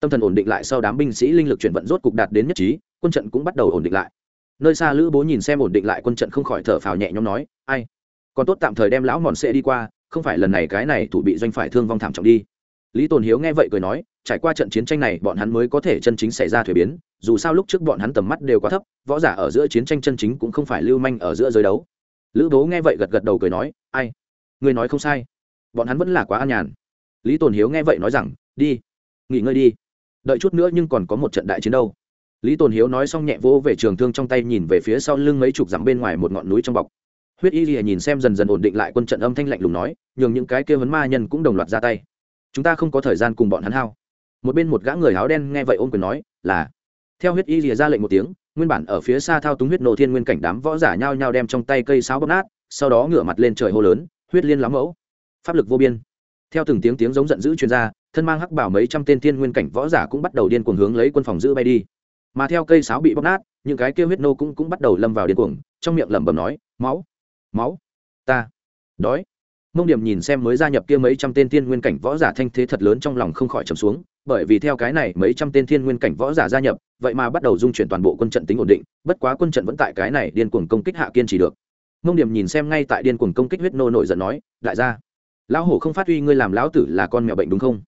Tâm thần ổn định lại sau đám binh sĩ linh lực chuyển vận rốt cục đạt đến nhất trí, quân trận cũng bắt đầu ổn định lại nơi xa lữ bố nhìn xem ổn định lại quân trận không khỏi thở phào nhẹ nhõm nói, ai? Còn tốt tạm thời đem lão mòn sẽ đi qua, không phải lần này cái này thủ bị doanh phải thương vong thảm trọng đi. Lý tồn hiếu nghe vậy cười nói, trải qua trận chiến tranh này, bọn hắn mới có thể chân chính xảy ra thuế biến, dù sao lúc trước bọn hắn tầm mắt đều quá thấp, võ giả ở giữa chiến tranh chân chính cũng không phải lưu manh ở giữa giới đấu. Lữ bố nghe vậy gật gật đầu cười nói, ai? Người nói không sai. Bọn hắn vẫn là quá an nhàn. Lý tồn hiếu nghe vậy nói rằng, đi, nghỉ ngơi đi. Đợi chút nữa nhưng còn có một trận đại chiến đâu lý tồn hiếu nói xong nhẹ vỗ về trường thương trong tay nhìn về phía sau lưng mấy chục dặm bên ngoài một ngọn núi trong bọc. Huyết y lìa nhìn xem dần dần ổn định lại quân trận âm thanh lạnh lùng nói, nhường những cái kia vấn ma nhân cũng đồng loạt ra tay. Chúng ta không có thời gian cùng bọn hắn hao. Một bên một gã người áo đen nghe vậy ôm quyền nói, là. Theo huyết y lìa ra lệnh một tiếng, nguyên bản ở phía xa thao túng huyết nổ thiên nguyên cảnh đám võ giả nhao nhao đem trong tay cây sáo bóp nát, sau đó ngửa mặt lên trời hô lớn, huyết liên lắm mẫu. Pháp lực vô biên. Theo từng tiếng tiếng giống giận dữ chuyên gia thân mang hắc bảo mấy trăm tên thiên nguyên cảnh võ giả cũng bắt đầu điên cuồng hướng lấy quân phòng giữ bay đi mà theo cây sáo bị bóc nát, những cái kia huyết nô cũng cũng bắt đầu lâm vào điên cuồng, trong miệng lẩm bẩm nói, máu máu, ta đói. Mông điểm nhìn xem mới gia nhập kia mấy trăm tên thiên nguyên cảnh võ giả thanh thế thật lớn trong lòng không khỏi trầm xuống, bởi vì theo cái này mấy trăm tên thiên nguyên cảnh võ giả gia nhập, vậy mà bắt đầu dung chuyển toàn bộ quân trận tính ổn định, bất quá quân trận vẫn tại cái này điên cuồng công kích hạ kiên trì được. Mông điểm nhìn xem ngay tại điên cuồng công kích huyết nô nổi giận nói, đại gia, lão hổ không phát huy ngươi làm lão tử là con mèo bệnh đúng không?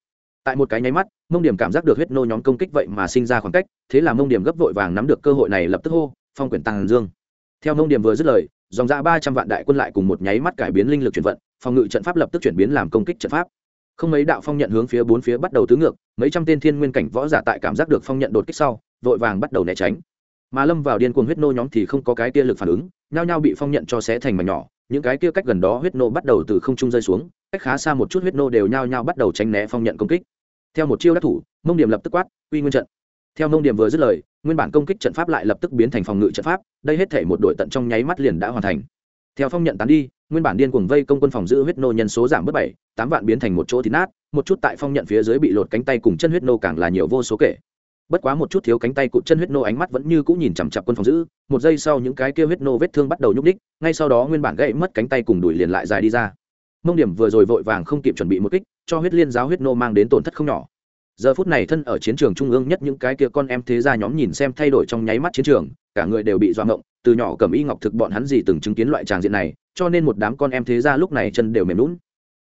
Tại một cái nháy mắt, mông điểm cảm giác được huyết nô nhóm công kích vậy mà sinh ra khoảng cách, thế là mông điểm gấp vội vàng nắm được cơ hội này lập tức hô, phong quyển tàng dương. Theo mông điểm vừa dứt lời, dòng ra ba trăm vạn đại quân lại cùng một nháy mắt cải biến linh lực chuyển vận, phòng ngự trận pháp lập tức chuyển biến làm công kích trận pháp. Không mấy đạo phong nhận hướng phía bốn phía bắt đầu tứ ngược, mấy trăm tên thiên nguyên cảnh võ giả tại cảm giác được phong nhận đột kích sau, vội vàng bắt đầu né tránh. Mà lâm vào điên cuồng huyết nô nhóm thì không có cái kia lực phản ứng, nhao nhao bị phong nhận cho xé thành mảnh nhỏ những cái kia cách gần đó huyết nô bắt đầu từ không trung rơi xuống, cách khá xa một chút huyết nô đều nhao nhao bắt đầu tránh né phong nhận công kích. Theo một chiêu đắc thủ, mông điểm lập tức quát uy nguyên trận. Theo mông điểm vừa dứt lời, nguyên bản công kích trận pháp lại lập tức biến thành phòng ngự trận pháp, đây hết thể một đội tận trong nháy mắt liền đã hoàn thành. Theo phong nhận tán đi, nguyên bản điên cuồng vây công quân phòng giữ huyết nô nhân số giảm bớt bảy, tám vạn biến thành một chỗ thịt nát, một chút tại phong nhận phía dưới bị lột cánh tay cùng chân huyết nô càng là nhiều vô số kể bất quá một chút thiếu cánh tay cụt chân huyết nô ánh mắt vẫn như cũng nhìn chằm chặp quân phòng giữ, một giây sau những cái kia huyết nô vết thương bắt đầu nhúc đích ngay sau đó nguyên bản gãy mất cánh tay cùng đùi liền lại dài đi ra. Mông điểm vừa rồi vội vàng không kịp chuẩn bị một kích, cho huyết liên giáo huyết nô mang đến tổn thất không nhỏ. Giờ phút này thân ở chiến trường trung ương nhất những cái kia con em thế gia nhóm nhìn xem thay đổi trong nháy mắt chiến trường, cả người đều bị doạ ngộng, từ nhỏ cầm y ngọc thực bọn hắn gì từng chứng kiến loại tràng diện này, cho nên một đám con em thế gia lúc này chân đều mềm lún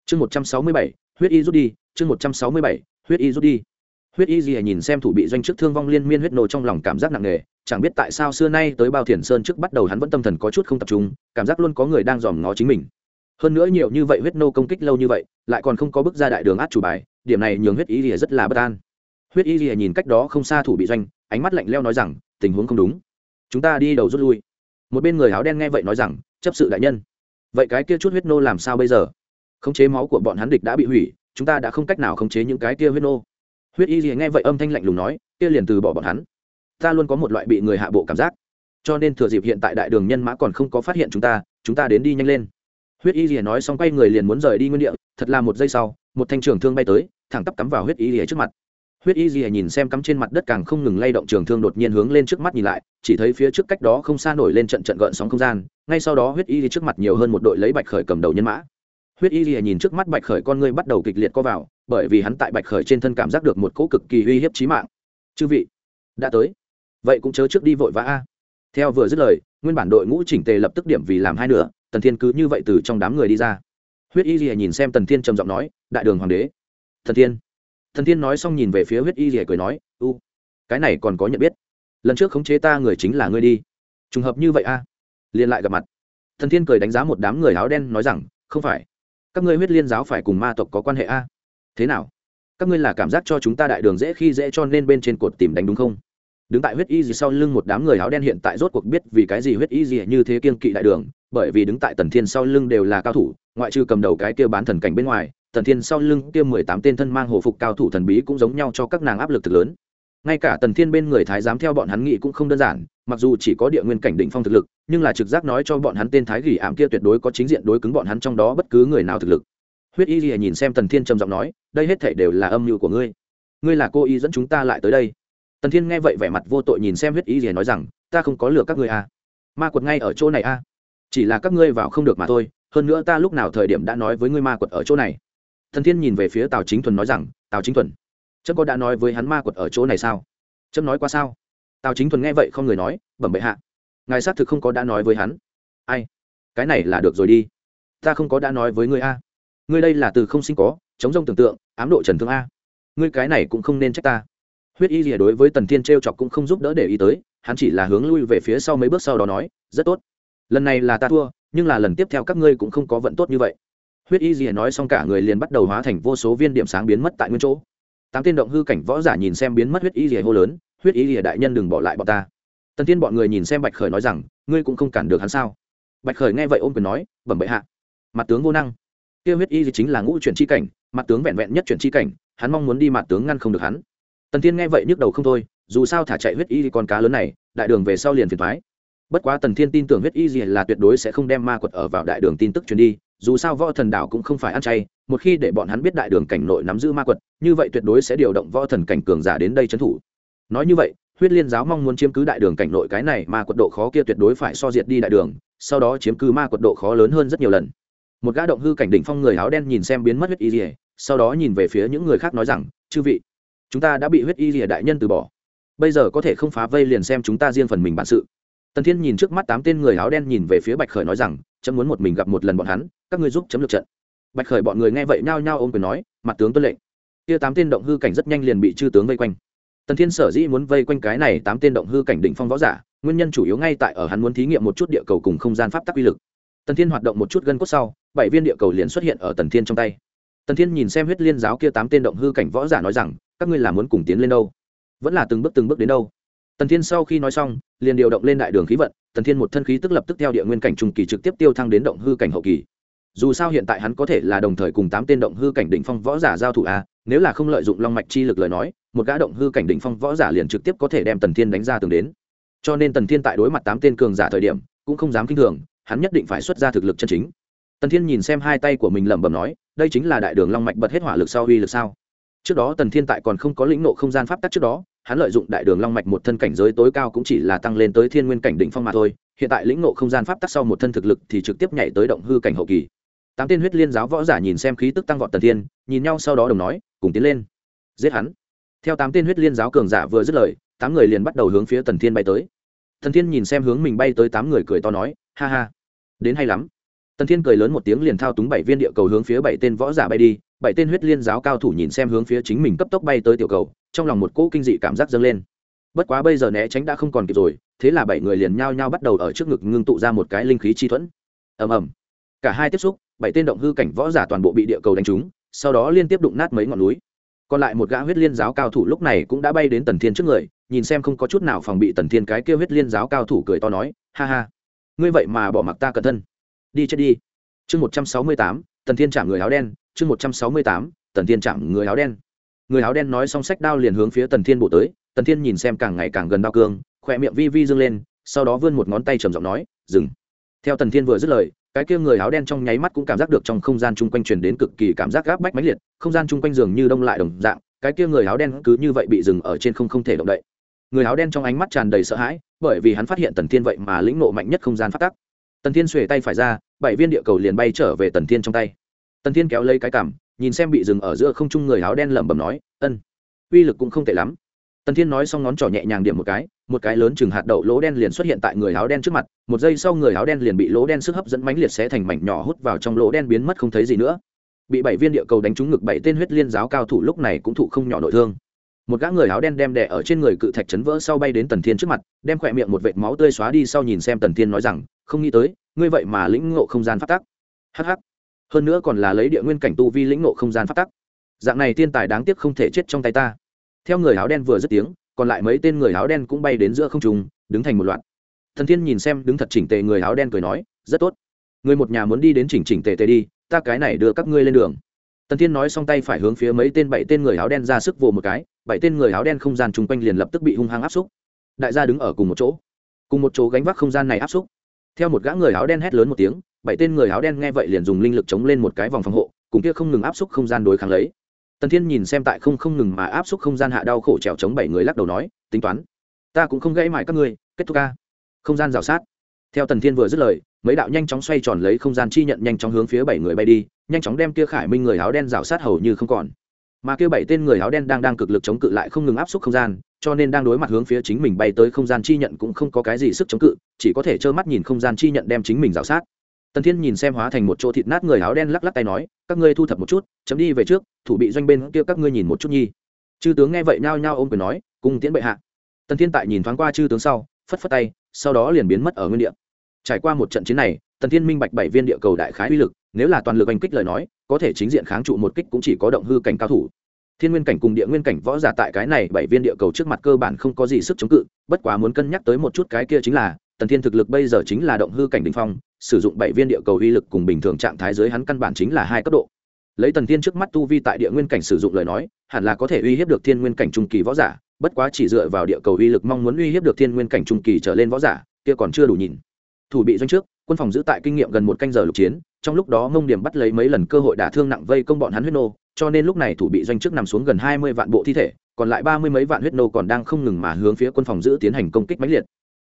chương một trăm sáu mươi bảy, huyết y rút đi, chương một trăm sáu mươi bảy, huyết y rút đi huyết y gì nhìn xem thủ bị doanh chức thương vong liên miên huyết nô trong lòng cảm giác nặng nề, chẳng biết tại sao xưa nay tới bao thiền sơn trước bắt đầu hắn vẫn tâm thần có chút không tập trung, cảm giác luôn có người đang dòm ngó chính mình. Hơn nữa nhiều như vậy huyết nô công kích lâu như vậy, lại còn không có bước ra đại đường át chủ bài, điểm này nhường huyết y gì rất là bất an. Huyết y gì nhìn cách đó không xa thủ bị doanh, ánh mắt lạnh leo nói rằng, tình huống không đúng. Chúng ta đi đầu rút lui. Một bên người áo đen nghe vậy nói rằng, chấp sự đại nhân. Vậy cái kia chút huyết nô làm sao bây giờ? Khống chế máu của bọn hắn địch đã bị hủy, chúng ta đã không cách nào khống chế những cái kia huyết nô huyết y gì nghe vậy âm thanh lạnh lùng nói, kia liền từ bỏ bọn hắn. Ta luôn có một loại bị người hạ bộ cảm giác. Cho nên thừa dịp hiện tại đại đường nhân mã còn không có phát hiện chúng ta chúng ta đến đi nhanh lên. Huyết y gì nói xong quay người liền muốn rời đi nguyên địa, thật là một giây sau, một thanh trường thương bay tới, thẳng tắp cắm vào huyết y gì trước mặt. Huyết y gì nhìn xem cắm trên mặt đất càng không ngừng lay động trường thương đột nhiên hướng lên trước mắt nhìn lại, chỉ thấy phía trước cách đó không xa nổi lên trận trận gợn sóng không gian, ngay sau đó huyết y gì trước mặt nhiều hơn một đội lấy bạch khởi cầm đầu nhân mã. Huyết y gì nhìn trước mắt bạch khởi con ngươi bắt đầu kịch liệt co vào bởi vì hắn tại bạch khởi trên thân cảm giác được một cỗ cực kỳ uy hiếp chí mạng. Chư vị, đã tới. Vậy cũng chớ trước đi vội vã a. Theo vừa dứt lời, nguyên bản đội ngũ chỉnh tề lập tức điểm vì làm hai nửa, tần thiên cứ như vậy từ trong đám người đi ra. Huyết y rìa nhìn xem tần thiên trầm giọng nói, đại đường hoàng đế. Thần thiên. Thần thiên nói xong nhìn về phía huyết y rìa cười nói, u, cái này còn có nhận biết. Lần trước khống chế ta người chính là ngươi đi. Trùng hợp như vậy a. Liên lại gặp mặt. Thần thiên cười đánh giá một đám người áo đen nói rằng, không phải. Các ngươi huyết liên giáo phải cùng ma tộc có quan hệ a thế nào? Các ngươi là cảm giác cho chúng ta đại đường dễ khi dễ cho nên bên trên cột tìm đánh đúng không? Đứng tại huyết y gì sau lưng một đám người áo đen hiện tại rốt cuộc biết vì cái gì huyết y gì như thế kiên kỵ đại đường, bởi vì đứng tại tần thiên sau lưng đều là cao thủ, ngoại trừ cầm đầu cái kia bán thần cảnh bên ngoài, tần thiên sau lưng kia mười tám tên thân mang hồ phục cao thủ thần bí cũng giống nhau cho các nàng áp lực thực lớn. Ngay cả tần thiên bên người thái giám theo bọn hắn nghĩ cũng không đơn giản, mặc dù chỉ có địa nguyên cảnh định phong thực lực, nhưng là trực giác nói cho bọn hắn tên thái gỉ ảm kia tuyệt đối có chính diện đối cứng bọn hắn trong đó bất cứ người nào thực lực huyết y gì nhìn xem tần thiên trầm giọng nói, đây hết thể đều là âm mưu của ngươi. Ngươi là cô y dẫn chúng ta lại tới đây. Tần thiên nghe vậy vẻ mặt vô tội nhìn xem huyết y gì nói rằng, ta không có lừa các ngươi à. ma quật ngay ở chỗ này à. chỉ là các ngươi vào không được mà thôi, hơn nữa ta lúc nào thời điểm đã nói với ngươi ma quật ở chỗ này. Thần thiên nhìn về phía tào chính thuần nói rằng, tào chính thuần trâm có đã nói với hắn ma quật ở chỗ này sao? Trâm nói qua sao? Tào chính thuần nghe vậy không người nói, bẩm bệ hạ. Ngài xác thực không có đã nói với hắn. Ai? Cái này là được rồi đi. Ta không có đã nói với ngươi a ngươi đây là từ không sinh có, chống rông tưởng tượng, ám độ trần thương a. Ngươi cái này cũng không nên trách ta. Huyết y rìa đối với tần thiên t r e o chọc cũng không giúp đỡ để ý tới, hắn chỉ là hướng lui về phía sau mấy bước sau đó nói, rất tốt. Lần này là ta thua, nhưng là lần tiếp theo các ngươi cũng không có vận tốt như vậy. Huyết y rìa nói xong cả người liền bắt đầu hóa thành vô số viên điểm sáng biến mất tại nguyên chỗ. Tám tiên động hư cảnh võ giả nhìn xem biến mất huyết y rìa hô lớn, huyết y rìa đại nhân đừng bỏ lại bọn ta. Tần tiên bọn người nhìn xem bạch khởi nói rằng, ngươi cũng không cản được hắn sao? Bạch khởi nghe vậy ôm quyền nói, bẩm bệ hạ. Mặt tướng vô năng kia huyết y chính là ngũ chuyển chi cảnh, mặt tướng vẹn vẹn nhất chuyển chi cảnh, hắn mong muốn đi mặt tướng ngăn không được hắn. Tần Thiên nghe vậy nhức đầu không thôi, dù sao thả chạy huyết y con cá lớn này, đại đường về sau liền phiền thoái bất quá tần thiên tin tưởng huyết y gì là tuyệt đối sẽ không đem ma quật ở vào đại đường tin tức truyền đi, dù sao võ thần đảo cũng không phải ăn chay, một khi để bọn hắn biết đại đường cảnh nội nắm giữ ma quật, như vậy tuyệt đối sẽ điều động võ thần cảnh cường giả đến đây trấn thủ. Nói như vậy, huyết liên giáo mong muốn chiếm cứ đại đường cảnh nội cái này, ma quật độ khó kia tuyệt đối phải so diệt đi đại đường, sau đó chiếm cứ ma quật độ khó lớn hơn rất nhiều lần một gã động hư cảnh đỉnh phong người áo đen nhìn xem biến mất huyết y rìa, sau đó nhìn về phía những người khác nói rằng, chư vị, chúng ta đã bị huyết y rìa đại nhân từ bỏ. Bây giờ có thể không phá vây liền xem chúng ta riêng phần mình bản sự. Tần thiên nhìn trước mắt tám tên người áo đen nhìn về phía bạch khởi nói rằng, chấm muốn một mình gặp một lần bọn hắn, các ngươi giúp chấm lượt trận. Bạch khởi bọn người nghe vậy nhao nhao ôm quyền nói, mặt tướng tuân lệnh. Kia tám tên động hư cảnh rất nhanh liền bị chư tướng vây quanh. Tần thiên sở dĩ muốn vây quanh cái này tám tên động hư cảnh đỉnh phong võ giả, nguyên nhân chủ yếu ngay tại ở hắn muốn thí nghiệm một chút địa cầu cùng không gian pháp tắc uy lực. Tần thiên hoạt động một chút gân cốt sau bảy viên địa cầu liền xuất hiện ở tần thiên trong tay. Tần thiên nhìn xem huyết liên giáo kia tám tên động hư cảnh võ giả nói rằng, các ngươi là muốn cùng tiến lên đâu? Vẫn là từng bước từng bước đến đâu? Tần thiên sau khi nói xong, liền điều động lên đại đường khí vận, tần thiên một thân khí tức lập tức theo địa nguyên cảnh trung kỳ trực tiếp tiêu thăng đến động hư cảnh hậu kỳ. Dù sao hiện tại hắn có thể là đồng thời cùng tám tên động hư cảnh đỉnh phong võ giả giao thủ a, nếu là không lợi dụng long mạch chi lực lời nói, một gã động hư cảnh đỉnh phong võ giả liền trực tiếp có thể đem tần thiên đánh ra từng đến. Cho nên tần thiên tại đối mặt tám tên cường giả thời điểm, cũng không dám kinh thường, hắn nhất định phải xuất ra thực lực chân chính tần thiên nhìn xem hai tay của mình lẩm bẩm nói, đây chính là đại đường long mạch bật hết hỏa lực sau uy lực sao? Trước đó tần thiên tại còn không có lĩnh nộ không gian pháp tắc trước đó, hắn lợi dụng đại đường long mạch một thân cảnh giới tối cao cũng chỉ là tăng lên tới thiên nguyên cảnh đỉnh phong mà thôi, hiện tại lĩnh nộ không gian pháp tắc sau một thân thực lực thì trực tiếp nhảy tới động hư cảnh hậu kỳ. Tám tên huyết liên giáo võ giả nhìn xem khí tức tăng vọt tần thiên, nhìn nhau sau đó đồng nói, cùng tiến lên, giết hắn. Theo tám tên huyết liên giáo cường giả vừa dứt lời, tám người liền bắt đầu hướng phía tần thiên bay tới. Tần thiên nhìn xem hướng mình bay tới tám người cười to nói, ha ha, đến hay lắm tần thiên cười lớn một tiếng liền thao túng bảy viên địa cầu hướng phía bảy tên võ giả bay đi, bảy tên huyết liên giáo cao thủ nhìn xem hướng phía chính mình cấp tốc bay tới tiểu cầu, trong lòng một cỗ kinh dị cảm giác dâng lên. Bất quá bây giờ né tránh đã không còn kịp rồi, thế là bảy người liền nhao nhao bắt đầu ở trước ngực ngưng tụ ra một cái linh khí chi thuẫn. Ầm ầm. Cả hai tiếp xúc, bảy tên động hư cảnh võ giả toàn bộ bị địa cầu đánh trúng, sau đó liên tiếp đụng nát mấy ngọn núi. Còn lại một gã huyết liên giáo cao thủ lúc này cũng đã bay đến tần thiên trước người, nhìn xem không có chút nào phòng bị tần thiên cái kêu huyết liên giáo cao thủ cười to nói, ha ha, ngươi vậy mà bỏ mặc ta cẩn thân đi chết đi. Chương một trăm sáu mươi tám, tần thiên chạm người áo đen, chương một trăm sáu mươi tám, tần thiên chạm người áo đen. Người áo đen nói xong sách đao liền hướng phía tần thiên bổ tới, tần thiên nhìn xem càng ngày càng gần đao cương, khỏe miệng vi vi dâng lên, sau đó vươn một ngón tay trầm giọng nói, dừng. Theo tần thiên vừa dứt lời, cái kia người áo đen trong nháy mắt cũng cảm giác được trong không gian chung quanh truyền đến cực kỳ cảm giác gáp bách mãnh liệt, không gian chung quanh dường như đông lại đồng dạng, cái kia người áo đen cứ như vậy bị dừng ở trên không không thể động đậy. Người áo đen trong ánh mắt tràn đầy sợ hãi, bởi vì hắn phát hiện tần thiên vậy mà lĩnh nộ mạnh nhất không gian phát tắc tần thiên xuề tay phải ra, bảy viên địa cầu liền bay trở về tần thiên trong tay. Tần thiên kéo lấy cái cảm nhìn xem bị dừng ở giữa không trung người áo đen lẩm bẩm nói, ân, uy lực cũng không tệ lắm. Tần thiên nói xong ngón trỏ nhẹ nhàng điểm một cái một cái lớn chừng hạt đậu lỗ đen liền xuất hiện tại người áo đen trước mặt, một giây sau người áo đen liền bị lỗ đen sức hấp dẫn mãnh liệt xé thành mảnh nhỏ hút vào trong lỗ đen biến mất không thấy gì nữa. Bị bảy viên địa cầu đánh trúng ngực bảy tên huyết liên giáo cao thủ lúc này cũng thụ không nhỏ nội thương. Một gã người áo đen đem đẻ ở trên người cự thạch chấn vỡ sau bay đến tần thiên trước mặt, đem khỏe miệng một vệt máu tươi xóa đi sau nhìn xem tần thiên nói rằng không nghĩ tới, ngươi vậy mà lĩnh ngộ không gian phát tắc. Hh hơn nữa còn là lấy địa nguyên cảnh tu vi lĩnh ngộ không gian phát tắc. Dạng này thiên tài đáng tiếc không thể chết trong tay ta. Theo người áo đen vừa dứt tiếng, còn lại mấy tên người áo đen cũng bay đến giữa không trung, đứng thành một loạt. Thần thiên nhìn xem đứng thật chỉnh tề người áo đen cười nói, rất tốt. Người một nhà muốn đi đến chỉnh chỉnh tề tề đi, ta cái này đưa các ngươi lên đường. Tần thiên nói xong tay phải hướng phía mấy tên bảy tên người áo đen ra sức vồ một cái, bảy tên người áo đen không gian chung quanh liền lập tức bị hung hăng áp xúc. Đại gia đứng ở cùng một chỗ. Cùng một chỗ gánh vác không gian này áp xúc theo một gã người áo đen hét lớn một tiếng, bảy tên người áo đen nghe vậy liền dùng linh lực chống lên một cái vòng phòng hộ, cùng kia không ngừng áp xúc không gian đối kháng lấy. Tần thiên nhìn xem tại không không ngừng mà áp xúc không gian hạ đau khổ trèo chống bảy người lắc đầu nói, tính toán, ta cũng không gãy mãi các ngươi, kết thúc ca. Không gian rào sát. Theo tần thiên vừa dứt lời, mấy đạo nhanh chóng xoay tròn lấy không gian chi nhận nhanh chóng hướng phía bảy người bay đi, nhanh chóng đem kia khải minh người áo đen rào sát hầu như không còn. Mà kia bảy tên người áo đen đang đang cực lực chống cự lại không ngừng áp suất không gian cho nên đang đối mặt hướng phía chính mình bay tới không gian chi nhận cũng không có cái gì sức chống cự, chỉ có thể trơ mắt nhìn không gian chi nhận đem chính mình rào sát. Tần thiên nhìn xem hóa thành một chỗ thịt nát người áo đen lắc lắc tay nói, các ngươi thu thập một chút, chấm đi về trước, thủ bị doanh bên kia các ngươi nhìn một chút nhi. Chư tướng nghe vậy nhao nhao ôm quyền nói, cùng tiễn bệ hạ. Tần thiên tại nhìn thoáng qua chư tướng sau, phất phất tay, sau đó liền biến mất ở nguyên địa. Trải qua một trận chiến này, tần thiên minh bạch bảy viên địa cầu đại khái uy lực, nếu là toàn lực oanh kích lời nói, có thể chính diện kháng trụ một kích cũng chỉ có động hư cảnh cao thủ thiên nguyên cảnh cùng địa nguyên cảnh võ giả tại cái này bảy viên địa cầu trước mặt cơ bản không có gì sức chống cự, bất quá muốn cân nhắc tới một chút cái kia chính là, tần thiên thực lực bây giờ chính là động hư cảnh đ ỉ n h phong, sử dụng bảy viên địa cầu uy lực cùng bình thường trạng thái dưới hắn căn bản chính là hai cấp độ. Lấy tần thiên trước mắt tu vi tại địa nguyên cảnh sử dụng lời nói, hẳn là có thể uy hiếp được thiên nguyên cảnh trung kỳ võ giả, bất quá chỉ dựa vào địa cầu uy lực mong muốn uy hiếp được thiên nguyên cảnh trung kỳ trở lên võ giả, kia còn chưa đủ nhìn. Thủ bị doanh trước, quân phòng giữ tại kinh nghiệm gần một canh giờ lục chiến, trong lúc đó mông điểm bắt lấy mấy lần cơ hội đả thương nặng vây công bọn hắn huyết nô cho nên lúc này thủ bị doanh trước nằm xuống gần hai mươi vạn bộ thi thể, còn lại ba mươi mấy vạn huyết nô còn đang không ngừng mà hướng phía quân phòng giữ tiến hành công kích mãnh liệt.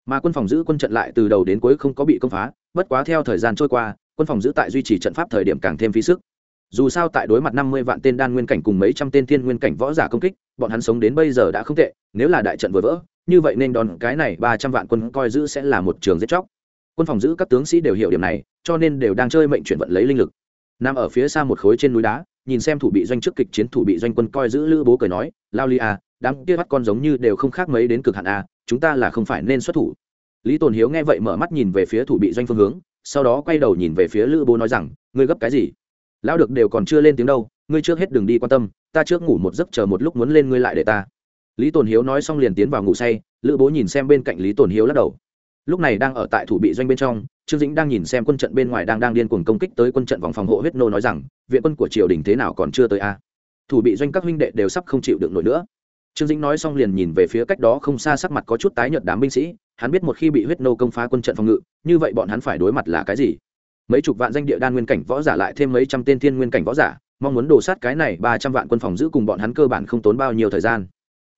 Mà quân phòng giữ quân trận lại từ đầu đến cuối không có bị công phá, bất quá theo thời gian trôi qua, quân phòng giữ tại duy trì trận pháp thời điểm càng thêm phí sức. Dù sao tại đối mặt năm mươi vạn tên đan nguyên cảnh cùng mấy trăm tên thiên nguyên cảnh võ giả công kích, bọn hắn sống đến bây giờ đã không tệ, nếu là đại trận vừa vỡ, như vậy nên đòn cái này ba trăm vạn quân coi giữ sẽ là một trường giết chóc. Quân phòng giữ các tướng sĩ đều hiểu điểm này, cho nên đều đang chơi mệnh chuyển vận lấy linh lực. Nằm ở phía xa một khối trên núi đá nhìn xem thủ bị doanh trước kịch chiến thủ bị doanh quân coi giữ lữ bố cười nói, lao li à đám kia bắt con giống như đều không khác mấy đến cực hạn à chúng ta là không phải nên xuất thủ. Lý tồn hiếu nghe vậy mở mắt nhìn về phía thủ bị doanh phương hướng, sau đó quay đầu nhìn về phía lữ bố nói rằng, ngươi gấp cái gì? Lão được đều còn chưa lên tiếng đâu, ngươi trước hết đừng đi quan tâm, ta trước ngủ một giấc chờ một lúc muốn lên ngươi lại để ta. Lý tồn hiếu nói xong liền tiến vào ngủ say, lữ bố nhìn xem bên cạnh lý tồn hiếu lắc đầu lúc này đang ở tại thủ bị doanh bên trong, trương dĩnh đang nhìn xem quân trận bên ngoài đang đang điên cuồng công kích tới quân trận vòng phòng hộ huyết nô nói rằng, viện quân của triều đình thế nào còn chưa tới a? Thủ bị doanh các huynh đệ đều sắp không chịu được nổi nữa. Trương dĩnh nói xong liền nhìn về phía cách đó không xa sắc mặt có chút tái nhợt đám binh sĩ, hắn biết một khi bị huyết nô công phá quân trận phòng ngự, như vậy bọn hắn phải đối mặt là cái gì? Mấy chục vạn danh địa đan nguyên cảnh võ giả lại thêm mấy trăm tên thiên nguyên cảnh võ giả, mong muốn đổ sát cái này ba trăm vạn quân phòng giữ cùng bọn hắn cơ bản không tốn bao nhiêu thời gian.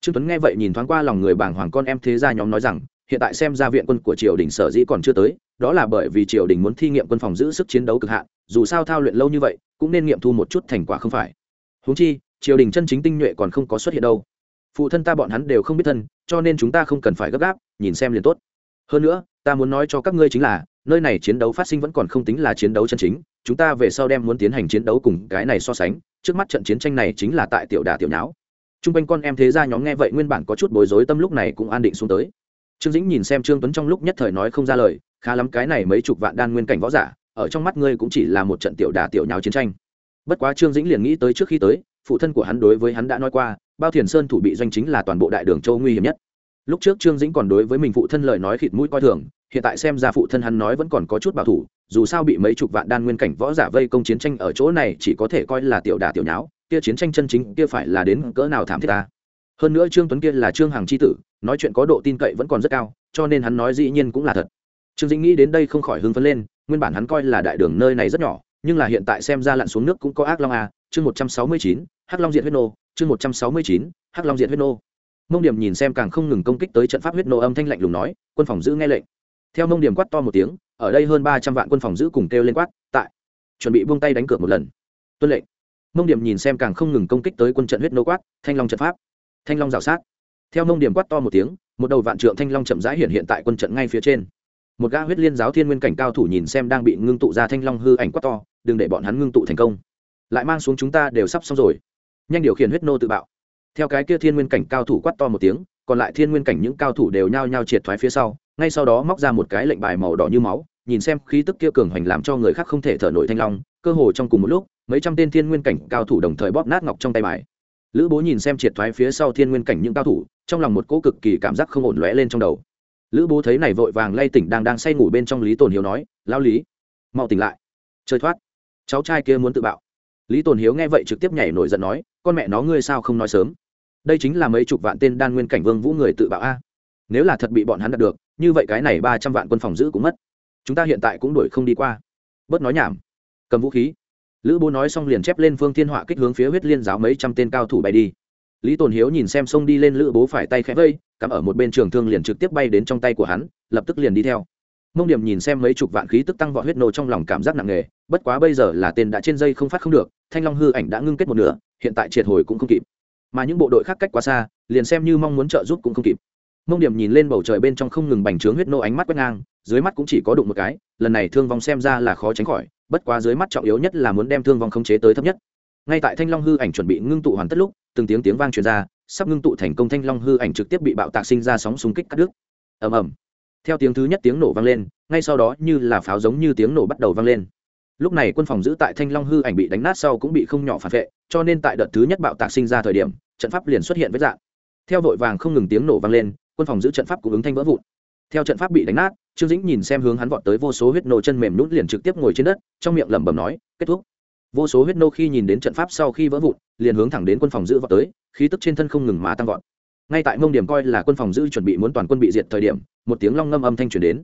Trương tuấn nghe vậy nhìn thoáng qua lòng người bảng hoàng con em thế gia nhóm nói rằng hiện tại xem ra viện quân của triều đình sở dĩ còn chưa tới, đó là bởi vì triều đình muốn thi nghiệm quân phòng giữ sức chiến đấu cực hạn, dù sao thao luyện lâu như vậy, cũng nên nghiệm thu một chút thành quả không phải. Húng chi, triều đình chân chính tinh nhuệ còn không có xuất hiện đâu. Phụ thân ta bọn hắn đều không biết thân, cho nên chúng ta không cần phải gấp gáp, nhìn xem liền tốt. Hơn nữa, ta muốn nói cho các ngươi chính là, nơi này chiến đấu phát sinh vẫn còn không tính là chiến đấu chân chính, chúng ta về sau đem muốn tiến hành chiến đấu cùng cái này so sánh, trước mắt trận chiến tranh này chính là tại tiểu đà tiểu nháo. T r u n g quanh con em thế ra nhóm nghe vậy nguyên bản có chút bối rối tâm lúc này cũng an định xuống tới trương dĩnh nhìn xem trương tuấn trong lúc nhất thời nói không ra lời, khá lắm cái này mấy chục vạn đan nguyên cảnh võ giả, ở trong mắt ngươi cũng chỉ là một trận tiểu đà tiểu nháo chiến tranh. Bất quá trương dĩnh liền nghĩ tới trước khi tới, phụ thân của hắn đối với hắn đã nói qua, bao thiền sơn thủ bị doanh chính là toàn bộ đại đường châu nguy hiểm nhất. Lúc trước trương dĩnh còn đối với mình phụ thân lời nói khịt mũi coi thường, hiện tại xem ra phụ thân hắn nói vẫn còn có chút bảo thủ, dù sao bị mấy chục vạn đan nguyên cảnh võ giả vây công chiến tranh ở chỗ này chỉ có thể coi là tiểu đà tiểu nháo, kia chiến tranh chân chính kia phải là đến cỡ nào thảm thiết ta hơn nữa trương tuấn kia là trương hằng c h i tử, nói chuyện có độ tin cậy vẫn còn rất cao, cho nên hắn nói dĩ nhiên cũng là thật. Trương dĩnh nghĩ đến đây không khỏi hưng phấn lên, nguyên bản hắn coi là đại đường nơi này rất nhỏ, nhưng là hiện tại xem ra lặn xuống nước cũng có ác long a, chương một trăm sáu mươi chín, hắc long diện huyết nô, chương một trăm sáu mươi chín, hắc long diện huyết nô. Mông điểm nhìn xem càng không ngừng công kích tới trận pháp huyết nô âm thanh lạnh lùng nói, quân phòng giữ nghe lệnh. Theo mông điểm quát to một tiếng, ở đây hơn ba trăm vạn quân phòng giữ cùng kêu lên quát, tại, chuẩn bị buông tay đánh cược một lần. Tuân lệnh. Mông điểm nhìn xem càng không ngừng công kích tới quân trận huyết nô quát, thanh long trận pháp thanh long rào sát. Theo nông điểm quát to một tiếng, một đầu vạn trượng thanh long chậm rãi hiện hiện tại quân trận ngay phía trên. Một gã huyết liên giáo thiên nguyên cảnh cao thủ nhìn xem đang bị ngưng tụ ra thanh long hư ảnh quát to, đừng để bọn hắn ngưng tụ thành công. Lại mang xuống chúng ta đều sắp xong rồi. Nhanh điều khiển huyết nô tự bạo. Theo cái kia thiên nguyên cảnh cao thủ quát to một tiếng, còn lại thiên nguyên cảnh những cao thủ đều nhao nhao triệt thoái phía sau, ngay sau đó móc ra một cái lệnh bài màu đỏ như máu, nhìn xem khí tức kia cường hoành làm cho người khác không thể thở nổi thanh long, cơ hồ trong cùng một lúc, mấy trăm tên thiên nguyên cảnh cao thủ đồng thời bóp nát ngọc trong tay bài lữ bố nhìn xem triệt thoái phía sau thiên nguyên cảnh những cao thủ, trong lòng một cỗ cực kỳ cảm giác không ổn lóe lên trong đầu. Lữ bố thấy này vội vàng lay tỉnh đang đang say ngủ bên trong lý tồn hiếu nói lao lý, mau tỉnh lại. Chơi thoát. Cháu trai kia muốn tự bạo. Lý tồn hiếu nghe vậy trực tiếp nhảy nổi giận nói, con mẹ nó ngươi sao không nói sớm? Đây chính là mấy chục vạn tên đan nguyên cảnh vương vũ người tự bạo a. Nếu là thật bị bọn hắn đạt được, như vậy cái này ba trăm vạn quân phòng giữ cũng mất. Chúng ta hiện tại cũng đuổi không đi qua. Bớt nói nhảm. Cầm vũ khí lữ bố nói xong liền chép lên phương thiên họa kích hướng phía huyết liên giáo mấy trăm tên cao thủ bay đi. Lý tồn hiếu nhìn xem sông đi lên lữ bố phải tay khẽ vây, cắm ở một bên trường thương liền trực tiếp bay đến trong tay của hắn, lập tức liền đi theo. Mông điểm nhìn xem mấy chục vạn khí tức tăng vọt huyết nô trong lòng cảm giác nặng nề, bất quá bây giờ là tên đã trên dây không phát không được, thanh long hư ảnh đã ngưng kết một nửa, hiện tại triệt hồi cũng không kịp. Mà những bộ đội khác cách quá xa, liền xem như mong muốn trợ giúp cũng không kịp. Mông điểm nhìn lên bầu trời bên trong không ngừng bành trướng huyết nô ánh mắt quét ngang dưới mắt cũng chỉ có đụng một cái, lần này thương vong xem ra là khó tránh khỏi, bất quá dưới mắt trọng yếu nhất là muốn đem thương vong khống chế tới thấp nhất. Ngay tại thanh long hư ảnh chuẩn bị ngưng tụ hoàn tất lúc, từng tiếng tiếng vang truyền ra, sắp ngưng tụ thành công thanh long hư ảnh trực tiếp bị bạo tạc sinh ra sóng xung kích cắt đứt. Ầm ầm. Theo tiếng thứ nhất tiếng nổ vang lên, ngay sau đó như là pháo giống như tiếng nổ bắt đầu vang lên. Lúc này quân phòng giữ tại thanh long hư ảnh bị đánh nát sau cũng bị không nhỏ phản vệ, cho nên tại đợt thứ nhất bạo tạc sinh ra thời điểm, trận pháp liền xuất hiện với dạng. Theo vội vàng không ngừng tiếng nổ vang lên, quân phòng giữ trận pháp cũng ứng thanh vỡ vụn theo trận pháp bị đánh nát, trương dĩnh nhìn xem hướng hắn vọt tới vô số huyết nô chân mềm nút liền trực tiếp ngồi trên đất, trong miệng lẩm bẩm nói, kết thúc. Vô số huyết nô khi nhìn đến trận pháp sau khi vỡ vụn, liền hướng thẳng đến quân phòng giữ vọt tới, khí tức trên thân không ngừng mà tăng vọt. Ngay tại mông điểm coi là quân phòng giữ chuẩn bị muốn toàn quân bị diệt thời điểm, một tiếng long ngâm âm thanh truyền đến.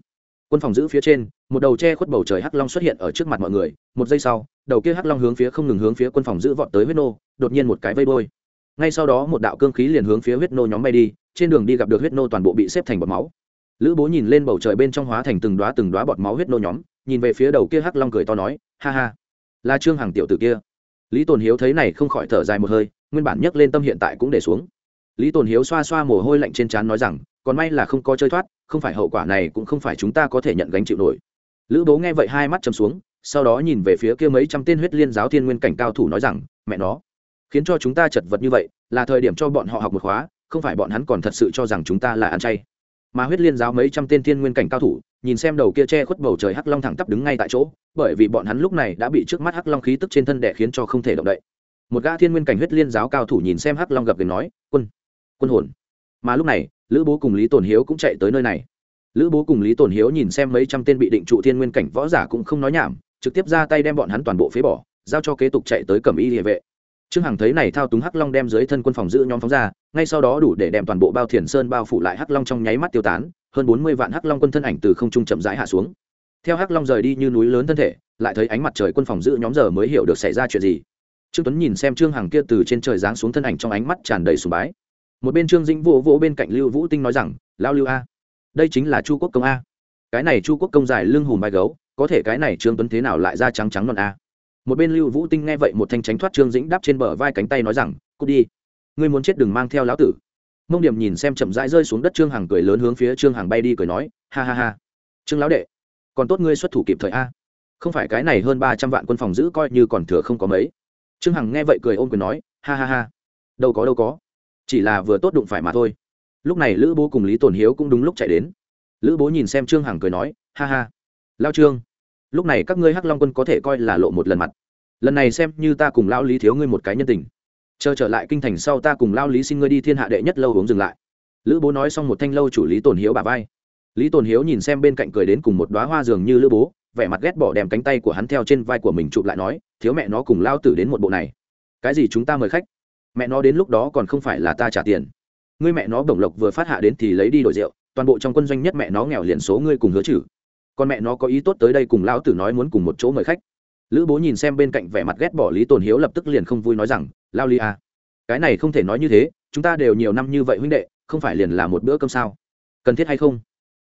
Quân phòng giữ phía trên, một đầu che khuất bầu trời hắc long xuất hiện ở trước mặt mọi người, một giây sau, đầu kia hắc long hướng phía không ngừng hướng phía quân phòng giữ vọt tới huyết nô, đột nhiên một cái vây đôi ngay sau đó một đạo cương khí liền hướng phía huyết nô nhóm bay đi, trên đường đi gặp được huyết nô toàn bộ bị xếp thành bọt máu lữ bố nhìn lên bầu trời bên trong hóa thành từng đoá từng đoá bọt máu huyết nô nhóm, nhìn về phía đầu kia hắc long cười to nói, ha ha, là trương hằng tiểu tử kia. Lý tồn hiếu thấy này không khỏi thở dài một hơi, nguyên bản nhấc lên tâm hiện tại cũng để xuống. Lý tồn hiếu xoa xoa mồ hôi lạnh trên trán nói rằng, còn may là không có chơi thoát, không phải hậu quả này cũng không phải chúng ta có thể nhận gánh chịu nổi. Lữ bố nghe vậy hai mắt chầm xuống, sau đó nhìn về phía kia mấy trăm tên huyết liên giáo thiên nguyên cảnh cao thủ nói rằng, mẹ nó, khiến cho chúng ta chật vật như vậy, là thời điểm cho bọn họ học một khóa, không phải bọn hắn còn thật sự cho rằng chúng ta là ăn chay mà huyết liên giáo mấy trăm tên thiên nguyên cảnh cao thủ, nhìn xem đầu kia che khuất bầu trời hắc long thẳng tắp đứng ngay tại chỗ, bởi vì bọn hắn lúc này đã bị trước mắt hắc long khí tức trên thân đẻ khiến cho không thể động đậy. Một gã thiên nguyên cảnh huyết liên giáo cao thủ nhìn xem hắc long gặp người nói, quân quân hồn. Mà lúc này, lữ bố cùng lý tổn hiếu cũng chạy tới nơi này. Lữ bố cùng lý tổn hiếu nhìn xem mấy trăm tên bị định trụ thiên nguyên cảnh võ giả cũng không nói nhảm, trực tiếp ra tay đem bọn hắn toàn bộ phế bỏ, giao cho kế tục chạy tới cầm y địa vệ trương hằng thấy này thao túng hắc long đem dưới thân quân phòng giữ nhóm phóng ra, ngay sau đó đủ để đem toàn bộ bao thiền sơn bao phủ lại hắc long trong nháy mắt tiêu tán, hơn bốn mươi vạn hắc long quân thân ảnh từ không trung chậm rãi hạ xuống. Theo hắc long rời đi như núi lớn thân thể, lại thấy ánh mặt trời quân phòng giữ nhóm giờ mới hiểu được xảy ra chuyện gì. Trương tuấn nhìn xem trương hằng kia từ trên trời giáng xuống thân ảnh trong ánh mắt tràn đầy sùng bái. Một bên trương dĩnh vỗ vỗ bên cạnh lưu vũ tinh nói rằng, lao lưu a, đây chính là chu quốc công a. Cái này chu quốc công dài lưng hùm vai gấu, có thể cái này trương tuấn thế nào lại ra trắng trắng non a? Một bên lưu vũ tinh nghe vậy một thanh tránh thoát trương dĩnh đáp trên bờ vai cánh tay nói rằng, cút đi. Ngươi muốn chết đừng mang theo lão tử. Mông điểm nhìn xem chậm rãi rơi xuống đất trương hằng cười lớn hướng phía trương hằng bay đi cười nói, ha ha ha. Trương lão đệ, còn tốt ngươi xuất thủ kịp thời a. Không phải cái này hơn ba trăm vạn quân phòng giữ coi như còn thừa không có mấy. Trương hằng nghe vậy cười ôm quyền nói, ha ha ha. Đâu có đâu có. Chỉ là vừa tốt đụng phải mà thôi. Lúc này lữ bố cùng lý tổn hiếu cũng đúng lúc chạy đến. Lữ bố nhìn xem trương hằng cười nói, ha ha. Lao trương lúc này các ngươi hắc long quân có thể coi là lộ một lần mặt. Lần này xem như ta cùng lao lý thiếu ngươi một cái nhân tình. Chờ trở lại kinh thành sau ta cùng lao lý xin ngươi đi thiên hạ đệ nhất lâu uống dừng lại. Lữ bố nói xong một thanh lâu chủ lý tồn hiếu bà vai. Lý tồn hiếu nhìn xem bên cạnh cười đến cùng một đoá hoa dường như lữ bố, vẻ mặt ghét bỏ đem cánh tay của hắn theo trên vai của mình chụp lại nói, thiếu mẹ nó cùng lao tử đến một bộ này. Cái gì chúng ta mời khách? Mẹ nó đến lúc đó còn không phải là ta trả tiền. Ngươi mẹ nó bổng lộc vừa phát hạ đến thì lấy đi đổi rượu, toàn bộ trong quân doanh nhất mẹ nó nghèo liền số ngươi cùng hứa chử con mẹ nó có ý tốt tới đây cùng lão tử nói muốn cùng một chỗ mời khách. Lữ bố nhìn xem bên cạnh vẻ mặt ghét bỏ lý tồn hiếu lập tức liền không vui nói rằng, lao li à. cái này không thể nói như thế, chúng ta đều nhiều năm như vậy huynh đệ, không phải liền là một bữa cơm sao? Cần thiết hay không?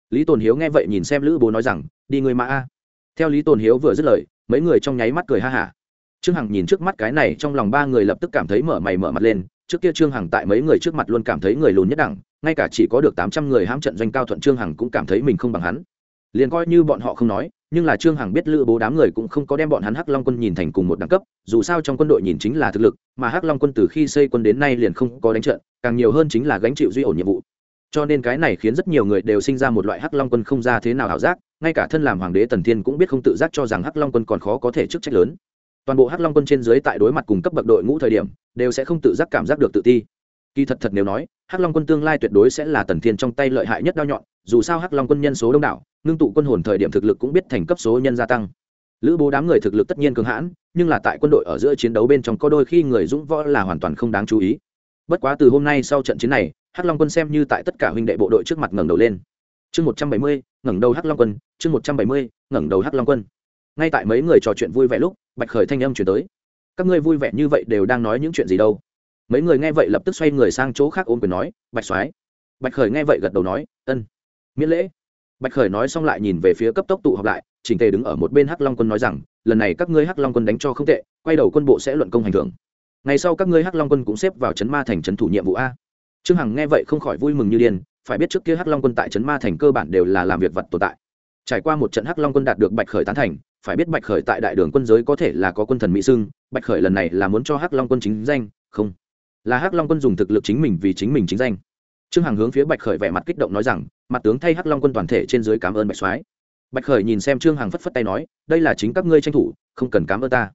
Lý tồn hiếu nghe vậy nhìn xem lữ bố nói rằng, đi người mà a. Theo lý tồn hiếu vừa dứt lời, mấy người trong nháy mắt cười ha hả. Trương hằng nhìn trước mắt cái này trong lòng ba người lập tức cảm thấy mở mày mở mặt lên, trước kia trương hằng tại mấy người trước mặt luôn cảm thấy người lùn nhất đẳng, ngay cả chỉ có được tám trăm người hãm trận doanh cao thuận trương hằng cũng cảm thấy mình không bằng hắn liền coi như bọn họ không nói, nhưng là trương hằng biết lữ bố đám người cũng không có đem bọn hắn hắc long quân nhìn thành cùng một đẳng cấp, dù sao trong quân đội nhìn chính là thực lực, mà hắc long quân từ khi xây quân đến nay liền không có đánh trận, càng nhiều hơn chính là gánh chịu duy ổn nhiệm vụ. Cho nên cái này khiến rất nhiều người đều sinh ra một loại hắc long quân không ra thế nào ảo giác, ngay cả thân làm hoàng đế tần thiên cũng biết không tự giác cho rằng hắc long quân còn khó có thể chức trách lớn. Toàn bộ hắc long quân trên dưới tại đối mặt cùng cấp bậc đội ngũ thời điểm, đều sẽ không tự giác cảm giác được tự ti kỳ thật thật nếu nói, hắc long quân tương lai tuyệt đối sẽ là tần thiên trong tay lợi hại nhất đao nhọn, dù sao hắc long quân nhân số đông đảo, ngưng tụ quân hồn thời điểm thực lực cũng biết thành cấp số nhân gia tăng. Lữ bố đám người thực lực tất nhiên cường hãn, nhưng là tại quân đội ở giữa chiến đấu bên trong có đôi khi người dũng võ là hoàn toàn không đáng chú ý. Bất quá từ hôm nay sau trận chiến này, hắc long quân xem như tại tất cả huynh đệ bộ đội trước mặt ngẩng đầu lên. Chương một trăm bảy mươi, ngẩng đầu hắc long quân, chương một trăm bảy mươi, ngẩng đầu hắc long quân. Ngay tại mấy người trò chuyện vui vẻ lúc, bạch khởi thanh âm chuyển tới. Các ngươi vui vẻ như vậy đều đang nói những chuyện gì đâu? Mấy người nghe vậy lập tức xoay người sang chỗ khác ôm quyền nói, bạch soái. Bạch khởi nghe vậy gật đầu nói, ân, miễn lễ. Bạch khởi nói xong lại nhìn về phía cấp tốc tụ họp lại, chỉnh tề đứng ở một bên hắc long quân nói rằng, lần này các ngươi hắc long quân đánh cho không tệ, quay đầu quân bộ sẽ luận công hành thưởng. Ngày sau các ngươi hắc long quân cũng xếp vào trấn ma thành trấn thủ nhiệm vụ a. Trương hằng nghe vậy không khỏi vui mừng như điên, phải biết trước kia hắc long quân tại trấn ma thành cơ bản đều là làm việc vật tồn tại. Trải qua một trận hắc long quân đạt được bạch khởi tán thành, phải biết bạch khởi tại đại đường quân giới có thể là có quân thần mỹ sưng bạch khởi lần này là muốn cho hắc long quân chính danh, không là hắc long quân dùng thực lực chính mình vì chính mình chính danh. Trương hằng hướng phía bạch khởi vẻ mặt kích động nói rằng, mặt tướng thay hắc long quân toàn thể trên dưới cảm ơn bạch soái. Bạch khởi nhìn xem trương hằng phất phất tay nói, đây là chính các ngươi tranh thủ, không cần cảm ơn ta.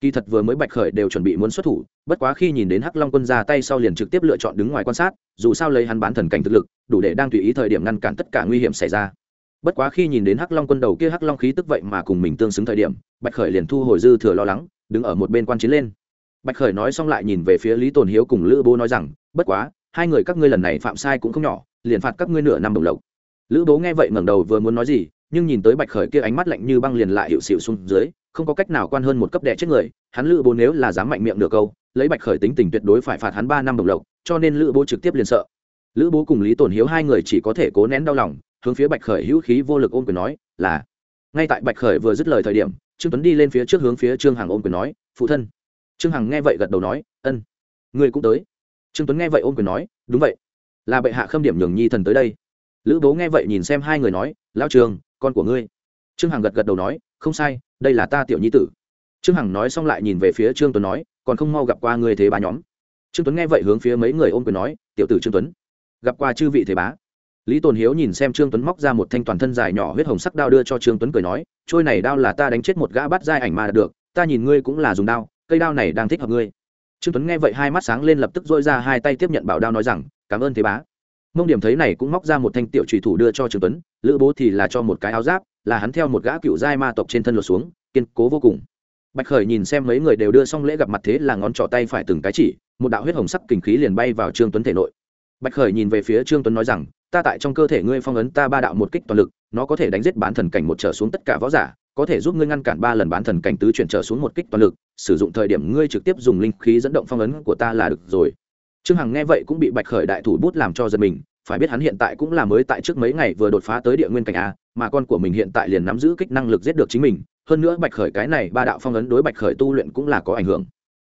Kỳ thật vừa mới bạch khởi đều chuẩn bị muốn xuất thủ, bất quá khi nhìn đến hắc long quân ra tay sau liền trực tiếp lựa chọn đứng ngoài quan sát, dù sao lấy hắn bán thần cảnh thực lực, đủ để đang tùy ý thời điểm ngăn cản tất cả nguy hiểm xảy ra. Bất quá khi nhìn đến hắc long quân đầu kia hắc long khí tức vậy mà cùng mình tương xứng thời điểm, bạch khởi liền thu hồi dư thừa lo lắng, đứng ở một bên quan chiến lên bạch khởi nói xong lại nhìn về phía lý tồn hiếu cùng lữ bố nói rằng, bất quá, hai người các ngươi lần này phạm sai cũng không nhỏ, liền phạt các ngươi nửa năm đồng lộc. Lữ bố nghe vậy ngẩng đầu vừa muốn nói gì, nhưng nhìn tới bạch khởi kia ánh mắt lạnh như băng liền lại hiệu xịu xuống dưới, không có cách nào quan hơn một cấp đẻ chết người, hắn lữ bố nếu là dám mạnh miệng được câu, lấy bạch khởi tính tình tuyệt đối phải phạt hắn ba năm đồng lộc, cho nên lữ bố trực tiếp liền sợ. Lữ bố cùng lý tổn hiếu hai người chỉ có thể cố nén đau lòng, hướng phía bạch khởi hữu khí vô lực ôm quyền nói, là. Ngay tại bạch khởi vừa dứt lời thời điểm, trương tuấn đi lên phía trước hướng phía trương hằng ôm quyền nói, phụ thân trương hằng nghe vậy gật đầu nói, ân, người cũng tới. Trương tuấn nghe vậy ôm quyền nói, đúng vậy. Là bệ hạ khâm điểm nhường nhi thần tới đây. Lữ bố nghe vậy nhìn xem hai người nói, lão trường, con của ngươi. Trương hằng gật gật đầu nói, không sai, đây là ta tiểu nhi tử. Trương hằng nói xong lại nhìn về phía trương tuấn nói, còn không mau gặp qua người thế bá nhóm. Trương tuấn nghe vậy hướng phía mấy người ôm quyền nói, tiểu tử trương tuấn, gặp qua chư vị thế bá. Lý tồn hiếu nhìn xem trương tuấn móc ra một thanh toàn thân dài nhỏ huyết hồng sắc đao đưa cho trương tuấn cười nói, trôi này đao là ta đánh chết một gã bắt giai ảnh mà được, ta nhìn ngươi cũng là dùng đao cây đao này đang thích hợp ngươi. Trương tuấn nghe vậy hai mắt sáng lên lập tức dội ra hai tay tiếp nhận bảo đao nói rằng, cảm ơn thế bá. Mông điểm thấy này cũng móc ra một thanh tiểu trùy thủ đưa cho trương tuấn, lữ bố thì là cho một cái áo giáp, là hắn theo một gã cựu giai ma tộc trên thân lột xuống, kiên cố vô cùng. Bạch khởi nhìn xem mấy người đều đưa xong lễ gặp mặt thế là ngón trỏ tay phải từng cái chỉ, một đạo huyết hồng sắc kình khí liền bay vào trương tuấn thể nội. Bạch khởi nhìn về phía trương tuấn nói rằng, ta tại trong cơ thể ngươi phong ấn ta ba đạo một kích toàn lực, nó có thể đánh giết bán thần cảnh một trở xuống tất cả võ giả có thể giúp ngươi ngăn cản ba lần bán thần cảnh tứ chuyển trở xuống một kích toàn lực, sử dụng thời điểm ngươi trực tiếp dùng linh khí dẫn động phong ấn của ta là được rồi. Trương hằng nghe vậy cũng bị bạch khởi đại thủ bút làm cho giật mình, phải biết hắn hiện tại cũng là mới tại trước mấy ngày vừa đột phá tới địa nguyên cảnh a, mà con của mình hiện tại liền nắm giữ kích năng lực giết được chính mình, hơn nữa bạch khởi cái này ba đạo phong ấn đối bạch khởi tu luyện cũng là có ảnh hưởng.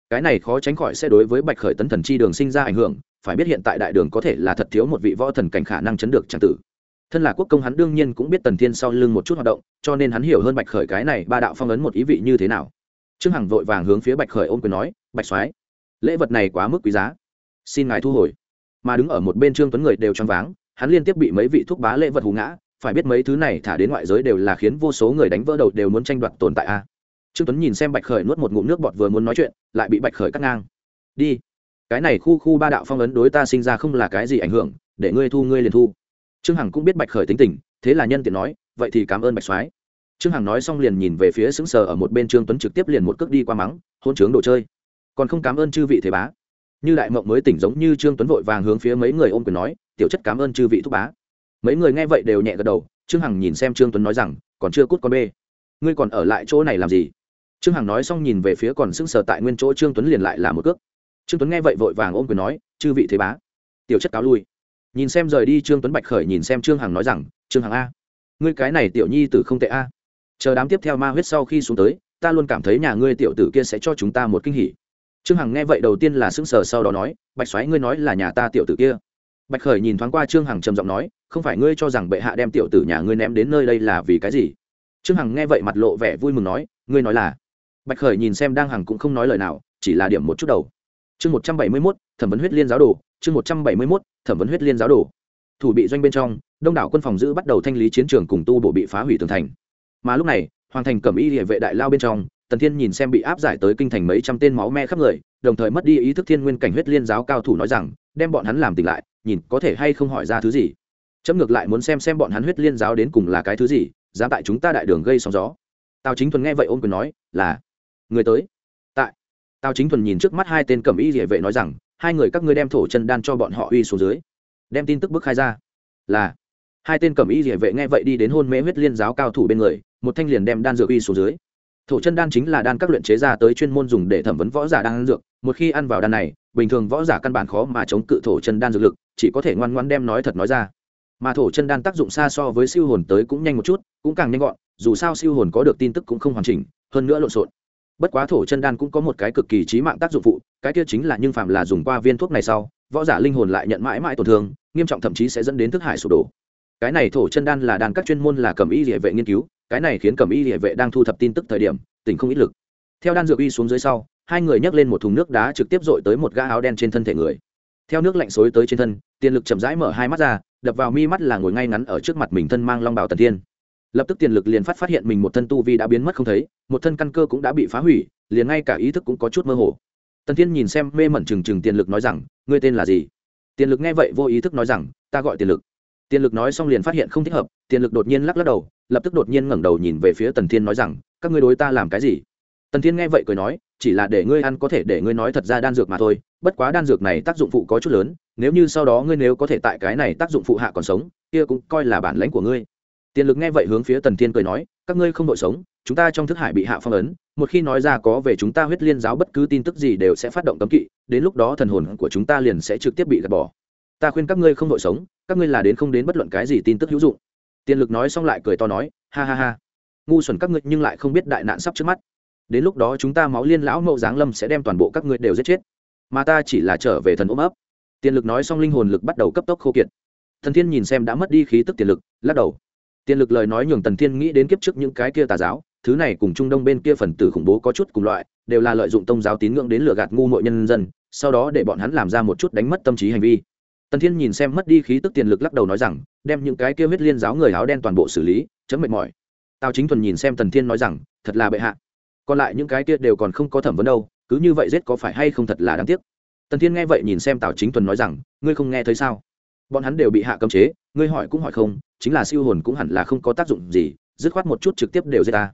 Cái này khó tránh khỏi sẽ đối với bạch khởi tấn thần chi đường sinh ra ảnh hưởng, phải biết hiện tại đại đường có thể là thật thiếu một vị võ thần cảnh khả năng chấn được trang tử thân là quốc công hắn đương nhiên cũng biết tần thiên sau lưng một chút hoạt động, cho nên hắn hiểu hơn bạch khởi cái này ba đạo phong ấn một ý vị như thế nào. Trương hằng vội vàng hướng phía bạch khởi ôm quyền nói, bạch soái, lễ vật này quá mức quý giá. Xin ngài thu hồi. Mà đứng ở một bên trương tuấn người đều choáng váng, hắn liên tiếp bị mấy vị thuốc bá lễ vật hù ngã, phải biết mấy thứ này thả đến ngoại giới đều là khiến vô số người đánh vỡ đầu đều muốn tranh đoạt tồn tại a. Trương tuấn nhìn xem bạch khởi nuốt một ngụm nước bọt vừa muốn nói chuyện, lại bị bạch khởi cắt ngang. Đi, cái này khu khu ba đạo phong ấn đối ta sinh ra không là cái gì ảnh hưởng, để ngươi thu ngươi liền thu trương hằng cũng biết bạch khởi tính tình, thế là nhân tiện nói, vậy thì cảm ơn bạch soái. Trương hằng nói xong liền nhìn về phía xứng sờ ở một bên trương tuấn trực tiếp liền một cước đi qua mắng, hôn trướng đồ chơi. Còn không cảm ơn chư vị thế bá. Như đại mộng mới tỉnh giống như trương tuấn vội vàng hướng phía mấy người ôm quyền nói, tiểu chất cảm ơn chư vị thúc bá. Mấy người nghe vậy đều nhẹ gật đầu, trương hằng nhìn xem trương tuấn nói rằng, còn chưa cút con bê. Ngươi còn ở lại chỗ này làm gì? Trương hằng nói xong nhìn về phía còn sững sờ tại nguyên chỗ trương tuấn liền lại là một cước. Trương tuấn nghe vậy vội vàng ôm quyền nói, chư vị thế bá, tiểu chất cáo lui nhìn xem rời đi trương tuấn bạch khởi nhìn xem trương hằng nói rằng, trương hằng a, ngươi cái này tiểu nhi tử không tệ a. Chờ đám tiếp theo ma huyết sau khi xuống tới, ta luôn cảm thấy nhà ngươi tiểu tử kia sẽ cho chúng ta một kinh hỉ. Trương hằng nghe vậy đầu tiên là sững sờ, sau đó nói, bạch xoáy ngươi nói là nhà ta tiểu tử kia. Bạch khởi nhìn thoáng qua trương hằng trầm giọng nói, không phải ngươi cho rằng bệ hạ đem tiểu tử nhà ngươi ném đến nơi đây là vì cái gì? Trương hằng nghe vậy mặt lộ vẻ vui mừng nói, ngươi nói là. Bạch khởi nhìn xem đang hằng cũng không nói lời nào, chỉ là điểm một chút đầu chương một trăm bảy mươi mốt, thẩm vấn huyết liên giáo đồ, chương một trăm bảy mươi mốt, thẩm vấn huyết liên giáo đồ. Thủ bị doanh bên trong, đông đảo quân phòng giữ bắt đầu thanh lý chiến trường cùng tu bộ bị phá hủy tường thành. Mà lúc này, hoàng thành cẩm y địa vệ đại lao bên trong, tần thiên nhìn xem bị áp giải tới kinh thành mấy trăm tên máu me khắp người, đồng thời mất đi ý thức thiên nguyên cảnh huyết liên giáo cao thủ nói rằng, đem bọn hắn làm tỉnh lại, nhìn có thể hay không hỏi ra thứ gì. Chấm ngược lại muốn xem xem bọn hắn huyết liên giáo đến cùng là cái thứ gì, dám tại chúng ta đại đường gây sóng gió. Tào chính thuần nghe vậy ôm quyền nói, là, người tới tào chính thuần nhìn trước mắt hai tên cẩm y địa vệ nói rằng, hai người các ngươi đem thổ chân đan cho bọn họ uy xuống dưới. Đem tin tức bức khai ra. Là, hai tên cẩm y địa vệ nghe vậy đi đến hôn mễ huyết liên giáo cao thủ bên người, một thanh liền đem đan dược uy xuống dưới. Thổ chân đan chính là đan các luyện chế ra tới chuyên môn dùng để thẩm vấn võ giả đan dược, một khi ăn vào đan này, bình thường võ giả căn bản khó mà chống cự thổ chân đan dược lực, chỉ có thể ngoan ngoan đem nói thật nói ra. Mà thổ chân đan tác dụng xa so với siêu hồn tới cũng nhanh một chút, cũng càng nhanh gọn, dù sao siêu hồn có được tin tức cũng không hoàn chỉnh, hơn nữa lộn xộn bất quá thổ chân đan cũng có một cái cực kỳ trí mạng tác dụng phụ, cái kia chính là nhưng phạm là dùng qua viên thuốc này sau, võ giả linh hồn lại nhận mãi mãi tổn thương, nghiêm trọng thậm chí sẽ dẫn đến thức hải sụp đổ. Cái này thổ chân đan là đan các chuyên môn là cầm y địa vệ nghiên cứu, cái này khiến cầm y địa vệ đang thu thập tin tức thời điểm, tỉnh không ít lực. Theo đan dược y xuống dưới sau, hai người nhấc lên một thùng nước đá trực tiếp dội tới một gã áo đen trên thân thể người. Theo nước lạnh xối tới trên thân tiền lực chậm rãi mở hai mắt ra, đập vào mi mắt là ngồi ngay ngắn ở trước mặt mình thân mang long bào tần thiên lập tức tiền lực liền phát phát hiện mình một thân tu vi đã biến mất không thấy, một thân căn cơ cũng đã bị phá hủy, liền ngay cả ý thức cũng có chút mơ hồ. Tần thiên nhìn xem mê mẩn trừng trừng tiền lực nói rằng, ngươi tên là gì? Tiền lực nghe vậy vô ý thức nói rằng, ta gọi tiền lực. Tiền lực nói xong liền phát hiện không thích hợp, tiền lực đột nhiên lắc lắc đầu, lập tức đột nhiên ngẩng đầu nhìn về phía tần thiên nói rằng, các ngươi đối ta làm cái gì? Tần thiên nghe vậy cười nói, chỉ là để ngươi ăn có thể để ngươi nói thật ra đan dược mà thôi, bất quá đan dược này tác dụng phụ có chút lớn, nếu như sau đó ngươi nếu có thể tại cái này tác dụng phụ hạ còn sống, kia cũng coi là bản lãnh của ngươi tiền lực nghe vậy hướng phía tần thiên cười nói, các ngươi không đội sống, chúng ta trong thức hải bị hạ phong ấn, một khi nói ra có về chúng ta huyết liên giáo bất cứ tin tức gì đều sẽ phát động cấm kỵ, đến lúc đó thần hồn của chúng ta liền sẽ trực tiếp bị gạt bỏ. Ta khuyên các ngươi không đội sống, các ngươi là đến không đến bất luận cái gì tin tức hữu dụng. Tiền lực nói xong lại cười to nói, ha ha ha, ngu xuẩn các ngươi nhưng lại không biết đại nạn sắp trước mắt. Đến lúc đó chúng ta máu liên lão mậu giáng lâm sẽ đem toàn bộ các ngươi đều giết chết. Mà ta chỉ là trở về thần ôm ấp. Tiền lực nói xong linh hồn lực bắt đầu cấp tốc khô kiệt. Thần thiên nhìn xem đã mất đi khí tức tiền lực, lắc đầu tiền lực lời nói nhường tần thiên nghĩ đến kiếp trước những cái kia tà giáo, thứ này cùng trung đông bên kia phần tử khủng bố có chút cùng loại, đều là lợi dụng tôn giáo tín ngưỡng đến lừa gạt ngu muội nhân dân, sau đó để bọn hắn làm ra một chút đánh mất tâm trí hành vi. Tần thiên nhìn xem mất đi khí tức tiền lực lắc đầu nói rằng, đem những cái kia huyết liên giáo người áo đen toàn bộ xử lý, chấm mệt mỏi. Tào chính thuần nhìn xem tần thiên nói rằng, thật là bệ hạ. Còn lại những cái kia đều còn không có thẩm vấn đâu, cứ như vậy giết có phải hay không thật là đáng tiếc. Tần thiên nghe vậy nhìn xem tào chính thuần nói rằng, ngươi không nghe thấy sao? Bọn hắn đều bị hạ cấm chế, ngươi hỏi cũng hỏi không, chính là siêu hồn cũng hẳn là không có tác dụng gì, dứt khoát một chút trực tiếp đều giết ta.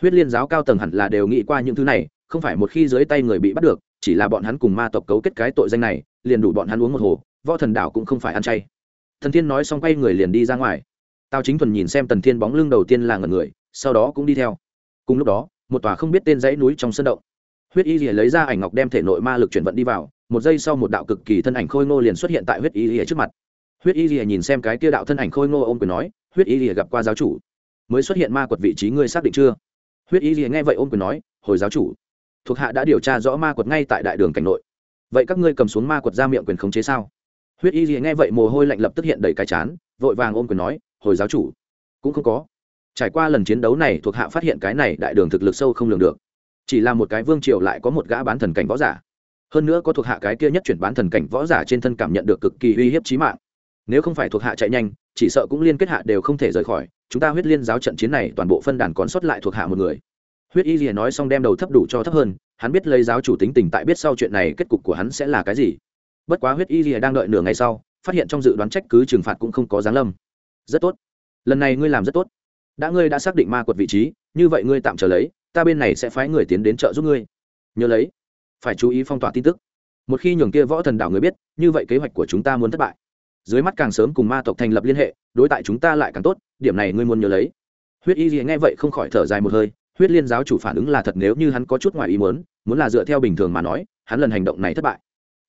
Huyết liên giáo cao tầng hẳn là đều nghĩ qua những thứ này, không phải một khi dưới tay người bị bắt được, chỉ là bọn hắn cùng ma tộc cấu kết cái tội danh này, liền đủ bọn hắn uống một hồ, võ thần đảo cũng không phải ăn chay. Thần thiên nói xong quay người liền đi ra ngoài. Tao chính thuần nhìn xem tần thiên bóng lưng đầu tiên là ngần người, sau đó cũng đi theo. Cùng lúc đó, một tòa không biết tên dãy núi trong sân động. Huyết y lìa lấy ra ảnh ngọc đem thể nội ma lực chuyển vận đi vào, một giây sau một đạo cực kỳ thân ảnh khôi ngô liền xuất hiện tại huyết y lìa trước mặt huyết y lìa nhìn xem cái kia đạo thân ảnh khôi ngô ôm quyền nói, huyết y lìa gặp qua giáo chủ, mới xuất hiện ma quật vị trí ngươi xác định chưa? Huyết y lìa nghe vậy ôm quyền nói, hồi giáo chủ, thuộc hạ đã điều tra rõ ma quật ngay tại đại đường cảnh nội. Vậy các ngươi cầm xuống ma quật ra miệng quyền khống chế sao? Huyết y lìa nghe vậy mồ hôi lạnh lập tức hiện đầy cái chán, vội vàng ôm quyền nói, hồi giáo chủ, cũng không có. Trải qua lần chiến đấu này, thuộc hạ phát hiện cái này đại đường thực lực sâu không lường được. Chỉ là một cái vương triều lại có một gã bán thần cảnh võ giả. Hơn nữa có thuộc hạ cái kia nhất chuyển bán thần cảnh võ giả trên thân cảm nhận được cực kỳ uy hiếp trí mạng nếu không phải thuộc hạ chạy nhanh, chỉ sợ cũng liên kết hạ đều không thể rời khỏi. Chúng ta huyết liên giáo trận chiến này toàn bộ phân đàn còn sót lại thuộc hạ một người. Huyết y liền nói xong đem đầu thấp đủ cho thấp hơn, hắn biết lấy giáo chủ tính tình tại biết sau chuyện này kết cục của hắn sẽ là cái gì. Bất quá huyết y liền đang đợi nửa ngày sau, phát hiện trong dự đoán trách cứ trừng phạt cũng không có giáng lâm. Rất tốt. Lần này ngươi làm rất tốt. Đã ngươi đã xác định ma quật vị trí, như vậy ngươi tạm trở lấy, ta bên này sẽ phái người tiến đến chợ giúp ngươi. Nhớ lấy. Phải chú ý phong tỏa tin tức. Một khi nhường kia võ thần đảo người biết, như vậy kế hoạch của chúng ta muốn thất bại dưới mắt càng sớm cùng ma tộc thành lập liên hệ, đối tại chúng ta lại càng tốt, điểm này ngươi muốn nhớ lấy. Huyết y nghe vậy không khỏi thở dài một hơi, huyết liên giáo chủ phản ứng là thật nếu như hắn có chút ngoài ý muốn muốn là dựa theo bình thường mà nói, hắn lần hành động này thất bại.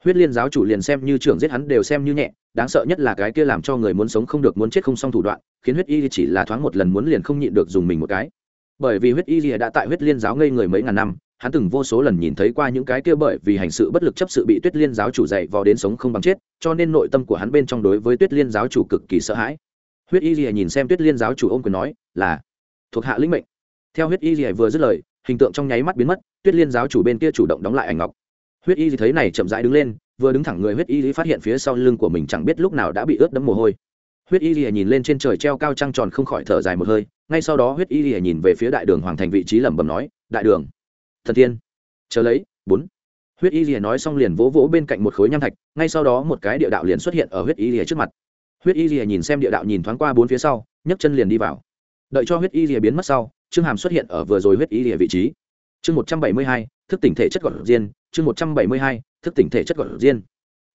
Huyết liên giáo chủ liền xem như trưởng giết hắn đều xem như nhẹ, đáng sợ nhất là cái kia làm cho người muốn sống không được muốn chết không xong thủ đoạn, khiến huyết y chỉ là thoáng một lần muốn liền không nhịn được dùng mình một cái. Bởi vì huyết y đã tại huyết liên giáo ngây người mấy ngàn năm hắn từng vô số lần nhìn thấy qua những cái kia bởi vì hành sự bất lực chấp sự bị tuyết liên giáo chủ dạy vò đến sống không bằng chết, cho nên nội tâm của hắn bên trong đối với tuyết liên giáo chủ cực kỳ sợ hãi. Huyết y nhìn xem tuyết liên giáo chủ ôm quyền nói, là, thuộc hạ lĩnh mệnh. Theo huyết y vừa dứt lời, hình tượng trong nháy mắt biến mất, tuyết liên giáo chủ bên kia chủ động đóng lại ảnh ngọc. Huyết y thấy này chậm rãi đứng lên, vừa đứng thẳng người huyết y phát hiện phía sau lưng của mình chẳng biết lúc nào đã bị ướt đẫm mồ hôi. Huyết y lìa nhìn lên trên trời treo cao trăng tròn không khỏi thở dài một hơi, ngay sau đó huyết y lìa nhìn về phía đại đường hoàng thành vị trí lẩm bẩm nói, đại đường thần tiên chờ lấy, bốn. Huyết y lìa nói xong liền vỗ vỗ bên cạnh một khối nham thạch, ngay sau đó một cái địa đạo liền xuất hiện ở huyết y lìa trước mặt. Huyết y lìa nhìn xem địa đạo nhìn thoáng qua bốn phía sau, nhấc chân liền đi vào. Đợi cho huyết y lìa biến mất sau, trương hàm xuất hiện ở vừa rồi huyết y lìa vị trí. Chương một trăm bảy mươi hai, thức tỉnh thể chất gọt riêng. Chương một trăm bảy mươi hai, thức tỉnh thể chất gọt riêng.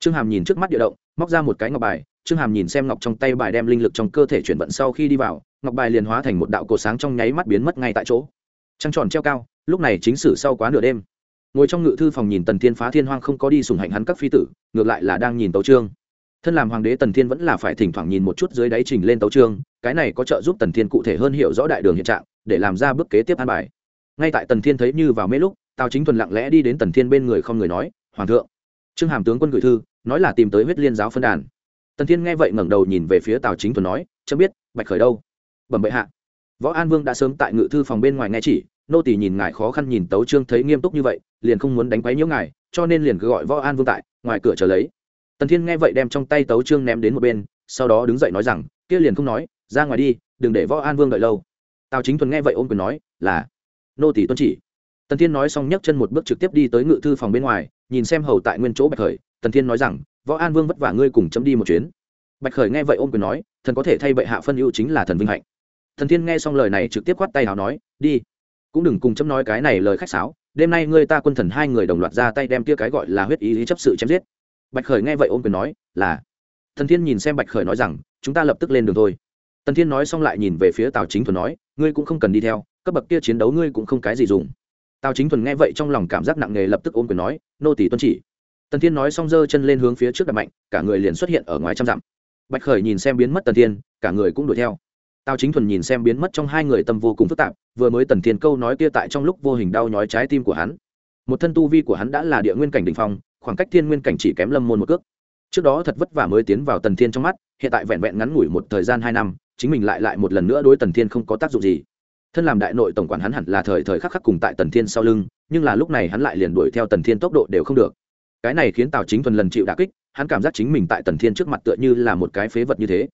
Trương hàm nhìn trước mắt địa động, móc ra một cái ngọc bài. Trương hàm nhìn xem ngọc trong tay bài đem linh lực trong cơ thể chuyển vận sau khi đi vào, ngọc bài liền hóa thành một đạo cổ sáng trong nháy mắt biến mất ngay tại chỗ. Trăng tròn treo cao lúc này chính sử sau quá nửa đêm. Ngồi trong ngự thư phòng nhìn tần thiên phá thiên hoang không có đi sùng hạnh hắn các phi tử, ngược lại là đang nhìn tấu trương thân làm hoàng đế tần thiên vẫn là phải thỉnh thoảng nhìn một chút dưới đáy trình lên tấu trương cái này có trợ giúp tần thiên cụ thể hơn hiểu rõ đại đường hiện trạng, để làm ra bước kế tiếp an bài. Ngay tại tần thiên thấy như vào mấy lúc, tào chính thuần lặng lẽ đi đến tần thiên bên người không người nói, hoàng thượng. Trương hàm tướng quân gửi thư, nói là tìm tới huyết liên giáo phân đàn. Tần thiên nghe vậy ngẩng đầu nhìn về phía tào chính thuần nói, chấm biết, bạch khởi đâu? Bẩm bệ hạ. Võ an vương đã sớm tại ngự thư phòng bên ngoài nghe chỉ nô tỳ nhìn ngài khó khăn nhìn tấu trương thấy nghiêm túc như vậy, liền không muốn đánh quấy nhiễu ngài, cho nên liền cứ gọi võ an vương tại, ngoài cửa chờ lấy. Tần thiên nghe vậy đem trong tay tấu trương ném đến một bên, sau đó đứng dậy nói rằng, kia liền không nói, ra ngoài đi, đừng để võ an vương đợi lâu. Tào chính thuần nghe vậy ôm quyền nói, là. Nô tỷ tuân chỉ. Tần thiên nói xong nhấc chân một bước trực tiếp đi tới ngự thư phòng bên ngoài, nhìn xem hầu tại nguyên chỗ bạch khởi. Tần thiên nói rằng, võ an vương vất vả ngươi cùng chấm đi một chuyến. Bạch khởi nghe vậy ôm quyền nói, thần có thể thay bệ hạ phân ưu chính là thần vinh hạnh. Thần thiên nghe xong lời này trực tiếp quát tay hào nói, đi cũng đừng cùng chấm nói cái này lời khách sáo, đêm nay ngươi ta quân thần hai người đồng loạt ra tay đem kia cái gọi là huyết ý lý chấp sự chém giết. Bạch khởi nghe vậy ôm quyền nói, là. Thần thiên nhìn xem bạch khởi nói rằng, chúng ta lập tức lên đường thôi. Tần thiên nói xong lại nhìn về phía tào chính thuần nói, ngươi cũng không cần đi theo, cấp bậc kia chiến đấu ngươi cũng không cái gì dùng. Tào chính thuần nghe vậy trong lòng cảm giác nặng nề lập tức ôm quyền nói, nô tỷ tuân chỉ. Tần thiên nói xong giơ chân lên hướng phía trước đập mạnh, cả người liền xuất hiện ở ngoài trăm dặm. Bạch khởi nhìn xem biến mất tần thiên, cả người cũng đuổi theo tào chính thuần nhìn xem biến mất trong hai người tâm vô cùng phức tạp, vừa mới tần thiên câu nói kia tại trong lúc vô hình đau nhói trái tim của hắn. Một thân tu vi của hắn đã là địa nguyên cảnh đ ỉ n h phong, khoảng cách thiên nguyên cảnh chỉ kém lâm môn một cước. Trước đó thật vất vả mới tiến vào tần thiên trong mắt, hiện tại vẹn vẹn ngắn ngủi một thời gian hai năm, chính mình lại lại một lần nữa đối tần thiên không có tác dụng gì. Thân làm đại nội tổng quản hắn hẳn là thời thời khắc khắc cùng tại tần thiên sau lưng, nhưng là lúc này hắn lại liền đuổi theo tần thiên tốc độ đều không được. Cái này khiến tào chính thuần lần chịu đà kích, hắn cảm giác chính mình tại tần thiên trước mặt tựa như là một cái phế vật như thế.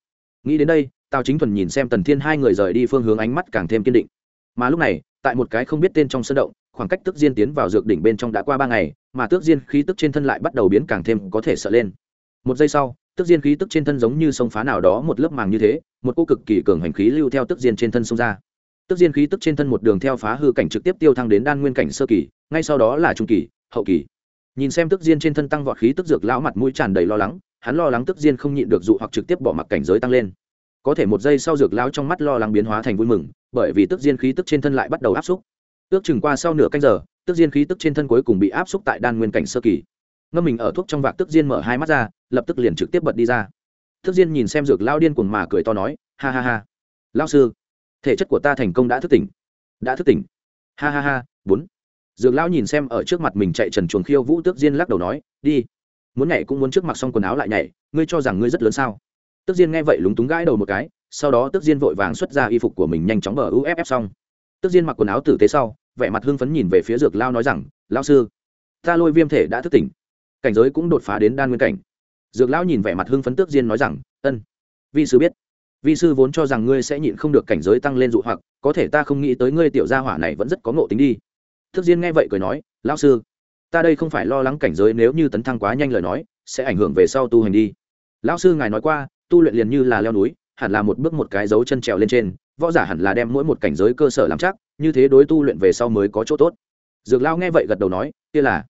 Nghĩ đến đây tào chính thuần nhìn xem tần thiên hai người rời đi phương hướng ánh mắt càng thêm kiên định. Mà lúc này, tại một cái không biết tên trong sân động, khoảng cách tước diên tiến vào dược đỉnh bên trong đã qua ba ngày, mà tước diên khí tức trên thân lại bắt đầu biến càng thêm có thể sợ lên. Một giây sau, tước diên khí tức trên thân giống như sông phá nào đó một lớp màng như thế, một cô cực kỳ cường hành khí lưu theo tước diên trên thân sông ra. Tước diên khí tức trên thân một đường theo phá hư cảnh trực tiếp tiêu thăng đến đan nguyên cảnh sơ kỳ, ngay sau đó là trung kỳ, hậu kỳ. Nhìn xem tước diên trên thân tăng vọt khí tức dược lão mặt mũi tràn đầy lo lắng, hắn lo lắng tước diên không nhịn được dụ hoặc trực tiếp bỏ mặc cảnh giới tăng lên có thể một giây sau dược lão trong mắt lo lắng biến hóa thành vui mừng, bởi vì tức diên khí tức trên thân lại bắt đầu áp xúc. Ước chừng qua sau nửa canh giờ, tức diên khí tức trên thân cuối cùng bị áp xúc tại đan nguyên cảnh sơ kỳ. Ngâm mình ở thuốc trong vạc tức diên mở hai mắt ra, lập tức liền trực tiếp bật đi ra. Tức diên nhìn xem dược lao điên cuồng mà cười to nói, ha ha ha lao sư, thể chất của ta thành công đã thức tỉnh, đã thức tỉnh. Ha ha ha, bốn. Dược lão nhìn xem ở trước mặt mình chạy trần chuồng khiêu vũ tước diên lắc đầu nói, đi, muốn nhảy cũng muốn trước mặt xong quần áo lại nhảy, ngươi cho rằng ngươi rất lớn sao? Tức diên nghe vậy lúng túng gãi đầu một cái, sau đó tức diên vội vàng xuất ra y phục của mình nhanh chóng bờ uff xong. Tức diên mặc quần áo tử tế sau, vẻ mặt hưng phấn nhìn về phía dược lao nói rằng lao sư, ta lôi viêm thể đã thức tỉnh. Cảnh giới cũng đột phá đến đan nguyên cảnh. Dược lão nhìn vẻ mặt hưng phấn tước diên nói rằng, ân, vi sư biết. Vi sư vốn cho rằng ngươi sẽ nhịn không được cảnh giới tăng lên dụ hoặc, có thể ta không nghĩ tới ngươi tiểu gia hỏa này vẫn rất có ngộ tính đi. Thức diên nghe vậy cười nói, lão sư, ta đây không phải lo lắng cảnh giới nếu như tấn thăng quá nhanh lời nói, sẽ ảnh hưởng về sau tu hành đi. Lão sư, ngài nói qua tu luyện liền như là leo núi, hẳn là một bước một cái dấu chân trèo lên trên, võ giả hẳn là đem mỗi một cảnh giới cơ sở làm chắc, như thế đối tu luyện về sau mới có chỗ tốt. Dược lao nghe vậy gật đầu nói, kia là,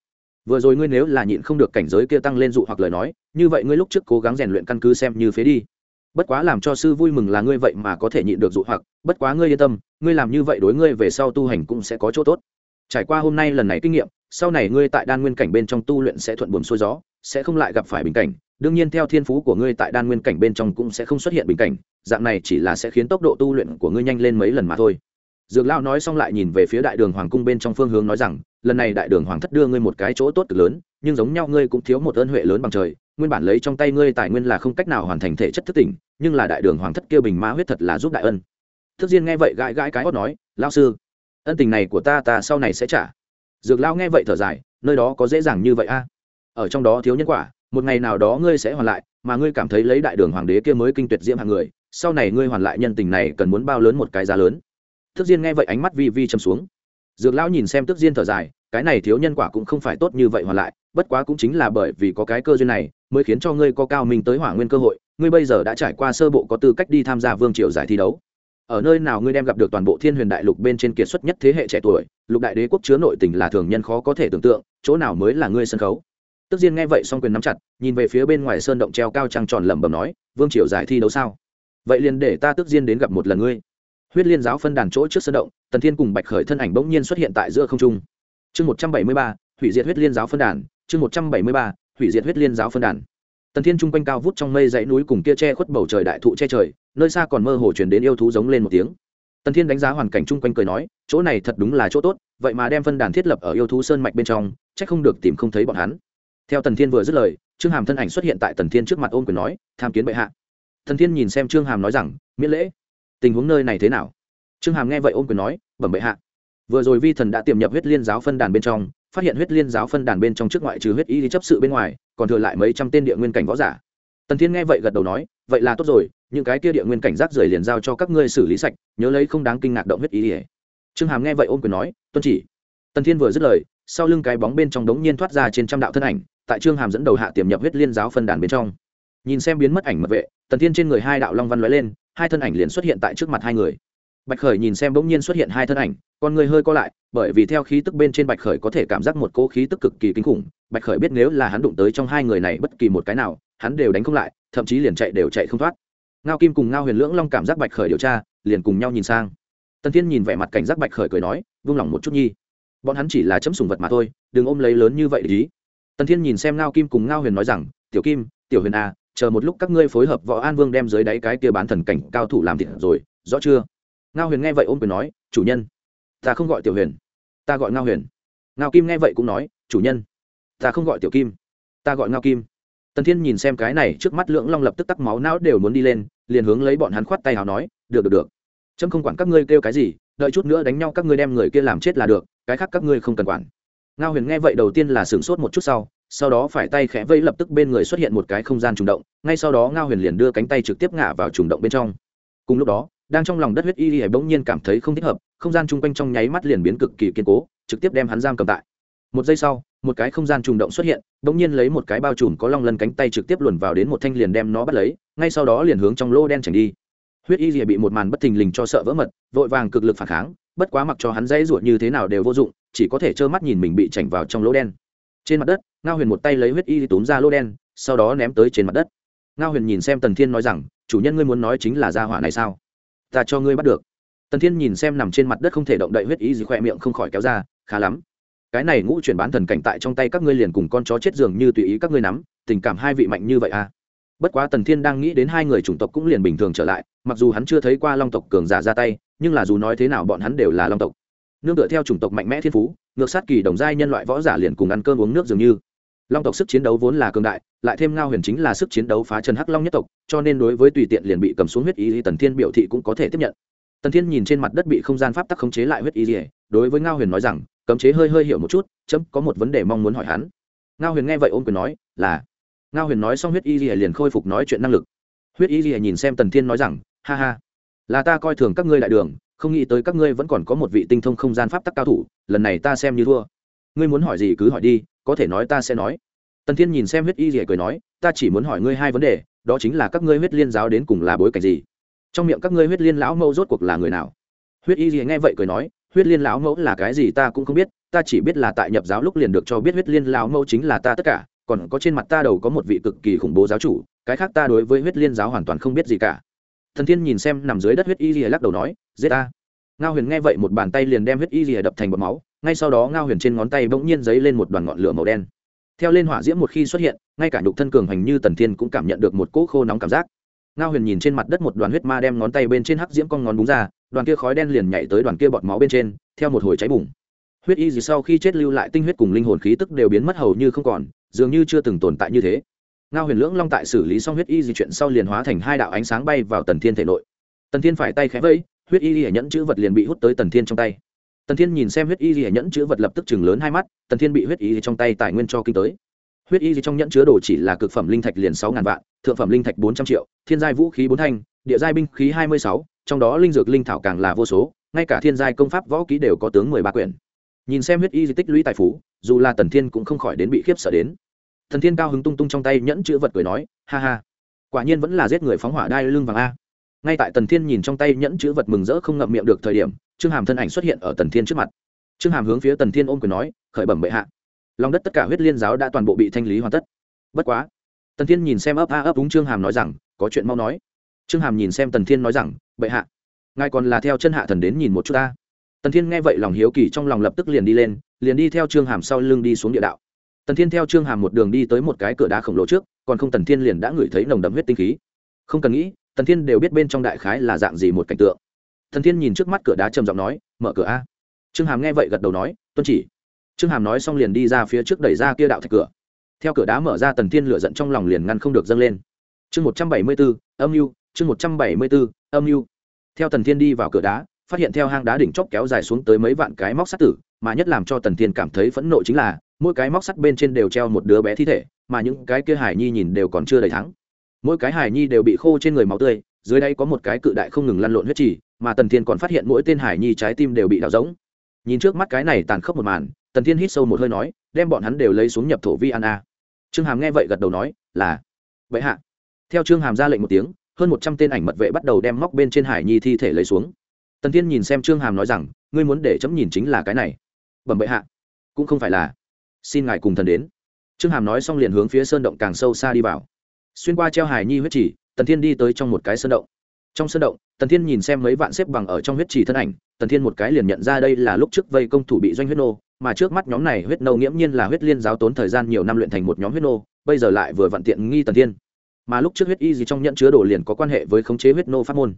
vừa rồi ngươi nếu là nhịn không được cảnh giới kia tăng lên dụ hoặc lời nói, như vậy ngươi lúc trước cố gắng rèn luyện căn cứ xem như phế đi. Bất quá làm cho sư vui mừng là ngươi vậy mà có thể nhịn được dụ hoặc, bất quá ngươi yên tâm, ngươi làm như vậy đối ngươi về sau tu hành cũng sẽ có chỗ tốt. Trải qua hôm nay lần này kinh nghiệm, sau này ngươi tại đan nguyên cảnh bên trong tu luyện sẽ thuận buồm xuôi gió, sẽ không lại gặp phải bình cảnh đương nhiên theo thiên phú của ngươi tại đan nguyên cảnh bên trong cũng sẽ không xuất hiện bình cảnh, dạng này chỉ là sẽ khiến tốc độ tu luyện của ngươi nhanh lên mấy lần mà thôi. Dược lao nói xong lại nhìn về phía đại đường hoàng cung bên trong phương hướng nói rằng, lần này đại đường hoàng thất đưa ngươi một cái chỗ tốt cực lớn, nhưng giống nhau ngươi cũng thiếu một ơn huệ lớn bằng trời, nguyên bản lấy trong tay ngươi tài nguyên là không cách nào hoàn thành thể chất thất tỉnh, nhưng là đại đường hoàng thất kêu bình mã huyết thật là giúp đại ân. Thức diên nghe vậy gãi gãi cái hót nói lao sư, ân tình này của ta ta sau này sẽ trả. Dược lao nghe vậy thở dài, nơi đó có dễ dàng như vậy a? Ở trong đó thiếu nhân quả một ngày nào đó ngươi sẽ hoàn lại, mà ngươi cảm thấy lấy đại đường hoàng đế kia mới kinh tuyệt diễm hạng người, sau này ngươi hoàn lại nhân tình này cần muốn bao lớn một cái giá lớn. Thức diên nghe vậy ánh mắt vi vi châm xuống. Dược lão nhìn xem tức diên thở dài, cái này thiếu nhân quả cũng không phải tốt như vậy hoàn lại, bất quá cũng chính là bởi vì có cái cơ duyên này, mới khiến cho ngươi có cao minh tới hỏa nguyên cơ hội, ngươi bây giờ đã trải qua sơ bộ có tư cách đi tham gia vương triều giải thi đấu. Ở nơi nào ngươi đem gặp được toàn bộ thiên huyền đại lục bên trên kiệt xuất nhất thế hệ trẻ tuổi, lục đại đế quốc chứa nội tình là thường nhân khó có thể tưởng tượng, chỗ nào mới là ngươi sân khấu? Tức diên nghe vậy xong quyền nắm chặt, nhìn về phía bên ngoài sơn động treo cao trăng tròn lẩm bẩm nói, vương triều giải thi đấu sao? Vậy liền để ta tức diên đến gặp một lần ngươi. Huyết liên giáo phân đàn chỗ trước sơn động, tần thiên cùng bạch khởi thân ảnh bỗng nhiên xuất hiện tại giữa không trung. Chương một trăm bảy mươi ba, hủy diệt huyết liên giáo phân đàn, chương một trăm bảy mươi ba, hủy diệt huyết liên giáo phân đàn. Tần thiên trung quanh cao vút trong mây dãy núi cùng kia che khuất bầu trời đại thụ che trời, nơi xa còn mơ hồ chuyển đến yêu thú giống lên một tiếng. Tần thiên đánh giá hoàn cảnh chung quanh cười nói, chỗ này thật đúng là chỗ tốt, vậy mà đem phân đàn thiết lập ở yêu thú sơn mạch bên trong c h ắ c không được tìm không thấy bọn hắn theo tần thiên vừa dứt lời, trương hàm thân ảnh xuất hiện tại tần thiên trước mặt ôm quyền nói, tham kiến bệ hạ. Tần thiên nhìn xem trương hàm nói rằng, miễn lễ. Tình huống nơi này thế nào? Trương hàm nghe vậy ôm quyền nói, bẩm bệ hạ. Vừa rồi vi thần đã tiềm nhập huyết liên giáo phân đàn bên trong, phát hiện huyết liên giáo phân đàn bên trong trước ngoại trừ huyết y chấp sự bên ngoài, còn thừa lại mấy trăm tên địa nguyên cảnh võ giả. Tần thiên nghe vậy gật đầu nói, vậy là tốt rồi, những cái kia địa nguyên cảnh rác rưởi liền giao cho các ngươi xử lý sạch, nhớ lấy không đáng kinh ngạc động huyết ý trương hàm nghe vậy ôm quyền nói, tuân chỉ. Tần thiên vừa dứt lời sau lưng cái bóng bên trong đống nhiên thoát ra trên trăm đạo thân ảnh, tại trương hàm dẫn đầu hạ tiềm nhập huyết liên giáo phân đàn bên trong. Nhìn xem biến mất ảnh mật vệ, tần thiên trên người hai đạo long văn lóe lên, hai thân ảnh liền xuất hiện tại trước mặt hai người. Bạch khởi nhìn xem bỗng nhiên xuất hiện hai thân ảnh, con người hơi co lại, bởi vì theo khí tức bên trên bạch khởi có thể cảm giác một cỗ khí tức cực kỳ kinh khủng. Bạch khởi biết nếu là hắn đụng tới trong hai người này bất kỳ một cái nào, hắn đều đánh không lại, thậm chí liền chạy đều chạy không thoát. Ngao kim cùng ngao huyền lưỡng long cảm giác bạch khởi điều tra, liền cùng nhau nhìn sang. Tần thiên nhìn vẻ mặt cảnh giác bạch khởi cười nói, vung lòng một chút nhi bọn hắn chỉ là chấm sùng vật mà thôi đừng ôm lấy lớn như vậy để ý. Tần thiên nhìn xem ngao kim cùng ngao huyền nói rằng tiểu kim tiểu huyền a à, chờ một lúc các ngươi phối hợp võ an vương đem dưới đáy cái kia bán thần cảnh cao thủ làm thịt rồi rõ chưa? Ngao huyền nghe vậy ôm quyền nói chủ nhân ta không gọi tiểu huyền ta gọi ngao huyền. Ngao kim nghe vậy cũng nói chủ nhân ta không gọi tiểu kim ta gọi ngao kim. Tần thiên nhìn xem cái này trước mắt lưỡng long lập tức tắc máu não đều muốn đi lên liền hướng lấy bọn hắn khoát tay hào nói được được được. Trâm không quản các ngươi kêu cái gì đợi chút nữa đánh nhau các ngươi đem người kia làm chết là được, cái khác các ngươi không cần quản. Ngao huyền nghe vậy đầu tiên là sửng sốt một chút sau sau đó phải tay khẽ vây lập tức bên người xuất hiện một cái không gian trùng động, ngay sau đó ngao huyền liền đưa cánh tay trực tiếp ngả vào trùng động bên trong. Cùng lúc đó, đang trong lòng đất huyết y y bỗng nhiên cảm thấy không thích hợp, không gian chung quanh trong nháy mắt liền biến cực kỳ kiên cố, trực tiếp đem hắn giam cầm tại. Một giây sau, một cái không gian trùng động xuất hiện, bỗng nhiên lấy một cái bao trùm có long lân cánh tay trực tiếp luồn vào đến một thanh liền đem nó bắt lấy, ngay sau đó liền hướng trong lô đen chảnh đi huyết y rìa bị một màn bất thình lình cho sợ vỡ mật, vội vàng cực lực phản kháng, bất quá mặc cho hắn dãy ruột như thế nào đều vô dụng, chỉ có thể trơ mắt nhìn mình bị chảnh vào trong lỗ đen. Trên mặt đất, ngao huyền một tay lấy huyết y túm ra lỗ đen, sau đó ném tới trên mặt đất. Ngao huyền nhìn xem tần thiên nói rằng, chủ nhân ngươi muốn nói chính là gia hỏa này sao? Ta cho ngươi bắt được. Tần thiên nhìn xem nằm trên mặt đất không thể động đậy huyết Y gì khoe miệng không khỏi kéo ra, khá lắm. Cái này ngũ chuyển bán thần cảnh tại trong tay các ngươi liền cùng con chó chết dường như tùy ý các ngươi nắm, tình cảm hai vị mạnh như vậy à? Bất quá tần thiên đang nghĩ đến hai người chủng tộc cũng liền bình thường trở lại, mặc dù hắn chưa thấy qua long tộc cường giả ra tay, nhưng là dù nói thế nào bọn hắn đều là long tộc. Nương tựa theo chủng tộc mạnh mẽ thiên phú, ngược sát kỳ đồng giai nhân loại võ giả liền cùng ăn cơm uống nước dường như. Long tộc sức chiến đấu vốn là cường đại, lại thêm ngao huyền chính là sức chiến đấu phá chân hắc long nhất tộc, cho nên đối với tùy tiện liền bị cầm xuống huyết ý tần thiên biểu thị cũng có thể tiếp nhận. Tần thiên nhìn trên mặt đất bị không gian pháp tắc khống chế lại huyết ý ỉa đối với ngao huyền nói rằng, cấm chế hơi hơi hiểu một chút, chấm có một vấn đề mong muốn hỏi hắn. Ngao huyền nghe vậy ôm quyền nói, là ngao huyền nói xong huyết y ỉa liền khôi phục nói chuyện năng lực. Huyết y ỉa nhìn xem tần thiên nói rằng, ha ha, là ta coi thường các ngươi đại đường, không nghĩ tới các ngươi vẫn còn có một vị tinh thông không gian pháp tắc cao thủ, lần này ta xem như thua. Ngươi muốn hỏi gì cứ hỏi đi, có thể nói ta sẽ nói. Tần thiên nhìn xem huyết y rỉa cười nói, ta chỉ muốn hỏi ngươi hai vấn đề, đó chính là các ngươi huyết liên giáo đến cùng là bối cảnh gì? Trong miệng các ngươi huyết liên lão mẫu rốt cuộc là người nào? Huyết y rỉa nghe vậy cười nói, huyết liên lão mẫu là cái gì ta cũng không biết, ta chỉ biết là tại nhập giáo lúc liền được cho biết huyết liên lão mẫu chính là ta tất cả còn có trên mặt ta đầu có một vị cực kỳ khủng bố giáo chủ, cái khác ta đối với huyết liên giáo hoàn toàn không biết gì cả. Thần thiên nhìn xem nằm dưới đất huyết y rìa lắc đầu nói, giết ta. Ngao huyền nghe vậy một bàn tay liền đem huyết y rìa đập thành bọt máu, ngay sau đó ngao huyền trên ngón tay bỗng nhiên dấy lên một đoàn ngọn lửa màu đen. Theo lên hỏa diễm một khi xuất hiện, ngay cả nhục thân cường hành như tần thiên cũng cảm nhận được một cỗ khô nóng cảm giác. Ngao huyền nhìn trên mặt đất một đoàn huyết ma đem ngón tay bên trên hắc diễm con ngón búng ra, đoàn kia khói đen liền nhảy tới đoàn kia bọt máu bên trên, theo một hồi cháy bùng huyết y gì sau khi chết lưu lại tinh huyết cùng linh hồn khí tức đều biến mất hầu như không còn, dường như chưa từng tồn tại như thế. Ngao huyền lưỡng long tại xử lý xong huyết y di chuyện sau liền hóa thành hai đạo ánh sáng bay vào tần thiên thể nội. Tần thiên phải tay khẽ vẫy, huyết y di nhẫn chữ vật liền bị hút tới tần thiên trong tay. Tần thiên nhìn xem huyết y di nhẫn chữ vật lập tức chừng lớn hai mắt, tần thiên bị huyết y trong tay tài nguyên cho kinh tới. Huyết y trong nhẫn chứa đồ chỉ là cực phẩm linh thạch liền sáu ngàn vạn, thượng phẩm linh thạch bốn trăm triệu, thiên giai vũ khí bốn thanh, địa giai binh khí hai mươi sáu, trong đó linh dược linh thảo càng là vô số, ngay cả thiên giai công pháp võ ký đều có tướng mười ba quyển nhìn xem huyết y di tích lũy tài phú, dù là tần thiên cũng không khỏi đến bị khiếp sợ đến. Thần thiên cao hứng tung tung trong tay nhẫn chữ vật cười nói, ha ha, quả nhiên vẫn là giết người phóng hỏa đai lưng vàng a. Ngay tại tần thiên nhìn trong tay nhẫn chữ vật mừng rỡ không ngậm miệng được thời điểm, trương hàm thân ảnh xuất hiện ở tần thiên trước mặt. Trương hàm hướng phía tần thiên ôm quyền nói, khởi bẩm bệ hạ. Lòng đất tất cả huyết liên giáo đã toàn bộ bị thanh lý hoàn tất. Bất quá, tần thiên nhìn xem ấp a ấp đúng trương hàm nói rằng, có chuyện mau nói. Trương hàm nhìn xem tần thiên nói rằng, bệ hạ, ngài còn là theo chân hạ thần đến nhìn một chút ta tần thiên nghe vậy lòng hiếu kỳ trong lòng lập tức liền đi lên, liền đi theo trương hàm sau lưng đi xuống địa đạo. Tần thiên theo trương hàm một đường đi tới một cái cửa đá khổng lồ trước, còn không tần thiên liền đã ngửi thấy nồng đậm huyết tinh khí. Không cần nghĩ, tần thiên đều biết bên trong đại khái là dạng gì một cảnh tượng. Tần thiên nhìn trước mắt cửa đá trầm giọng nói, mở cửa a. Trương hàm nghe vậy gật đầu nói, tuân chỉ. Trương hàm nói xong liền đi ra phía trước đẩy ra kia đạo thạch cửa. Theo cửa đá mở ra, tần thiên lửa giận trong lòng liền ngăn không được dâng lên. Chương một trăm bảy mươi bốn âm mưu, chương một trăm bảy mươi bốn âm mưu. Theo tần thiên đi vào cửa đá phát hiện theo hang đá đỉnh chóp kéo dài xuống tới mấy vạn cái móc sắt tử, mà nhất làm cho tần thiên cảm thấy phẫn nộ chính là, mỗi cái móc sắt bên trên đều treo một đứa bé thi thể, mà những cái kia hải nhi nhìn đều còn chưa đầy thắng. Mỗi cái hải nhi đều bị khô trên người máu tươi, dưới đây có một cái cự đại không ngừng lăn lộn huyết trì, mà tần thiên còn phát hiện mỗi tên hải nhi trái tim đều bị đào rỗng. Nhìn trước mắt cái này tàn khốc một màn, tần thiên hít sâu một hơi nói, đem bọn hắn đều lấy xuống nhập thổ vi an a. Trương hàm nghe vậy gật đầu nói, là. Vậy hạ. Theo trương hàm ra lệnh một tiếng, hơn một trăm tên ảnh mật vệ bắt đầu đem móc bên trên hải nhi thi thể lấy xuống tần thiên nhìn xem trương hàm nói rằng, ngươi muốn để chấm nhìn chính là cái này. Bẩm bệ hạ. Cũng không phải là. Xin ngài cùng thần đến. Trương hàm nói xong liền hướng phía sơn động càng sâu xa đi vào. Xuyên qua treo hải nhi huyết chỉ tần thiên đi tới trong một cái sơn động. Trong sơn động, tần thiên nhìn xem mấy vạn xếp bằng ở trong huyết trì thân ảnh, tần thiên một cái liền nhận ra đây là lúc trước vây công thủ bị doanh huyết nô, mà trước mắt nhóm này huyết nô nghiễm nhiên là huyết liên giáo tốn thời gian nhiều năm luyện thành một nhóm huyết nô, bây giờ lại vừa vặn tiện nghi tần thiên. Mà lúc trước huyết y gì trong nhận chứa đồ liền có quan hệ với khống chế huyết nô pháp môn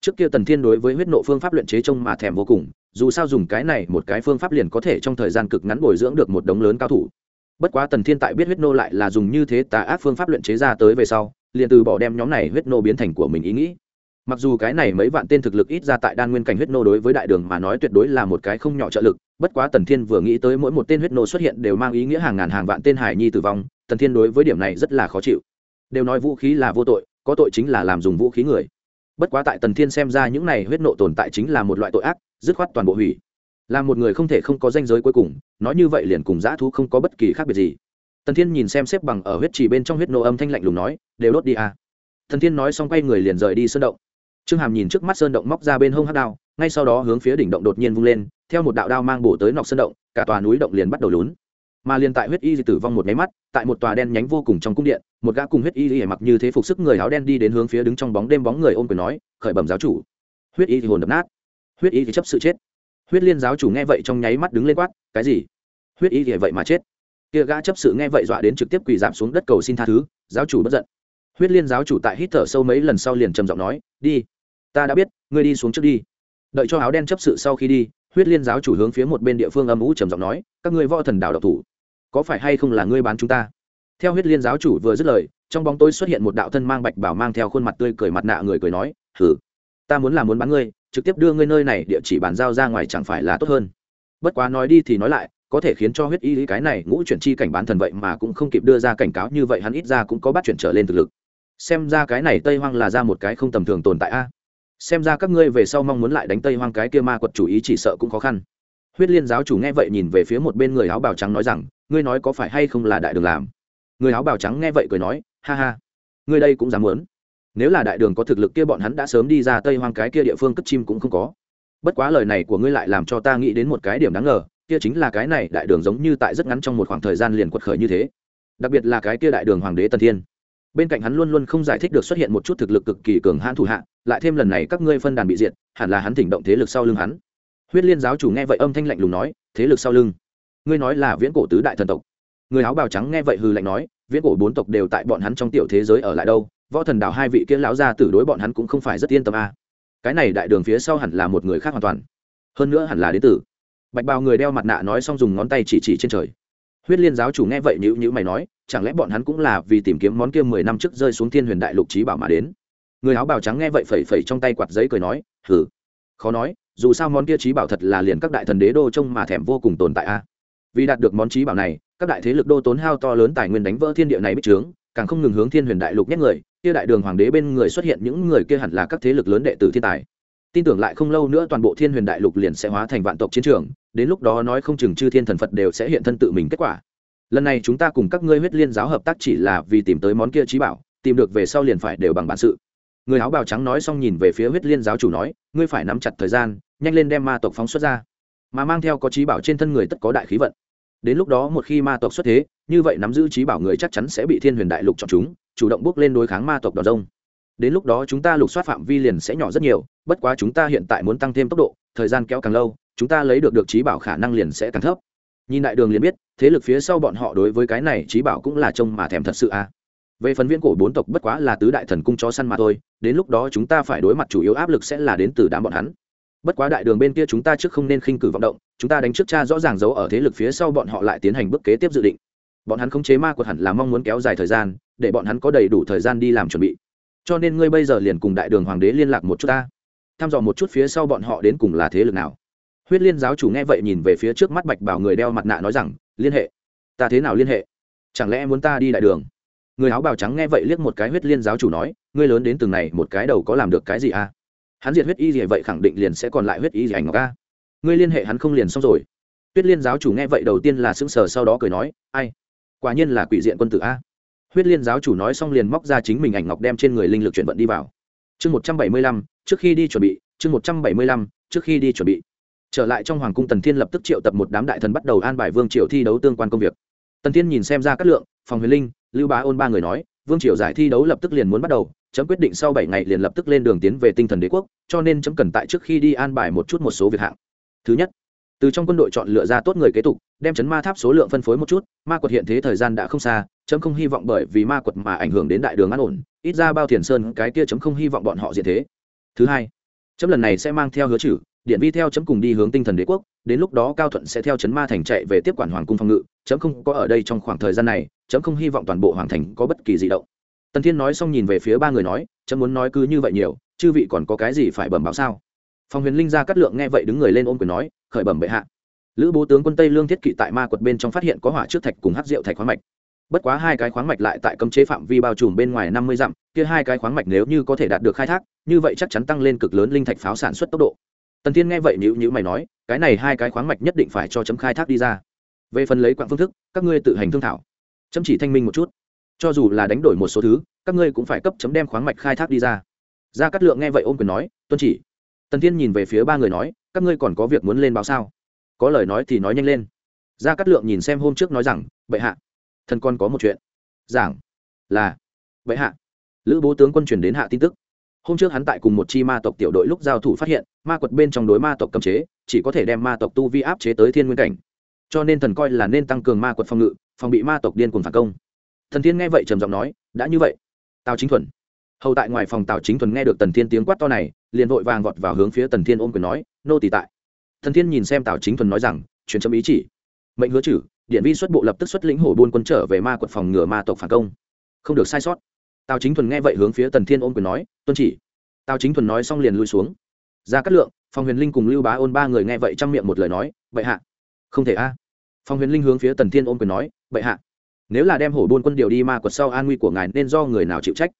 trước kia tần thiên đối với huyết nộ phương pháp luyện chế trông mà thèm vô cùng, dù sao dùng cái này một cái phương pháp liền có thể trong thời gian cực ngắn bồi dưỡng được một đống lớn cao thủ. Bất quá tần thiên tại biết huyết nô lại là dùng như thế tà ác phương pháp luyện chế ra tới về sau, liền từ bỏ đem nhóm này huyết nô biến thành của mình ý nghĩ. Mặc dù cái này mấy vạn tên thực lực ít ra tại đan nguyên cảnh huyết nô đối với đại đường mà nói tuyệt đối là một cái không nhỏ trợ lực, bất quá tần thiên vừa nghĩ tới mỗi một tên huyết nô xuất hiện đều mang ý nghĩa hàng ngàn hàng vạn tên hải nhi tử vong, tần thiên đối với điểm này rất là khó chịu. Đều nói vũ khí là vô tội, có tội chính là làm dùng vũ khí người bất quá tại tần thiên xem ra những này huyết nộ tồn tại chính là một loại tội ác, dứt khoát toàn bộ hủy. Là một người không thể không có danh giới cuối cùng, nói như vậy liền cùng dã thú không có bất kỳ khác biệt gì. Tần thiên nhìn xem xếp bằng ở huyết trì bên trong huyết nộ âm thanh lạnh lùng nói, đều đốt đi à. tần thiên nói xong quay người liền rời đi sơn động. Trương hàm nhìn trước mắt sơn động móc ra bên hông hát đao, ngay sau đó hướng phía đỉnh động đột nhiên vung lên, theo một đạo đao mang bổ tới nọc sơn động, cả tòa núi động liền bắt đầu lún mà liền tại huyết y tử vong một máy mắt, tại một tòa đen nhánh vô cùng trong cung điện, một gã cùng huyết y mặc như thế phục sức người áo đen đi đến hướng phía đứng trong bóng đêm bóng người ôm quyền nói, khởi bẩm giáo chủ. Huyết y thì hồn đập nát. Huyết y thì chấp sự chết. Huyết liên giáo chủ nghe vậy trong nháy mắt đứng lên quát, cái gì? Huyết y thì vậy mà chết? Kia gã chấp sự nghe vậy dọa đến trực tiếp quỳ giảm xuống đất cầu xin tha thứ, giáo chủ bất giận. Huyết liên giáo chủ tại hít thở sâu mấy lần sau liền trầm giọng nói, đi. Ta đã biết, ngươi đi xuống trước đi. Đợi cho áo đen chấp sự sau khi đi huyết liên giáo chủ hướng phía một bên địa phương âm ủ trầm giọng nói, các ngươi võ thần đạo độc thủ, có phải hay không là ngươi bán chúng ta? Theo huyết liên giáo chủ vừa dứt lời, trong bóng tôi xuất hiện một đạo thân mang bạch bảo mang theo khuôn mặt tươi cười mặt nạ người cười nói hử ta muốn là muốn bán ngươi, trực tiếp đưa ngươi nơi này địa chỉ bàn giao ra ngoài chẳng phải là tốt hơn? Bất quá nói đi thì nói lại, có thể khiến cho huyết y cái này ngũ chuyển chi cảnh bán thần vậy mà cũng không kịp đưa ra cảnh cáo như vậy, hắn ít ra cũng có bắt chuyển trở lên thực lực. Xem ra cái này tây hoang là ra một cái không tầm thường tồn tại a xem ra các ngươi về sau mong muốn lại đánh tây hoang cái kia ma quật chủ ý chỉ sợ cũng khó khăn. Huyết liên giáo chủ nghe vậy nhìn về phía một bên người áo bào trắng nói rằng, ngươi nói có phải hay không là đại đường làm? Người áo bào trắng nghe vậy cười nói, ha ha, ngươi đây cũng dám muốn. Nếu là đại đường có thực lực kia bọn hắn đã sớm đi ra tây hoang cái kia địa phương cất chim cũng không có. Bất quá lời này của ngươi lại làm cho ta nghĩ đến một cái điểm đáng ngờ, kia chính là cái này đại đường giống như tại rất ngắn trong một khoảng thời gian liền quật khởi như thế. Đặc biệt là cái kia đại đường hoàng đế tần thiên bên cạnh hắn luôn luôn không giải thích được xuất hiện một chút thực lực cực kỳ cường hãn thủ hạ, lại thêm lần này các ngươi phân đàn bị diệt, hẳn là hắn thỉnh động thế lực sau lưng hắn. Huyết liên giáo chủ nghe vậy âm thanh lạnh lùng nói, thế lực sau lưng? Ngươi nói là viễn cổ tứ đại thần tộc? Người áo bào trắng nghe vậy hư lạnh nói, viễn cổ bốn tộc đều tại bọn hắn trong tiểu thế giới ở lại đâu? Võ thần đảo hai vị kia lão gia tử đối bọn hắn cũng không phải rất yên tâm a à. cái này đại đường phía sau hẳn là một người khác hoàn toàn. Hơn nữa hẳn là đế tử. Bạch bào người đeo mặt nạ nói xong dùng ngón tay chỉ chỉ trên trời. Huyết liên giáo chủ nghe vậy nhữ nhữ mày nói chẳng lẽ bọn hắn cũng là vì tìm kiếm món kia mười năm trước rơi xuống thiên huyền đại lục trí bảo mà đến? Người áo bào trắng nghe vậy phẩy phẩy trong tay quạt giấy cười nói hử khó nói, dù sao món kia trí bảo thật là liền các đại thần đế đô trông mà thèm vô cùng tồn tại a. Vì đạt được món trí bảo này, các đại thế lực đô tốn hao to lớn tài nguyên đánh vỡ thiên địa này bích trướng, càng không ngừng hướng thiên huyền đại lục nhét người, kia đại đường hoàng đế bên người xuất hiện những người kia hẳn là các thế lực lớn đệ tử thiên tài. Tin tưởng lại không lâu nữa toàn bộ thiên huyền đại lục liền sẽ hóa thành vạn tộc chiến trường, đến lúc đó nói không chừng chư thiên thần phật đều sẽ hiện thân tự mình kết quả lần này chúng ta cùng các ngươi huyết liên giáo hợp tác chỉ là vì tìm tới món kia trí bảo, tìm được về sau liền phải đều bằng bản sự. Người áo bào trắng nói xong nhìn về phía huyết liên giáo chủ nói, ngươi phải nắm chặt thời gian, nhanh lên đem ma tộc phóng xuất ra. Mà mang theo có trí bảo trên thân người tất có đại khí vận. Đến lúc đó một khi ma tộc xuất thế, như vậy nắm giữ trí bảo người chắc chắn sẽ bị thiên huyền đại lục chọn chúng, chủ động bước lên đối kháng ma tộc đỏ rông. Đến lúc đó chúng ta lục soát phạm vi liền sẽ nhỏ rất nhiều, bất quá chúng ta hiện tại muốn tăng thêm tốc độ, thời gian kéo càng lâu, chúng ta lấy được được trí bảo khả năng liền sẽ càng thấp. Nhìn đại đường liền biết thế lực phía sau bọn họ đối với cái này trí bảo cũng là trông mà thèm thật sự à. Về phần viễn cổ bốn tộc bất quá là tứ đại thần cung cho săn mà thôi, đến lúc đó chúng ta phải đối mặt chủ yếu áp lực sẽ là đến từ đám bọn hắn. Bất quá đại đường bên kia chúng ta trước không nên khinh cử vọng động, chúng ta đánh trước cha rõ ràng giấu ở thế lực phía sau bọn họ lại tiến hành bước kế tiếp dự định. Bọn hắn không chế ma quật hẳn là mong muốn kéo dài thời gian, để bọn hắn có đầy đủ thời gian đi làm chuẩn bị. Cho nên ngươi bây giờ liền cùng đại đường hoàng đế liên lạc một chút ta. Thăm dò một chút phía sau bọn họ đến cùng là thế lực nào. Huyết liên giáo chủ nghe vậy nhìn về phía trước mắt bạch bảo người đeo mặt nạ nói rằng liên hệ. Ta thế nào liên hệ? Chẳng lẽ muốn ta đi đại đường? Người áo bào trắng nghe vậy liếc một cái huyết liên giáo chủ nói, ngươi lớn đến từng này, một cái đầu có làm được cái gì à? Hắn diệt huyết y gì vậy khẳng định liền sẽ còn lại huyết y gì ảnh ngọc a. Ngươi liên hệ hắn không liền xong rồi. Huyết liên giáo chủ nghe vậy đầu tiên là sững sờ, sau đó cười nói, ai? Quả nhiên là quỷ diện quân tử a. Huyết liên giáo chủ nói xong liền móc ra chính mình ảnh ngọc đem trên người linh lực chuyển vận đi vào. Chương một trăm bảy mươi lăm, trước khi đi chuẩn bị, chương một trăm bảy mươi lăm, trước khi đi chuẩn bị trở lại trong hoàng cung, tần thiên lập tức triệu tập một đám đại thần bắt đầu an bài vương triều thi đấu tương quan công việc. Tần thiên nhìn xem ra các lượng, phòng huyền linh, lưu bá ôn ba người nói, vương triều giải thi đấu lập tức liền muốn bắt đầu, chấm quyết định sau bảy ngày liền lập tức lên đường tiến về tinh thần đế quốc, cho nên chấm cần tại trước khi đi an bài một chút một số việc hạng. Thứ nhất, từ trong quân đội chọn lựa ra tốt người kế tục, đem chấn ma tháp số lượng phân phối một chút, ma quật hiện thế thời gian đã không xa, chấm không hy vọng bởi vì ma quật mà ảnh hưởng đến đại đường an ổn, ít ra bao thiền sơn cái kia chấm không hy vọng bọn họ diện thế. Thứ hai, chấm lần này sẽ mang theo hứa chử điện vi theo chấm cùng đi hướng tinh thần đế quốc, đến lúc đó cao thuận sẽ theo chấn ma thành chạy về tiếp quản hoàng cung phòng ngự, chấm không có ở đây trong khoảng thời gian này, chấm không hy vọng toàn bộ hoàng thành có bất kỳ gì động. Tần thiên nói xong nhìn về phía ba người nói, chấm muốn nói cứ như vậy nhiều, chư vị còn có cái gì phải bẩm báo sao? Phòng huyền linh ra cắt lượng nghe vậy đứng người lên ôm quyền nói, khởi bẩm bệ hạ. Lữ bố tướng quân tây lương thiết kỵ tại ma quật bên trong phát hiện có hỏa trước thạch cùng hát rượu thạch khoáng mạch. Bất quá hai cái khoáng mạch lại tại cấm chế phạm vi bao trùm bên ngoài năm mươi dặm, kia hai cái khoáng mạch nếu như có thể đạt được khai thác, như vậy chắc chắn tăng lên cực lớn linh thạch pháo sản xuất tốc độ tần thiên nghe vậy nhữ nhữ mày nói, cái này hai cái khoáng mạch nhất định phải cho chấm khai thác đi ra. Về phần lấy quạng phương thức, các ngươi tự hành thương thảo. Chấm chỉ thanh minh một chút. Cho dù là đánh đổi một số thứ, các ngươi cũng phải cấp chấm đem khoáng mạch khai thác đi ra. Gia cát lượng nghe vậy ôm quyền nói, tuân chỉ. Tần thiên nhìn về phía ba người nói, các ngươi còn có việc muốn lên báo sao? Có lời nói thì nói nhanh lên. Gia cát lượng nhìn xem hôm trước nói rằng, bệ hạ, thần con có một chuyện. Giảng là, bệ hạ, lữ bố tướng quân truyền đến hạ tin tức hôm trước hắn tại cùng một chi ma tộc tiểu đội lúc giao thủ phát hiện, ma quật bên trong đối ma tộc cầm chế, chỉ có thể đem ma tộc tu vi áp chế tới thiên nguyên cảnh. Cho nên thần coi là nên tăng cường ma quật phòng ngự, phòng bị ma tộc điên cuồng phản công. Thần thiên nghe vậy trầm giọng nói, đã như vậy, tào chính thuần. Hầu tại ngoài phòng tào chính thuần nghe được tần thiên tiếng quát to này, liền vội vàng vọt vào hướng phía tần thiên ôm quyền nói, nô tỳ tại. Thần thiên nhìn xem tào chính thuần nói rằng, truyền chấm ý chỉ. Mệnh hứa chử điện vi xuất bộ lập tức xuất lĩnh hổ buôn quân trở về ma quật phòng ngừa ma tộc phản công. Không được sai sót tào chính thuần nghe vậy hướng phía tần thiên ôm quyền nói, tuân chỉ. Tào chính thuần nói xong liền lui xuống. Ra cát lượng phòng huyền linh cùng lưu bá ôn ba người nghe vậy chăm miệng một lời nói vậy hạ. Không thể a. Phòng huyền linh hướng phía tần thiên ôm quyền nói vậy hạ, nếu là đem hổ buôn quân điều đi ma quật sau an nguy của ngài nên do người nào chịu trách?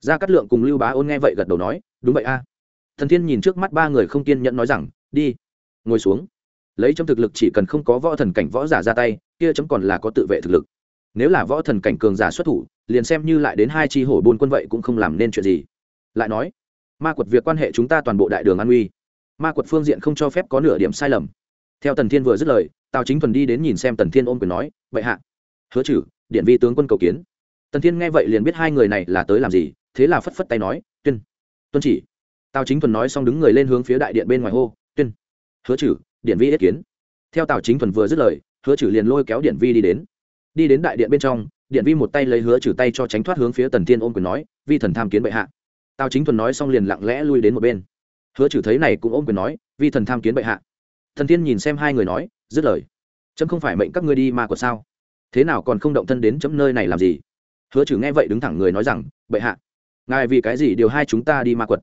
Ra cát lượng cùng lưu bá ôn nghe vậy gật đầu nói, đúng vậy a. Thần thiên nhìn trước mắt ba người không kiên nhẫn nói rằng, đi, ngồi xuống. Lấy trong thực lực chỉ cần không có võ thần cảnh võ giả ra tay, kia chấm còn là có tự vệ thực lực. Nếu là võ thần cảnh cường giả xuất thủ liền xem như lại đến hai chi hổ buôn quân vậy cũng không làm nên chuyện gì. Lại nói, ma quật việc quan hệ chúng ta toàn bộ đại đường an uy ma quật phương diện không cho phép có nửa điểm sai lầm. Theo tần thiên vừa dứt lời, tào chính thuần đi đến nhìn xem tần thiên ôm quyền nói, vậy hạ, hứa chử điện vi tướng quân cầu kiến. Tần thiên nghe vậy liền biết hai người này là tới làm gì, thế là phất phất tay nói, tuyên, tuân chỉ. Tào chính thuần nói xong đứng người lên hướng phía đại điện bên ngoài hô, tuyên, hứa chử điện vi ý kiến. Theo tào chính thuần vừa dứt lời, hứa chử liền lôi kéo điện vi đi đến. Đi đến đại điện bên trong điện vi một tay lấy hứa trừ tay cho tránh thoát hướng phía tần thiên ôm quyền nói, vi thần tham kiến bệ hạ. Tào chính thuần nói xong liền lặng lẽ lui đến một bên. Hứa trừ thấy này cũng ôm quyền nói, vi thần tham kiến bệ hạ. Thần thiên nhìn xem hai người nói, dứt lời. Chấm không phải mệnh các ngươi đi mà của sao? Thế nào còn không động thân đến chấm nơi này làm gì? Hứa trừ nghe vậy đứng thẳng người nói rằng, bệ hạ, ngài vì cái gì điều hai chúng ta đi ma quật?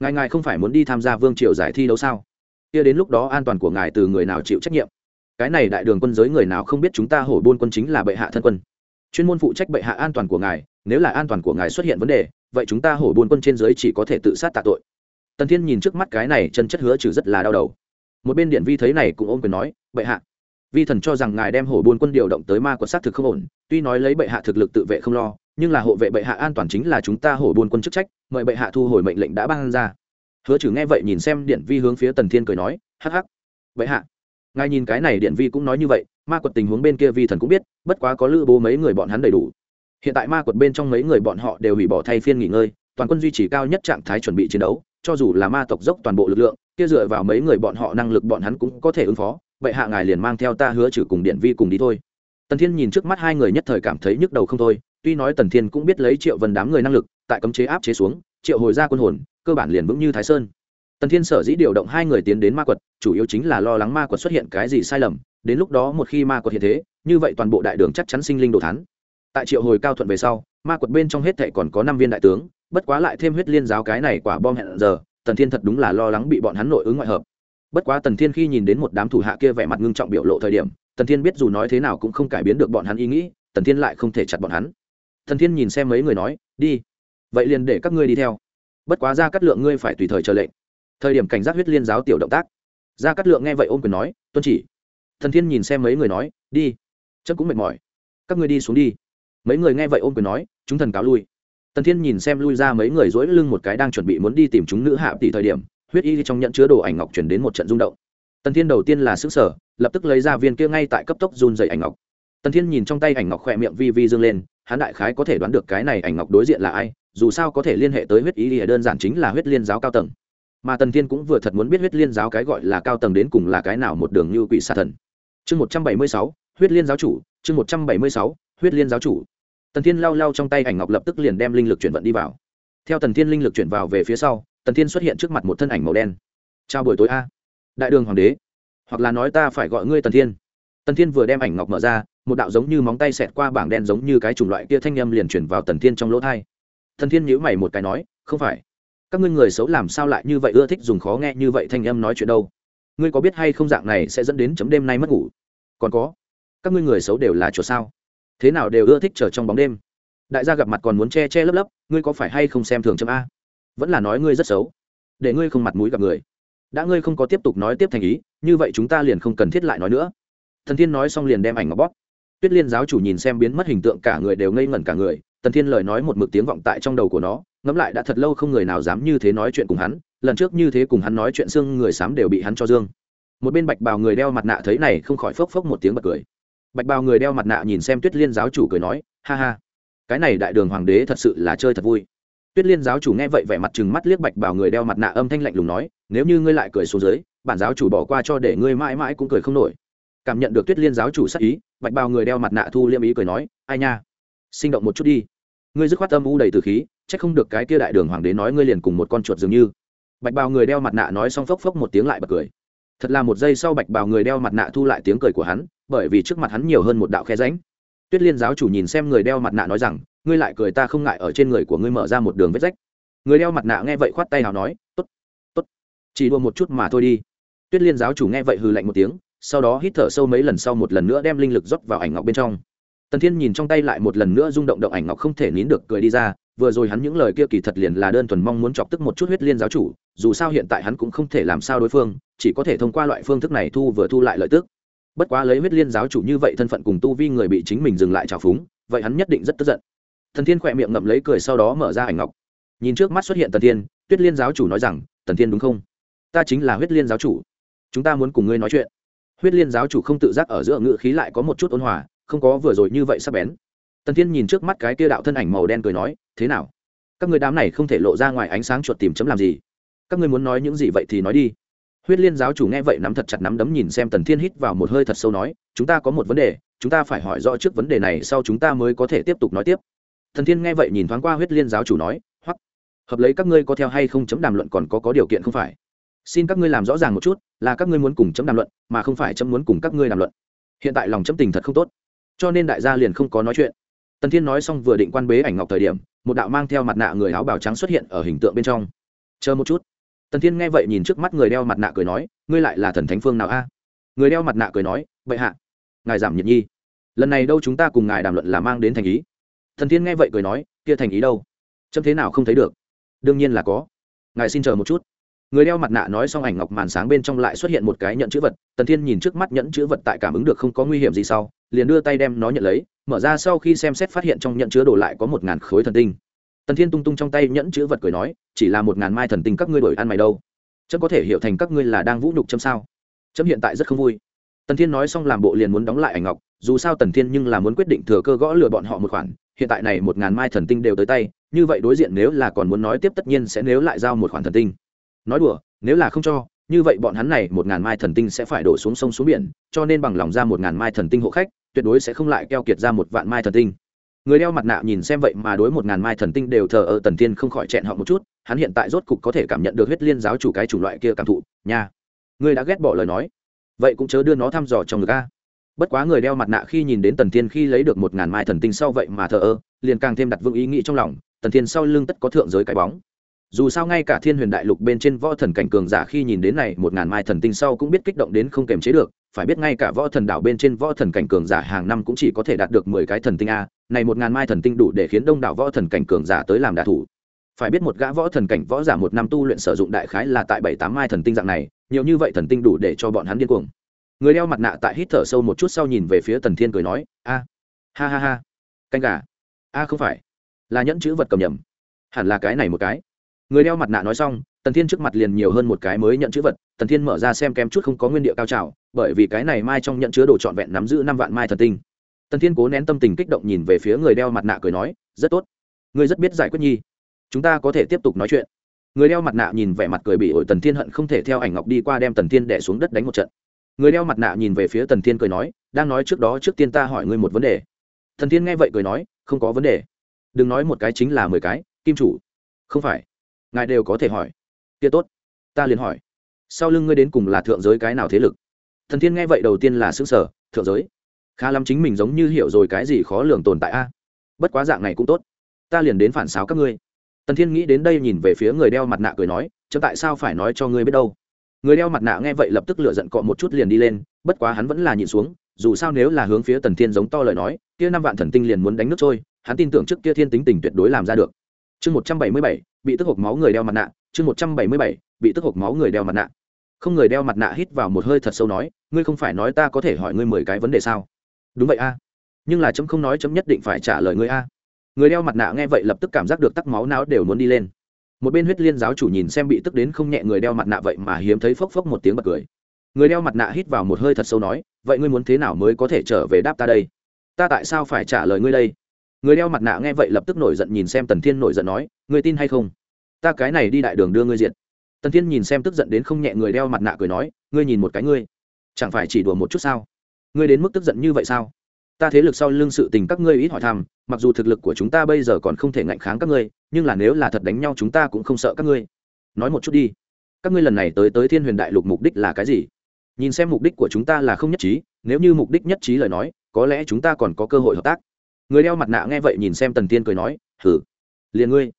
Ngài ngài không phải muốn đi tham gia vương triều giải thi đấu sao? Kia đến lúc đó an toàn của ngài từ người nào chịu trách nhiệm? Cái này đại đường quân giới người nào không biết chúng ta hổ buôn quân chính là bệ hạ thân quân chuyên môn phụ trách bệ hạ an toàn của ngài, nếu là an toàn của ngài xuất hiện vấn đề, vậy chúng ta hổ buôn quân trên giới chỉ có thể tự sát tạ tội. Tần thiên nhìn trước mắt cái này chân chất hứa trừ rất là đau đầu. Một bên điện vi thấy này cũng ôm quyền nói, bệ hạ, vi thần cho rằng ngài đem hổ buôn quân điều động tới ma quật xác thực không ổn, tuy nói lấy bệ hạ thực lực tự vệ không lo, nhưng là hộ vệ bệ hạ an toàn chính là chúng ta hổ buôn quân chức trách, mời bệ hạ thu hồi mệnh lệnh đã ban ra. Hứa chử nghe vậy nhìn xem điện vi hướng phía tần thiên cười nói, hắc hắc, bệ hạ. Ngài nhìn cái này điện vi cũng nói như vậy ma quật tình huống bên kia vi thần cũng biết, bất quá có lữ bố mấy người bọn hắn đầy đủ. Hiện tại ma quật bên trong mấy người bọn họ đều hủy bỏ thay phiên nghỉ ngơi, toàn quân duy trì cao nhất trạng thái chuẩn bị chiến đấu, cho dù là ma tộc dốc toàn bộ lực lượng, kia dựa vào mấy người bọn họ năng lực bọn hắn cũng có thể ứng phó, vậy hạ ngài liền mang theo ta hứa trừ cùng điện vi cùng đi thôi. Tần thiên nhìn trước mắt hai người nhất thời cảm thấy nhức đầu không thôi, tuy nói tần thiên cũng biết lấy triệu vân đám người năng lực, tại cấm chế áp chế xuống, triệu hồi ra quân hồn, cơ bản liền vững như thái sơn tần thiên sở dĩ điều động hai người tiến đến ma quật, chủ yếu chính là lo lắng ma quật xuất hiện cái gì sai lầm. Đến lúc đó một khi ma quật hiện thế, như vậy toàn bộ đại đường chắc chắn sinh linh đồ thán. Tại triệu hồi cao thuận về sau, ma quật bên trong hết thệ còn có năm viên đại tướng, bất quá lại thêm huyết liên giáo cái này quả bom hẹn giờ, tần thiên thật đúng là lo lắng bị bọn hắn nội ứng ngoại hợp. Bất quá tần thiên khi nhìn đến một đám thủ hạ kia vẻ mặt ngưng trọng biểu lộ thời điểm, tần thiên biết dù nói thế nào cũng không cải biến được bọn hắn ý nghĩ, tần thiên lại không thể chặt bọn hắn. Tần thiên nhìn xem mấy người nói, đi, vậy liền để các ngươi đi theo. Bất quá ra cắt lượng ngươi phải tùy thời chờ lệnh thời điểm cảnh giác huyết liên giáo tiểu động tác. Gia cát lượng nghe vậy ôm quyền nói, tuân chỉ. Thần thiên nhìn xem mấy người nói, đi. Chân cũng mệt mỏi. Các ngươi đi xuống đi. Mấy người nghe vậy ôm quyền nói, chúng thần cáo lui. Tần thiên nhìn xem lui ra mấy người dỗi lưng một cái đang chuẩn bị muốn đi tìm chúng nữ hạ tỷ thời điểm, huyết y trong nhận chứa đồ ảnh ngọc chuyển đến một trận rung động. Tần thiên đầu tiên là xứ sở lập tức lấy ra viên kia ngay tại cấp tốc run dày ảnh ngọc. Tần thiên nhìn trong tay ảnh ngọc khỏe miệng vi vi dương lên, hắn đại khái có thể đoán được cái này ảnh ngọc đối diện là ai, dù sao có thể liên hệ tới huyết y thì đơn giản chính là huyết liên giáo cao tầng mà tần thiên cũng vừa thật muốn biết huyết liên giáo cái gọi là cao tầng đến cùng là cái nào một đường như quỷ xà thần. Chương một trăm bảy mươi sáu, huyết liên giáo chủ, chương một trăm bảy mươi sáu, huyết liên giáo chủ. Tần thiên lau lau trong tay ảnh ngọc lập tức liền đem linh lực chuyển vận đi vào. Theo tần thiên linh lực chuyển vào về phía sau, tần thiên xuất hiện trước mặt một thân ảnh màu đen. Chào buổi tối a. Đại đường hoàng đế, hoặc là nói ta phải gọi ngươi tần thiên. Tần thiên vừa đem ảnh ngọc mở ra, một đạo giống như móng tay xẹt qua bảng đen giống như cái chủng loại kia thanh â m liền chuyển vào tần thiên trong lỗ thai. Tần thiên nhữ mày một cái nói, không phải các ngươi người xấu làm sao lại như vậy ưa thích dùng khó nghe như vậy thanh âm nói chuyện đâu? Ngươi có biết hay không dạng này sẽ dẫn đến chấm đêm nay mất ngủ? Còn có, các ngươi người xấu đều là chỗ sao? Thế nào đều ưa thích chờ trong bóng đêm? Đại gia gặp mặt còn muốn che che lấp lấp, ngươi có phải hay không xem thường chấm a? Vẫn là nói ngươi rất xấu, để ngươi không mặt mũi gặp người. Đã ngươi không có tiếp tục nói tiếp thành ý, như vậy chúng ta liền không cần thiết lại nói nữa. Thần thiên nói xong liền đem ảnh ngọc bóp. Tuyết liên giáo chủ nhìn xem biến mất hình tượng cả người đều ngây ngẩn cả người tần thiên lời nói một mực tiếng vọng tại trong đầu của nó ngẫm lại đã thật lâu không người nào dám như thế nói chuyện cùng hắn, lần trước như thế cùng hắn nói chuyện xương người xám đều bị hắn cho dương. Một bên bạch bào người đeo mặt nạ thấy này không khỏi phốc phốc một tiếng bật cười. Bạch bào người đeo mặt nạ nhìn xem tuyết liên giáo chủ cười nói, ha ha, cái này đại đường hoàng đế thật sự là chơi thật vui. Tuyết liên giáo chủ nghe vậy vẻ mặt chừng mắt liếc bạch bào người đeo mặt nạ âm thanh lạnh lùng nói, nếu như ngươi lại cười xuống dưới, bản giáo chủ bỏ qua cho để ngươi mãi mãi cũng cười không nổi. Cảm nhận được tuyết liên giáo chủ sắc ý, bạch bào người đeo mặt nạ thu liêm ý cười nói, ai nha, sinh động một chút đi. Ngươi dứt khoát âm u đầy từ khí chắc không được cái kia đại đường hoàng đế nói ngươi liền cùng một con chuột dường như. Bạch bào người đeo mặt nạ nói xong phốc phốc một tiếng lại bật cười. Thật là một giây sau bạch bào người đeo mặt nạ thu lại tiếng cười của hắn, bởi vì trước mặt hắn nhiều hơn một đạo khe ránh tuyết liên giáo chủ nhìn xem người đeo mặt nạ nói rằng, ngươi lại cười ta không ngại ở trên người của ngươi mở ra một đường vết rách. Người đeo mặt nạ nghe vậy khoát tay nào nói t ố t t ố t chỉ đua một chút mà thôi đi. Tuyết liên giáo chủ nghe vậy hừ lạnh một tiếng, sau đó hít thở sâu mấy lần sau một lần nữa đem linh lực rót vào ảnh ngọc bên trong tần thiên nhìn trong tay lại một lần nữa rung động động ảnh ngọc không thể nín được cười đi ra, vừa rồi hắn những lời kia kỳ thật liền là đơn thuần mong muốn chọc tức một chút huyết liên giáo chủ, dù sao hiện tại hắn cũng không thể làm sao đối phương, chỉ có thể thông qua loại phương thức này thu vừa thu lại lợi tức. Bất quá lấy huyết liên giáo chủ như vậy thân phận cùng tu vi người bị chính mình dừng lại trào phúng, vậy hắn nhất định rất tức giận. Thần thiên khỏe miệng ngậm lấy cười sau đó mở ra ảnh ngọc. Nhìn trước mắt xuất hiện tần thiên, tuyết liên giáo chủ nói rằng, tần thiên đúng không? Ta chính là huyết liên giáo chủ. Chúng ta muốn cùng ngươi nói chuyện. Huyết liên giáo chủ không tự giác ở giữa ngự khí lại có một chút ôn hòa không có vừa rồi như vậy sắp bén. Tần thiên nhìn trước mắt cái kia đạo thân ảnh màu đen cười nói, thế nào? Các người đám này không thể lộ ra ngoài ánh sáng chuột tìm chấm làm gì? Các ngươi muốn nói những gì vậy thì nói đi. Huyết liên giáo chủ nghe vậy nắm thật chặt nắm đấm nhìn xem tần thiên hít vào một hơi thật sâu nói, chúng ta có một vấn đề, chúng ta phải hỏi rõ trước vấn đề này, sau chúng ta mới có thể tiếp tục nói tiếp. Thần thiên nghe vậy nhìn thoáng qua huyết liên giáo chủ nói hoặc hợp lấy các ngươi có theo hay không chấm đàm luận còn có có điều kiện không phải? Xin các ngươi làm rõ ràng một chút, là các ngươi muốn cùng chấm đàm luận, mà không phải chấm muốn cùng các ngươi đàm luận. Hiện tại lòng chấm tình thật không tốt cho nên đại gia liền không có nói chuyện. Tần thiên nói xong vừa định quan bế ảnh ngọc thời điểm, một đạo mang theo mặt nạ người áo bào trắng xuất hiện ở hình tượng bên trong. Chờ một chút. Tần thiên nghe vậy nhìn trước mắt người đeo mặt nạ cười nói, ngươi lại là thần thánh phương nào a? Người đeo mặt nạ cười nói vậy hạ, ngài giảm nhiệt nhi. Lần này đâu chúng ta cùng ngài đàm luận là mang đến thành ý. Thần thiên nghe vậy cười nói, kia thành ý đâu? Chấm thế nào không thấy được? Đương nhiên là có. Ngài xin chờ một chút. Người đeo mặt nạ nói xong ảnh ngọc màn sáng bên trong lại xuất hiện một cái nhận chữ vật. Tần thiên nhìn trước mắt nhẫn chữ vật tại cảm ứng được không có nguy hiểm gì sau liền đưa tay đem nó nhận lấy, mở ra sau khi xem xét phát hiện trong nhận chứa đồ lại có một ngàn khối thần tinh. Tần thiên tung tung trong tay nhẫn chữ vật cười nói, chỉ là một ngàn mai thần tinh các ngươi đổi ăn mày đâu. Chấm có thể hiểu thành các ngươi là đang vũ nhục chấm sao? Chấm hiện tại rất không vui. Tần thiên nói xong làm bộ liền muốn đóng lại ảnh ngọc, dù sao tần thiên nhưng là muốn quyết định thừa cơ gõ lừa bọn họ một khoản, hiện tại này một ngàn mai thần tinh đều tới tay, như vậy đối diện nếu là còn muốn nói tiếp tất nhiên sẽ nếu lại giao một khoản thần tinh. Nói đùa, nếu là không cho, như vậy bọn hắn này một ngàn mai thần tinh sẽ phải đổ xuống sông xuống biển, cho nên bằng lòng ra một ngàn mai thần tinh hộ khách tuyệt đối sẽ không lại keo kiệt ra một vạn mai thần tinh. Người đeo mặt nạ nhìn xem vậy mà đối một ngàn mai thần tinh đều thờ ơ tần thiên không khỏi chẹn họ một chút, hắn hiện tại rốt cục có thể cảm nhận được huyết liên giáo chủ cái chủng loại kia cảm thụ, nha. Người đã ghét bỏ lời nói. Vậy cũng chớ đưa nó thăm dò trong ngực a. Bất quá người đeo mặt nạ khi nhìn đến tần thiên khi lấy được một ngàn mai thần tinh sau vậy mà thờ ơ, liền càng thêm đặt vững ý nghĩ trong lòng, tần thiên sau lưng tất có thượng giới cái bóng. Dù sao ngay cả thiên huyền đại lục bên trên võ thần cảnh cường giả khi nhìn đến này một ngàn mai thần tinh sau cũng biết kích động đến không kềm chế được phải biết ngay cả võ thần đảo bên trên võ thần cảnh cường giả hàng năm cũng chỉ có thể đạt được mười cái thần tinh a, này một ngàn mai thần tinh đủ để khiến đông đảo võ thần cảnh cường giả tới làm đả thủ. Phải biết một gã võ thần cảnh võ giả một năm tu luyện sử dụng đại khái là tại bảy tám mai thần tinh dạng này, nhiều như vậy thần tinh đủ để cho bọn hắn điên cuồng. Người đeo mặt nạ tại hít thở sâu một chút sau nhìn về phía tần thiên cười nói, a, ha ha ha, canh gà. A, không phải. Là nhẫn chữ vật cầm nhầm. Hẳn là cái này một cái. Người đeo mặt nạ nói xong, tần thiên trước mặt liền nhiều hơn một cái mới nhận chữ vật, tần thiên mở ra xem kém chút không có nguyên địa cao trào bởi vì cái này mai trong nhận chứa đồ trọn vẹn nắm giữ năm vạn mai thần tinh. Tần thiên cố nén tâm tình kích động nhìn về phía người đeo mặt nạ cười nói, rất tốt. Ngươi rất biết giải quyết nhi. Chúng ta có thể tiếp tục nói chuyện. Người đeo mặt nạ nhìn vẻ mặt cười bị ổi tần thiên hận không thể theo ảnh ngọc đi qua đem tần thiên đẻ xuống đất đánh một trận. Người đeo mặt nạ nhìn về phía tần thiên cười nói, đang nói trước đó trước tiên ta hỏi ngươi một vấn đề. Thần thiên nghe vậy cười nói, không có vấn đề. Đừng nói một cái chính là mười cái, kim chủ. Không phải. Ngài đều có thể hỏi. Kia tốt. Ta liền hỏi. Sau lưng ngươi đến cùng là thượng giới cái nào thế lực? Thần thiên nghe vậy đầu tiên là xứng sở thượng giới. Khá lắm chính mình giống như hiểu rồi cái gì khó lường tồn tại a. Bất quá dạng này cũng tốt. Ta liền đến phản xáo các ngươi. Tần thiên nghĩ đến đây nhìn về phía người đeo mặt nạ cười nói chớ tại sao phải nói cho ngươi biết đâu? Người đeo mặt nạ nghe vậy lập tức lựa giận cọ một chút liền đi lên, bất quá hắn vẫn là nhịn xuống, dù sao nếu là hướng phía tần thiên giống to lời nói, kia năm vạn thần tinh liền muốn đánh nước trôi, hắn tin tưởng trước kia thiên tính tình tuyệt đối làm ra được. Chương một trăm bảy mươi bảy, bị tức hộp máu người đeo mặt nạ, chương một trăm bảy mươi bảy, bị tức hộp máu người đeo mặt nạ không người đeo mặt nạ hít vào một hơi thật sâu nói, ngươi không phải nói ta có thể hỏi ngươi mười cái vấn đề sao? Đúng vậy a. Nhưng là chấm không nói chấm nhất định phải trả lời ngươi a. Người đeo mặt nạ nghe vậy lập tức cảm giác được tắc máu não đều muốn đi lên. Một bên huyết liên giáo chủ nhìn xem bị tức đến không nhẹ người đeo mặt nạ vậy mà hiếm thấy phốc phốc một tiếng bật cười. Người đeo mặt nạ hít vào một hơi thật sâu nói, vậy ngươi muốn thế nào mới có thể trở về đáp ta đây? Ta tại sao phải trả lời ngươi đây? Người đeo mặt nạ nghe vậy lập tức nổi giận nhìn xem tần thiên nổi giận nói, ngươi tin hay không? Ta cái này đi đại đường đưa ngươi diện tần thiên nhìn xem tức giận đến không nhẹ người đeo mặt nạ cười nói, ngươi nhìn một cái ngươi, chẳng phải chỉ đùa một chút sao? Ngươi đến mức tức giận như vậy sao? Ta thế lực sau lưng sự tình các ngươi ít hỏi thăm, mặc dù thực lực của chúng ta bây giờ còn không thể ngạnh kháng các ngươi, nhưng là nếu là thật đánh nhau chúng ta cũng không sợ các ngươi. Nói một chút đi, các ngươi lần này tới tới thiên huyền đại lục mục đích là cái gì? Nhìn xem mục đích của chúng ta là không nhất trí, nếu như mục đích nhất trí lời nói, có lẽ chúng ta còn có cơ hội hợp tác. Người đeo mặt nạ nghe vậy nhìn xem tần tiên cười nói, hử? Liền ngươi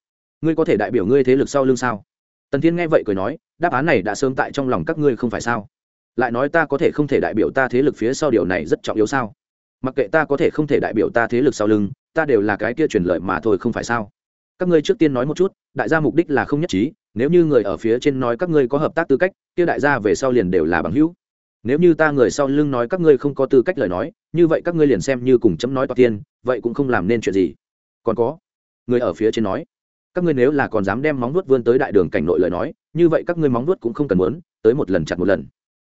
ngươi có thể đại biểu ngươi thế lực sau lưng sao? Tần Thiên nghe vậy cười nói, đáp án này đã sớm tại trong lòng các ngươi không phải sao? Lại nói ta có thể không thể đại biểu ta thế lực phía sau điều này rất trọng yếu sao? Mặc kệ ta có thể không thể đại biểu ta thế lực sau lưng, ta đều là cái kia truyền lợi mà thôi không phải sao? Các ngươi trước tiên nói một chút, đại gia mục đích là không nhất trí, nếu như người ở phía trên nói các ngươi có hợp tác tư cách, kia đại gia về sau liền đều là bằng hữu. Nếu như ta người sau lưng nói các ngươi không có tư cách lời nói, như vậy các ngươi liền xem như cùng chấm nói toạc tiên, vậy cũng không làm nên chuyện gì. Còn có, người ở phía trên nói các ngươi nếu là còn dám đem móng nuốt vươn tới đại đường cảnh nội lời nói, như vậy các ngươi móng nuốt cũng không cần muốn, tới một lần chặt một lần.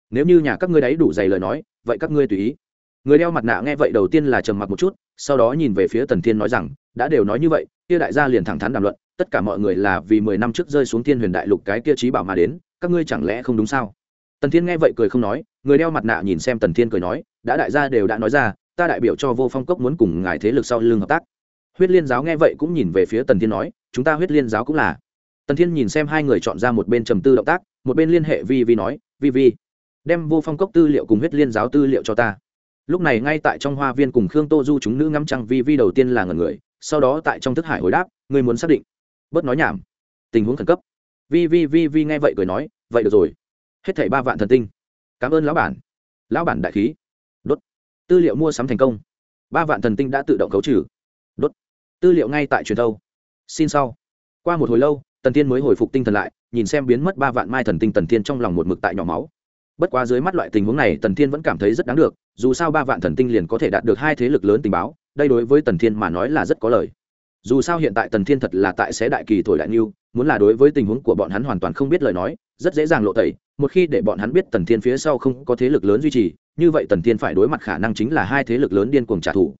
Nếu như nhà các ngươi đấy đủ dày lời nói, vậy các ngươi tùy ý. Người đeo mặt nạ nghe vậy đầu tiên là trầm mặc một chút, sau đó nhìn về phía tần thiên nói rằng, đã đều nói như vậy, kia đại gia liền thẳng thắn đàm luận, tất cả mọi người là vì mười năm trước rơi xuống thiên huyền đại lục cái kia trí bảo mà đến, các ngươi chẳng lẽ không đúng sao? Tần thiên nghe vậy cười không nói, người đeo mặt nạ nhìn xem tần thiên cười nói, đã đại gia đều đã nói ra, ta đại biểu cho vô phong cốc muốn cùng ngài thế lực sau lưng hợp tác huyết liên giáo nghe vậy cũng nhìn về phía tần thiên nói, chúng ta huyết liên giáo cũng là. Tần thiên nhìn xem hai người chọn ra một bên trầm tư động tác, một bên liên hệ vi vi nói, vi vi, đem vô phong cốc tư liệu cùng huyết liên giáo tư liệu cho ta. Lúc này ngay tại trong hoa viên cùng khương tô du chúng nữ ngắm trăng, vi vi đầu tiên là ngần người, sau đó tại trong thức hải hồi đáp người muốn xác định? Bớt nói nhảm, tình huống khẩn cấp. Vi vi vi vi nghe vậy cười nói, vậy được rồi. Hết thảy ba vạn thần tinh. Cảm ơn lão bản. Lão bản đại khí. Đốt. Tư liệu mua sắm thành công. Ba vạn thần tinh đã tự động khấu trừ. Đốt tư liệu ngay tại truyền thâu. Xin sau. Qua một hồi lâu, tần tiên mới hồi phục tinh thần lại, nhìn xem biến mất ba vạn mai thần tinh tần tiên trong lòng một mực tại nhỏ máu. Bất quá dưới mắt loại tình huống này, tần thiên vẫn cảm thấy rất đáng được, dù sao ba vạn thần tinh liền có thể đạt được hai thế lực lớn tình báo, đây đối với tần thiên mà nói là rất có lời dù sao hiện tại tần thiên thật là tại sẽ đại kỳ thổi đại niu muốn là đối với tình huống của bọn hắn hoàn toàn không biết lời nói, rất dễ dàng lộ tẩy, một khi để bọn hắn biết tần thiên phía sau không có thế lực lớn duy trì, như vậy tần thiên phải đối mặt khả năng chính là hai thế lực lớn điên cuồng trả thù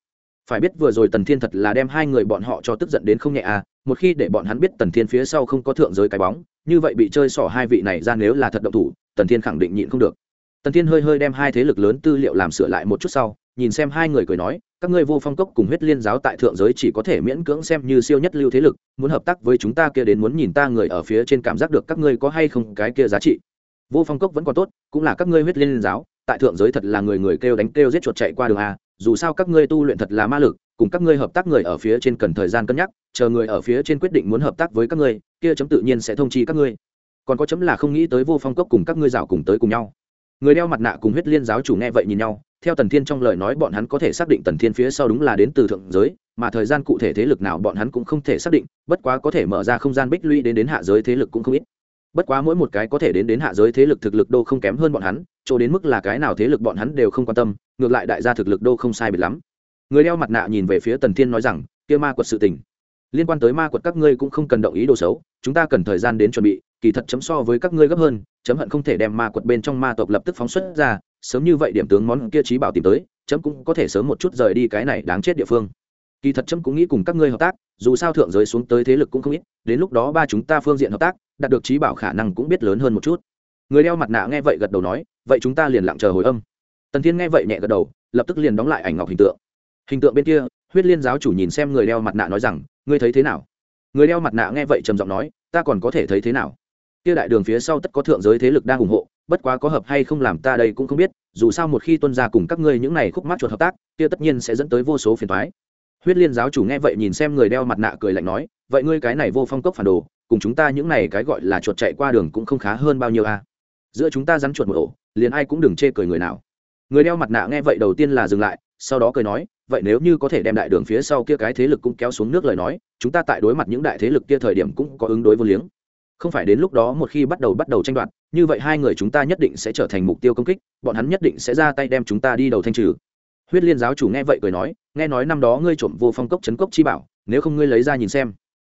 phải biết vừa rồi tần thiên thật là đem hai người bọn họ cho tức giận đến không nhẹ à một khi để bọn hắn biết tần thiên phía sau không có thượng giới cái bóng, như vậy bị chơi xỏ hai vị này ra nếu là thật động thủ, tần thiên khẳng định nhịn không được. Tần thiên hơi hơi đem hai thế lực lớn tư liệu làm sửa lại một chút sau, nhìn xem hai người cười nói, các ngươi vô phong cốc cùng huyết liên giáo tại thượng giới chỉ có thể miễn cưỡng xem như siêu nhất lưu thế lực, muốn hợp tác với chúng ta kia đến muốn nhìn ta người ở phía trên cảm giác được các ngươi có hay không cái kia giá trị. Vô phong cốc vẫn còn tốt, cũng là các ngươi huyết liên giáo, tại thượng giới thật là người người kêu đánh kêu giết chuột chạy qua đường a dù sao các ngươi tu luyện thật là ma lực, cùng các ngươi hợp tác người ở phía trên cần thời gian cân nhắc, chờ người ở phía trên quyết định muốn hợp tác với các ngươi, kia chấm tự nhiên sẽ thông chi các ngươi. Còn có chấm là không nghĩ tới vô phong cốc cùng các ngươi rào cùng tới cùng nhau. Người đeo mặt nạ cùng huyết liên giáo chủ nghe vậy nhìn nhau, theo tần thiên trong lời nói bọn hắn có thể xác định tần thiên phía sau đúng là đến từ thượng giới, mà thời gian cụ thể thế lực nào bọn hắn cũng không thể xác định, bất quá có thể mở ra không gian bích lũy đến đến hạ giới thế lực cũng không ít. Bất quá mỗi một cái có thể đến đến hạ giới thế lực thực lực đô không kém hơn bọn hắn, chỗ đến mức là cái nào thế lực bọn hắn đều không quan tâm ngược lại đại gia thực lực đô không sai biệt lắm. Người đeo mặt nạ nhìn về phía tần thiên nói rằng, kia ma quật sự tình, liên quan tới ma quật các ngươi cũng không cần động ý đồ xấu, chúng ta cần thời gian đến chuẩn bị, kỳ thật chấm so với các ngươi gấp hơn, chấm hận không thể đem ma quật bên trong ma tộc lập tức phóng xuất ra, sớm như vậy điểm tướng món kia trí bảo tìm tới, chấm cũng có thể sớm một chút rời đi cái này đáng chết địa phương. Kỳ thật chấm cũng nghĩ cùng các ngươi hợp tác, dù sao thượng giới xuống tới thế lực cũng không ít, đến lúc đó ba chúng ta phương diện hợp tác, đạt được trí bảo khả năng cũng biết lớn hơn một chút. Người đeo mặt nạ nghe vậy gật đầu nói, vậy chúng ta liền lặng chờ hồi âm tần thiên nghe vậy nhẹ gật đầu, lập tức liền đóng lại ảnh ngọc hình tượng. Hình tượng bên kia, huyết liên giáo chủ nhìn xem người đeo mặt nạ nói rằng, ngươi thấy thế nào? Người đeo mặt nạ nghe vậy trầm giọng nói, ta còn có thể thấy thế nào? Kia đại đường phía sau tất có thượng giới thế lực đang ủng hộ, bất quá có hợp hay không làm ta đây cũng không biết, dù sao một khi tuân ra cùng các ngươi những này khúc mắc chuột hợp tác, kia tất nhiên sẽ dẫn tới vô số phiền thoái huyết liên giáo chủ nghe vậy nhìn xem người đeo mặt nạ cười lạnh nói, vậy ngươi cái này vô phong cốc phản đồ, cùng chúng ta những này cái gọi là chuột chạy qua đường cũng không khá hơn bao nhiêu a. À? giữa chúng ta rắn chuột một ổ, liền ai cũng đừng chê cười người nào người đeo mặt nạ nghe vậy đầu tiên là dừng lại, sau đó cười nói, vậy nếu như có thể đem đại đường phía sau kia cái thế lực cũng kéo xuống nước lời nói, chúng ta tại đối mặt những đại thế lực kia thời điểm cũng có ứng đối vô liếng. Không phải đến lúc đó một khi bắt đầu bắt đầu tranh đoạt, như vậy hai người chúng ta nhất định sẽ trở thành mục tiêu công kích, bọn hắn nhất định sẽ ra tay đem chúng ta đi đầu thanh trừ. Huyết liên giáo chủ nghe vậy cười nói, nghe nói năm đó ngươi trộm vô phong cốc chấn cốc chi bảo, nếu không ngươi lấy ra nhìn xem.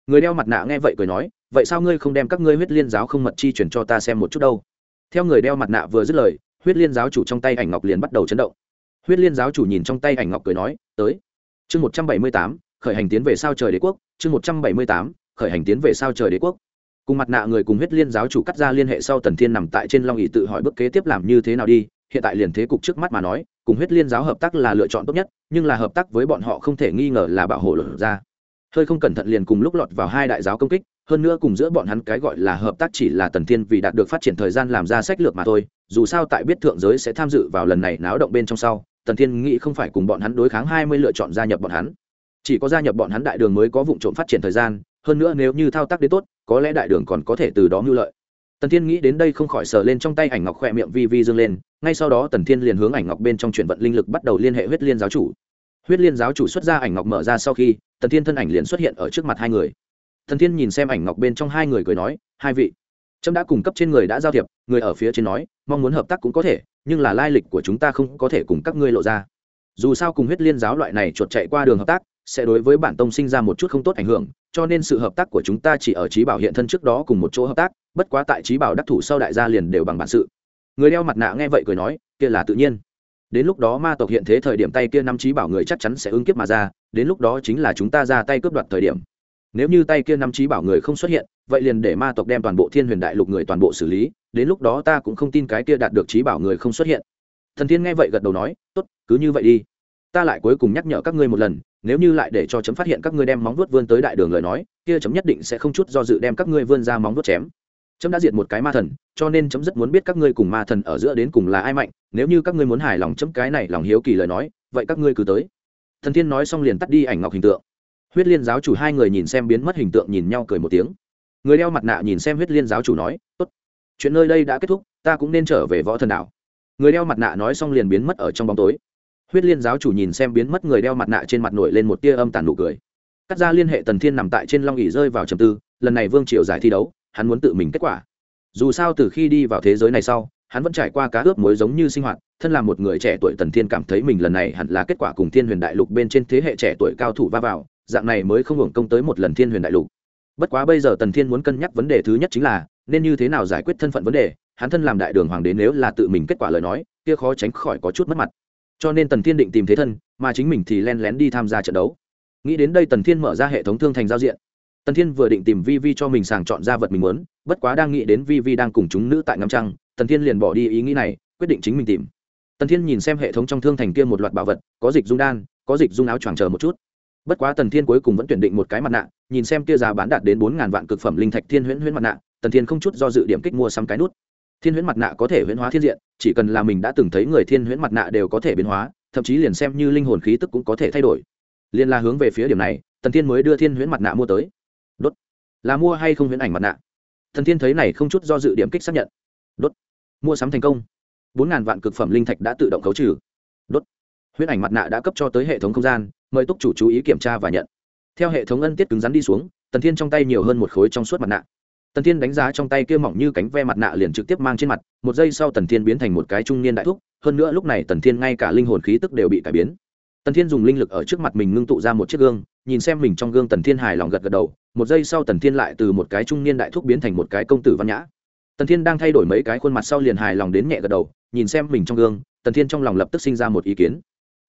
Người đeo mặt nạ nghe vậy cười nói, vậy sao ngươi không đem các ngươi huyết liên giáo không mật chi chuyển cho ta xem một chút đâu? Theo người đeo mặt nạ vừa dứt lời huyết liên giáo chủ trong tay ảnh ngọc liền bắt đầu chấn động. Huyết liên giáo chủ nhìn trong tay ảnh ngọc cười nói, tới. Chương một trăm bảy mươi tám, khởi hành tiến về sao trời đế quốc. Chương một trăm bảy mươi tám, khởi hành tiến về sao trời đế quốc. Cùng mặt nạ người cùng huyết liên giáo chủ cắt ra liên hệ sau tần thiên nằm tại trên long ỵ tự hỏi bước kế tiếp làm như thế nào đi. Hiện tại liền thế cục trước mắt mà nói, cùng huyết liên giáo hợp tác là lựa chọn tốt nhất, nhưng là hợp tác với bọn họ không thể nghi ngờ là bảo hộ lửa ra. Hơi không cẩn thận liền cùng lúc lọt vào hai đại giáo công kích hơn nữa cùng giữa bọn hắn cái gọi là hợp tác chỉ là tần thiên vì đạt được phát triển thời gian làm ra sách lược mà thôi, dù sao tại biết thượng giới sẽ tham dự vào lần này náo động bên trong sau, tần thiên nghĩ không phải cùng bọn hắn đối kháng hai mươi lựa chọn gia nhập bọn hắn. Chỉ có gia nhập bọn hắn đại đường mới có vụ trộm phát triển thời gian, hơn nữa nếu như thao tác đến tốt, có lẽ đại đường còn có thể từ đó mưu lợi. Tần thiên nghĩ đến đây không khỏi sờ lên trong tay ảnh ngọc khoe miệng vi vi dương lên, ngay sau đó tần thiên liền hướng ảnh ngọc bên trong chuyển vận linh lực bắt đầu liên hệ huyết liên giáo chủ. Huyết liên giáo chủ xuất ra ảnh ngọc mở ra sau khi, tần thiên thân ảnh liền xuất hiện ở trước mặt hai người thần thiên nhìn xem ảnh ngọc bên trong hai người cười nói, hai vị, trâm đã cung cấp trên người đã giao thiệp, người ở phía trên nói, mong muốn hợp tác cũng có thể, nhưng là lai lịch của chúng ta không có thể cùng các ngươi lộ ra. Dù sao cùng huyết liên giáo loại này chuột chạy qua đường hợp tác, sẽ đối với bản tông sinh ra một chút không tốt ảnh hưởng, cho nên sự hợp tác của chúng ta chỉ ở trí bảo hiện thân trước đó cùng một chỗ hợp tác, bất quá tại trí bảo đắc thủ sau đại gia liền đều bằng bản sự. Người đeo mặt nạ nghe vậy cười nói, kia là tự nhiên. Đến lúc đó ma tộc hiện thế thời điểm tay kia năm trí bảo người chắc chắn sẽ ứng kiếp mà ra, đến lúc đó chính là chúng ta ra tay cướp đoạt thời điểm nếu như tay kia năm trí bảo người không xuất hiện, vậy liền để ma tộc đem toàn bộ thiên huyền đại lục người toàn bộ xử lý, đến lúc đó ta cũng không tin cái kia đạt được trí bảo người không xuất hiện. Thần thiên nghe vậy gật đầu nói, tốt, cứ như vậy đi. Ta lại cuối cùng nhắc nhở các ngươi một lần, nếu như lại để cho chấm phát hiện các ngươi đem móng vuốt vươn tới đại đường lời nói, kia chấm nhất định sẽ không chút do dự đem các ngươi vươn ra móng vuốt chém. Chấm đã diệt một cái ma thần, cho nên chấm rất muốn biết các ngươi cùng ma thần ở giữa đến cùng là ai mạnh, nếu như các ngươi muốn hài lòng chấm cái này lòng hiếu kỳ lời nói, vậy các ngươi cứ tới. Thần thiên nói xong liền tắt đi ảnh ngọc hình tượng huyết liên giáo chủ hai người nhìn xem biến mất hình tượng nhìn nhau cười một tiếng. Người đeo mặt nạ nhìn xem huyết liên giáo chủ nói, tốt, chuyện nơi đây đã kết thúc, ta cũng nên trở về võ thần đảo. Người đeo mặt nạ nói xong liền biến mất ở trong bóng tối. Huyết liên giáo chủ nhìn xem biến mất người đeo mặt nạ trên mặt nổi lên một tia âm tàn nụ cười. Cắt ra liên hệ tần thiên nằm tại trên long ỉ rơi vào trầm tư, lần này vương triều giải thi đấu, hắn muốn tự mình kết quả. Dù sao từ khi đi vào thế giới này sau, hắn vẫn trải qua cá ướp mối giống như sinh hoạt, thân là một người trẻ tuổi tần thiên cảm thấy mình lần này hẳn là kết quả cùng thiên huyền đại lục bên trên thế hệ trẻ tuổi cao thủ va vào dạng này mới không hưởng công tới một lần thiên huyền đại lục. Bất quá bây giờ tần thiên muốn cân nhắc vấn đề thứ nhất chính là, nên như thế nào giải quyết thân phận vấn đề, hắn thân làm đại đường hoàng đế nếu là tự mình kết quả lời nói, kia khó tránh khỏi có chút mất mặt. Cho nên tần thiên định tìm thế thân, mà chính mình thì len lén đi tham gia trận đấu. Nghĩ đến đây tần thiên mở ra hệ thống thương thành giao diện. Tần thiên vừa định tìm vi vi cho mình sàng chọn ra vật mình muốn, bất quá đang nghĩ đến vi vi đang cùng chúng nữ tại ngắm trăng, tần thiên liền bỏ đi ý nghĩ này, quyết định chính mình tìm. Tần thiên nhìn xem hệ thống trong thương thành kia một loạt bảo vật, có dịch dung đan, có dịch dung áo choàng chờ một chút bất quá tần thiên cuối cùng vẫn tuyển định một cái mặt nạ, nhìn xem kia giá bán đạt đến bốn ngàn vạn cực phẩm linh thạch thiên huyễn huyễn mặt nạ, tần thiên không chút do dự điểm kích mua sắm cái nút. Thiên huyễn mặt nạ có thể huyễn hóa thiên diện, chỉ cần là mình đã từng thấy người thiên huyễn mặt nạ đều có thể biến hóa, thậm chí liền xem như linh hồn khí tức cũng có thể thay đổi. Liên là hướng về phía điểm này, tần thiên mới đưa thiên huyễn mặt nạ mua tới. Đốt. Là mua hay không huyễn ảnh mặt nạ? Thần thiên thấy này không chút do dự điểm kích xác nhận. Đốt. Mua sắm thành công. Bốn ngàn vạn cực phẩm linh thạch đã tự động khấu trừ. Đốt. Huyễn ảnh mặt nạ đã cấp cho tới hệ thống không gian mời túc chủ chú ý kiểm tra và nhận. Theo hệ thống ân tiết cứng rắn đi xuống, tần thiên trong tay nhiều hơn một khối trong suốt mặt nạ. Tần thiên đánh giá trong tay kia mỏng như cánh ve mặt nạ liền trực tiếp mang trên mặt, một giây sau tần thiên biến thành một cái trung niên đại thúc, hơn nữa lúc này tần thiên ngay cả linh hồn khí tức đều bị cải biến. Tần thiên dùng linh lực ở trước mặt mình ngưng tụ ra một chiếc gương, nhìn xem mình trong gương tần thiên hài lòng gật gật đầu, một giây sau tần thiên lại từ một cái trung niên đại thúc biến thành một cái công tử văn nhã. Tần thiên đang thay đổi mấy cái khuôn mặt sau liền hài lòng đến nhẹ gật đầu, nhìn xem mình trong gương, tần thiên trong lòng lập tức sinh ra một ý kiến.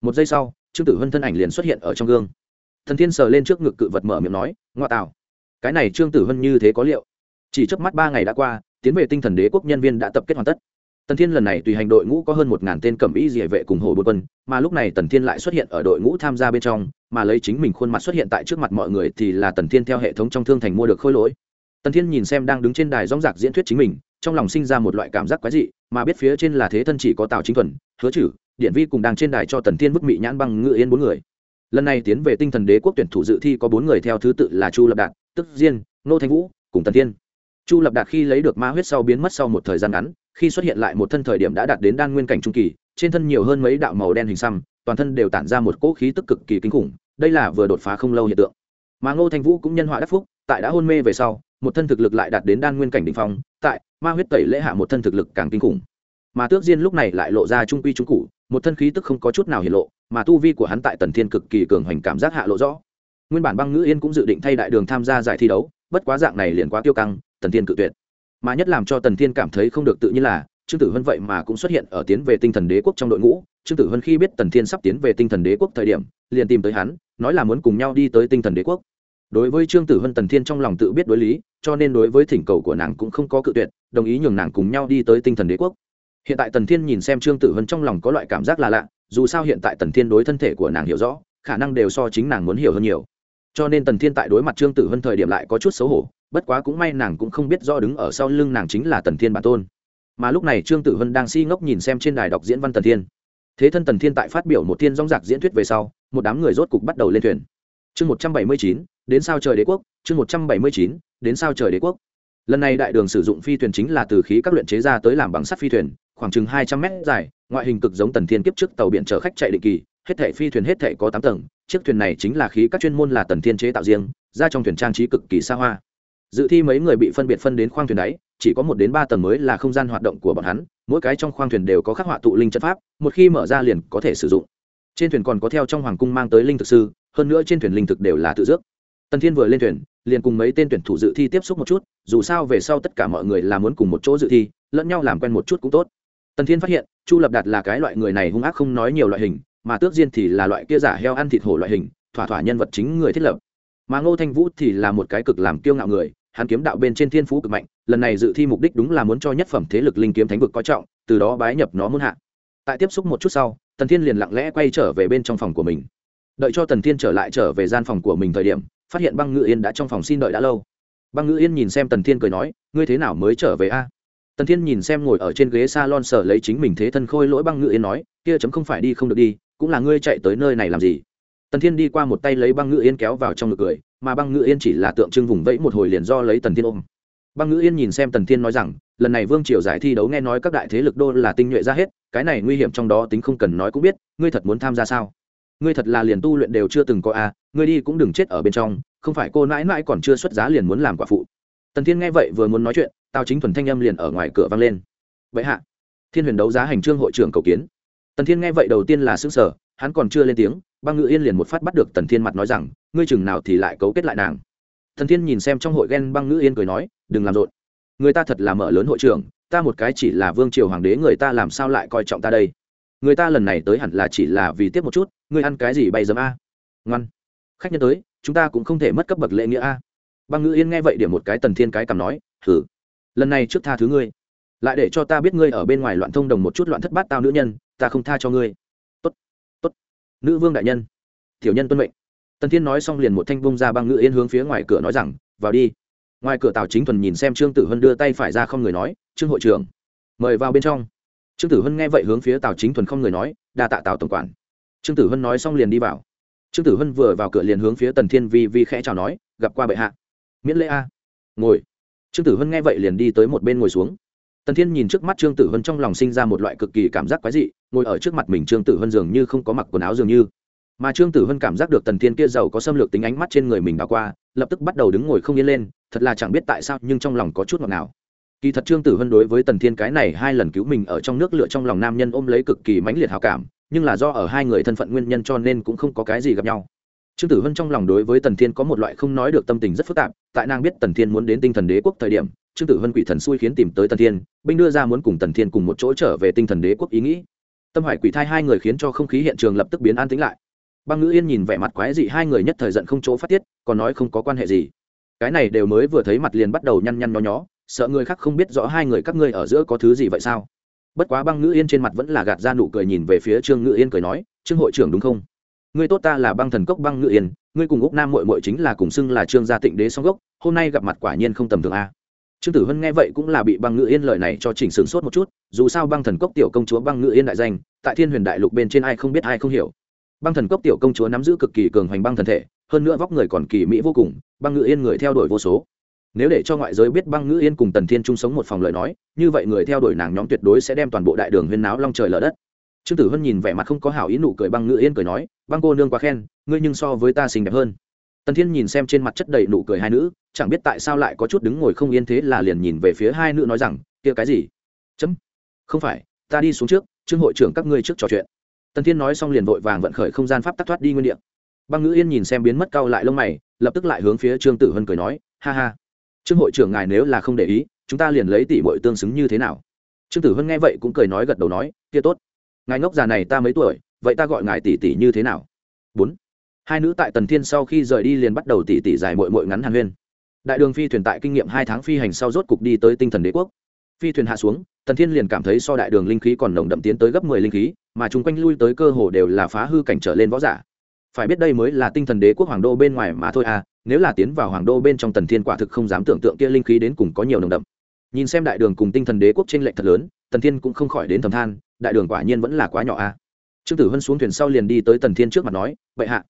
Một giây sau trương tử hân thân ảnh liền xuất hiện ở trong gương. Thần thiên sờ lên trước ngực cự vật mở miệng nói, ngoa tạo, cái này trương tử hân như thế có liệu? Chỉ trước mắt ba ngày đã qua, tiến về tinh thần đế quốc nhân viên đã tập kết hoàn tất. Tần thiên lần này tùy hành đội ngũ có hơn một ngàn tên cẩm ý địa vệ cùng hồ bột quân, mà lúc này tần thiên lại xuất hiện ở đội ngũ tham gia bên trong, mà lấy chính mình khuôn mặt xuất hiện tại trước mặt mọi người thì là tần thiên theo hệ thống trong thương thành mua được khôi lỗi. Tần thiên nhìn xem đang đứng trên đài dóng dạc diễn thuyết chính mình, trong lòng sinh ra một loại cảm giác quái dị, mà biết phía trên là thế thân chỉ có tào chính thuần, hứa chử điện vi cùng đang trên đài cho tần thiên bức mị nhãn băng ngự yên bốn người. Lần này tiến về tinh thần đế quốc tuyển thủ dự thi có bốn người theo thứ tự là chu lập đạt, tức diên, nô thanh vũ cùng tần thiên. Chu lập đạt khi lấy được ma huyết sau biến mất sau một thời gian ngắn, khi xuất hiện lại một thân thời điểm đã đạt đến đan nguyên cảnh trung kỳ, trên thân nhiều hơn mấy đạo màu đen hình xăm, toàn thân đều tản ra một cỗ khí tức cực kỳ kinh khủng, đây là vừa đột phá không lâu hiện tượng. Mà ngô thanh vũ cũng nhân họa đắc phúc, tại đã hôn mê về sau, một thân thực lực lại đạt đến đan nguyên cảnh đ ỉ n h phong, tại ma huyết tẩy lễ hạ một thân thực lực càng kinh khủng. Mà tước diên lúc này lại lộ ra trung quy trung cụ một thân khí tức không có chút nào hiện lộ, mà tu vi của hắn tại tần thiên cực kỳ cường hoành cảm giác hạ lộ rõ. Nguyên bản băng ngữ yên cũng dự định thay đại đường tham gia giải thi đấu, bất quá dạng này liền quá tiêu căng, tần thiên cự tuyệt. Mà nhất làm cho tần thiên cảm thấy không được tự nhiên là, trương tử hân vậy mà cũng xuất hiện ở tiến về tinh thần đế quốc trong đội ngũ. Trương tử hân khi biết tần thiên sắp tiến về tinh thần đế quốc thời điểm, liền tìm tới hắn, nói là muốn cùng nhau đi tới tinh thần đế quốc. Đối với trương tử hân tần thiên trong lòng tự biết đối lý, cho nên đối với thỉnh cầu của nàng cũng không có cự tuyệt, đồng ý nhường nàng cùng nhau đi tới tinh thần đế quốc hiện tại tần thiên nhìn xem trương tử hân trong lòng có loại cảm giác là lạ, dù sao hiện tại tần thiên đối thân thể của nàng hiểu rõ, khả năng đều so chính nàng muốn hiểu hơn nhiều. Cho nên tần thiên tại đối mặt trương tử hân thời điểm lại có chút xấu hổ, bất quá cũng may nàng cũng không biết do đứng ở sau lưng nàng chính là tần thiên bản tôn. Mà lúc này trương tử hân đang si ngốc nhìn xem trên đài đọc diễn văn tần thiên. Thế thân tần thiên tại phát biểu một thiên dóng giặc diễn thuyết về sau, một đám người rốt cục bắt đầu lên thuyền. Chương một trăm bảy mươi chín, đến sao trời đế quốc, chương một trăm bảy mươi chín, đến sao trời đế quốc. Lần này đại đường sử dụng phi thuyền chính là từ khí các luyện chế ra tới làm bằng sắt phi thuyền khoảng chừng hai trăm mét dài, ngoại hình cực giống tần thiên kiếp trước tàu biển chở khách chạy định kỳ, hết thể phi thuyền hết thể có tám tầng, chiếc thuyền này chính là khí các chuyên môn là tần thiên chế tạo riêng, ra trong thuyền trang trí cực kỳ xa hoa. Dự thi mấy người bị phân biệt phân đến khoang thuyền đáy chỉ có một đến ba tầng mới là không gian hoạt động của bọn hắn, mỗi cái trong khoang thuyền đều có khắc họa tụ linh chất pháp, một khi mở ra liền có thể sử dụng. Trên thuyền còn có theo trong hoàng cung mang tới linh thực sư, hơn nữa trên thuyền linh thực đều là tự dước. Tần thiên vừa lên thuyền, liền cùng mấy tên tuyển thủ dự thi tiếp xúc một chút, dù sao về sau tất cả mọi người là muốn cùng một chỗ dự thi, lẫn nhau làm quen một chút cũng tốt tần thiên phát hiện, chu lập đạt là cái loại người này hung ác không nói nhiều loại hình, mà tước diên thì là loại kia giả heo ăn thịt hổ loại hình, thỏa thỏa nhân vật chính người thiết lập. Mà ngô thanh vũ thì là một cái cực làm kiêu ngạo người, hắn kiếm đạo bên trên thiên phú cực mạnh, lần này dự thi mục đích đúng là muốn cho nhất phẩm thế lực linh kiếm thánh vực có trọng, từ đó bái nhập nó muốn hạ. Tại tiếp xúc một chút sau, tần thiên liền lặng lẽ quay trở về bên trong phòng của mình. Đợi cho tần thiên trở lại trở về gian phòng của mình thời điểm, phát hiện băng ngự yên đã trong phòng xin đợi đã lâu. Băng ngự yên nhìn xem tần thiên cười nói, ngươi thế nào mới trở về a? Tần thiên nhìn xem ngồi ở trên ghế s a lon sở lấy chính mình thế thân khôi lỗi băng ngự yên nói, kia chấm không phải đi không được đi, cũng là ngươi chạy tới nơi này làm gì? Tần thiên đi qua một tay lấy băng ngự yên kéo vào trong ngực cười, mà băng ngự yên chỉ là tượng trưng vùng vẫy một hồi liền do lấy tần thiên ôm. Băng ngự yên nhìn xem tần thiên nói rằng, lần này vương triều giải thi đấu nghe nói các đại thế lực đô là tinh nhuệ ra hết, cái này nguy hiểm trong đó tính không cần nói cũng biết, ngươi thật muốn tham gia sao? Ngươi thật là liền tu luyện đều chưa từng có a ngươi đi cũng đừng chết ở bên trong, không phải cô nãi nãi còn chưa xuất giá liền muốn làm quả phụ. Tần thiên nghe vậy vừa muốn nói chuyện tào chính thuần thanh âm liền ở ngoài cửa vang lên. Vậy hạ, thiên huyền đấu giá hành trương hội trưởng cầu kiến. Tần thiên nghe vậy đầu tiên là xứng sở hắn còn chưa lên tiếng, băng ngự yên liền một phát bắt được tần thiên mặt nói rằng, ngươi chừng nào thì lại cấu kết lại nàng. Thần thiên nhìn xem trong hội ghen băng ngự yên cười nói, đừng làm rộn. Người ta thật là mở lớn hội trưởng, ta một cái chỉ là vương triều hoàng đế người ta làm sao lại coi trọng ta đây? Người ta lần này tới hẳn là chỉ là vì tiếp một chút, ngươi ăn cái gì bay dấm a? Ngoan. Khách nhân tới, chúng ta cũng không thể mất cấp bậc lễ nghĩa a. Băng ngự yên nghe vậy điểm một cái tần thiên cái cầm nói thử lần này trước tha thứ ngươi, lại để cho ta biết ngươi ở bên ngoài loạn thông đồng một chút loạn thất bát tao nữ nhân, ta không tha cho ngươi. Tốt tốt. Nữ vương đại nhân, tiểu nhân tuân mệnh. Tần thiên nói xong liền một thanh bông ra băng ngự yên hướng phía ngoài cửa nói rằng, vào đi. Ngoài cửa tào chính thuần nhìn xem trương tử hân đưa tay phải ra không người nói, trương hội trưởng, mời vào bên trong. Trương tử hân nghe vậy hướng phía tào chính thuần không người nói, đa tạ tào tổng quản. Trương tử hân nói xong liền đi vào. Trương tử hân vừa vào cửa liền hướng phía tần thiên vi vi khẽ chào nói, gặp qua bệ hạ. Miễn lễ a. Ngồi trương tử hân nghe vậy liền đi tới một bên ngồi xuống. Tần thiên nhìn trước mắt trương tử hân trong lòng sinh ra một loại cực kỳ cảm giác quái dị, ngồi ở trước mặt mình trương tử hân dường như không có mặc quần áo dường như. Mà trương tử hân cảm giác được tần thiên kia giàu có xâm lược tính ánh mắt trên người mình đã qua, lập tức bắt đầu đứng ngồi không yên lên, thật là chẳng biết tại sao nhưng trong lòng có chút ngọt nào kỳ thật trương tử hân đối với tần thiên cái này hai lần cứu mình ở trong nước lựa trong lòng nam nhân ôm lấy cực kỳ mãnh liệt hào cảm, nhưng là do ở hai người thân phận nguyên nhân cho nên cũng không có cái gì gặp nhau trương tử hân trong lòng đối với tần thiên có một loại không nói được tâm tình rất phức tạp, tại nàng biết tần thiên muốn đến tinh thần đế quốc thời điểm, trương tử hân quỷ thần xui khiến tìm tới tần thiên, binh đưa ra muốn cùng tần thiên cùng một chỗ trở về tinh thần đế quốc ý nghĩ. Tâm hoài quỷ thai hai người khiến cho không khí hiện trường lập tức biến an tĩnh lại. Băng ngữ yên nhìn vẻ mặt quái dị hai người nhất thời giận không chỗ phát tiết, còn nói không có quan hệ gì. Cái này đều mới vừa thấy mặt liền bắt đầu nhăn nhăn nho nhó, sợ người khác không biết rõ hai người các ngươi ở giữa có thứ gì vậy sao? Bất quá băng ngữ yên trên mặt vẫn là gạt ra nụ cười nhìn về phía trương ngữ yên cười nói, trương hội trưởng đúng không? Ngươi tốt ta là băng thần cốc băng ngự yên, ngươi cùng úc nam mội mội chính là cùng xưng là trương gia tịnh đế song gốc, hôm nay gặp mặt quả nhiên không tầm thường a. Trương tử hân nghe vậy cũng là bị băng ngự yên lời này cho chỉnh sướng sốt một chút, dù sao băng thần cốc tiểu công chúa băng ngự yên đại danh, tại thiên huyền đại lục bên trên ai không biết ai không hiểu. Băng thần cốc tiểu công chúa nắm giữ cực kỳ cường hoành băng thần thể, hơn nữa vóc người còn kỳ mỹ vô cùng, băng ngự yên người theo đuổi vô số. Nếu để cho ngoại giới biết băng ngữ yên cùng tần thiên chung sống một phòng lời nói, như vậy người theo đuổi nàng nhóm tuyệt đối sẽ đem toàn bộ đại đường huyên náo long trời lở đất trương tử hân nhìn vẻ mặt không có hảo ý nụ cười băng ngự yên cười nói, băng cô nương quá khen, ngươi nhưng so với ta xinh đẹp hơn. Tần thiên nhìn xem trên mặt chất đầy nụ cười hai nữ, chẳng biết tại sao lại có chút đứng ngồi không yên thế là liền nhìn về phía hai nữ nói rằng, kia cái gì? Chấm. Không phải, ta đi xuống trước, trương hội trưởng các ngươi trước trò chuyện. Tần thiên nói xong liền vội vàng vận khởi không gian pháp tắc thoát đi nguyên địa. Băng ngữ yên nhìn xem biến mất cau lại lông mày, lập tức lại hướng phía trương tử hân cười nói, ha ha, trương hội trưởng ngài nếu là không để ý, chúng ta liền lấy tỷ bội tương xứng như thế nào? Trương tử hân nghe vậy cũng cười nói gật đầu nói, kia tốt ngài ngốc già này ta mấy tuổi, vậy ta gọi ngài tỷ tỷ như thế nào? Bốn. Hai nữ tại tần thiên sau khi rời đi liền bắt đầu tỷ tỷ dài mội mội ngắn hàn huyên. Đại đường phi thuyền tại kinh nghiệm hai tháng phi hành sau rốt cục đi tới tinh thần đế quốc. Phi thuyền hạ xuống, tần thiên liền cảm thấy so đại đường linh khí còn nồng đậm tiến tới gấp mười linh khí, mà chung quanh lui tới cơ hồ đều là phá hư cảnh trở lên võ giả. Phải biết đây mới là tinh thần đế quốc hoàng đô bên ngoài mà thôi à nếu là tiến vào hoàng đô bên trong tần thiên quả thực không dám tưởng tượng kia linh khí đến cùng có nhiều nồng đậm. Nhìn xem đại đường cùng tinh thần đế quốc trên lệch thật lớn, tần thiên cũng không khỏi đến thầm than đại đường quả nhiên vẫn là quá nhỏ a. Trương tử hân xuống thuyền sau liền đi tới tần thiên trước mặt nói vậy hạ,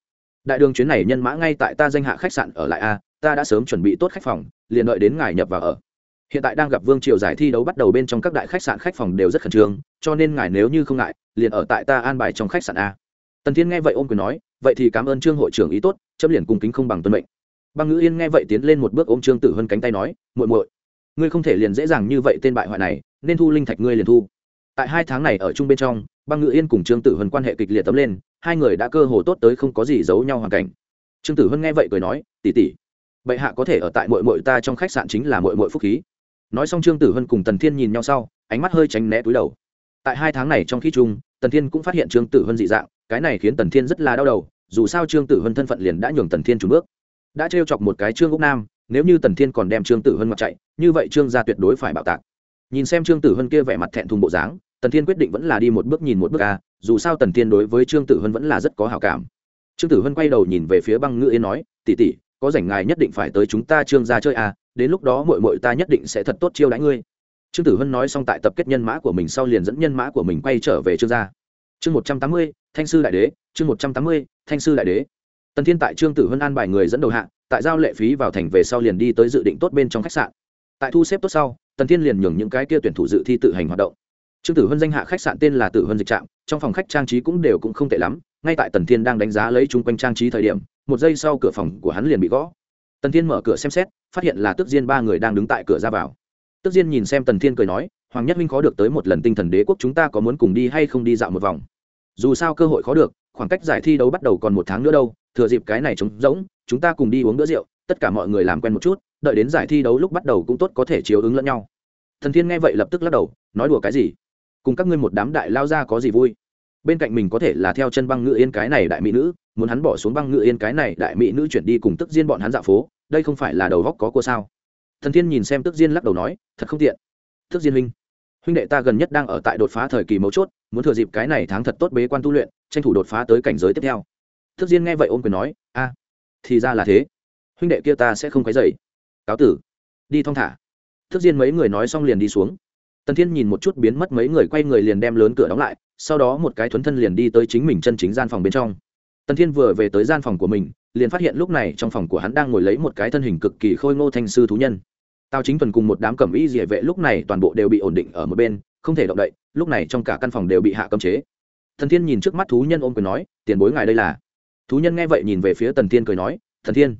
đại đường chuyến này nhân mã ngay tại ta danh hạ khách sạn ở lại a, ta đã sớm chuẩn bị tốt khách phòng, liền đợi đến ngài nhập vào ở. Hiện tại đang gặp vương triều giải thi đấu bắt đầu bên trong các đại khách sạn khách phòng đều rất khẩn trương, cho nên ngài nếu như không ngại, liền ở tại ta an bài trong khách sạn a. Tần thiên nghe vậy ôm quyền nói, vậy thì cảm ơn trương hội trưởng ý tốt, chấm liền cung kính không bằng tuân mệnh. Băng ngữ yên nghe vậy tiến lên một bước ôm trương tử hân cánh tay nói, muội muội, ngươi không thể liền dễ dàng như vậy tên bại hoại này, nên thu linh thạch ngươi liền thu tại hai tháng này ở chung bên trong, băng ngự yên cùng trương tử hân quan hệ kịch liệt tấm lên, hai người đã cơ hồ tốt tới không có gì giấu nhau hoàn cảnh. Trương tử hân nghe vậy cười nói tỉ tỉ bệ hạ có thể ở tại mội mội ta trong khách sạn chính là mội mội phúc khí. Nói xong trương tử hân cùng tần thiên nhìn nhau sau, ánh mắt hơi tránh né túi đầu. Tại hai tháng này trong khi chung, tần thiên cũng phát hiện trương tử hân dị dạng, cái này khiến tần thiên rất là đau đầu, dù sao trương tử hân thân phận liền đã nhường tần thiên trùng bước. Đã trêu chọc một cái trương úc nam, nếu như tần thiên còn đem trương tử hân mặt chạy, như vậy trương gia tuyệt đối phải bạo tạc nhìn xem trương tử hân kia vẻ mặt thẹn thùng bộ dáng, tần thiên quyết định vẫn là đi một bước nhìn một bước a, dù sao tần thiên đối với trương tử hân vẫn là rất có hào cảm. Trương tử hân quay đầu nhìn về phía băng ngữ yên nói tỉ tỉ có rảnh ngài nhất định phải tới chúng ta trương gia chơi à đến lúc đó mội mội ta nhất định sẽ thật tốt chiêu đãi ngươi. Trương tử hân nói xong tại tập kết nhân mã của mình sau liền dẫn nhân mã của mình quay trở về trương gia. Chương một trăm tám mươi, thanh sư đại đế, chương một trăm tám mươi, thanh sư đại đế. Tần thiên tại trương tử hân an bài người dẫn đầu hạ, tại giao lệ phí vào thành về sau liền đi tới dự định tốt bên trong khách sạn. Tại thu xếp tốt sau tần thiên liền nhường những cái kia tuyển thủ dự thi tự hành hoạt động. Trương tử hân danh hạ khách sạn tên là tử hân dịch trạm, trong phòng khách trang trí cũng đều cũng không tệ lắm, ngay tại tần thiên đang đánh giá lấy chung quanh trang trí thời điểm, một giây sau cửa phòng của hắn liền bị gõ. Tần thiên mở cửa xem xét, phát hiện là tức diên ba người đang đứng tại cửa ra vào. Tức diên nhìn xem tần thiên cười nói, hoàng nhất minh khó được tới một lần tinh thần đế quốc chúng ta có muốn cùng đi hay không đi dạo một vòng? Dù sao cơ hội khó được, khoảng cách giải thi đấu bắt đầu còn một tháng nữa đâu, thừa dịp cái này trống rỗng, chúng ta cùng đi uống bữa rượu, tất cả mọi người làm quen một chút đợi đến giải thi đấu lúc bắt đầu cũng tốt có thể chiếu ứng lẫn nhau. Thần thiên nghe vậy lập tức lắc đầu, nói đùa cái gì? Cùng các ngươi một đám đại lao ra có gì vui? Bên cạnh mình có thể là theo chân băng ngự yên cái này đại mỹ nữ, muốn hắn bỏ xuống băng ngự yên cái này đại mỹ nữ chuyển đi cùng tức diên bọn hắn dạo phố, đây không phải là đầu góc có cô sao? Thần thiên nhìn xem tức diên lắc đầu nói, thật không tiện. Tức diên huynh huynh đệ ta gần nhất đang ở tại đột phá thời kỳ mấu chốt, muốn thừa dịp cái này tháng thật tốt bế quan tu luyện, tranh thủ đột phá tới cảnh giới tiếp theo. Thức diên nghe vậy ôm quyền nói, a, thì ra là thế. Huynh đệ kia ta sẽ không quấy dậy cáo tử. Đi thong thả. Thức diên mấy người nói xong liền đi xuống. Tần thiên nhìn một chút biến mất mấy người quay người liền đem lớn cửa đóng lại, sau đó một cái thuấn thân liền đi tới chính mình chân chính gian phòng bên trong. Tần thiên vừa về tới gian phòng của mình, liền phát hiện lúc này trong phòng của hắn đang ngồi lấy một cái thân hình cực kỳ khôi ngô thanh sư thú nhân. Tào chính tuần cùng một đám cẩm y địa vệ lúc này toàn bộ đều bị ổn định ở một bên, không thể động đậy, lúc này trong cả căn phòng đều bị hạ cấm chế. Thần thiên nhìn trước mắt thú nhân ôm quyền nói, tiền bối ngài đây là? Thú nhân nghe vậy nhìn về phía tần thiên cười nói thần thiên,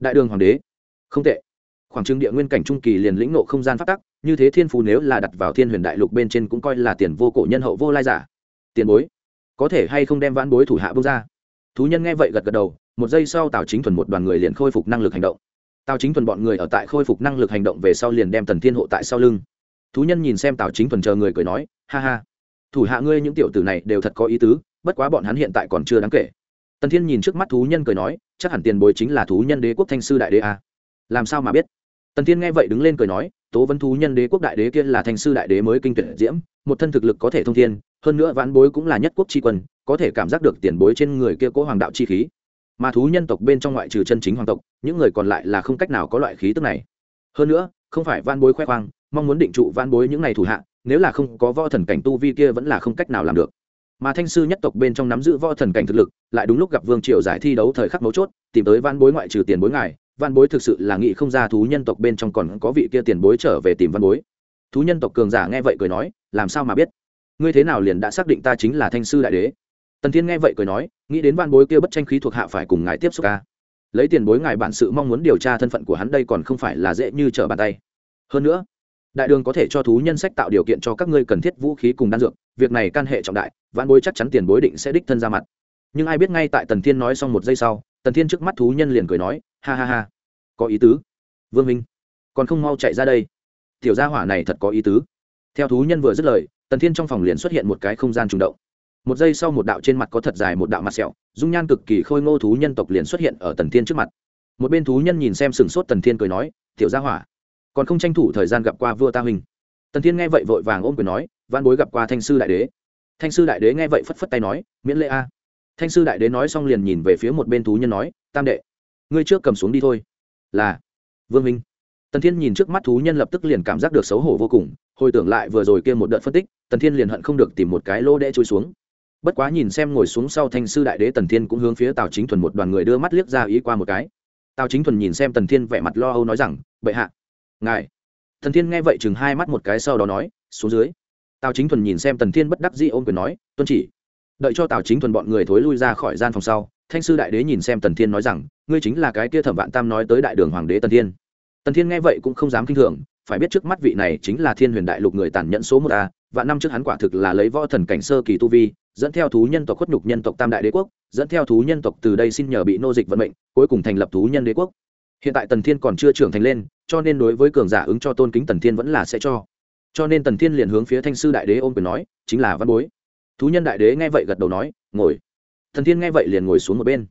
đại đường hoàng đế. Không tệ khoảng Trưng địa nguyên cảnh trung kỳ liền lĩnh nộ không gian phát tắc, như thế thiên phú nếu là đặt vào thiên huyền đại lục bên trên cũng coi là tiền vô cổ nhân hậu vô lai giả. Tiền bối, có thể hay không đem vãn bối thủ hạ bông ra? Thú nhân nghe vậy gật gật đầu, một giây sau tào chính thuần một đoàn người liền khôi phục năng lực hành động. Tào chính thuần bọn người ở tại khôi phục năng lực hành động về sau liền đem tần thiên hộ tại sau lưng. Thú nhân nhìn xem tào chính thuần chờ người cười nói, ha ha, thủ hạ ngươi những tiểu tử này đều thật có ý tứ, bất quá bọn hắn hiện tại còn chưa đáng kể. Tần thiên nhìn trước mắt thú nhân cười nói, chắc hẳn tiền bối chính là thú nhân đế quốc thanh sư đại đế a làm sao mà biết? Tần thiên nghe vậy đứng lên cười nói, tố vấn thú nhân đế quốc đại đế kia là thanh sư đại đế mới kinh tuyệt diễm, một thân thực lực có thể thông thiên, hơn nữa vãn bối cũng là nhất quốc tri quân, có thể cảm giác được tiền bối trên người kia cố hoàng đạo chi khí. Mà thú nhân tộc bên trong ngoại trừ chân chính hoàng tộc, những người còn lại là không cách nào có loại khí tức này. Hơn nữa, không phải van bối khoe khoang, mong muốn định trụ van bối những này thủ hạ, nếu là không có võ thần cảnh tu vi kia vẫn là không cách nào làm được. Mà thanh sư nhất tộc bên trong nắm giữ võ thần cảnh thực lực, lại đúng lúc gặp vương triều giải thi đấu thời khắc mấu chốt, tìm tới van bối ngoại trừ tiền bối ngài Văn bối thực sự là nghĩ không ra thú nhân tộc bên trong còn có vị kia tiền bối trở về tìm văn bối. Thú nhân tộc cường giả nghe vậy cười nói, làm sao mà biết? Ngươi thế nào liền đã xác định ta chính là thanh sư đại đế? Tần thiên nghe vậy cười nói, nghĩ đến văn bối kia bất tranh khí thuộc hạ phải cùng ngài tiếp xúc ca lấy tiền bối ngài bản sự mong muốn điều tra thân phận của hắn đây còn không phải là dễ như trở bàn tay. Hơn nữa, đại đường có thể cho thú nhân sách tạo điều kiện cho các ngươi cần thiết vũ khí cùng đan dược, việc này can hệ trọng đại, văn bối chắc chắn tiền bối định sẽ đích thân ra mặt. Nhưng ai biết ngay tại tần thiên nói xong một giây sau tần thiên trước mắt thú nhân liền cười nói, ha ha ha, có ý tứ. Vương minh còn không mau chạy ra đây. Tiểu gia hỏa này thật có ý tứ. Theo thú nhân vừa dứt lời, tần thiên trong phòng liền xuất hiện một cái không gian trùng động. Một giây sau một đạo trên mặt có thật dài một đạo mặt sẹo, dung nhan cực kỳ khôi ngô thú nhân tộc liền xuất hiện ở tần thiên trước mặt. Một bên thú nhân nhìn xem sừng sốt tần thiên cười nói, tiểu gia hỏa, còn không tranh thủ thời gian gặp qua vua ta huynh. Tần thiên nghe vậy vội vàng ôm quyền nói văn bối gặp qua thanh sư đại đế. Thanh sư đại đế nghe vậy phất phất tay nói, miễn lễ a thanh sư đại đế nói xong liền nhìn về phía một bên thú nhân nói, tam đệ, ngươi trước cầm xuống đi thôi. Là, vương minh tần thiên nhìn trước mắt thú nhân lập tức liền cảm giác được xấu hổ vô cùng, hồi tưởng lại vừa rồi kia một đợt phân tích, tần thiên liền hận không được tìm một cái lô đẽ trôi xuống. Bất quá nhìn xem ngồi xuống sau thanh sư đại đế tần thiên cũng hướng phía tào chính thuần một đoàn người đưa mắt liếc ra ý qua một cái. Tào chính thuần nhìn xem tần thiên vẻ mặt lo âu nói rằng, bệ hạ, ngài. Tần thiên nghe vậy chừng hai mắt một cái sau đó nói, xuống dưới. Tào chính thuần nhìn xem tần thiên bất đắc dĩ ôm quyền nói, tuân chỉ đợi cho tào chính thuần bọn người thối lui ra khỏi gian phòng sau, thanh sư đại đế nhìn xem tần thiên nói rằng, ngươi chính là cái kia thẩm vạn tam nói tới đại đường hoàng đế tần thiên. Tần thiên nghe vậy cũng không dám kinh thường, phải biết trước mắt vị này chính là thiên huyền đại lục người tàn nhẫn số một a và năm trước hắn quả thực là lấy võ thần cảnh sơ kỳ tu vi, dẫn theo thú nhân tộc khuất nhục nhân tộc tam đại đế quốc, dẫn theo thú nhân tộc từ đây xin nhờ bị nô dịch vận mệnh, cuối cùng thành lập thú nhân đế quốc. Hiện tại tần thiên còn chưa trưởng thành lên, cho nên đối với cường giả ứng cho tôn kính tần thiên vẫn là sẽ cho. Cho nên tần thiên liền hướng phía thanh sư đại đế ôm quyền nói, chính là văn bối thú nhân đại đế nghe vậy gật đầu nói, ngồi. Thần thiên nghe vậy liền ngồi xuống một bên.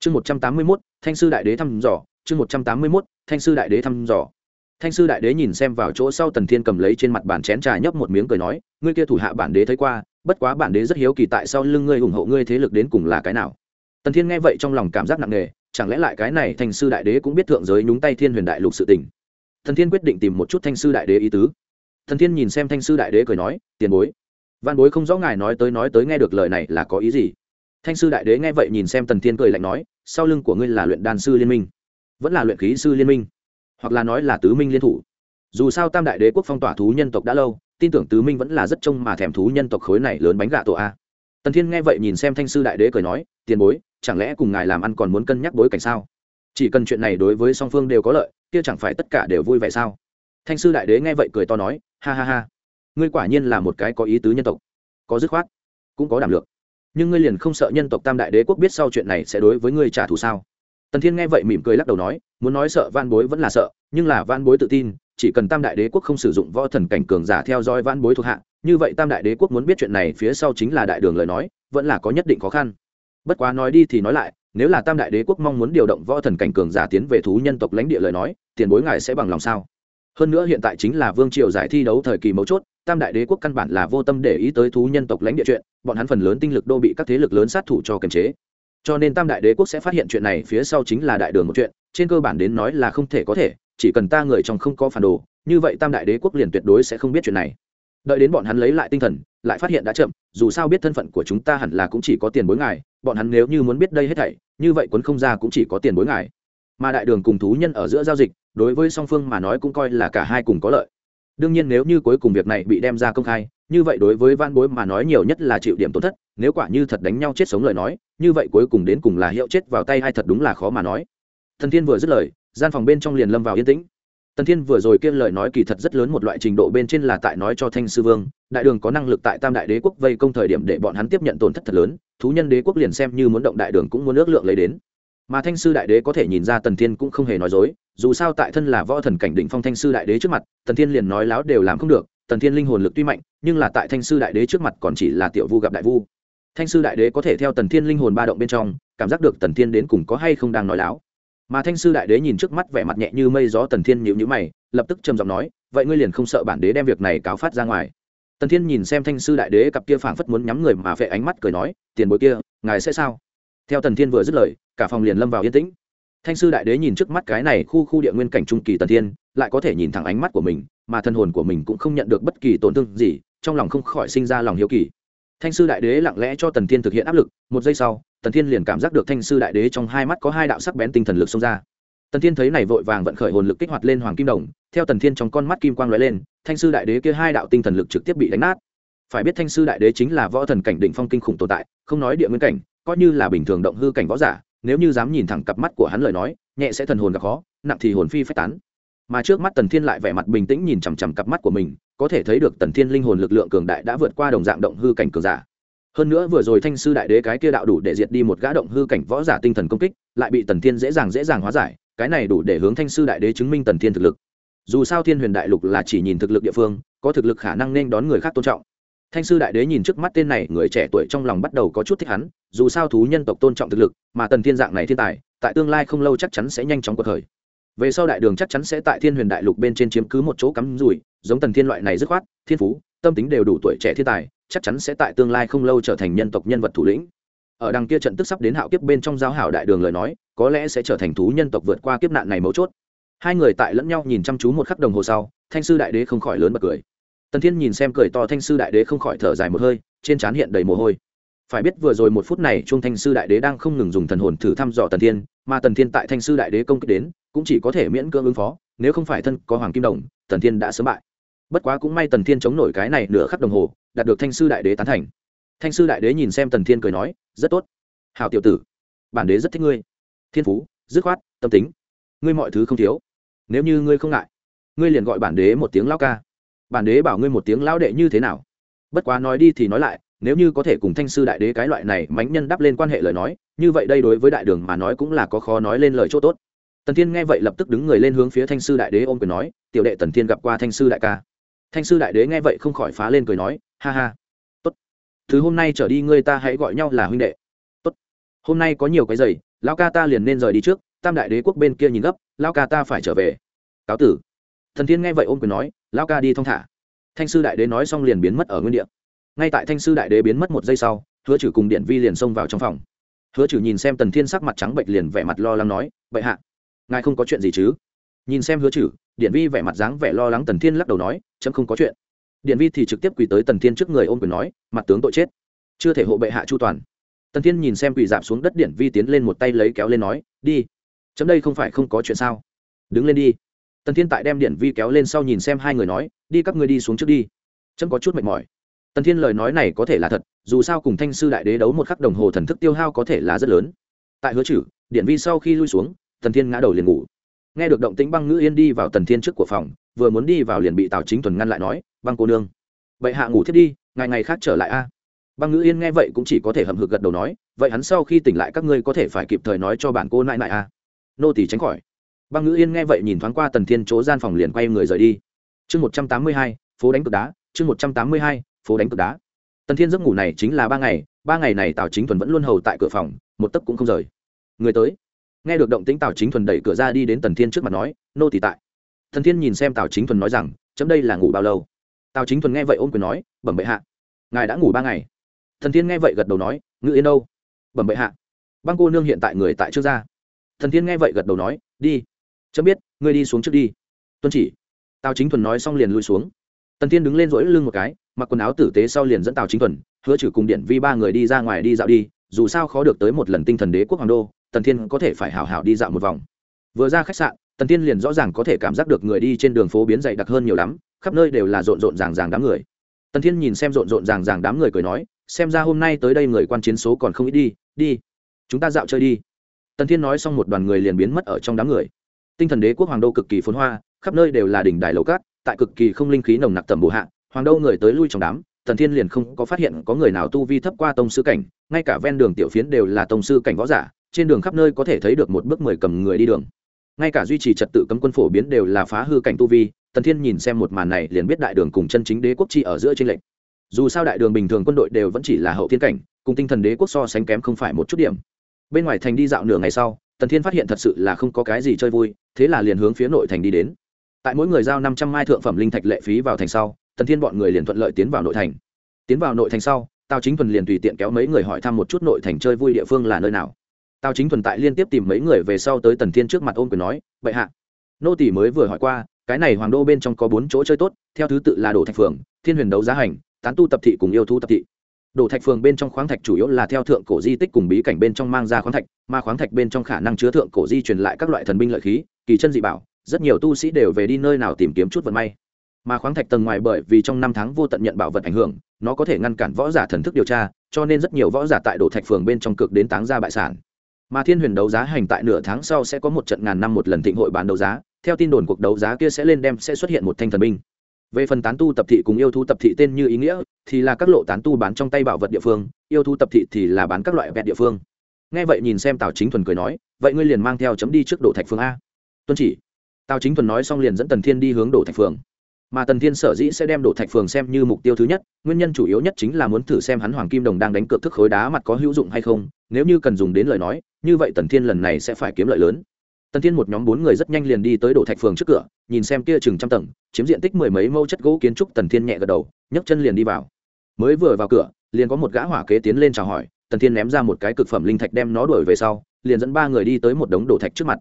Chương một trăm tám mươi mốt, thanh sư đại đế thăm dò, chương một trăm tám mươi mốt, thanh sư đại đế thăm dò. Thanh sư đại đế nhìn xem vào chỗ sau tần thiên cầm lấy trên mặt bàn chén trà nhấp một miếng cười nói, ngươi kia thủ hạ bản đế thấy qua, bất quá bản đế rất hiếu kỳ tại sao lưng ngươi ủng hộ ngươi thế lực đến cùng là cái nào. Tần thiên nghe vậy trong lòng cảm giác nặng nề, chẳng lẽ lại cái này thanh sư đại đế cũng biết thượng giới nhúng tay thiên huyền đại lục sự tình? Thần thiên quyết định tìm một chút thanh sư đại đế ý tứ. Thần thiên nhìn xem thanh sư đại đế cười nói, tiền bối văn bối không rõ ngài nói tới nói tới nghe được lời này là có ý gì. Thanh sư đại đế nghe vậy nhìn xem tần thiên cười lạnh nói, sau lưng của ngươi là luyện đan sư liên minh, vẫn là luyện khí sư liên minh, hoặc là nói là tứ minh liên thủ. Dù sao tam đại đế quốc phong tỏa thú nhân tộc đã lâu, tin tưởng tứ minh vẫn là rất trông mà thèm thú nhân tộc khối này lớn bánh gà tổ a. Tần thiên nghe vậy nhìn xem thanh sư đại đế cười nói, tiền bối, chẳng lẽ cùng ngài làm ăn còn muốn cân nhắc bối cảnh sao? Chỉ cần chuyện này đối với song phương đều có lợi, kia chẳng phải tất cả đều vui vẻ sao? Thanh sư đại đế nghe vậy cười to nói, ha ha ha ngươi quả nhiên là một cái có ý tứ nhân tộc, có dứt khoát, cũng có đảm lượng. Nhưng ngươi liền không sợ nhân tộc tam đại đế quốc biết sau chuyện này sẽ đối với ngươi trả thù sao? Tần thiên nghe vậy mỉm cười lắc đầu nói, muốn nói sợ van bối vẫn là sợ, nhưng là van bối tự tin, chỉ cần tam đại đế quốc không sử dụng võ thần cảnh cường giả theo dõi van bối thuộc hạ, như vậy tam đại đế quốc muốn biết chuyện này phía sau chính là đại đường lời nói, vẫn là có nhất định khó khăn. Bất quá nói đi thì nói lại, nếu là tam đại đế quốc mong muốn điều động võ thần cảnh cường giả tiến về thú nhân tộc lãnh địa lời nói, tiền bối ngài sẽ bằng lòng sao? Hơn nữa hiện tại chính là vương triều giải thi đấu thời kỳ mấu chốt, tam đại đế quốc căn bản là vô tâm để ý tới thú nhân tộc lãnh địa chuyện, bọn hắn phần lớn tinh lực đô bị các thế lực lớn sát thủ cho kiềm chế. Cho nên tam đại đế quốc sẽ phát hiện chuyện này phía sau chính là đại đường một chuyện, trên cơ bản đến nói là không thể có thể, chỉ cần ta người trong không có phản đồ, như vậy tam đại đế quốc liền tuyệt đối sẽ không biết chuyện này. Đợi đến bọn hắn lấy lại tinh thần, lại phát hiện đã chậm, dù sao biết thân phận của chúng ta hẳn là cũng chỉ có tiền bối ngài, bọn hắn nếu như muốn biết đây hết thảy, như vậy quấn không ra cũng chỉ có tiền bối ngài mà đại đường cùng thú nhân ở giữa giao dịch, đối với song phương mà nói cũng coi là cả hai cùng có lợi. Đương nhiên nếu như cuối cùng việc này bị đem ra công khai, như vậy đối với van bối mà nói nhiều nhất là chịu điểm tổn thất, nếu quả như thật đánh nhau chết sống lời nói, như vậy cuối cùng đến cùng là hiệu chết vào tay hay thật đúng là khó mà nói. Thần thiên vừa dứt lời, gian phòng bên trong liền lâm vào yên tĩnh. Tần thiên vừa rồi kia lời nói kỳ thật rất lớn một loại trình độ bên trên là tại nói cho thanh sư vương, đại đường có năng lực tại tam đại đế quốc vây công thời điểm để bọn hắn tiếp nhận tổn thất thật lớn, thú nhân đế quốc liền xem như muốn động đại đường cũng muốn ước lượng lấy đến mà thanh sư đại đế có thể nhìn ra tần thiên cũng không hề nói dối, dù sao tại thân là võ thần cảnh định phong thanh sư đại đế trước mặt, tần thiên liền nói láo đều làm không được, tần thiên linh hồn lực tuy mạnh, nhưng là tại thanh sư đại đế trước mặt còn chỉ là tiểu vu gặp đại vu. Thanh sư đại đế có thể theo tần thiên linh hồn ba động bên trong, cảm giác được tần thiên đến cùng có hay không đang nói láo. Mà thanh sư đại đế nhìn trước mắt vẻ mặt nhẹ như mây gió tần thiên nhịu nhữ mày, lập tức trầm giọng nói, vậy ngươi liền không sợ bản đế đem việc này cáo phát ra ngoài? Tần thiên nhìn xem thanh sư đại đế cặp kia phảng phất muốn nhắm người mà vệ ánh mắt cười nói, tiền bối kia, ngài sẽ sao? Theo tần thiên vừa dứt lời, cả phòng liền lâm vào yên tĩnh. Thanh sư đại đế nhìn trước mắt cái này khu khu địa nguyên cảnh trung kỳ tần thiên, lại có thể nhìn thẳng ánh mắt của mình, mà thân hồn của mình cũng không nhận được bất kỳ tổn thương gì, trong lòng không khỏi sinh ra lòng hiếu kỳ. Thanh sư đại đế lặng lẽ cho tần thiên thực hiện áp lực, một giây sau, tần thiên liền cảm giác được thanh sư đại đế trong hai mắt có hai đạo sắc bén tinh thần lực xông ra. Tần thiên thấy này vội vàng vận khởi hồn lực kích hoạt lên hoàng kim đồng, theo tần thiên trong con mắt kim quang lóe lên, thanh sư đại đế kia hai đạo tinh thần lực trực tiếp bị đánh nát. Phải biết thanh sư đại đế chính là võ thần cảnh đỉnh phong kinh khủng tồn tại, không nói địa nguyên cảnh coi như là bình thường động hư cảnh võ giả, nếu như dám nhìn thẳng cặp mắt của hắn lời nói, nhẹ sẽ thần hồn gặp khó, nặng thì hồn phi phách tán. Mà trước mắt tần thiên lại vẻ mặt bình tĩnh nhìn chằm chằm cặp mắt của mình, có thể thấy được tần thiên linh hồn lực lượng cường đại đã vượt qua đồng dạng động hư cảnh cường giả. Hơn nữa vừa rồi thanh sư đại đế cái kia đạo đủ để diệt đi một gã động hư cảnh võ giả tinh thần công kích, lại bị tần thiên dễ dàng dễ dàng hóa giải, cái này đủ để hướng thanh sư đại đế chứng minh tần thiên thực lực. Dù sao thiên huyền đại lục là chỉ nhìn thực lực địa phương, có thực lực khả năng nên đón người khác tôn trọng. Thanh sư đại đế nhìn trước mắt tên này, người trẻ tuổi trong lòng bắt đầu có chút thích hắn dù sao thú nhân tộc tôn trọng thực lực, mà tần thiên dạng này thiên tài, tại tương lai không lâu chắc chắn sẽ nhanh chóng cuộc khởi. Về sau đại đường chắc chắn sẽ tại thiên huyền đại lục bên trên chiếm cứ một chỗ cắm rủi, giống tần thiên loại này dứt khoát, thiên phú, tâm tính đều đủ tuổi trẻ thiên tài, chắc chắn sẽ tại tương lai không lâu trở thành nhân tộc nhân vật thủ lĩnh. Ở đằng kia trận tức sắp đến hạo kiếp bên trong giao hảo đại đường lời nói, có lẽ sẽ trở thành thú nhân tộc vượt qua kiếp nạn này mấu chốt. Hai người tại lẫn nhau nhìn chăm chú một khắc đồng hồ sau, thanh sư đại đế không khỏi lớn bật cười. Tần thiên nhìn xem cười to thanh sư đại đế không khỏi thở dài một hơi, trên trán hiện đầy mồ hôi phải biết vừa rồi một phút này trung thanh sư đại đế đang không ngừng dùng thần hồn thử thăm dò tần thiên, mà tần thiên tại thanh sư đại đế công kích đến, cũng chỉ có thể miễn cưỡng ứng phó, nếu không phải thân có hoàng kim đồng, tần thiên đã sớm bại. Bất quá cũng may tần thiên chống nổi cái này nửa khắc đồng hồ, đạt được thanh sư đại đế tán thành. Thanh sư đại đế nhìn xem tần thiên cười nói, rất tốt. Hào tiểu tử, bản đế rất thích ngươi. Thiên phú, dứt khoát, tâm tính. Ngươi mọi thứ không thiếu. Nếu như ngươi không ngại, ngươi liền gọi bản đế một tiếng lao ca. Bản đế bảo ngươi một tiếng lao đệ như thế nào? Bất quá nói đi thì nói lại nếu như có thể cùng thanh sư đại đế cái loại này mánh nhân đắp lên quan hệ lời nói, như vậy đây đối với đại đường mà nói cũng là có khó nói lên lời chỗ tốt. Tần thiên nghe vậy lập tức đứng người lên hướng phía thanh sư đại đế ôm quyền nói, tiểu đệ tần thiên gặp qua thanh sư đại ca. Thanh sư đại đế nghe vậy không khỏi phá lên cười nói, ha ha, tốt. Thứ hôm nay trở đi ngươi ta hãy gọi nhau là huynh đệ. Tốt. Hôm nay có nhiều cái giày, lão ca ta liền nên rời đi trước, tam đại đế quốc bên kia nhìn gấp, lão ca ta phải trở về. Cáo tử. Thần thiên nghe vậy ôm quyền nói, lão ca đi thong thả. Thanh sư đại đế nói xong liền biến mất ở nguyên địa ngay tại thanh sư đại đế biến mất một giây sau, hứa trừ cùng điện vi liền xông vào trong phòng. Hứa trừ nhìn xem tần thiên sắc mặt trắng bệnh liền vẻ mặt lo lắng nói, bệ hạ, ngài không có chuyện gì chứ? Nhìn xem hứa trừ điện vi vẻ mặt dáng vẻ lo lắng tần thiên lắc đầu nói, chấm không có chuyện. Điện vi thì trực tiếp quỳ tới tần thiên trước người ôm quyền nói, mặt tướng tội chết, chưa thể hộ bệ hạ chu toàn. Tần thiên nhìn xem quỳ dạp xuống đất, điện vi tiến lên một tay lấy kéo lên nói, đi, chấm đây không phải không có chuyện sao? Đứng lên đi. Tần thiên tại đem điện vi kéo lên sau nhìn xem hai người nói, đi các ngươi đi xuống trước đi, chấm có chút mệt mỏi tần thiên lời nói này có thể là thật, dù sao cùng thanh sư đại đế đấu một khắc đồng hồ thần thức tiêu hao có thể là rất lớn. Tại hứa chử điện vi sau khi lui xuống, tần thiên ngã đầu liền ngủ. Nghe được động tĩnh băng ngữ yên đi vào tần thiên trước của phòng, vừa muốn đi vào liền bị tào chính thuần ngăn lại nói, băng cô nương, vậy hạ ngủ thiết đi, ngày ngày khác trở lại a. Băng ngữ yên nghe vậy cũng chỉ có thể hậm hực gật đầu nói, vậy hắn sau khi tỉnh lại các ngươi có thể phải kịp thời nói cho bản cô nại nại a. Nô tỷ tránh khỏi. Băng ngữ yên nghe vậy nhìn thoáng qua tần thiên chỗ gian phòng liền quay người rời đi. Chương một trăm tám mươi hai, phố đánh cực đá, chương một trăm tám mươi hai phố đánh cực đá. Tần thiên giấc ngủ này chính là ba ngày ba ngày này tào chính thuần vẫn luôn hầu tại cửa phòng, một tấc cũng không rời. Người tới. Nghe được động tĩnh tào chính thuần đẩy cửa ra đi đến tần thiên trước mặt nói, nô tỳ tại. Thần thiên nhìn xem tào chính thuần nói rằng, chấm đây là ngủ bao lâu? Tào chính thuần nghe vậy ôm quyền nói, bẩm bệ hạ. Ngài đã ngủ ba ngày. Thần thiên nghe vậy gật đầu nói, ngự yên đâu? Bẩm bệ hạ. Băng cô nương hiện tại người tại trước ra thần thiên nghe vậy gật đầu nói, đi. Chấm biết, ngươi đi xuống trước đi. Tuân chỉ. Tào chính thuần nói xong liền lui xuống tần thiên đứng lên rỗi lưng một cái, mặc quần áo tử tế sau liền dẫn tào chính thuần, hứa trừ cùng điện vi ba người đi ra ngoài đi dạo đi, dù sao khó được tới một lần tinh thần đế quốc hoàng đô, tần thiên có thể phải hào hào đi dạo một vòng. Vừa ra khách sạn, tần thiên liền rõ ràng có thể cảm giác được người đi trên đường phố biến dày đặc hơn nhiều lắm, khắp nơi đều là rộn rộn ràng ràng đám người. Tần thiên nhìn xem rộn rộn ràng ràng đám người cười nói, xem ra hôm nay tới đây người quan chiến số còn không ít đi đi, chúng ta dạo chơi đi. Tần thiên nói xong một đoàn người liền biến mất ở trong đám người. Tinh thần đế quốc hoàng đô cực kỳ phồn hoa, khắp nơi đều là đỉnh đài lầu cát tại cực kỳ không linh khí nồng nặc tầm bổ hạ, hoàng đô người tới lui trong đám tần thiên liền không có phát hiện có người nào tu vi thấp qua tông sư cảnh, ngay cả ven đường tiểu phiến đều là tông sư cảnh võ giả, trên đường khắp nơi có thể thấy được một bước mười cầm người đi đường. Ngay cả duy trì trật tự cấm quân phổ biến đều là phá hư cảnh tu vi tần thiên nhìn xem một màn này liền biết đại đường cùng chân chính đế quốc chi ở giữa trên lệnh dù sao đại đường bình thường quân đội đều vẫn chỉ là hậu thiên cảnh, cùng tinh thần đế quốc so sánh kém không phải một chút điểm. Bên ngoài thành đi dạo nửa ngày sau tần thiên phát hiện thật sự là không có cái gì chơi vui, thế là liền hướng phía nội thành đi đến tại mỗi người giao năm trăm mai thượng phẩm linh thạch lệ phí vào thành sau, tần thiên bọn người liền thuận lợi tiến vào nội thành. Tiến vào nội thành sau, tào chính thuần liền tùy tiện kéo mấy người hỏi thăm một chút nội thành chơi vui địa phương là nơi nào. Tào chính thuần tại liên tiếp tìm mấy người về sau tới tần thiên trước mặt ôm quyền nói vậy hạ. Nô tỷ mới vừa hỏi qua, cái này hoàng đô bên trong có bốn chỗ chơi tốt, theo thứ tự là đồ thạch phường, thiên huyền đấu giá hành, tán tu tập thị cùng yêu thu tập thị. Đồ thạch phường bên trong khoáng thạch chủ yếu là theo thượng cổ di tích cùng bí cảnh bên trong mang ra khoáng thạch, mà khoáng thạch bên trong khả năng chứa thượng cổ di truyền lại các loại thần binh lợi khí, kỳ chân dị bảo rất nhiều tu sĩ đều về đi nơi nào tìm kiếm chút vận may. Mà khoáng thạch tầng ngoài bởi vì trong năm tháng vô tận nhận bảo vật ảnh hưởng, nó có thể ngăn cản võ giả thần thức điều tra, cho nên rất nhiều võ giả tại đổ thạch phường bên trong cực đến táng ra bại sản. Mà thiên huyền đấu giá hành tại nửa tháng sau sẽ có một trận ngàn năm một lần thịnh hội bán đấu giá, theo tin đồn cuộc đấu giá kia sẽ lên đem sẽ xuất hiện một thanh thần binh. Về phần tán tu tập thị cùng yêu thú tập thị tên như ý nghĩa, thì là các lộ tán tu bán trong tay bảo vật địa phương, yêu thú tập thị thì là bán các loại vẹt địa phương. Nghe vậy nhìn xem tào chính thuần cười nói, vậy ngươi liền mang theo chấm đi trước đổ thạch phương a. Tuân chỉ tào chính thuần nói xong liền dẫn tần thiên đi hướng đổ thạch phường. Mà tần thiên sở dĩ sẽ đem đổ thạch phường xem như mục tiêu thứ nhất, nguyên nhân chủ yếu nhất chính là muốn thử xem hắn hoàng kim đồng đang đánh cược thức khối đá mặt có hữu dụng hay không, nếu như cần dùng đến lời nói, như vậy tần thiên lần này sẽ phải kiếm lợi lớn. Tần thiên một nhóm bốn người rất nhanh liền đi tới đổ thạch phường trước cửa, nhìn xem kia chừng trăm tầng, chiếm diện tích mười mấy mẫu chất gỗ kiến trúc, tần thiên nhẹ gật đầu, nhấc chân liền đi vào. Mới vừa vào cửa, liền có một gã hỏa kế tiến lên chào hỏi, tần thiên ném ra một cái cực phẩm linh thạch đem nó đuổi về sau, liền dẫn ba người đi tới một đống đổ thạch trước mặt.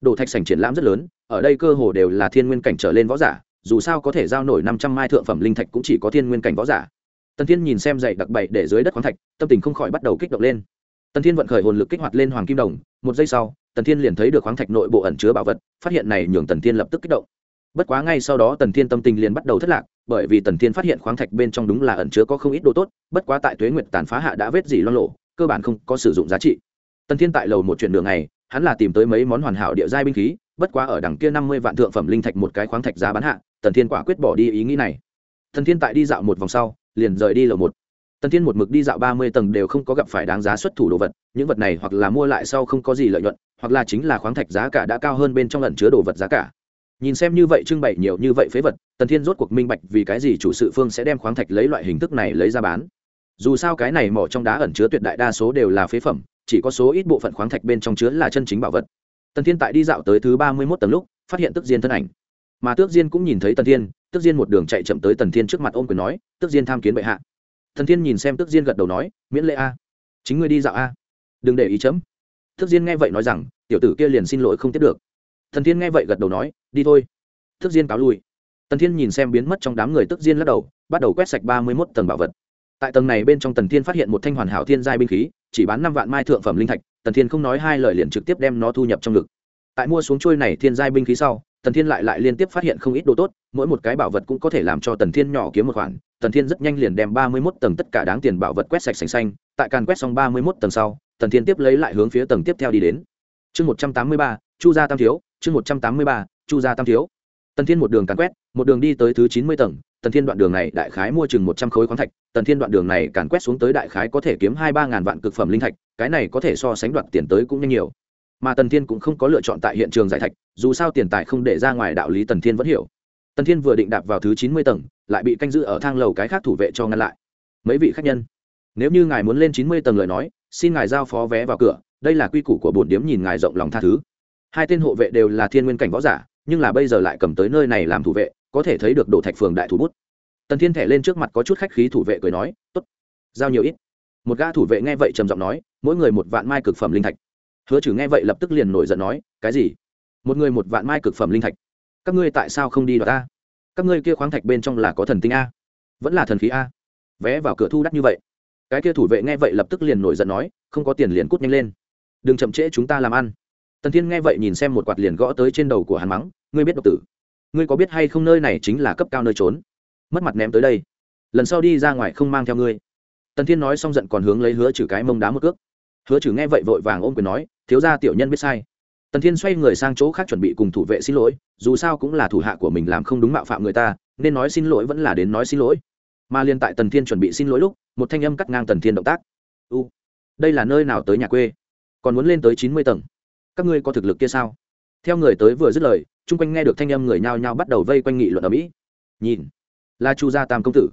Đổ thạch sảnh triển lãm rất lớn ở đây cơ hồ đều là thiên nguyên cảnh trở lên võ giả, dù sao có thể giao nổi năm trăm mai thượng phẩm linh thạch cũng chỉ có thiên nguyên cảnh võ giả. Tần thiên nhìn xem dậy đặc bậy để dưới đất khoáng thạch, tâm tình không khỏi bắt đầu kích động lên. Tần thiên vận khởi hồn lực kích hoạt lên hoàng kim đồng, một giây sau, tần thiên liền thấy được khoáng thạch nội bộ ẩn chứa bảo vật, phát hiện này nhường tần thiên lập tức kích động. Bất quá ngay sau đó tần thiên tâm tình liền bắt đầu thất lạc, bởi vì tần thiên phát hiện khoáng thạch bên trong đúng là ẩn chứa có không ít đồ tốt, bất quá tại tuế nguyệt tàn phá hạ đã vết gì loan lộ, cơ bản không có sử dụng giá trị. Tần thiên tại lầu một chuyển đường này, hắn là tìm tới mấy món hoàn hảo địa giai binh khí bất quá ở đằng kia năm mươi vạn thượng phẩm linh thạch một cái khoáng thạch giá bán hạ, tần thiên quả quyết bỏ đi ý nghĩ này. Thần thiên tại đi dạo một vòng sau, liền rời đi lầu một. Tần thiên một mực đi dạo ba mươi tầng đều không có gặp phải đáng giá xuất thủ đồ vật, những vật này hoặc là mua lại sau không có gì lợi nhuận, hoặc là chính là khoáng thạch giá cả đã cao hơn bên trong lần chứa đồ vật giá cả. Nhìn xem như vậy trưng bày nhiều như vậy phế vật, tần thiên rốt cuộc minh bạch vì cái gì chủ sự phương sẽ đem khoáng thạch lấy loại hình thức này lấy ra bán. Dù sao cái này mỏ trong đá ẩn chứa tuyệt đại đa số đều là phế phẩm, chỉ có số ít bộ phận khoáng thạch bên trong chứa là chân chính bảo vật tần thiên tại đi dạo tới thứ ba mươi mốt tầng lúc, phát hiện tức diên thân ảnh. Mà tước diên cũng nhìn thấy tần thiên, tước diên một đường chạy chậm tới tần thiên trước mặt ôm quyền nói, tước diên tham kiến bệ hạ. Tần thiên nhìn xem tước diên gật đầu nói, miễn lệ a. Chính ngươi đi dạo a. Đừng để ý chấm. Tước diên nghe vậy nói rằng, tiểu tử kia liền xin lỗi không tiếp được. Thần thiên nghe vậy gật đầu nói, đi thôi. Tước diên cáo lui. Tần thiên nhìn xem biến mất trong đám người tước diên lắc đầu, bắt đầu quét sạch ba mươi mốt tầng bảo vật. Tại tầng này bên trong tần thiên phát hiện một thanh hoàn hảo thiên giai binh khí, chỉ bán năm vạn mai thượng phẩm linh thạch tần thiên không nói hai lời liền trực tiếp đem nó thu nhập trong ngực. Tại mua xuống trôi này thiên giai binh khí sau, tần thiên lại lại liên tiếp phát hiện không ít đồ tốt, mỗi một cái bảo vật cũng có thể làm cho tần thiên nhỏ kiếm một khoản. Tần thiên rất nhanh liền đem ba mươi mốt tầng tất cả đáng tiền bảo vật quét sạch sành xanh, tại càn quét xong ba mươi mốt tầng sau, tần thiên tiếp lấy lại hướng phía tầng tiếp theo đi đến. Chương một trăm tám mươi ba, chu gia tam thiếu, chương một trăm tám mươi ba, chu gia tam thiếu tần thiên một đường càn quét, một đường đi tới thứ chín mươi tầng, tần thiên đoạn đường này đại khái mua chừng một trăm khối khoáng thạch, tần thiên đoạn đường này càn quét xuống tới đại khái có thể kiếm hai ba ngàn vạn cực phẩm linh thạch, cái này có thể so sánh đoạt tiền tới cũng nhanh nhiều. Mà tần thiên cũng không có lựa chọn tại hiện trường giải thạch, dù sao tiền tài không để ra ngoài đạo lý tần thiên vẫn hiểu. Tần thiên vừa định đạp vào thứ chín mươi tầng, lại bị canh giữ ở thang lầu cái khác thủ vệ cho ngăn lại. Mấy vị khách nhân, nếu như ngài muốn lên chín mươi tầng lời nói, xin ngài giao phó vé vào cửa, đây là quy củ của bổn điếm nhìn ngài rộng lòng tha thứ. Hai tên hộ vệ đều là thiên nguyên cảnh võ giả nhưng là bây giờ lại cầm tới nơi này làm thủ vệ, có thể thấy được đổ thạch phường đại thủ bút. Tần thiên thẻ lên trước mặt có chút khách khí thủ vệ cười nói, tốt, giao nhiều ít. Một gã thủ vệ nghe vậy trầm giọng nói, mỗi người một vạn mai cực phẩm linh thạch. Hứa trừ nghe vậy lập tức liền nổi giận nói, cái gì? Một người một vạn mai cực phẩm linh thạch? Các ngươi tại sao không đi đoạt ta? Các ngươi kia khoáng thạch bên trong là có thần tinh a? Vẫn là thần khí a? Vé vào cửa thu đắt như vậy. Cái kia thủ vệ nghe vậy lập tức liền nổi giận nói, không có tiền liền cút nhanh lên. Đừng chậm trễ chúng ta làm ăn. Tần thiên nghe vậy nhìn xem một quạt liền gõ tới trên đầu của hắn mắng ngươi biết độc tử. Ngươi có biết hay không nơi này chính là cấp cao nơi trốn? Mất mặt ném tới đây. Lần sau đi ra ngoài không mang theo ngươi. Tần thiên nói xong giận còn hướng lấy hứa trừ cái mông đá một cước. Hứa trừ nghe vậy vội vàng ôm quyền nói, thiếu ra tiểu nhân biết sai. Tần thiên xoay người sang chỗ khác chuẩn bị cùng thủ vệ xin lỗi, dù sao cũng là thủ hạ của mình làm không đúng mạo phạm người ta, nên nói xin lỗi vẫn là đến nói xin lỗi. Mà liên tại tần thiên chuẩn bị xin lỗi lúc, một thanh âm cắt ngang tần thiên động tác. U, đây là nơi nào tới nhà quê? Còn muốn lên tới chín mươi tầng. Các ngươi có thực lực kia sao? Theo người tới vừa dứt lời, chung quanh nghe được thanh âm người nhao nhao bắt đầu vây quanh nghị luận ở mỹ. Nhìn, là chu gia tam công tử.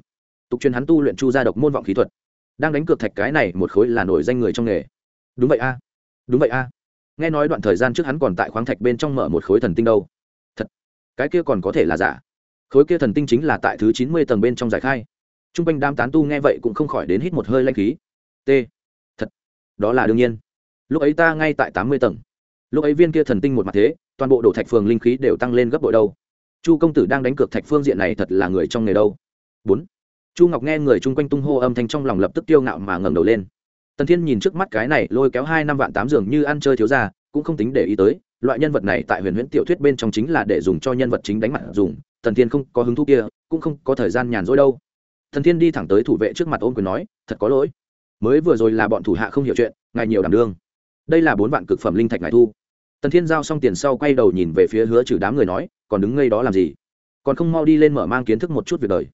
Tục truyền hắn tu luyện chu gia độc môn vọng khí thuật. Đang đánh cược thạch cái này một khối là nổi danh người trong nghề. Đúng vậy a. Đúng vậy a. Nghe nói đoạn thời gian trước hắn còn tại khoáng thạch bên trong mở một khối thần tinh đâu. Thật, cái kia còn có thể là giả. Khối kia thần tinh chính là tại thứ chín mươi tầng bên trong giải khai. T r u n g quanh đam tán tu nghe vậy cũng không khỏi đến hít một hơi lanh khí. T. Thật, đó là đương nhiên. Lúc ấy ta ngay tại tám mươi tầng lúc ấy viên kia thần tinh một mặt thế, toàn bộ đổ thạch phường linh khí đều tăng lên gấp bội đâu. Chu công tử đang đánh cược thạch phương diện này thật là người trong nghề đâu. Bốn. Chu ngọc nghe người chung quanh tung hô âm thanh trong lòng lập tức tiêu ngạo mà ngẩng đầu lên. Tần thiên nhìn trước mắt cái này lôi kéo hai năm vạn tám giường như ăn chơi thiếu ra cũng không tính để ý tới, loại nhân vật này tại huyền huyễn tiểu thuyết bên trong chính là để dùng cho nhân vật chính đánh mặt dùng, tần thiên không có hứng thú kia, cũng không có thời gian nhàn rỗi đâu. Tần thiên đi thẳng tới thủ vệ trước mặt ôm quyền nói, thật có lỗi. Mới vừa rồi là bọn thủ hạ không hiểu chuyện, ngài nhiều đảm đương đây là bốn vạn cực phẩm linh thạch ngài thu. Tần thiên giao xong tiền sau quay đầu nhìn về phía hứa trừ đám người nói, còn đứng ngay đó làm gì? Còn không mau đi lên mở mang kiến thức một chút việc đời.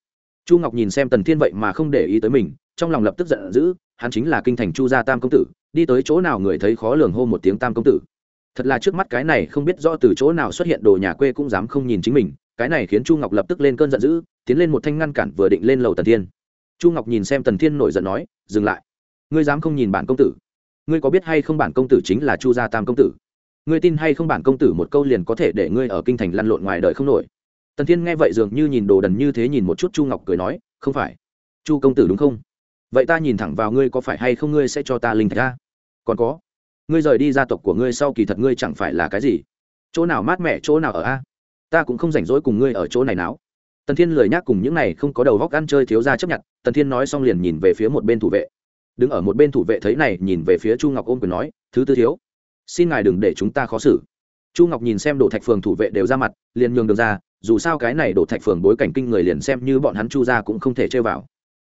Chu ngọc nhìn xem tần thiên vậy mà không để ý tới mình, trong lòng lập tức giận dữ, hắn chính là kinh thành chu gia tam công tử, đi tới chỗ nào người thấy khó lường hô một tiếng tam công tử. Thật là trước mắt cái này không biết rõ từ chỗ nào xuất hiện đồ nhà quê cũng dám không nhìn chính mình, cái này khiến chu ngọc lập tức lên cơn giận dữ, tiến lên một thanh ngăn cản vừa định lên lầu tần thiên. Chu ngọc nhìn xem tần thiên nổi giận nói, dừng lại. Ngươi dám không nhìn bản công tử ngươi có biết hay không bản công tử chính là chu gia tam công tử? Ngươi tin hay không bản công tử một câu liền có thể để ngươi ở kinh thành lăn lộn ngoài đời không nổi? Tần thiên nghe vậy dường như nhìn đồ đần như thế nhìn một chút chu ngọc cười nói, không phải. Chu công tử đúng không? Vậy ta nhìn thẳng vào ngươi có phải hay không ngươi sẽ cho ta linh thạch ra? Còn có, ngươi rời đi gia tộc của ngươi sau kỳ thật ngươi chẳng phải là cái gì? Chỗ nào mát mẻ, chỗ nào ở a? Ta cũng không rảnh rỗi cùng ngươi ở chỗ này nào tần thiên lười nhác cùng những này không có đầu góc ăn chơi thiếu ra chấp nhận. Tần thiên nói xong liền nhìn về phía một bên thủ vệ đứng ở một bên thủ vệ thấy này, nhìn về phía chu ngọc ôm quyền nói, thứ tư thiếu, xin ngài đừng để chúng ta khó xử. Chu ngọc nhìn xem đồ thạch phường thủ vệ đều ra mặt, liền nhường đường ra, dù sao cái này đổ thạch phường bối cảnh kinh người liền xem như bọn hắn chu ra cũng không thể chơi vào.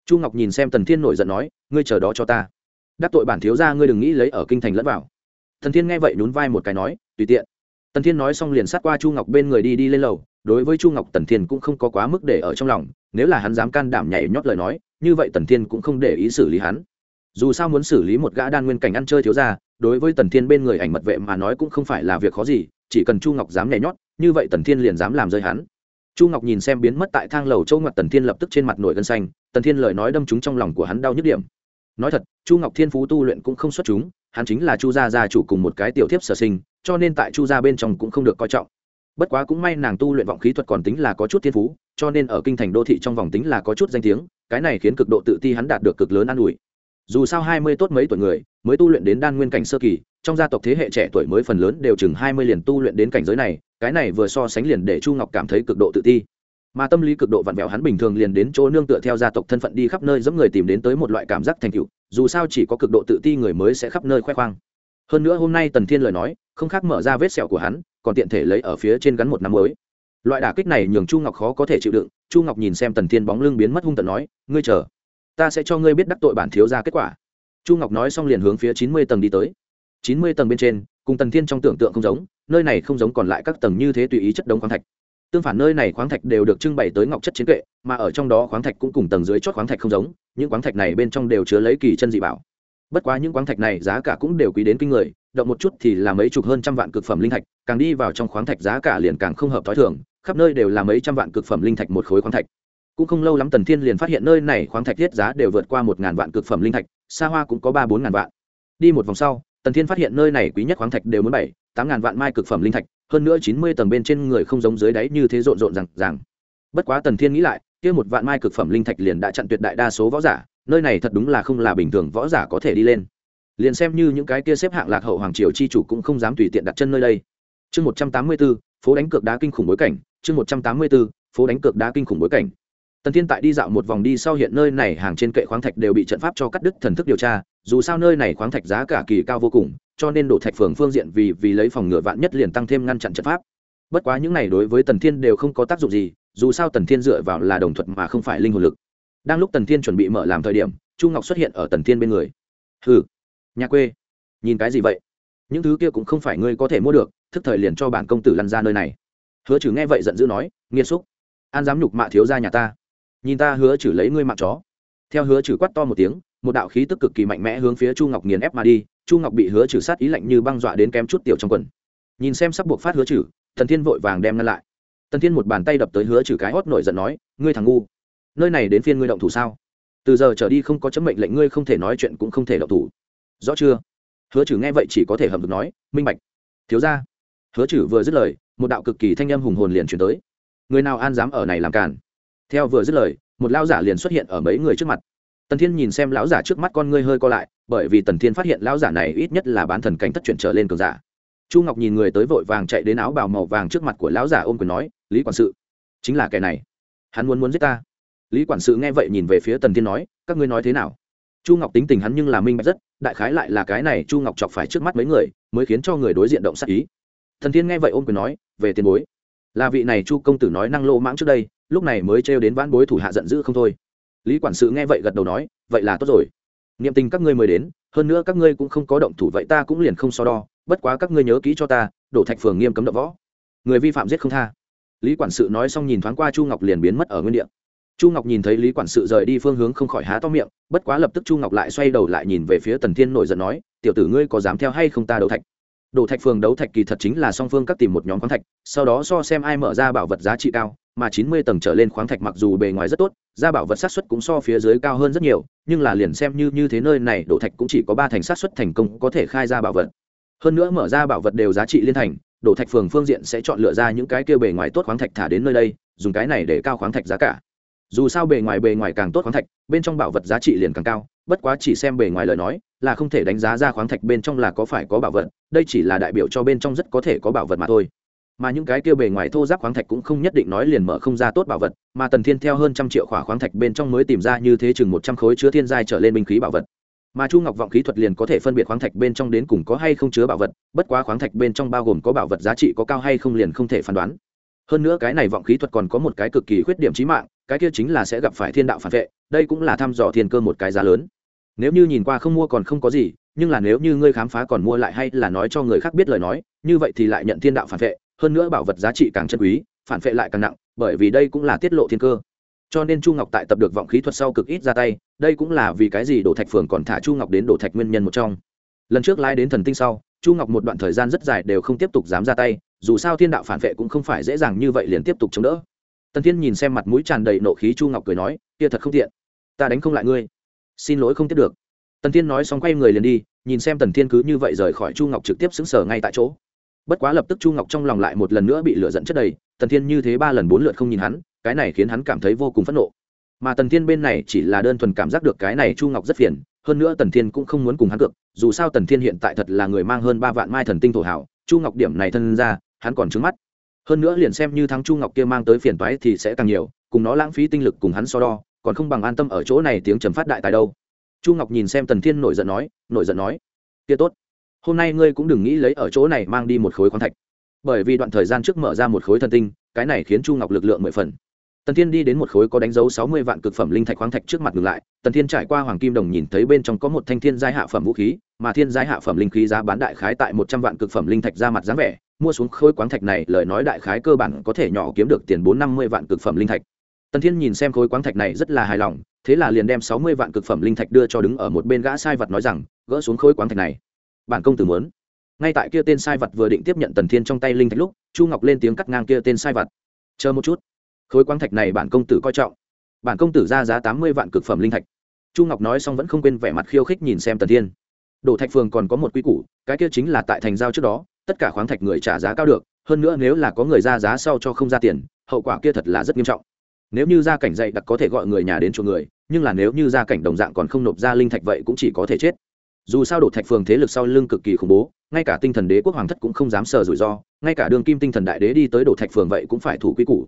Chu ngọc nhìn xem tần thiên nổi giận nói, ngươi chờ đó cho ta. Đắc tội bản thiếu ra ngươi đừng nghĩ lấy ở kinh thành lẫn vào. Thần thiên nghe vậy nhún vai một cái nói, tùy tiện. Tần thiên nói xong liền sát qua chu ngọc bên người đi đi lên lầu, đối với chu ngọc tần thiên cũng không có quá mức để ở trong lòng, nếu là hắn dám can đảm nhảy nhót lời nói, như vậy tần thiên cũng không để ý xử lý hắn dù sao muốn xử lý một gã đan nguyên cảnh ăn chơi thiếu ra đối với tần thiên bên người ảnh mật vệ mà nói cũng không phải là việc khó gì, chỉ cần chu ngọc dám nhảy nhót, như vậy tần thiên liền dám làm rơi hắn. Chu ngọc nhìn xem biến mất tại thang lầu châu ngọc tần thiên lập tức trên mặt nổi gân xanh, tần thiên lời nói đâm trúng trong lòng của hắn đau nhức điểm. Nói thật, chu ngọc thiên phú tu luyện cũng không xuất chúng, hắn chính là chu gia gia chủ cùng một cái tiểu thiếp sở sinh, cho nên tại chu gia bên trong cũng không được coi trọng. Bất quá cũng may nàng tu luyện vọng khí thuật còn tính là có chút thiên phú, cho nên ở kinh thành đô thị trong vòng tính là có chút danh tiếng, cái này khiến cực độ tự ti hắn đạt được cực lớn an ủi dù sao hai mươi tốt mấy tuổi người, mới tu luyện đến đan nguyên cảnh sơ kỳ, trong gia tộc thế hệ trẻ tuổi mới phần lớn đều chừng hai mươi liền tu luyện đến cảnh giới này, cái này vừa so sánh liền để chu ngọc cảm thấy cực độ tự ti. Mà tâm lý cực độ vặn vẹo hắn bình thường liền đến chỗ nương tựa theo gia tộc thân phận đi khắp nơi dẫm người tìm đến tới một loại cảm giác thành tựu, dù sao chỉ có cực độ tự ti người mới sẽ khắp nơi khoe khoang. Hơn nữa hôm nay tần thiên lời nói, không khác mở ra vết sẹo của hắn, còn tiện thể lấy ở phía trên gắn một năm mới. Loại đả kích này nhường chu ngọc khó có thể chịu đựng, chu ngọc nhìn xem tần thiên bóng lưng biến mất hung tận nói, ngươi chờ ta sẽ cho ngươi biết đắc tội bản thiếu ra kết quả. Chu ngọc nói xong liền hướng phía chín mươi tầng đi tới. chín mươi tầng bên trên, cùng tần thiên trong tưởng tượng không giống, nơi này không giống còn lại các tầng như thế tùy ý chất đống khoáng thạch. Tương phản nơi này khoáng thạch đều được trưng bày tới ngọc chất chiến kệ, mà ở trong đó khoáng thạch cũng cùng tầng dưới chót khoáng thạch không giống, những khoáng thạch này bên trong đều chứa lấy kỳ chân dị bảo. Bất quá những khoáng thạch này giá cả cũng đều quý đến kinh người, động một chút thì là mấy chục hơn trăm vạn cực phẩm linh thạch, càng đi vào trong khoáng thạch giá cả liền càng không hợp t h ó i thường, khắp nơi đều là mấy trăm vạn cực phẩm linh thạch một khối khoáng thạch cũng không lâu lắm tần thiên liền phát hiện nơi này khoáng thạch thiết giá đều vượt qua một ngàn vạn cực phẩm linh thạch, xa hoa cũng có ba bốn ngàn vạn. Đi một vòng sau, tần thiên phát hiện nơi này quý nhất khoáng thạch đều mới bảy, tám ngàn vạn mai cực phẩm linh thạch, hơn nữa chín mươi tầng bên trên người không giống dưới đáy như thế rộn rộn rằng rằng bất quá tần thiên nghĩ lại, kia một vạn mai cực phẩm linh thạch liền đã chặn tuyệt đại đa số võ giả, nơi này thật đúng là không là bình thường võ giả có thể đi lên. Liền xem như những cái kia xếp hạng lạc hậu hoàng triều chi chủ cũng không dám tùy tiện đặt chân nơi đây. Chương một trăm tám mươi b ố phố đánh cược đá kinh khủng bối cảnh, chương một trăm tám mươi b ố phố đánh cược đá kinh khủng bối cảnh tần thiên tại đi dạo một vòng đi sau hiện nơi này hàng trên kệ khoáng thạch đều bị trận pháp cho cắt đứt thần thức điều tra, dù sao nơi này khoáng thạch giá cả kỳ cao vô cùng, cho nên đổ thạch phường phương diện vì vì lấy phòng ngừa vạn nhất liền tăng thêm ngăn chặn trận pháp. Bất quá những này đối với tần thiên đều không có tác dụng gì, dù sao tần thiên dựa vào là đồng thuật mà không phải linh hồn lực. Đang lúc tần thiên chuẩn bị mở làm thời điểm, chu ngọc xuất hiện ở tần thiên bên người. Hừ, nhà quê, nhìn cái gì vậy? Những thứ kia cũng không phải ngươi có thể mua được, thức thời liền cho bản công tử lăn ra nơi này. Hứa trừ nghe vậy giận dữ nói nghiêm xúc, an dám nhục mạ thiếu ra nhà ta nhìn ta hứa chử lấy ngươi mạng chó. Theo hứa chử quát to một tiếng, một đạo khí tức cực kỳ mạnh mẽ hướng phía chu ngọc nghiền ép mà đi. Chu ngọc bị hứa trừ sát ý lạnh như băng dọa đến kém chút tiểu trong quần. Nhìn xem sắp buộc phát hứa trừ thần thiên vội vàng đem ngăn lại. Tần thiên một bàn tay đập tới hứa trừ cái hót nổi giận nói, ngươi thằng ngu, nơi này đến phiên ngươi động thủ sao? Từ giờ trở đi không có chấm mệnh lệnh ngươi không thể nói chuyện cũng không thể động thủ. Rõ chưa? Hứa trừ nghe vậy chỉ có thể hầm được nói, minh bạch. Thiếu ra hứa trừ vừa dứt lời, một đạo cực kỳ thanh âm hùng hồn liền chuyển tới. Người nào an dám ở này làm càn? Theo vừa dứt lời, một lão giả liền xuất hiện ở mấy người trước mặt. Tần thiên nhìn xem lão giả trước mắt con ngươi hơi co lại, bởi vì tần thiên phát hiện lão giả này ít nhất là bán thần cảnh thất chuyển trở lên cường giả. Chu ngọc nhìn người tới vội vàng chạy đến áo bào màu vàng trước mặt của lão giả ôm quyền nói, lý quản sự, chính là kẻ này. Hắn muốn muốn giết ta. Lý quản sự nghe vậy nhìn về phía tần thiên nói, các ngươi nói thế nào? Chu ngọc tính tình hắn nhưng là minh bạch rất, đại khái lại là cái này chu ngọc chọc phải trước mắt mấy người, mới khiến cho người đối diện động sát ý. Thần thiên nghe vậy ôm quyền nói, về tiền bối. Là vị này chu công tử nói năng lô mãng trước đây lúc này mới trêu đến vãn bối thủ hạ giận dữ không thôi. Lý quản sự nghe vậy gật đầu nói, vậy là tốt rồi. Niệm tình các ngươi mới đến, hơn nữa các ngươi cũng không có động thủ vậy ta cũng liền không so đo, bất quá các ngươi nhớ kỹ cho ta, đổ thạch phường nghiêm cấm đập võ. Người vi phạm giết không tha. Lý quản sự nói xong nhìn thoáng qua chu ngọc liền biến mất ở nguyên địa. Chu ngọc nhìn thấy lý quản sự rời đi phương hướng không khỏi há to miệng, bất quá lập tức chu ngọc lại xoay đầu lại nhìn về phía tần thiên nổi giận nói, tiểu tử ngươi có dám theo hay không ta đấu thạch? Đổ thạch phường đấu thạch kỳ thật chính là song phương các tìm một nhóm khoáng thạch, sau đó so xem ai mở ra bảo vật giá trị cao mà chín mươi tầng trở lên khoáng thạch mặc dù bề ngoài rất tốt ra bảo vật sát xuất cũng so phía dưới cao hơn rất nhiều, nhưng là liền xem như như thế nơi này, đổ thạch cũng chỉ có ba thành sát xuất thành công có thể khai ra bảo vật. Hơn nữa mở ra bảo vật đều giá trị liên thành, đổ thạch phường phương diện sẽ chọn lựa ra những cái kia bề ngoài tốt khoáng thạch thả đến nơi đây, dùng cái này để cao khoáng thạch giá cả. Dù sao bề ngoài bề ngoài càng tốt khoáng thạch, bên trong bảo vật giá trị liền càng cao, bất quá chỉ xem bề ngoài lời nói, là không thể đánh giá ra khoáng thạch bên trong là có phải có bảo vật, đây chỉ là đại biểu cho bên trong rất có thể có bảo vật mà thôi mà những cái kia bề ngoài thô giáp khoáng thạch cũng không nhất định nói liền mở không ra tốt bảo vật, mà tần thiên theo hơn trăm triệu khỏa khoáng thạch bên trong mới tìm ra như thế chừng một trăm khối chứa thiên giai trở lên binh khí bảo vật. Mà chu ngọc vọng khí thuật liền có thể phân biệt khoáng thạch bên trong đến cùng có hay không chứa bảo vật, bất quá khoáng thạch bên trong bao gồm có bảo vật giá trị có cao hay không liền không thể phán đoán. Hơn nữa cái này vọng khí thuật còn có một cái cực kỳ khuyết điểm trí mạng, cái kia chính là sẽ gặp phải thiên đạo phản vệ, đây cũng là thăm dò thiên cơ một cái giá lớn. Nếu như nhìn qua không mua còn không có gì, nhưng là nếu như ngươi khám phá còn mua lại hay là nói cho người khác biết lời nói, như vậy thì lại nhận thiên đạo phản vệ hơn nữa bảo vật giá trị càng chân quý, phản vệ lại càng nặng, bởi vì đây cũng là tiết lộ thiên cơ. Cho nên chu ngọc tại tập được vọng khí thuật sau cực ít ra tay, đây cũng là vì cái gì đổ thạch phường còn thả chu ngọc đến đổ thạch nguyên nhân một trong. Lần trước lai đến thần tinh sau, chu ngọc một đoạn thời gian rất dài đều không tiếp tục dám ra tay, dù sao thiên đạo phản vệ cũng không phải dễ dàng như vậy liền tiếp tục chống đỡ. Tần thiên nhìn xem mặt mũi tràn đầy nộ khí chu ngọc cười nói, kia thật không tiện. Ta đánh không lại ngươi. Xin lỗi không tiếp được. Tần thiên nói xong quay người liền đi, nhìn xem tần thiên cứ như vậy rời khỏi chu ngọc trực tiếp xứng sở ngay tại chỗ bất quá lập tức chu ngọc trong lòng lại một lần nữa bị lửa dẫn chất đầy, tần thiên như thế ba lần bốn lượt không nhìn hắn, cái này khiến hắn cảm thấy vô cùng phẫn nộ. Mà tần thiên bên này chỉ là đơn thuần cảm giác được cái này chu ngọc rất phiền, hơn nữa tần thiên cũng không muốn cùng hắn cược, dù sao tần thiên hiện tại thật là người mang hơn ba vạn mai thần tinh thổ hảo chu ngọc điểm này thân ra, hắn còn trứng mắt. Hơn nữa liền xem như thắng chu ngọc kia mang tới phiền toái thì sẽ càng nhiều, cùng nó lãng phí tinh lực cùng hắn so đo, còn không bằng an tâm ở chỗ này tiếng trầm phát đại tại đâu. Chu ngọc nhìn xem tần thiên nổi giận nói, nổi giận nói, kia tốt hôm nay ngươi cũng đừng nghĩ lấy ở chỗ này mang đi một khối khoáng thạch. Bởi vì đoạn thời gian trước mở ra một khối thần tinh, cái này khiến chu ngọc lực lượng mười phần. Tần thiên đi đến một khối có đánh dấu sáu mươi vạn cực phẩm linh thạch khoáng thạch trước mặt ngừng lại, tần thiên trải qua hoàng kim đồng nhìn thấy bên trong có một thanh thiên giai hạ phẩm vũ khí, mà thiên giai hạ phẩm linh khí giá bán đại khái tại một trăm vạn cực phẩm linh thạch ra mặt dáng vẻ, mua xuống khối khoáng thạch này lời nói đại khái cơ bản có thể nhỏ kiếm được tiền bốn năm mươi vạn cực phẩm linh thạch. Tần thiên nhìn xem khối khoáng thạch này rất là hài lòng, thế là liền đem sáu mươi vạn cực phẩm linh thạch đưa cho đứng ở một bên gã sai vật nói rằng, gỡ xuống khối quáng thạch này bản công tử muốn. Ngay tại kia tên sai vật vừa định tiếp nhận tần thiên trong tay linh thạch lúc, chu ngọc lên tiếng cắt ngang kia tên sai vật. Chờ một chút. Khối quang thạch này bản công tử coi trọng. Bản công tử ra giá tám mươi vạn cực phẩm linh thạch. Chu ngọc nói xong vẫn không quên vẻ mặt khiêu khích nhìn xem tần thiên. Đổ thạch phường còn có một quy củ, cái kia chính là tại thành giao trước đó, tất cả khoáng thạch người trả giá cao được, hơn nữa nếu là có người ra giá sau cho không ra tiền, hậu quả kia thật là rất nghiêm trọng. Nếu như gia cảnh dạy đặc có thể gọi người nhà đến chỗ người, nhưng là nếu như gia cảnh đồng dạng còn không nộp ra linh thạch vậy cũng chỉ có thể chết dù sao đổ thạch phường thế lực sau lưng cực kỳ khủng bố, ngay cả tinh thần đế quốc hoàng thất cũng không dám sờ rủi ro, ngay cả đường kim tinh thần đại đế đi tới đổ thạch phường vậy cũng phải thủ quy củ.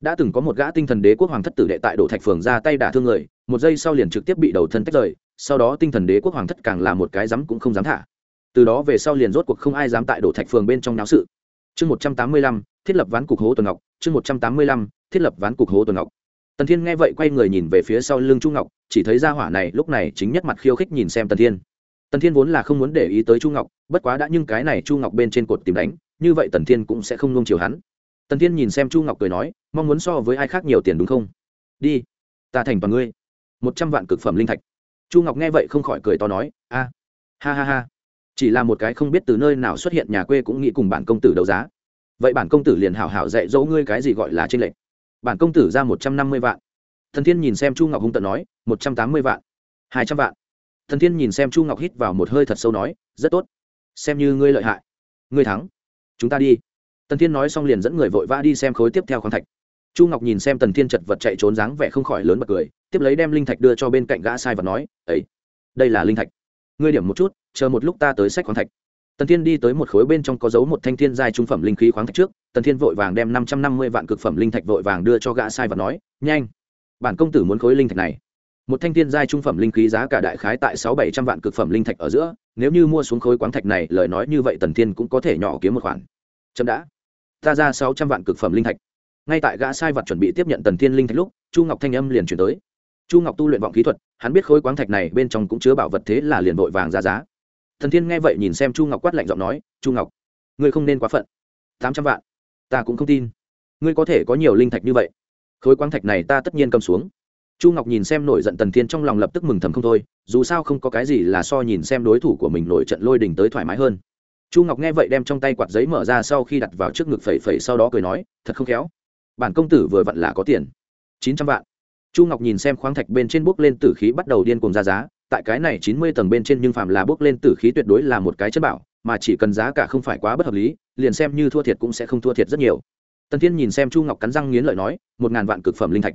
Đã từng có một gã tinh thần đế quốc hoàng thất tử đệ tại đổ thạch phường ra tay đả thương người, một giây sau liền trực tiếp bị đầu thân tách rời, sau đó tinh thần đế quốc hoàng thất càng là một cái dám cũng không dám thả. Từ đó về sau liền rốt cuộc không ai dám tại đổ thạch phường bên trong náo sự. Chương một trăm tám mươi lăm, thiết lập ván cục hố tuần ngọc, chương một trăm tám mươi lăm, thiết lập ván cục hố tuần ngọc. Tần thiên nghe vậy quay người nhìn về phía sau lưng chu ngọc, chỉ thấy ra hỏa này lúc này chính nhất mặt khiêu khích nhìn xem tần thiên tần thiên vốn là không muốn để ý tới chu ngọc, bất quá đã nhưng cái này chu ngọc bên trên cột tìm đánh, như vậy tần thiên cũng sẽ không nung chiều hắn. Tần thiên nhìn xem chu ngọc cười nói, mong muốn so với ai khác nhiều tiền đúng không? Đi, ta thành toàn ngươi. Một trăm vạn cực phẩm linh thạch. Chu ngọc nghe vậy không khỏi cười to nói, a, ha ha ha. Chỉ là một cái không biết từ nơi nào xuất hiện nhà quê cũng nghĩ cùng bản công tử đấu giá. Vậy bản công tử liền hảo hảo dạy dỗ ngươi cái gì gọi là tranh lệnh bản công tử ra một trăm năm mươi vạn. Thần thiên nhìn xem chu ngọc hung tận nói, một trăm tám mươi vạn, hai trăm vạn thần thiên nhìn xem chu ngọc hít vào một hơi thật sâu nói, rất tốt. Xem như ngươi lợi hại. Ngươi thắng. Chúng ta đi. Tần thiên nói xong liền dẫn người vội vã đi xem khối tiếp theo khoáng thạch. Chu ngọc nhìn xem tần thiên chật vật chạy trốn dáng vẻ không khỏi lớn bật cười, tiếp lấy đem linh thạch đưa cho bên cạnh gã sai và nói, ấy, đây là linh thạch. Ngươi điểm một chút, chờ một lúc ta tới sách khoáng thạch. Tần thiên đi tới một khối bên trong có dấu một thanh thiên giai trung phẩm linh khí khoáng thạch trước, tần thiên vội vàng đem năm trăm năm mươi vạn cực phẩm linh thạch vội vàng đưa cho gã sai và nói, nhanh. Bản công tử muốn khối linh thạch này một thanh thiên giai trung phẩm linh khí giá cả đại khái tại sáu bảy trăm vạn cực phẩm linh thạch ở giữa, nếu như mua xuống khối khoáng thạch này, lời nói như vậy tần thiên cũng có thể nhỏ kiếm một khoản. Chậm đã. Ta ra sáu trăm vạn cực phẩm linh thạch. Ngay tại gã sai vật chuẩn bị tiếp nhận tần thiên linh thạch lúc, chu ngọc thanh âm liền chuyển tới. Chu ngọc tu luyện vọng kỹ thuật, hắn biết khối khoáng thạch này bên trong cũng chứa bảo vật thế là liền vội vàng ra giá. Thần thiên nghe vậy nhìn xem chu ngọc quát lạnh giọng nói, chu ngọc, ngươi không nên quá phận. Tám trăm vạn. Ta cũng không tin. Ngươi có thể có nhiều linh thạch như vậy. Khối quang thạch này ta tất nhiên cầm xuống chu ngọc nhìn xem nổi giận tần thiên trong lòng lập tức mừng thầm không thôi, dù sao không có cái gì là so nhìn xem đối thủ của mình nổi trận lôi đình tới thoải mái hơn. Chu ngọc nghe vậy đem trong tay quạt giấy mở ra sau khi đặt vào trước ngực phẩy phẩy sau đó cười nói, thật không khéo. Bản công tử vừa vặn là có tiền. Chín trăm vạn. Chu ngọc nhìn xem khoáng thạch bên trên bốc lên tử khí bắt đầu điên cuồng ra giá, tại cái này chín mươi tầng bên trên nhưng phàm là bốc lên tử khí tuyệt đối là một cái chất bảo, mà chỉ cần giá cả không phải quá bất hợp lý, liền xem như thua thiệt cũng sẽ không thua thiệt rất nhiều. Tần thiên nhìn xem chu ngọc cắn răng nghiến lợi nói, một ngàn vạn cực phẩm linh thạch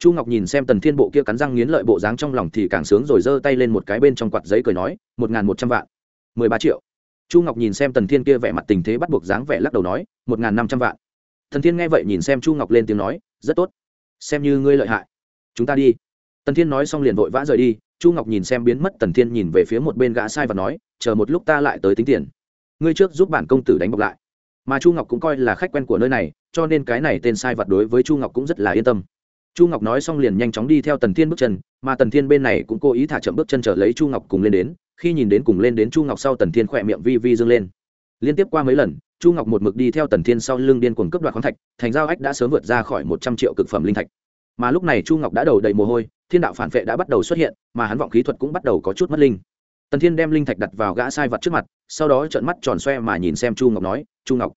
chu ngọc nhìn xem tần thiên bộ kia cắn răng nghiến lợi bộ dáng trong lòng thì càng sướng rồi giơ tay lên một cái bên trong quạt giấy cười nói, một ngàn một trăm vạn. Mười ba triệu. Chu ngọc nhìn xem tần thiên kia vẻ mặt tình thế bắt buộc dáng vẻ lắc đầu nói, một ngàn năm trăm vạn. Thần thiên nghe vậy nhìn xem chu ngọc lên tiếng nói, rất tốt. Xem như ngươi lợi hại. Chúng ta đi. Tần thiên nói xong liền vội vã rời đi. Chu ngọc nhìn xem biến mất tần thiên nhìn về phía một bên gã sai và nói, chờ một lúc ta lại tới tính tiền. Ngươi trước giúp bản công tử đánh bọc lại. Mà chu ngọc cũng coi là khách quen của nơi này, cho nên cái này tên sai vật đối với chu ngọc cũng rất là yên tâm chu ngọc nói xong liền nhanh chóng đi theo tần thiên bước chân, mà tần thiên bên này cũng cố ý thả chậm bước chân trở lấy chu ngọc cùng lên đến. Khi nhìn đến cùng lên đến chu ngọc sau, tần thiên khỏe miệng vi vi dâng lên. Liên tiếp qua mấy lần, chu ngọc một mực đi theo tần thiên sau lưng điên cuồng cấp đoạt khoáng thạch, thành giao ách đã sớm vượt ra khỏi một trăm triệu cực phẩm linh thạch. Mà lúc này chu ngọc đã đầu đầy mồ hôi, thiên đạo phản vệ đã bắt đầu xuất hiện, mà hắn vọng khí thuật cũng bắt đầu có chút mất linh. Tần thiên đem linh thạch đặt vào gã sai vật trước mặt, sau đó trợn mắt tròn xoe mà nhìn xem chu ngọc nói, chu ngọc,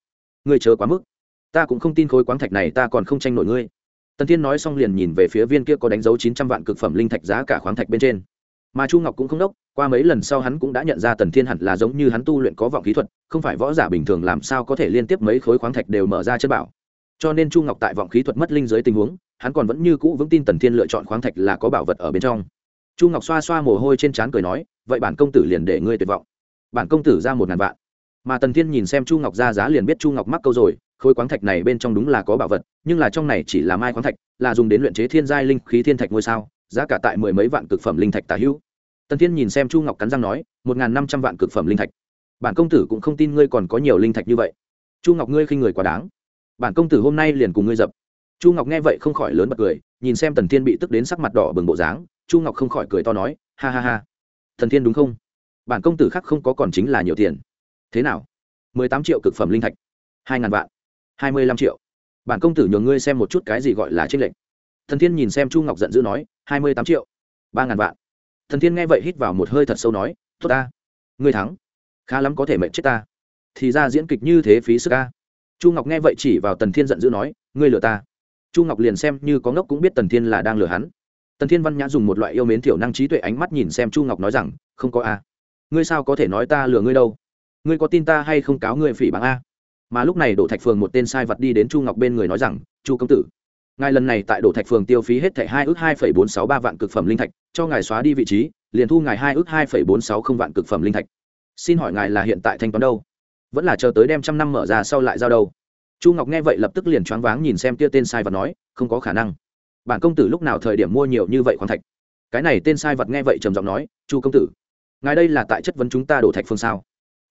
ngươi chờ quá mức. Ta cũng không tin khối quáng thạch này ta còn không tranh nổi ngươi tần thiên nói xong liền nhìn về phía viên kia có đánh dấu chín trăm vạn cực phẩm linh thạch giá cả khoáng thạch bên trên. Mà chu ngọc cũng không đốc, qua mấy lần sau hắn cũng đã nhận ra tần thiên hẳn là giống như hắn tu luyện có vọng kỹ thuật, không phải võ giả bình thường làm sao có thể liên tiếp mấy khối khoáng thạch đều mở ra chất bảo. Cho nên chu ngọc tại vọng khí thuật mất linh dưới tình huống, hắn còn vẫn như cũ vững tin tần thiên lựa chọn khoáng thạch là có bảo vật ở bên trong. Chu ngọc xoa xoa mồ hôi trên trán cười nói, vậy bản công tử liền để ngươi tuyệt vọng. Bản công tử ra một ngàn vạn. Mà tần thiên nhìn xem chu ngọc ra giá liền biết chu ngọc mắc câu rồi khối khoáng thạch này bên trong đúng là có bảo vật, nhưng là trong này chỉ là mai khoáng thạch, là dùng đến luyện chế thiên giai linh khí thiên thạch ngôi sao, giá cả tại mười mấy vạn cực phẩm linh thạch tả hữu. Tần thiên nhìn xem chu ngọc cắn răng nói, một n g h n năm trăm vạn cực phẩm linh thạch. Bản công tử cũng không tin ngươi còn có nhiều linh thạch như vậy. Chu ngọc ngươi khi người quá đáng. Bản công tử hôm nay liền cùng ngươi dập. Chu ngọc nghe vậy không khỏi lớn bật cười, nhìn xem tần thiên bị tức đến sắc mặt đỏ bừng bộ dáng, chu ngọc không khỏi cười to nói, ha ha ha. Thần thiên đúng không? Bản công tử khác không có còn chính là nhiều tiền. Thế nào? Mười tám triệu cực phẩm linh thạch. Hai ngàn vạn hai mươi lăm triệu. Bản công tử nhường ngươi xem một chút cái gì gọi là tranh lệch. Thần thiên nhìn xem chu ngọc giận dữ nói, hai mươi tám triệu, ba ngàn vạn. Thần thiên nghe vậy hít vào một hơi thật sâu nói, tốt ta, ngươi thắng, khá lắm có thể mệnh chết ta. Thì ra diễn kịch như thế phí sức ca chu ngọc nghe vậy chỉ vào tần thiên giận dữ nói, ngươi lừa ta. Chu ngọc liền xem như có ngốc cũng biết tần thiên là đang lừa hắn. Tần thiên văn nhã dùng một loại yêu mến thiểu năng trí tuệ ánh mắt nhìn xem chu ngọc nói rằng, không có a. Ngươi sao có thể nói ta lừa ngươi đâu? Ngươi có tin ta hay không cáo ngươi phỉ báng a? Mà lúc này đổ thạch phường một tên sai vật đi đến chu ngọc bên người nói rằng, chu công tử, ngài lần này tại đổ thạch phường tiêu phí hết thảy hai ước hai phẩy bốn sáu ba vạn cực phẩm linh thạch, cho ngài xóa đi vị trí, liền thu ngài hai ước hai phẩy bốn sáu không vạn cực phẩm linh thạch. Xin hỏi ngài là hiện tại thanh toán đâu? Vẫn là chờ tới đem trăm năm mở ra sau lại giao đâu? Chu ngọc nghe vậy lập tức liền choáng váng nhìn xem kia tên sai vật nói, không có khả năng. Bản công tử lúc nào thời điểm mua nhiều như vậy khoáng thạch? Cái này tên sai vật nghe vậy trầm giọng nói, chu công tử, ngài đây là tại chất vấn chúng ta đổ thạch phương sao?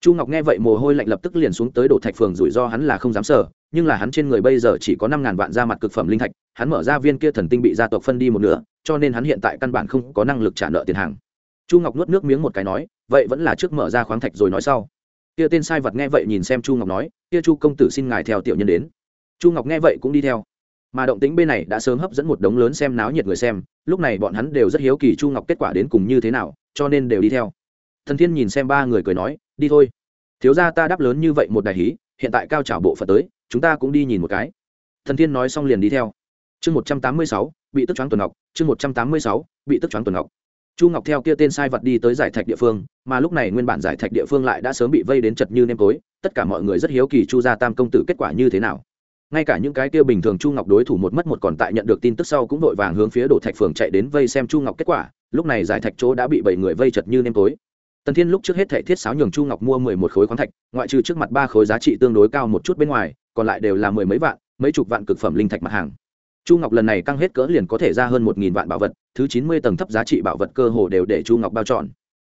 Chu ngọc nghe vậy mồ hôi lạnh lập tức liền xuống tới đổ thạch phường rủi ro hắn là không dám sợ nhưng là hắn trên người bây giờ chỉ có năm ngàn vạn ra mặt cực phẩm linh thạch, hắn mở ra viên kia thần tinh bị gia tộc phân đi một nửa, cho nên hắn hiện tại căn bản không có năng lực trả nợ tiền hàng. Chu ngọc nuốt nước miếng một cái nói, vậy vẫn là trước mở ra khoáng thạch rồi nói sau. Kia tên sai vật nghe vậy nhìn xem chu ngọc nói, kia chu công tử xin ngài theo tiểu nhân đến. Chu ngọc nghe vậy cũng đi theo. Mà động tính bên này đã sớm hấp dẫn một đống lớn xem náo nhiệt người xem, lúc này bọn hắn đều rất hiếu kỳ chu ngọc kết quả đến cùng như thế nào, cho nên đều đi theo. Thần thiên nhìn xem ba người cười nói đi thôi. Thiếu ra ta đáp lớn như vậy một đại hí, hiện tại cao trào bộ phận tới, chúng ta cũng đi nhìn một cái. Thần thiên nói xong liền đi theo. Chương một trăm tám mươi sáu, bị tức choáng tuần ngọc, chương một trăm tám mươi sáu, bị tức choáng tuần ngọc. Chu ngọc theo kia tên sai vật đi tới giải thạch địa phương, mà lúc này nguyên bản giải thạch địa phương lại đã sớm bị vây đến chật như nêm tối, tất cả mọi người rất hiếu kỳ chu gia tam công tử kết quả như thế nào. Ngay cả những cái kia bình thường chu ngọc đối thủ một mất một còn tại nhận được tin tức sau cũng vội vàng hướng phía đổ thạch phường chạy đến vây xem chu ngọc kết quả, lúc này giải thạch chỗ đã bị bảy người vây chật như nêm tối tần thiên lúc trước hết thệ thiết sáo nhường chu ngọc mua mười một khối khoáng thạch, ngoại trừ trước mặt ba khối giá trị tương đối cao một chút bên ngoài, còn lại đều là mười mấy vạn, mấy chục vạn cực phẩm linh thạch mặt hàng. Chu ngọc lần này căng hết cỡ liền có thể ra hơn một nghìn vạn bảo vật, thứ chín mươi tầng thấp giá trị bảo vật cơ hồ đều để chu ngọc bao trọn.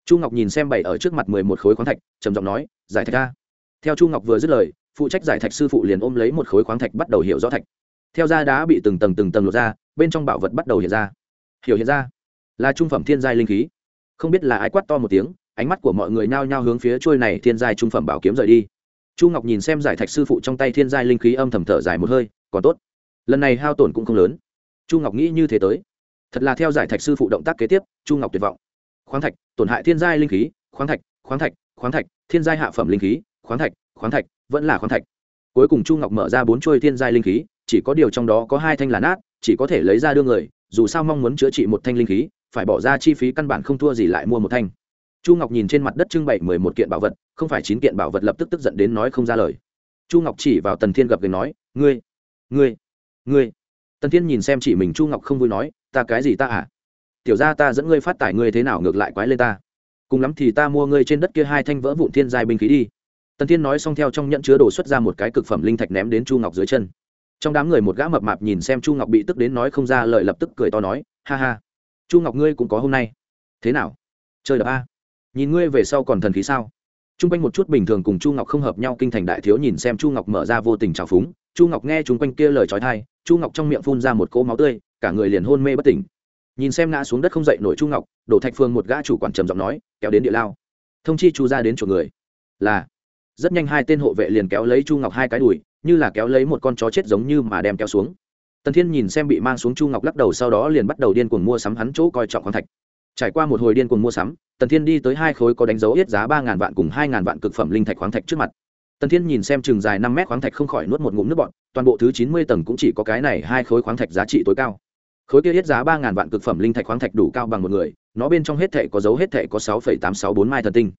Chu ngọc nhìn xem bảy ở trước mặt mười một khối khoáng thạch, trầm giọng nói, giải thạch ra theo chu ngọc vừa dứt lời, phụ trách giải thạch sư phụ liền ôm lấy một khối khoáng thạch bắt đầu hiểu rõ thạch. Theo da đá bị từng tầng từng tầng lột ra, bên trong bảo vật bắt đầu hiện ra. Hiểu hiện ra. Là trung phẩm thiên giai linh khí. Không biết là ai quát to một tiếng ánh mắt của mọi người nhao nhao hướng phía chuôi này thiên giai trung phẩm bảo kiếm rời đi. Chu ngọc nhìn xem giải thạch sư phụ trong tay thiên giai linh khí âm thầm thở dài một hơi, còn tốt. Lần này hao tổn cũng không lớn. Chu ngọc nghĩ như thế tới. Thật là theo giải thạch sư phụ động tác kế tiếp, chu ngọc tuyệt vọng. Khoáng thạch, tổn hại thiên giai linh khí, khoáng thạch khoáng thạch khoáng thạch, thiên giai hạ phẩm linh khí, khoáng thạch khoáng thạch, vẫn là khoáng thạch. Cuối cùng chu ngọc mở ra bốn chuôi thiên giai linh khí, chỉ có điều trong đó có hai thanh là nát, chỉ có thể lấy ra đưa người, dù sao mong muốn chữa trị một thanh linh khí, phải bỏ ra chi phí căn bản không thua gì lại mua một thanh chu ngọc nhìn trên mặt đất trưng bày mười một kiện bảo vật, không phải chín kiện bảo vật lập tức tức giận đến nói không ra lời. Chu ngọc chỉ vào tần thiên gặp người nói, ngươi ngươi ngươi. Tần thiên nhìn xem chỉ mình chu ngọc không vui nói, ta cái gì ta à? Tiểu ra ta dẫn ngươi phát tải ngươi thế nào ngược lại quái lên ta? Cùng lắm thì ta mua ngươi trên đất kia hai thanh vỡ vụn thiên giai binh khí đi. Tần thiên nói xong theo trong nhận chứa đồ xuất ra một cái cực phẩm linh thạch ném đến chu ngọc dưới chân. Trong đám người một gã mập mạp nhìn xem chu ngọc bị tức đến nói không ra lời lập tức cười to nói, ha ha. Chu ngọc ngươi cũng có hôm nay. Thế nào? Chơi đập a? Nhìn ngươi về sau còn thần khí sao? T r u n g quanh một chút bình thường cùng chu ngọc không hợp nhau kinh thành đại thiếu nhìn xem chu ngọc mở ra vô tình trào phúng. Chu ngọc nghe chung quanh kia lời trói thai, chu ngọc trong miệng phun ra một cỗ máu tươi, cả người liền hôn mê bất tỉnh. Nhìn xem ngã xuống đất không dậy nổi chu ngọc đổ thạch phương một gã chủ quản trầm giọng nói, kéo đến địa lao. Thông chi chu ra đến chỗ người. Là. Rất nhanh hai tên hộ vệ liền kéo lấy chu ngọc hai cái đùi, như là kéo lấy một con chó chết giống như mà đem kéo xuống. Tần thiên nhìn xem bị mang xuống chu ngọc lắc đầu sau đó liền bắt đầu điên cuồng mua sắm hắn chỗ coi trọng khoáng thạch trải qua một hồi điên cuồng mua sắm, tần thiên đi tới hai khối có đánh dấu yết giá ba ngàn vạn cùng hai ngàn vạn cực phẩm linh thạch khoáng thạch trước mặt. Tần thiên nhìn xem chừng dài năm mét khoáng thạch không khỏi nuốt một ngụm nước bọn toàn bộ thứ chín mươi tầng cũng chỉ có cái này hai khối khoáng thạch giá trị tối cao. Khối kia yết giá ba ngàn vạn cực phẩm linh thạch khoáng thạch đủ cao bằng một người, nó bên trong hết thệ có dấu hết thệ có sáu phẩy tám sáu bốn mai thần tinh.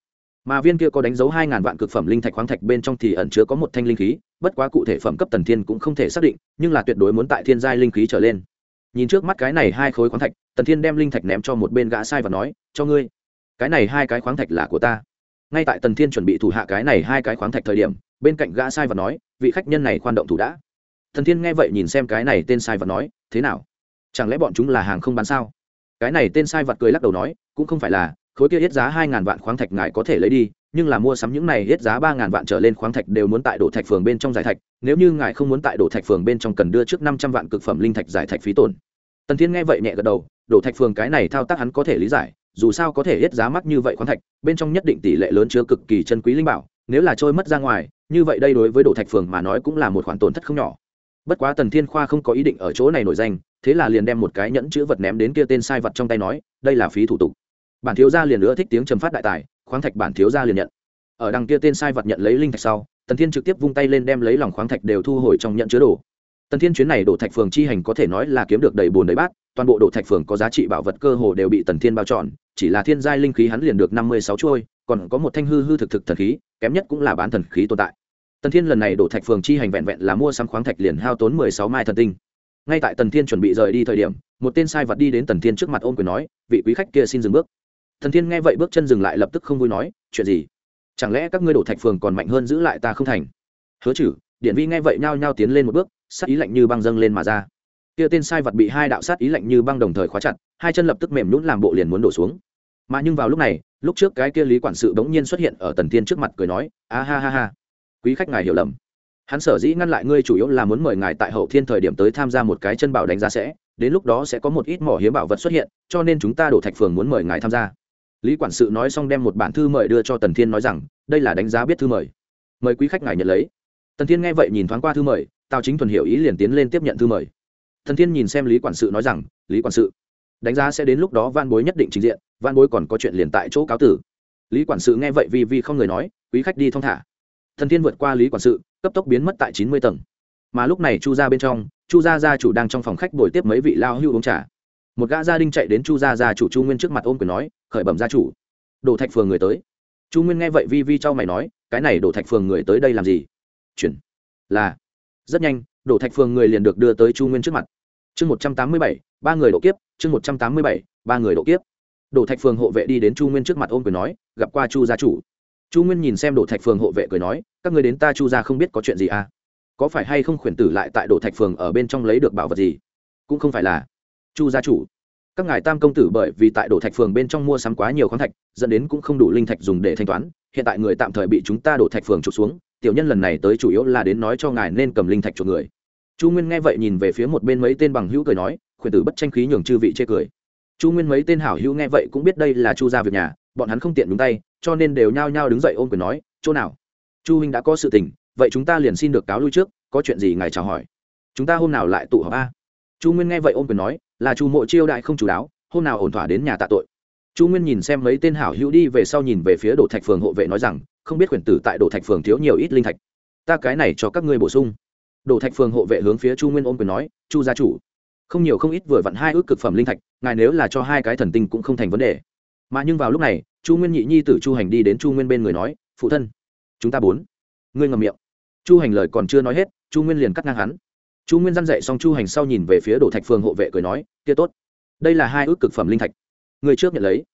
Mà viên kia có đánh dấu hai ngàn vạn cực phẩm linh thạch khoáng thạch bên trong thì ẩn chứa có một thanh linh khí, bất quá cụ thể phẩm cấp tần thiên cũng không thể xác định, nhưng là tuyệt đối muốn tại thiên giai linh khí trở lên. Nhìn trước mắt cái này hai khối khoáng thạch tần thiên đem linh thạch ném cho một bên gã sai và nói, cho ngươi. Cái này hai cái khoáng thạch là của ta. Ngay tại tần thiên chuẩn bị thủ hạ cái này hai cái khoáng thạch thời điểm, bên cạnh gã sai và nói, vị khách nhân này khoan động thủ đã. Tần thiên nghe vậy nhìn xem cái này tên sai vật nói, thế nào? Chẳng lẽ bọn chúng là hàng không bán sao? Cái này tên sai vật cười lắc đầu nói, cũng không phải là, khối kia hết giá hai ngàn vạn khoáng thạch ngài có thể lấy đi, nhưng là mua sắm những này hết giá ba ngàn vạn trở lên khoáng thạch đều muốn tại đổ thạch phường bên trong giải thạch, nếu như ngài không muốn tại đổ thạch phường bên trong cần đưa trước năm trăm vạn cực phẩm linh thạch giải thạch phí tổn. Tần thiên nghe vậy nhẹ gật đầu đổ thạch phường cái này thao tác hắn có thể lý giải, dù sao có thể hết giá mắc như vậy khoáng thạch, bên trong nhất định tỷ lệ lớn chứa cực kỳ chân quý linh bảo, nếu là trôi mất ra ngoài, như vậy đây đối với đổ thạch phường mà nói cũng là một khoản tổn thất không nhỏ. Bất quá tần thiên khoa không có ý định ở chỗ này nổi danh, thế là liền đem một cái nhẫn chữ vật ném đến kia tên sai vật trong tay nói, đây là phí thủ tục. Bản thiếu gia liền nữa thích tiếng trầm phát đại tài, khoáng thạch bản thiếu gia liền nhận. Ở đằng kia tên sai vật nhận lấy linh thạch sau, tần thiên trực tiếp vung tay lên đem lấy lòng khoáng thạch đều thu hồi trong nhận chứa đồ tần thiên chuyến này đổ thạch phường chi hành có thể nói là kiếm được đầy bùn đầy bát, toàn bộ đổ thạch phường có giá trị bảo vật cơ hồ đều bị tần thiên bao trọn, chỉ là thiên giai linh khí hắn liền được năm mươi sáu chuôi, còn có một thanh hư hư thực thực thần khí, kém nhất cũng là bán thần khí tồn tại. Tần thiên lần này đổ thạch phường chi hành vẹn vẹn là mua sắm khoáng thạch liền hao tốn mười sáu mai thần tinh. Ngay tại tần thiên chuẩn bị rời đi thời điểm, một tên sai vật đi đến tần thiên trước mặt ôm quyền nói, vị quý khách kia xin dừng bước. Thần thiên nghe vậy bước chân dừng lại lập tức không vui nói, chuyện gì? Chẳng lẽ các ngươi đổ thạch phường còn mạnh hơn giữ lại ta không thành? Hứa chử điện vi nghe vậy nhao nhao tiến lên một bước sát ý lạnh như băng dâng lên mà ra. Kia tên sai vật bị hai đạo sát ý lạnh như băng đồng thời khóa chặt, hai chân lập tức mềm nhũn làm bộ liền muốn đổ xuống. Mà nhưng vào lúc này, lúc trước cái kia lý quản sự bỗng nhiên xuất hiện ở tần thiên trước mặt cười nói, a ha ha ha, quý khách ngài hiểu lầm. Hắn sở dĩ ngăn lại ngươi chủ yếu là muốn mời ngài tại hậu thiên thời điểm tới tham gia một cái chân bảo đánh giá sẽ, đến lúc đó sẽ có một ít mỏ hiếm bảo vật xuất hiện, cho nên chúng ta đổ thạch phường muốn mời ngài tham gia. Lý quản sự nói xong đem một bản thư mời đưa cho tần thiên nói rằng, đây là đánh giá biết thư mời. Mời quý khách ngài nhận lấy. Tần thiên nghe vậy nhìn thoáng qua thư mời tào chính thuần hiểu ý liền tiến lên tiếp nhận thư mời. Thần thiên nhìn xem lý quản sự nói rằng, lý quản sự, đánh giá sẽ đến lúc đó van bối nhất định trình diện van bối còn có chuyện liền tại chỗ cáo tử. Lý quản sự nghe vậy vì vì không người nói, quý khách đi thong thả. Thần thiên vượt qua lý quản sự, cấp tốc biến mất tại chín mươi tầng. Mà lúc này chu ra bên trong, chu gia gia chủ đang trong phòng khách buổi tiếp mấy vị lao hưu uống trà. Một gã gia đình chạy đến chu gia gia chủ chu nguyên trước mặt ôm quyền nói, khởi bẩm gia chủ. Đồ thạch phường người tới. Chu nguyên nghe vậy vi vi cho mày nói, cái này đồ thạch phường người tới đây làm gì? Chuyển. Là rất nhanh, đổ thạch phường người liền được đưa tới chu nguyên trước mặt. Chương một trăm tám mươi bảy, ba người độ kiếp, chương một trăm tám mươi bảy, ba người độ kiếp. Đổ thạch phường hộ vệ đi đến chu nguyên trước mặt ôm cười nói, gặp qua chu gia chủ. Chu nguyên nhìn xem đổ thạch phường hộ vệ cười nói, các người đến ta chu gia không biết có chuyện gì à? Có phải hay không khuyển tử lại tại đổ thạch phường ở bên trong lấy được bảo vật gì? Cũng không phải là chu gia chủ. Các ngài tam công tử bởi vì tại đổ thạch phường bên trong mua sắm quá nhiều khoáng thạch, dẫn đến cũng không đủ linh thạch dùng để thanh toán, hiện tại người tạm thời bị chúng ta đổ thạch phường trục xuống tiểu nhân lần này tới chủ yếu là đến nói cho ngài nên cầm linh thạch chuộc người. Chu nguyên nghe vậy nhìn về phía một bên mấy tên bằng hữu cười nói, khuyển tử bất tranh khí nhường chư vị chê cười. Chu nguyên mấy tên hảo hữu nghe vậy cũng biết đây là chu gia việc nhà, bọn hắn không tiện đúng tay, cho nên đều nhao nhao đứng dậy ôm quyền nói, chỗ nào? Chu huynh đã có sự tình, vậy chúng ta liền xin được cáo lui trước, có chuyện gì ngài chào hỏi. Chúng ta hôm nào lại tụ họp a? Chu nguyên nghe vậy ôm quyền nói, là chu mộ chiêu đại không chủ đáo, hôm nào ổn thỏa đến nhà tạ tội. Chu nguyên nhìn xem mấy tên hảo hữu đi về sau nhìn về phía đổ thạch phường hộ vệ nói rằng không biết quyển tử tại đổ thạch phường thiếu nhiều ít linh thạch. Ta cái này cho các ngươi bổ sung. Đổ thạch phường hộ vệ hướng phía chu nguyên ôm quyền nói, chu gia chủ, không nhiều không ít vừa vặn hai ước cực phẩm linh thạch, ngài nếu là cho hai cái thần tinh cũng không thành vấn đề. Mà nhưng vào lúc này, chu nguyên nhị nhi tử chu hành đi đến chu nguyên bên người nói, phụ thân, chúng ta bốn. Ngươi ngầm miệng. Chu hành lời còn chưa nói hết, chu nguyên liền cắt ngang hắn. Chu nguyên dăn dậy xong chu hành sau nhìn về phía đổ thạch phường hộ vệ cười nói, kia tốt. Đây là hai ước cực phẩm linh thạch. Người trước nhận lấy.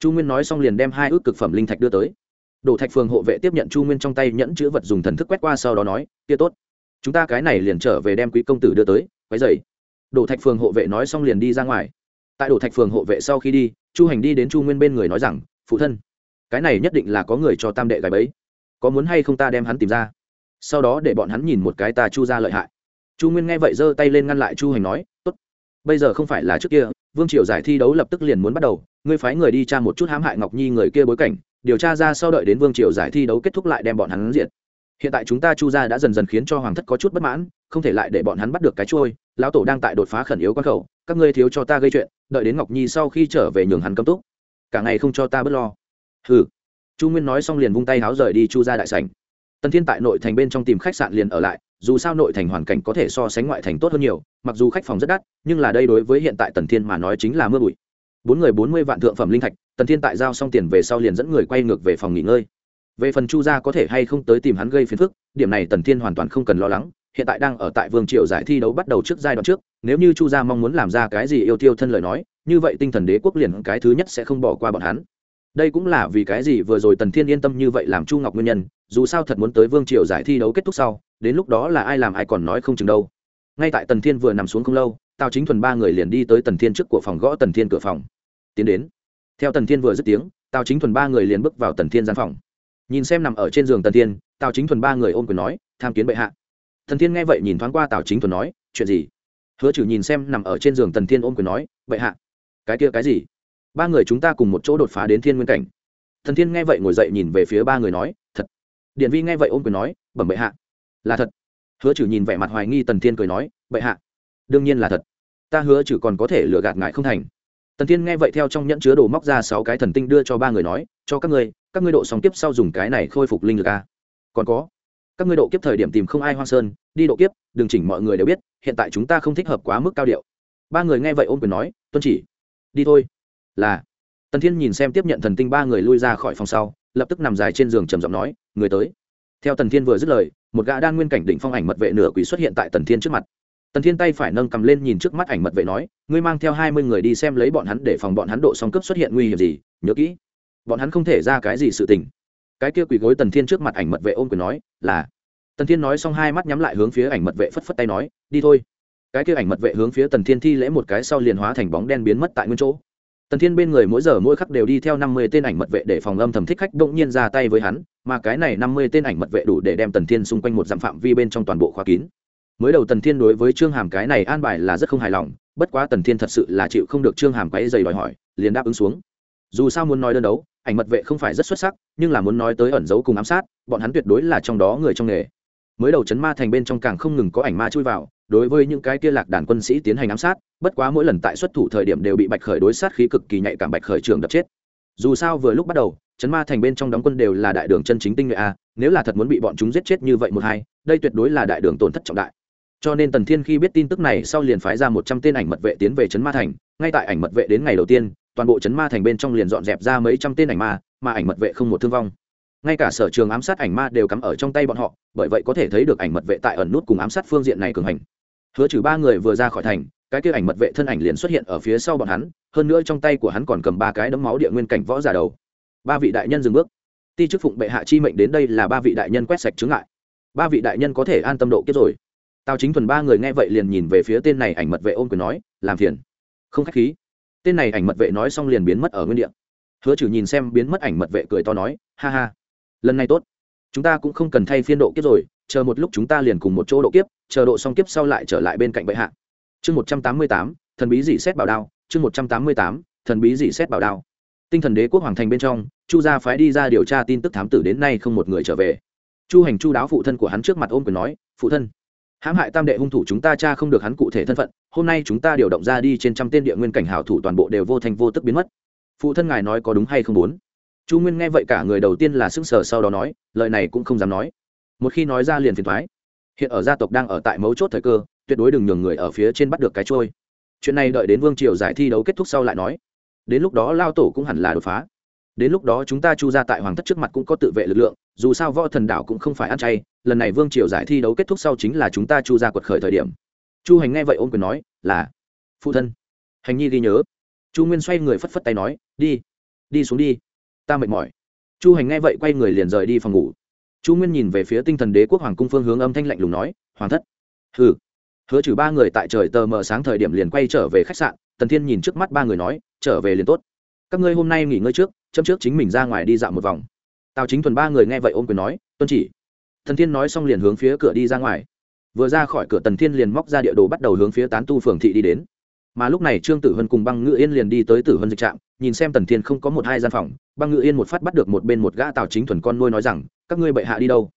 Chu nguyên nói xong liền đem hai ước cực phẩm linh thạch đưa tới đổ thạch phường hộ vệ tiếp nhận chu nguyên trong tay nhẫn chữ vật dùng thần thức quét qua sau đó nói, kia tốt, chúng ta cái này liền trở về đem quý công tử đưa tới quái dày đổ thạch phường hộ vệ nói xong liền đi ra ngoài. Tại đổ thạch phường hộ vệ sau khi đi, chu hành đi đến chu nguyên bên người nói rằng, phụ thân, cái này nhất định là có người cho tam đệ gái bấy có muốn hay không ta đem hắn tìm ra? Sau đó để bọn hắn nhìn một cái ta chu ra lợi hại. Chu nguyên nghe vậy giơ tay lên ngăn lại chu hành nói, tốt, bây giờ không phải là trước kia, vương triều giải thi đấu lập tức liền muốn bắt đầu, ngươi phái người đi tra một chút hãm hại ngọc nhi người kia bối cảnh điều tra ra sau đợi đến vương triều giải thi đấu kết thúc lại đem bọn hắn diệt. Hiện tại chúng ta chu gia đã dần dần khiến cho hoàng thất có chút bất mãn, không thể lại để bọn hắn bắt được cái trôi lão tổ đang tại đột phá khẩn yếu quan khẩu, các ngươi thiếu cho ta gây chuyện, đợi đến ngọc nhi sau khi trở về nhường hắn cấm túc. Cả ngày không cho ta bớt lo. Hừ. Chu nguyên nói xong liền vung tay háo rời đi chu ra đại sảnh. Tần thiên tại nội thành bên trong tìm khách sạn liền ở lại, dù sao nội thành hoàn cảnh có thể so sánh ngoại thành tốt hơn nhiều, mặc dù khách phòng rất đắt, nhưng là đây đối với hiện tại tần thiên mà nói chính là mưa bụi bốn người bốn mươi vạn thượng phẩm linh thạch, tần thiên tại giao xong tiền về sau liền dẫn người quay ngược về phòng nghỉ ngơi. Về phần chu gia có thể hay không tới tìm hắn gây phiền phức, điểm này tần thiên hoàn toàn không cần lo lắng, hiện tại đang ở tại vương triều giải thi đấu bắt đầu trước giai đoạn trước, nếu như chu gia mong muốn làm ra cái gì yêu tiêu thân lời nói, như vậy tinh thần đế quốc liền cái thứ nhất sẽ không bỏ qua bọn hắn. Đây cũng là vì cái gì vừa rồi tần thiên yên tâm như vậy làm chu ngọc nguyên nhân, dù sao thật muốn tới vương triều giải thi đấu kết thúc sau, đến lúc đó là ai làm ai còn nói không chừng đâu. Ngay tại tần thiên vừa nằm xuống không lâu, tào chính thuần ba người liền đi tới tần thiên trước của phòng gõ tần thiên cửa phòng tiến đến. Theo tần thiên vừa dứt tiếng, tào chính thuần ba người liền bước vào tần thiên gian phòng. Nhìn xem nằm ở trên giường tần thiên, tào chính thuần ba người ôm quyền nói, tham kiến bệ hạ. Thần thiên nghe vậy nhìn thoáng qua tào chính thuần nói, chuyện gì? Hứa chử nhìn xem nằm ở trên giường tần thiên ôm quyền nói, bệ hạ, cái kia cái gì? Ba người chúng ta cùng một chỗ đột phá đến thiên nguyên cảnh. Thần thiên nghe vậy ngồi dậy nhìn về phía ba người nói, thật. Điện vi nghe vậy ôm quyền nói, bẩm bệ hạ. Là thật. Hứa chử nhìn vẻ mặt hoài nghi tần thiên cười nói, bệ hạ, đương nhiên là thật. Ta hứa chử còn có thể lừa gạt ngại không thành tần thiên nghe vậy theo trong nhẫn chứa đồ móc ra sáu cái thần tinh đưa cho ba người nói, cho các ngươi các ngươi độ sóng kiếp sau dùng cái này khôi phục linh lực a còn có, các ngươi độ kiếp thời điểm tìm không ai hoang sơn, đi độ kiếp, đừng chỉnh mọi người đều biết, hiện tại chúng ta không thích hợp quá mức cao điệu. Ba người nghe vậy ôm quyền nói, tuân chỉ, đi thôi. Là, tần thiên nhìn xem tiếp nhận thần tinh ba người lui ra khỏi phòng sau, lập tức nằm dài trên giường trầm giọng nói, người tới. Theo tần thiên vừa dứt lời, một gã đan nguyên cảnh định phong ảnh mật vệ nửa quỷ xuất hiện tại tần thiên trước mặt tần thiên tay phải nâng cầm lên nhìn trước mắt ảnh mật vệ nói, ngươi mang theo hai mươi người đi xem lấy bọn hắn để phòng bọn hắn độ song cấp xuất hiện nguy hiểm gì, nhớ kỹ. Bọn hắn không thể ra cái gì sự tình. Cái kia quỳ gối tần thiên trước mặt ảnh mật vệ ôm quyền nói, là. Tần thiên nói xong hai mắt nhắm lại hướng phía ảnh mật vệ phất phất tay nói, đi thôi. Cái kia ảnh mật vệ hướng phía tần thiên thi lễ một cái sau liền hóa thành bóng đen biến mất tại nguyên chỗ. Tần thiên bên người mỗi giờ mỗi khắc đều đi theo năm mươi tên ảnh mật vệ để phòng âm thầm thích khách bỗng nhiên ra tay với hắn, mà cái này năm mươi tên ảnh mật vệ đủ để đem tần thiên xung quanh một dặm phạm vi bên trong toàn bộ khóa kín mới đầu tần thiên đối với trương hàm cái này an bài là rất không hài lòng, bất quá tần thiên thật sự là chịu không được trương hàm quáy dày đòi hỏi, liền đáp ứng xuống. Dù sao muốn nói đơn đấu, ảnh mật vệ không phải rất xuất sắc, nhưng là muốn nói tới ẩn giấu cùng ám sát, bọn hắn tuyệt đối là trong đó người trong nghề. Mới đầu chấn ma thành bên trong càng không ngừng có ảnh ma chui vào, đối với những cái kia lạc đàn quân sĩ tiến hành ám sát, bất quá mỗi lần tại xuất thủ thời điểm đều bị bạch khởi đối sát khí cực kỳ nhạy cảm bạch khởi trường đập chết. Dù sao vừa lúc bắt đầu, chấn ma thành bên trong đóng quân đều là đại đường chân chính tinh nhuệ a, nếu là thật muốn bị bọn chúng giết chết như vậy một hai, đây tuyệt đối là đại đường tổn thất trọng đại cho nên tần thiên khi biết tin tức này sau liền phái ra một trăm tên ảnh mật vệ tiến về trấn ma thành. Ngay tại ảnh mật vệ đến ngày đầu tiên, toàn bộ trấn ma thành bên trong liền dọn dẹp ra mấy trăm tên ảnh ma, mà ảnh mật vệ không một thương vong. Ngay cả sở trường ám sát ảnh ma đều cắm ở trong tay bọn họ, bởi vậy có thể thấy được ảnh mật vệ tại ẩn nút cùng ám sát phương diện này cường hành. Hứa trừ ba người vừa ra khỏi thành, cái kia ảnh mật vệ thân ảnh liền xuất hiện ở phía sau bọn hắn, hơn nữa trong tay của hắn còn cầm ba cái đấm máu địa nguyên cảnh võ giả đầu. Ba vị đại nhân dừng bước. Ti chức phụng bệ hạ chi mệnh đến đây là ba vị đại nhân quét sạch chứng lại ba vị đại nhân có thể an tâm độ kiếp rồi tào chính thuần ba người nghe vậy liền nhìn về phía tên này ảnh mật vệ ôm quyền nói, làm phiền. Không khách khí. Tên này ảnh mật vệ nói xong liền biến mất ở nguyên địa. Hứa trừ nhìn xem biến mất ảnh mật vệ cười to nói, ha ha, lần này tốt. Chúng ta cũng không cần thay phiên độ kiếp rồi, chờ một lúc chúng ta liền cùng một chỗ độ kiếp, chờ độ xong kiếp sau lại trở lại bên cạnh bệ hạ. Chương một trăm tám mươi tám, thần bí dị xét bảo đao. Chương một trăm tám mươi tám, thần bí dị xét bảo đao. Tinh thần đế quốc hoàng thành bên trong, chu gia phái đi ra điều tra tin tức thám tử đến nay không một người trở về. Chu hành chu đáo phụ thân của hắn trước mặt ôm quyền nói, phụ thân hãm hại tam đệ hung thủ chúng ta cha không được hắn cụ thể thân phận, hôm nay chúng ta điều động ra đi trên trăm tên địa nguyên cảnh hảo thủ toàn bộ đều vô thành vô tức biến mất. Phụ thân ngài nói có đúng hay không muốn? Chu nguyên nghe vậy cả người đầu tiên là sững sờ sau đó nói, lời này cũng không dám nói. Một khi nói ra liền phiền thoái hiện ở gia tộc đang ở tại mấu chốt thời cơ, tuyệt đối đừng nhường người ở phía trên bắt được cái trôi. Chuyện này đợi đến vương triều giải thi đấu kết thúc sau lại nói. Đến lúc đó lao tổ cũng hẳn là đột phá. Đến lúc đó chúng ta chu ra tại hoàng thất trước mặt cũng có tự vệ lực lượng, dù sao võ thần đảo cũng không phải ăn chay lần này vương triều giải thi đấu kết thúc sau chính là chúng ta chu ra quật khởi thời điểm chu hành nghe vậy ôm quyền nói là phụ thân hành nhi ghi nhớ chu nguyên xoay người phất phất tay nói đi đi xuống đi ta mệt mỏi chu hành nghe vậy quay người liền rời đi phòng ngủ chu nguyên nhìn về phía tinh thần đế quốc hoàng cung phương hướng âm thanh lạnh lùng nói hoàng thất hừ hứa trừ ba người tại trời tờ mờ sáng thời điểm liền quay trở về khách sạn tần thiên nhìn trước mắt ba người nói trở về liền tốt các ngươi hôm nay nghỉ ngơi trước chấm trước chính mình ra ngoài đi dạo một vòng tào chính thuần ba người nghe vậy ôm quyền nói tuân chỉ thần thiên nói xong liền hướng phía cửa đi ra ngoài. Vừa ra khỏi cửa tần thiên liền móc ra địa đồ bắt đầu hướng phía tán tu phường thị đi đến. Mà lúc này trương tử hân cùng băng ngự yên liền đi tới tử hân dịch trạm, nhìn xem tần thiên không có một hai gian phòng, băng ngự yên một phát bắt được một bên một gã tào chính thuần con nuôi nói rằng, các ngươi bệ hạ đi đâu?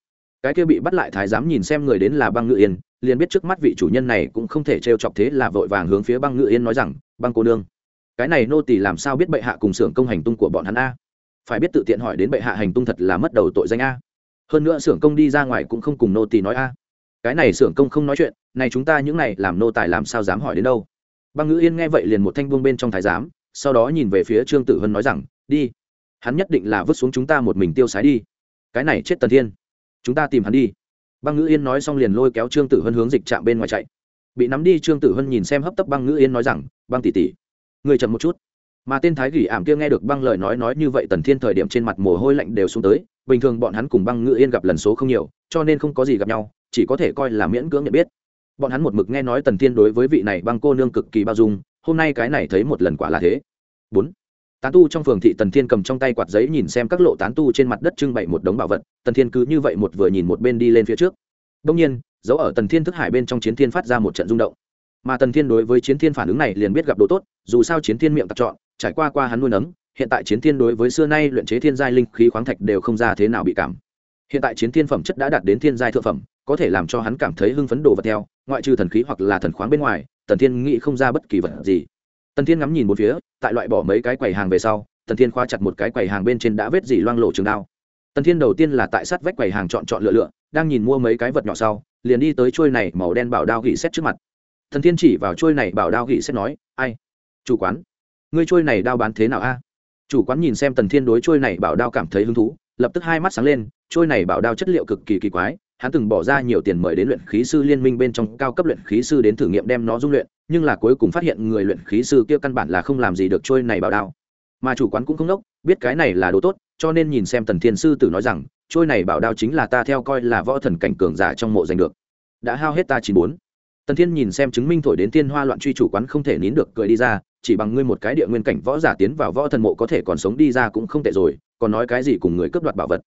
Cái kia bị bắt lại thái giám nhìn xem người đến là băng ngự yên, liền biết trước mắt vị chủ nhân này cũng không thể trêu chọc thế là vội vàng hướng phía băng ngự yên nói rằng, băng cô nương, cái này nô tỳ làm sao biết bệ hạ cùng xưởng công hành tung của bọn hắn a? Phải biết tự tiện hỏi đến bệ hạ hành tung thật là mất đầu tội danh a hơn nữa xưởng công đi ra ngoài cũng không cùng nô tỳ nói a. Cái này xưởng công không nói chuyện, này chúng ta những này làm nô tài làm sao dám hỏi đến đâu? Băng ngữ yên nghe vậy liền một thanh buông bên trong thái giám, sau đó nhìn về phía trương tử hân nói rằng, đi, hắn nhất định là vứt xuống chúng ta một mình tiêu sái đi. Cái này chết tần thiên, chúng ta tìm hắn đi. Băng ngữ yên nói xong liền lôi kéo trương tử hân hướng dịch trạm bên ngoài chạy. Bị nắm đi, trương tử hân nhìn xem hấp tấp băng ngữ yên nói rằng, băng tỷ tỷ, người chậm một chút. Mà tên thái gỉ ảm kia nghe được băng lời nói nói như vậy tần thiên thời điểm trên mặt mồ hôi lạnh đều xuống tới bình thường bọn hắn cùng băng ngự yên gặp lần số không nhiều, cho nên không có gì gặp nhau, chỉ có thể coi là miễn cưỡng nhận biết. Bọn hắn một mực nghe nói tần thiên đối với vị này băng cô nương cực kỳ bao dung, hôm nay cái này thấy một lần quả là thế. Bốn, tán tu trong phường thị tần thiên cầm trong tay quạt giấy nhìn xem các lộ tán tu trên mặt đất trưng bày một đống bảo vật, tần thiên cứ như vậy một vừa nhìn một bên đi lên phía trước. Đông nhiên, dấu ở tần thiên thức hải bên trong chiến thiên phát ra một trận rung động. Mà tần thiên đối với chiến thiên phản ứng này liền biết gặp đồ tốt, dù sao chiến thiên miệng tập chọn trải qua qua hắn nuôi nấng hiện tại chiến thiên đối với xưa nay luyện chế thiên giai linh khí khoáng thạch đều không ra thế nào bị cảm. Hiện tại chiến thiên phẩm chất đã đạt đến thiên giai thượng phẩm, có thể làm cho hắn cảm thấy hưng phấn đồ vật theo, ngoại trừ thần khí hoặc là thần khoáng bên ngoài, tần thiên nghĩ không ra bất kỳ vật gì. Tần thiên ngắm nhìn một phía, tại loại bỏ mấy cái quầy hàng về sau, tần thiên khoa chặt một cái quầy hàng bên trên đã vết dỉ loang lộ trường đao. Tần thiên đầu tiên là tại sát vách quầy hàng chọn chọn lựa lựa, đang nhìn mua mấy cái vật nhỏ sau, liền đi tới trôi này màu đen bảo đao gỉ xét trước mặt. Thần thiên chỉ vào trôi này bảo đao gỉ xét nói, ai? Chủ quán, ngươi trôi này đao bán thế nào a? Chủ quán nhìn xem tần thiên đối trôi này bảo đao cảm thấy hứng thú, lập tức hai mắt sáng lên, trôi này bảo đao chất liệu cực kỳ kỳ quái, hắn từng bỏ ra nhiều tiền mời đến luyện khí sư liên minh bên trong cao cấp luyện khí sư đến thử nghiệm đem nó dung luyện, nhưng là cuối cùng phát hiện người luyện khí sư kia căn bản là không làm gì được trôi này bảo đao. Mà chủ quán cũng không đốc biết cái này là đồ tốt, cho nên nhìn xem tần thiên sư tử nói rằng, trôi này bảo đao chính là ta theo coi là võ thần cảnh cường giả trong mộ giành được. Đã hao hết ta chín bốn tần thiên nhìn xem chứng minh thổi đến tiên hoa loạn truy chủ quán không thể nín được cười đi ra, chỉ bằng ngươi một cái địa nguyên cảnh võ giả tiến vào võ thần mộ có thể còn sống đi ra cũng không tệ rồi, còn nói cái gì cùng người cướp đoạt bảo vật.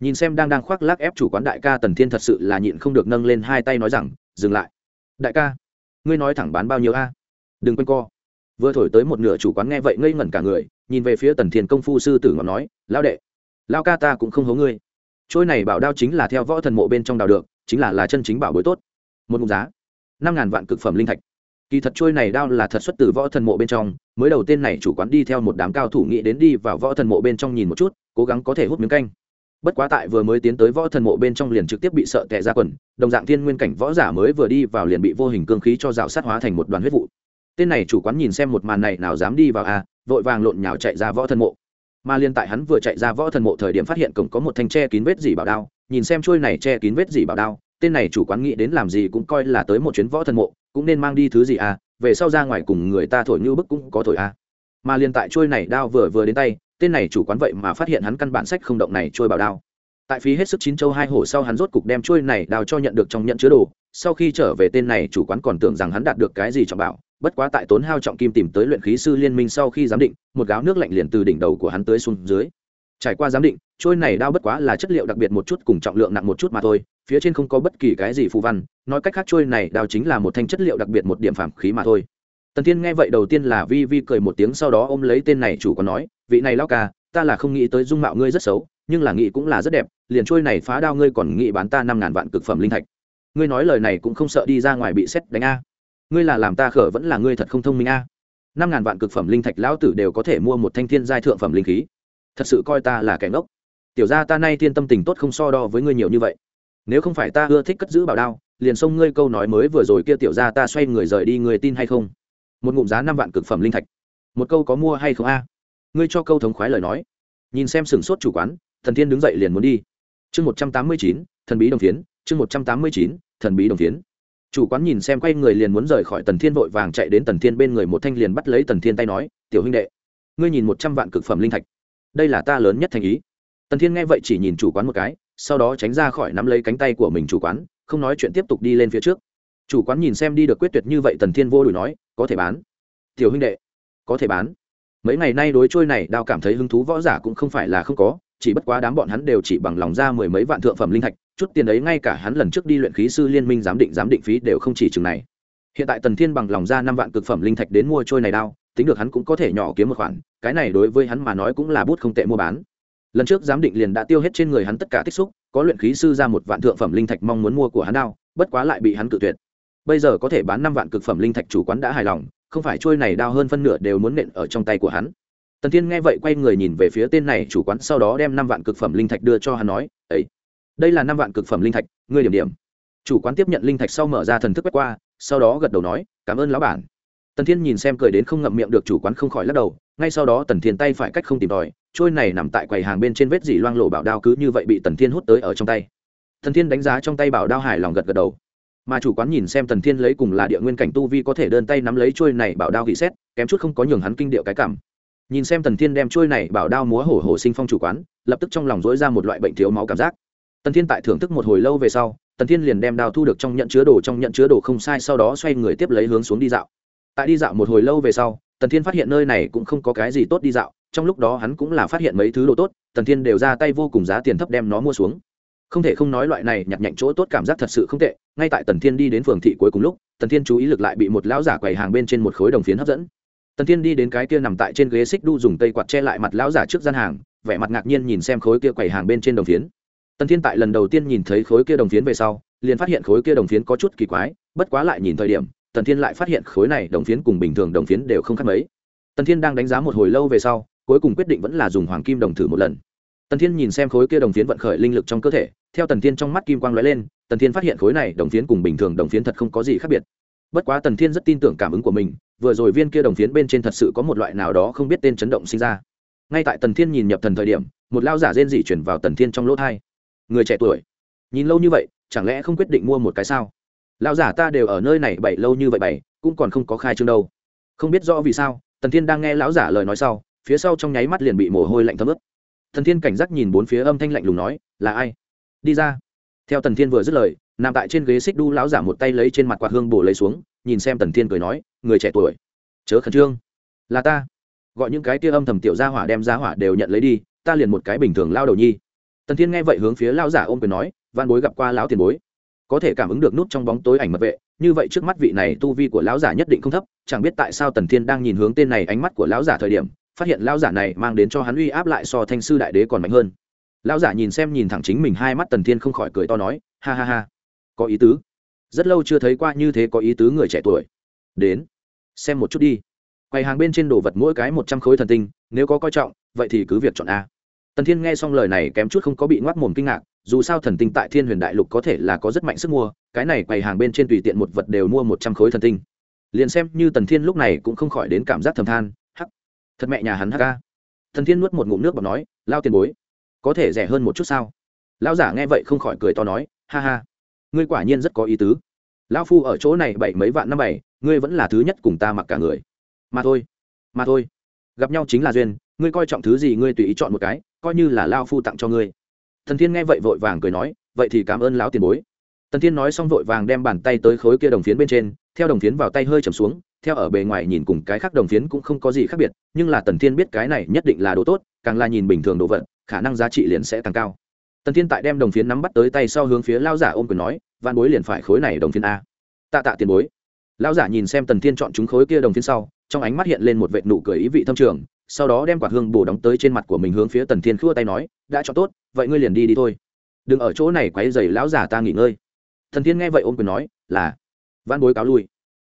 Nhìn xem đang đang khoác lác ép chủ quán đại ca, tần thiên thật sự là nhịn không được nâng lên hai tay nói rằng, dừng lại. Đại ca, ngươi nói thẳng bán bao nhiêu a? Đừng quanh co. Vừa thổi tới một nửa chủ quán nghe vậy ngây ngẩn cả người, nhìn về phía tần thiên công phu sư tử ngọc nói lao đệ lao ca ta cũng không hố ngươi. Trôi này bảo đao chính là theo võ thần mộ bên trong đào được, chính là là chân chính bảo bối tốt. Một mục giá năm ngàn vạn cực phẩm linh thạch. Kỳ thật trôi này đao là thật xuất từ võ thần mộ bên trong, mới đầu tên này chủ quán đi theo một đám cao thủ nghĩ đến đi vào võ thần mộ bên trong nhìn một chút, cố gắng có thể hút miếng canh. Bất quá tại vừa mới tiến tới võ thần mộ bên trong liền trực tiếp bị sợ tệ ra quần, đồng dạng thiên nguyên cảnh võ giả mới vừa đi vào liền bị vô hình cương khí cho rào sát hóa thành một đoàn huyết vụ. Tên này chủ quán nhìn xem một màn này nào dám đi vào a vội vàng lộn nhào chạy ra võ thần mộ. Mà liên tại hắn vừa chạy ra võ thần mộ thời điểm phát hiện cổng có một thanh tre kín vết dỉ bảo đao, nhìn xem trôi này che kín vết dỉ bảo đao tên này chủ quán nghĩ đến làm gì cũng coi là tới một chuyến võ thần mộ, cũng nên mang đi thứ gì à về sau ra ngoài cùng người ta thổi như bức cũng có thổi à. Mà liên tại trôi này đao vừa vừa đến tay, tên này chủ quán vậy mà phát hiện hắn căn bản sách không động này trôi bảo đao. Tại phí hết sức chín châu hai hổ sau hắn rốt cục đem trôi này đao cho nhận được trong nhận chứa đồ, sau khi trở về tên này chủ quán còn tưởng rằng hắn đạt được cái gì trọng bảo, bất quá tại tốn hao trọng kim tìm tới luyện khí sư liên minh sau khi giám định, một gáo nước lạnh liền từ đỉnh đầu của hắn tới xuống dưới trải qua giám định, trôi này đao bất quá là chất liệu đặc biệt một chút cùng trọng lượng nặng một chút mà thôi, phía trên không có bất kỳ cái gì phù văn, nói cách khác trôi này đao chính là một thanh chất liệu đặc biệt một điểm phạm khí mà thôi. Tần tiên nghe vậy đầu tiên là vi vi cười một tiếng sau đó ôm lấy tên này chủ còn nói, vị này lao ca, ta là không nghĩ tới dung mạo ngươi rất xấu, nhưng là nghĩ cũng là rất đẹp, liền trôi này phá đao ngươi còn nghĩ bán ta năm ngàn vạn cực phẩm linh thạch. Ngươi nói lời này cũng không sợ đi ra ngoài bị xét đánh a. Ngươi là làm ta khở vẫn là ngươi thật không thông minh a. Năm ngàn vạn cực phẩm linh thạch lão tử đều có thể mua một thanh thiên giai thượng phẩm linh khí thật sự coi ta là kẻ ngốc. Tiểu ra ta nay thiên tâm tình tốt không so đo với ngươi nhiều như vậy. Nếu không phải ta ưa thích cất giữ bảo đao, liền xông ngươi câu nói mới vừa rồi kia tiểu ra ta xoay người rời đi người tin hay không? Một ngụm giá năm vạn cực phẩm linh thạch. Một câu có mua hay không a? Ngươi cho câu thống khoái lời nói. Nhìn xem sừng sốt chủ quán, thần thiên đứng dậy liền muốn đi. Chương một trăm tám mươi chín, thần bí đồng phiến, chương một trăm tám mươi chín, thần bí đồng phiến. Chủ quán nhìn xem quay người liền muốn rời khỏi tần thiên vội vàng chạy đến tần thiên bên người một thanh liền bắt lấy tần thiên tay nói, tiểu huynh đệ, ngươi nhìn một trăm vạn cực phẩm linh thạch đây là ta lớn nhất thành ý. Tần thiên nghe vậy chỉ nhìn chủ quán một cái, sau đó tránh ra khỏi nắm lấy cánh tay của mình chủ quán, không nói chuyện tiếp tục đi lên phía trước. Chủ quán nhìn xem đi được quyết tuyệt như vậy, tần thiên vô đùi nói, có thể bán. Tiểu huynh đệ, có thể bán. Mấy ngày nay đối trôi này, đao cảm thấy hứng thú võ giả cũng không phải là không có, chỉ bất quá đám bọn hắn đều chỉ bằng lòng ra mười mấy vạn thượng phẩm linh thạch, chút tiền ấy ngay cả hắn lần trước đi luyện khí sư liên minh giám định giám định phí đều không chỉ chừng này. Hiện tại tần thiên bằng lòng ra năm vạn cực phẩm linh thạch đến mua trôi này đao tính được hắn cũng có thể nhỏ kiếm một khoản, cái này đối với hắn mà nói cũng là bút không tệ mua bán. Lần trước giám định liền đã tiêu hết trên người hắn tất cả tích xúc, có luyện khí sư ra một vạn thượng phẩm linh thạch mong muốn mua của hắn đao, bất quá lại bị hắn cự tuyệt. Bây giờ có thể bán năm vạn cực phẩm linh thạch chủ quán đã hài lòng, không phải trôi này đao hơn phân nửa đều muốn nện ở trong tay của hắn. Tần thiên nghe vậy quay người nhìn về phía tên này chủ quán, sau đó đem năm vạn cực phẩm linh thạch đưa cho hắn nói ấy đây là năm vạn cực phẩm linh thạch, ngươi điểm điểm. Chủ quán tiếp nhận linh thạch sau mở ra thần thức quét qua, sau đó gật đầu nói, cảm ơn lão bản tần thiên nhìn xem cười đến không ngậm miệng được chủ quán không khỏi lắc đầu, ngay sau đó tần thiên tay phải cách không tìm tòi trôi này nằm tại quầy hàng bên trên vết dỉ loang lộ bảo đao cứ như vậy bị tần thiên hút tới ở trong tay. Tần thiên đánh giá trong tay bảo đao hài lòng gật gật đầu. Mà chủ quán nhìn xem tần thiên lấy cùng là địa nguyên cảnh tu vi có thể đơn tay nắm lấy trôi này bảo đao gỉ xét, kém chút không có nhường hắn kinh điệu cái cảm. Nhìn xem tần thiên đem trôi này bảo đao múa hổ hổ sinh phong chủ quán, lập tức trong lòng dối ra một loại bệnh thiếu máu cảm giác. Tần thiên tại thưởng thức một hồi lâu về sau, tần thiên liền đem đao thu được trong nhận chứa đồ, trong nhận chứa đồ không sai, sau đó xoay người tiếp lấy hướng xuống đi dạo tại đi dạo một hồi lâu về sau, tần thiên phát hiện nơi này cũng không có cái gì tốt đi dạo, trong lúc đó hắn cũng là phát hiện mấy thứ đồ tốt, tần thiên đều ra tay vô cùng giá tiền thấp đem nó mua xuống. Không thể không nói loại này nhặt nhạnh chỗ tốt cảm giác thật sự không tệ, ngay tại tần thiên đi đến phường thị cuối cùng lúc, tần thiên chú ý lực lại bị một lão giả quầy hàng bên trên một khối đồng phiến hấp dẫn. Tần thiên đi đến cái kia nằm tại trên ghế xích đu dùng tay quạt che lại mặt lão giả trước gian hàng, vẻ mặt ngạc nhiên nhìn xem khối kia quầy hàng bên trên đồng phiến. Tần thiên tại lần đầu tiên nhìn thấy khối kia đồng phiến về sau, liền phát hiện khối kia đồng phiến có chút kỳ quái, bất quá lại nhìn thời điểm tần thiên lại phát hiện khối này đồng phiến cùng bình thường đồng phiến đều không khác mấy. Tần thiên đang đánh giá một hồi lâu về sau, cuối cùng quyết định vẫn là dùng hoàng kim đồng thử một lần. Tần thiên nhìn xem khối kia đồng phiến vận khởi linh lực trong cơ thể, theo tần thiên trong mắt kim quang lóe lên, tần thiên phát hiện khối này đồng phiến cùng bình thường đồng phiến thật không có gì khác biệt. Bất quá tần thiên rất tin tưởng cảm ứng của mình, vừa rồi viên kia đồng phiến bên trên thật sự có một loại nào đó không biết tên chấn động sinh ra. Ngay tại tần thiên nhìn nhập thần thời điểm, một lao giả rên dị chuyển vào tần thiên trong lỗ thai. Người trẻ tuổi, nhìn lâu như vậy, chẳng lẽ không quyết định mua một cái sao? Lão giả ta đều ở nơi này bảy lâu như vậy bảy, cũng còn không có khai trương đâu. Không biết rõ vì sao, tần thiên đang nghe lão giả lời nói sau, phía sau trong nháy mắt liền bị mồ hôi lạnh thấm ướt. Thần thiên cảnh giác nhìn bốn phía âm thanh lạnh lùng nói, là ai? Đi ra. Theo tần thiên vừa dứt lời, nằm tại trên ghế xích đu, lão giả một tay lấy trên mặt quạt hương bổ lấy xuống, nhìn xem tần thiên cười nói, người trẻ tuổi, chớ khẩn trương. Là ta. Gọi những cái tia âm thầm tiểu gia hỏa đem gia hỏa đều nhận lấy đi, ta liền một cái bình thường lao đầu nhi. Tần thiên nghe vậy hướng phía lão giả ôm quyền nói văn bối gặp qua lão tiền bối có thể cảm ứng được nút trong bóng tối ảnh mật vệ, như vậy trước mắt vị này tu vi của lão giả nhất định không thấp, chẳng biết tại sao tần thiên đang nhìn hướng tên này ánh mắt của lão giả thời điểm, phát hiện lão giả này mang đến cho hắn uy áp lại so thanh sư đại đế còn mạnh hơn. Lão giả nhìn xem nhìn thẳng chính mình hai mắt tần thiên không khỏi cười to nói, ha ha ha, có ý tứ. Rất lâu chưa thấy qua như thế có ý tứ người trẻ tuổi. Đến, xem một chút đi. Quầy hàng bên trên đồ vật mỗi cái một trăm khối thần tinh, nếu có coi trọng, vậy thì cứ việc chọn a. Tần thiên nghe xong lời này kém chút không có bị ngoác mồm kinh ngạc dù sao thần tinh tại thiên huyền đại lục có thể là có rất mạnh sức mua, cái này quầy hàng bên trên tùy tiện một vật đều mua một trăm khối thần tinh. Liền xem như tần thiên lúc này cũng không khỏi đến cảm giác thầm than, hắc, thật mẹ nhà hắn hắc ca thần thiên nuốt một ngụm nước và nói, lao tiền bối, có thể rẻ hơn một chút sao? Lão giả nghe vậy không khỏi cười to nói, ha ha, ngươi quả nhiên rất có ý tứ. Lão phu ở chỗ này bảy mấy vạn năm bảy, ngươi vẫn là thứ nhất cùng ta mặc cả người. Mà thôi mà thôi, gặp nhau chính là duyên, ngươi coi trọng thứ gì ngươi tùy ý chọn một cái, coi như là lao phu tặng cho ngươi thần thiên nghe vậy vội vàng cười nói, vậy thì cảm ơn lão tiền bối. Tần thiên nói xong vội vàng đem bàn tay tới khối kia đồng phiến bên trên, theo đồng phiến vào tay hơi trầm xuống, theo ở bề ngoài nhìn cùng cái khác đồng phiến cũng không có gì khác biệt, nhưng là tần thiên biết cái này nhất định là đồ tốt, càng là nhìn bình thường đồ vật, khả năng giá trị liền sẽ càng cao. Tần thiên tại đem đồng phiến nắm bắt tới tay sau hướng phía lao giả ôm quyền nói van bối liền phải khối này đồng phiến a. Tạ tạ tiền bối. Lao giả nhìn xem tần thiên chọn chúng khối kia đồng phiến sau, trong ánh mắt hiện lên một vệ nụ cười ý vị thâm trường sau đó đem quạt hương bổ đóng tới trên mặt của mình hướng phía tần thiên khua tay nói, đã chọn tốt, vậy ngươi liền đi đi thôi. Đừng ở chỗ này quấy dày lão giả ta nghỉ ngơi. Thần thiên nghe vậy ôm quyền nói, là. Văn bối cáo lui.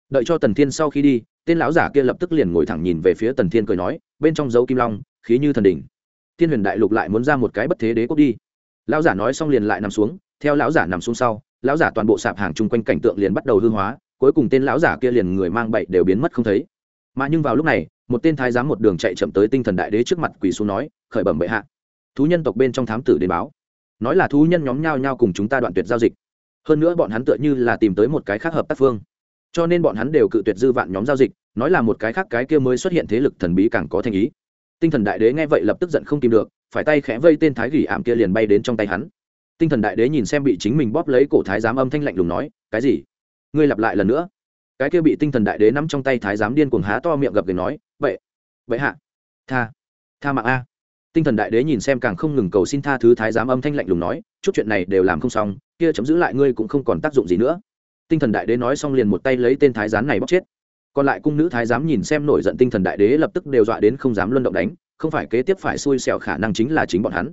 Đợi cho tần thiên sau khi đi, tên lão giả kia lập tức liền ngồi thẳng nhìn về phía tần thiên cười nói, bên trong dấu kim long, khí như thần đỉnh. Thiên huyền đại lục lại muốn ra một cái bất thế đế quốc đi. Lão giả nói xong liền lại nằm xuống, theo lão giả nằm xuống sau, lão giả toàn bộ sạp hàng chung quanh cảnh tượng liền bắt đầu hư hóa, cuối cùng tên lão giả kia liền người mang bậy đều biến mất không thấy. Mà nhưng vào lúc này một tên thái giám một đường chạy chậm tới tinh thần đại đế trước mặt quỳ xuống nói, khởi bẩm bệ hạ. Thú nhân tộc bên trong thám tử đến báo. Nói là thú nhân nhóm nhau nhau cùng chúng ta đoạn tuyệt giao dịch. Hơn nữa bọn hắn tựa như là tìm tới một cái khác hợp tác phương. Cho nên bọn hắn đều cự tuyệt dư vạn nhóm giao dịch, nói là một cái khác cái kia mới xuất hiện thế lực thần bí càng có thành ý. Tinh thần đại đế nghe vậy lập tức giận không tìm được, phải tay khẽ vây tên thái gỉ ảm kia liền bay đến trong tay hắn. Tinh thần đại đế nhìn xem bị chính mình bóp lấy cổ thái giám âm thanh lạnh lùng nói, cái gì? Ngươi lặp lại lần nữa? Cái kia bị tinh thần đại đế nắm trong tay thái giám điên cuồng há to miệng gập gành nói vậy vậy hạ. Tha tha mạng a. Tinh thần đại đế nhìn xem càng không ngừng cầu xin tha thứ thái giám âm thanh lạnh lùng nói, chút chuyện này đều làm không xong, kia chấm giữ lại ngươi cũng không còn tác dụng gì nữa. Tinh thần đại đế nói xong liền một tay lấy tên thái giám này bóc chết. Còn lại cung nữ thái giám nhìn xem nổi giận tinh thần đại đế lập tức đều dọa đến không dám luân động đánh, không phải kế tiếp phải xui xẻo khả năng chính là chính bọn hắn.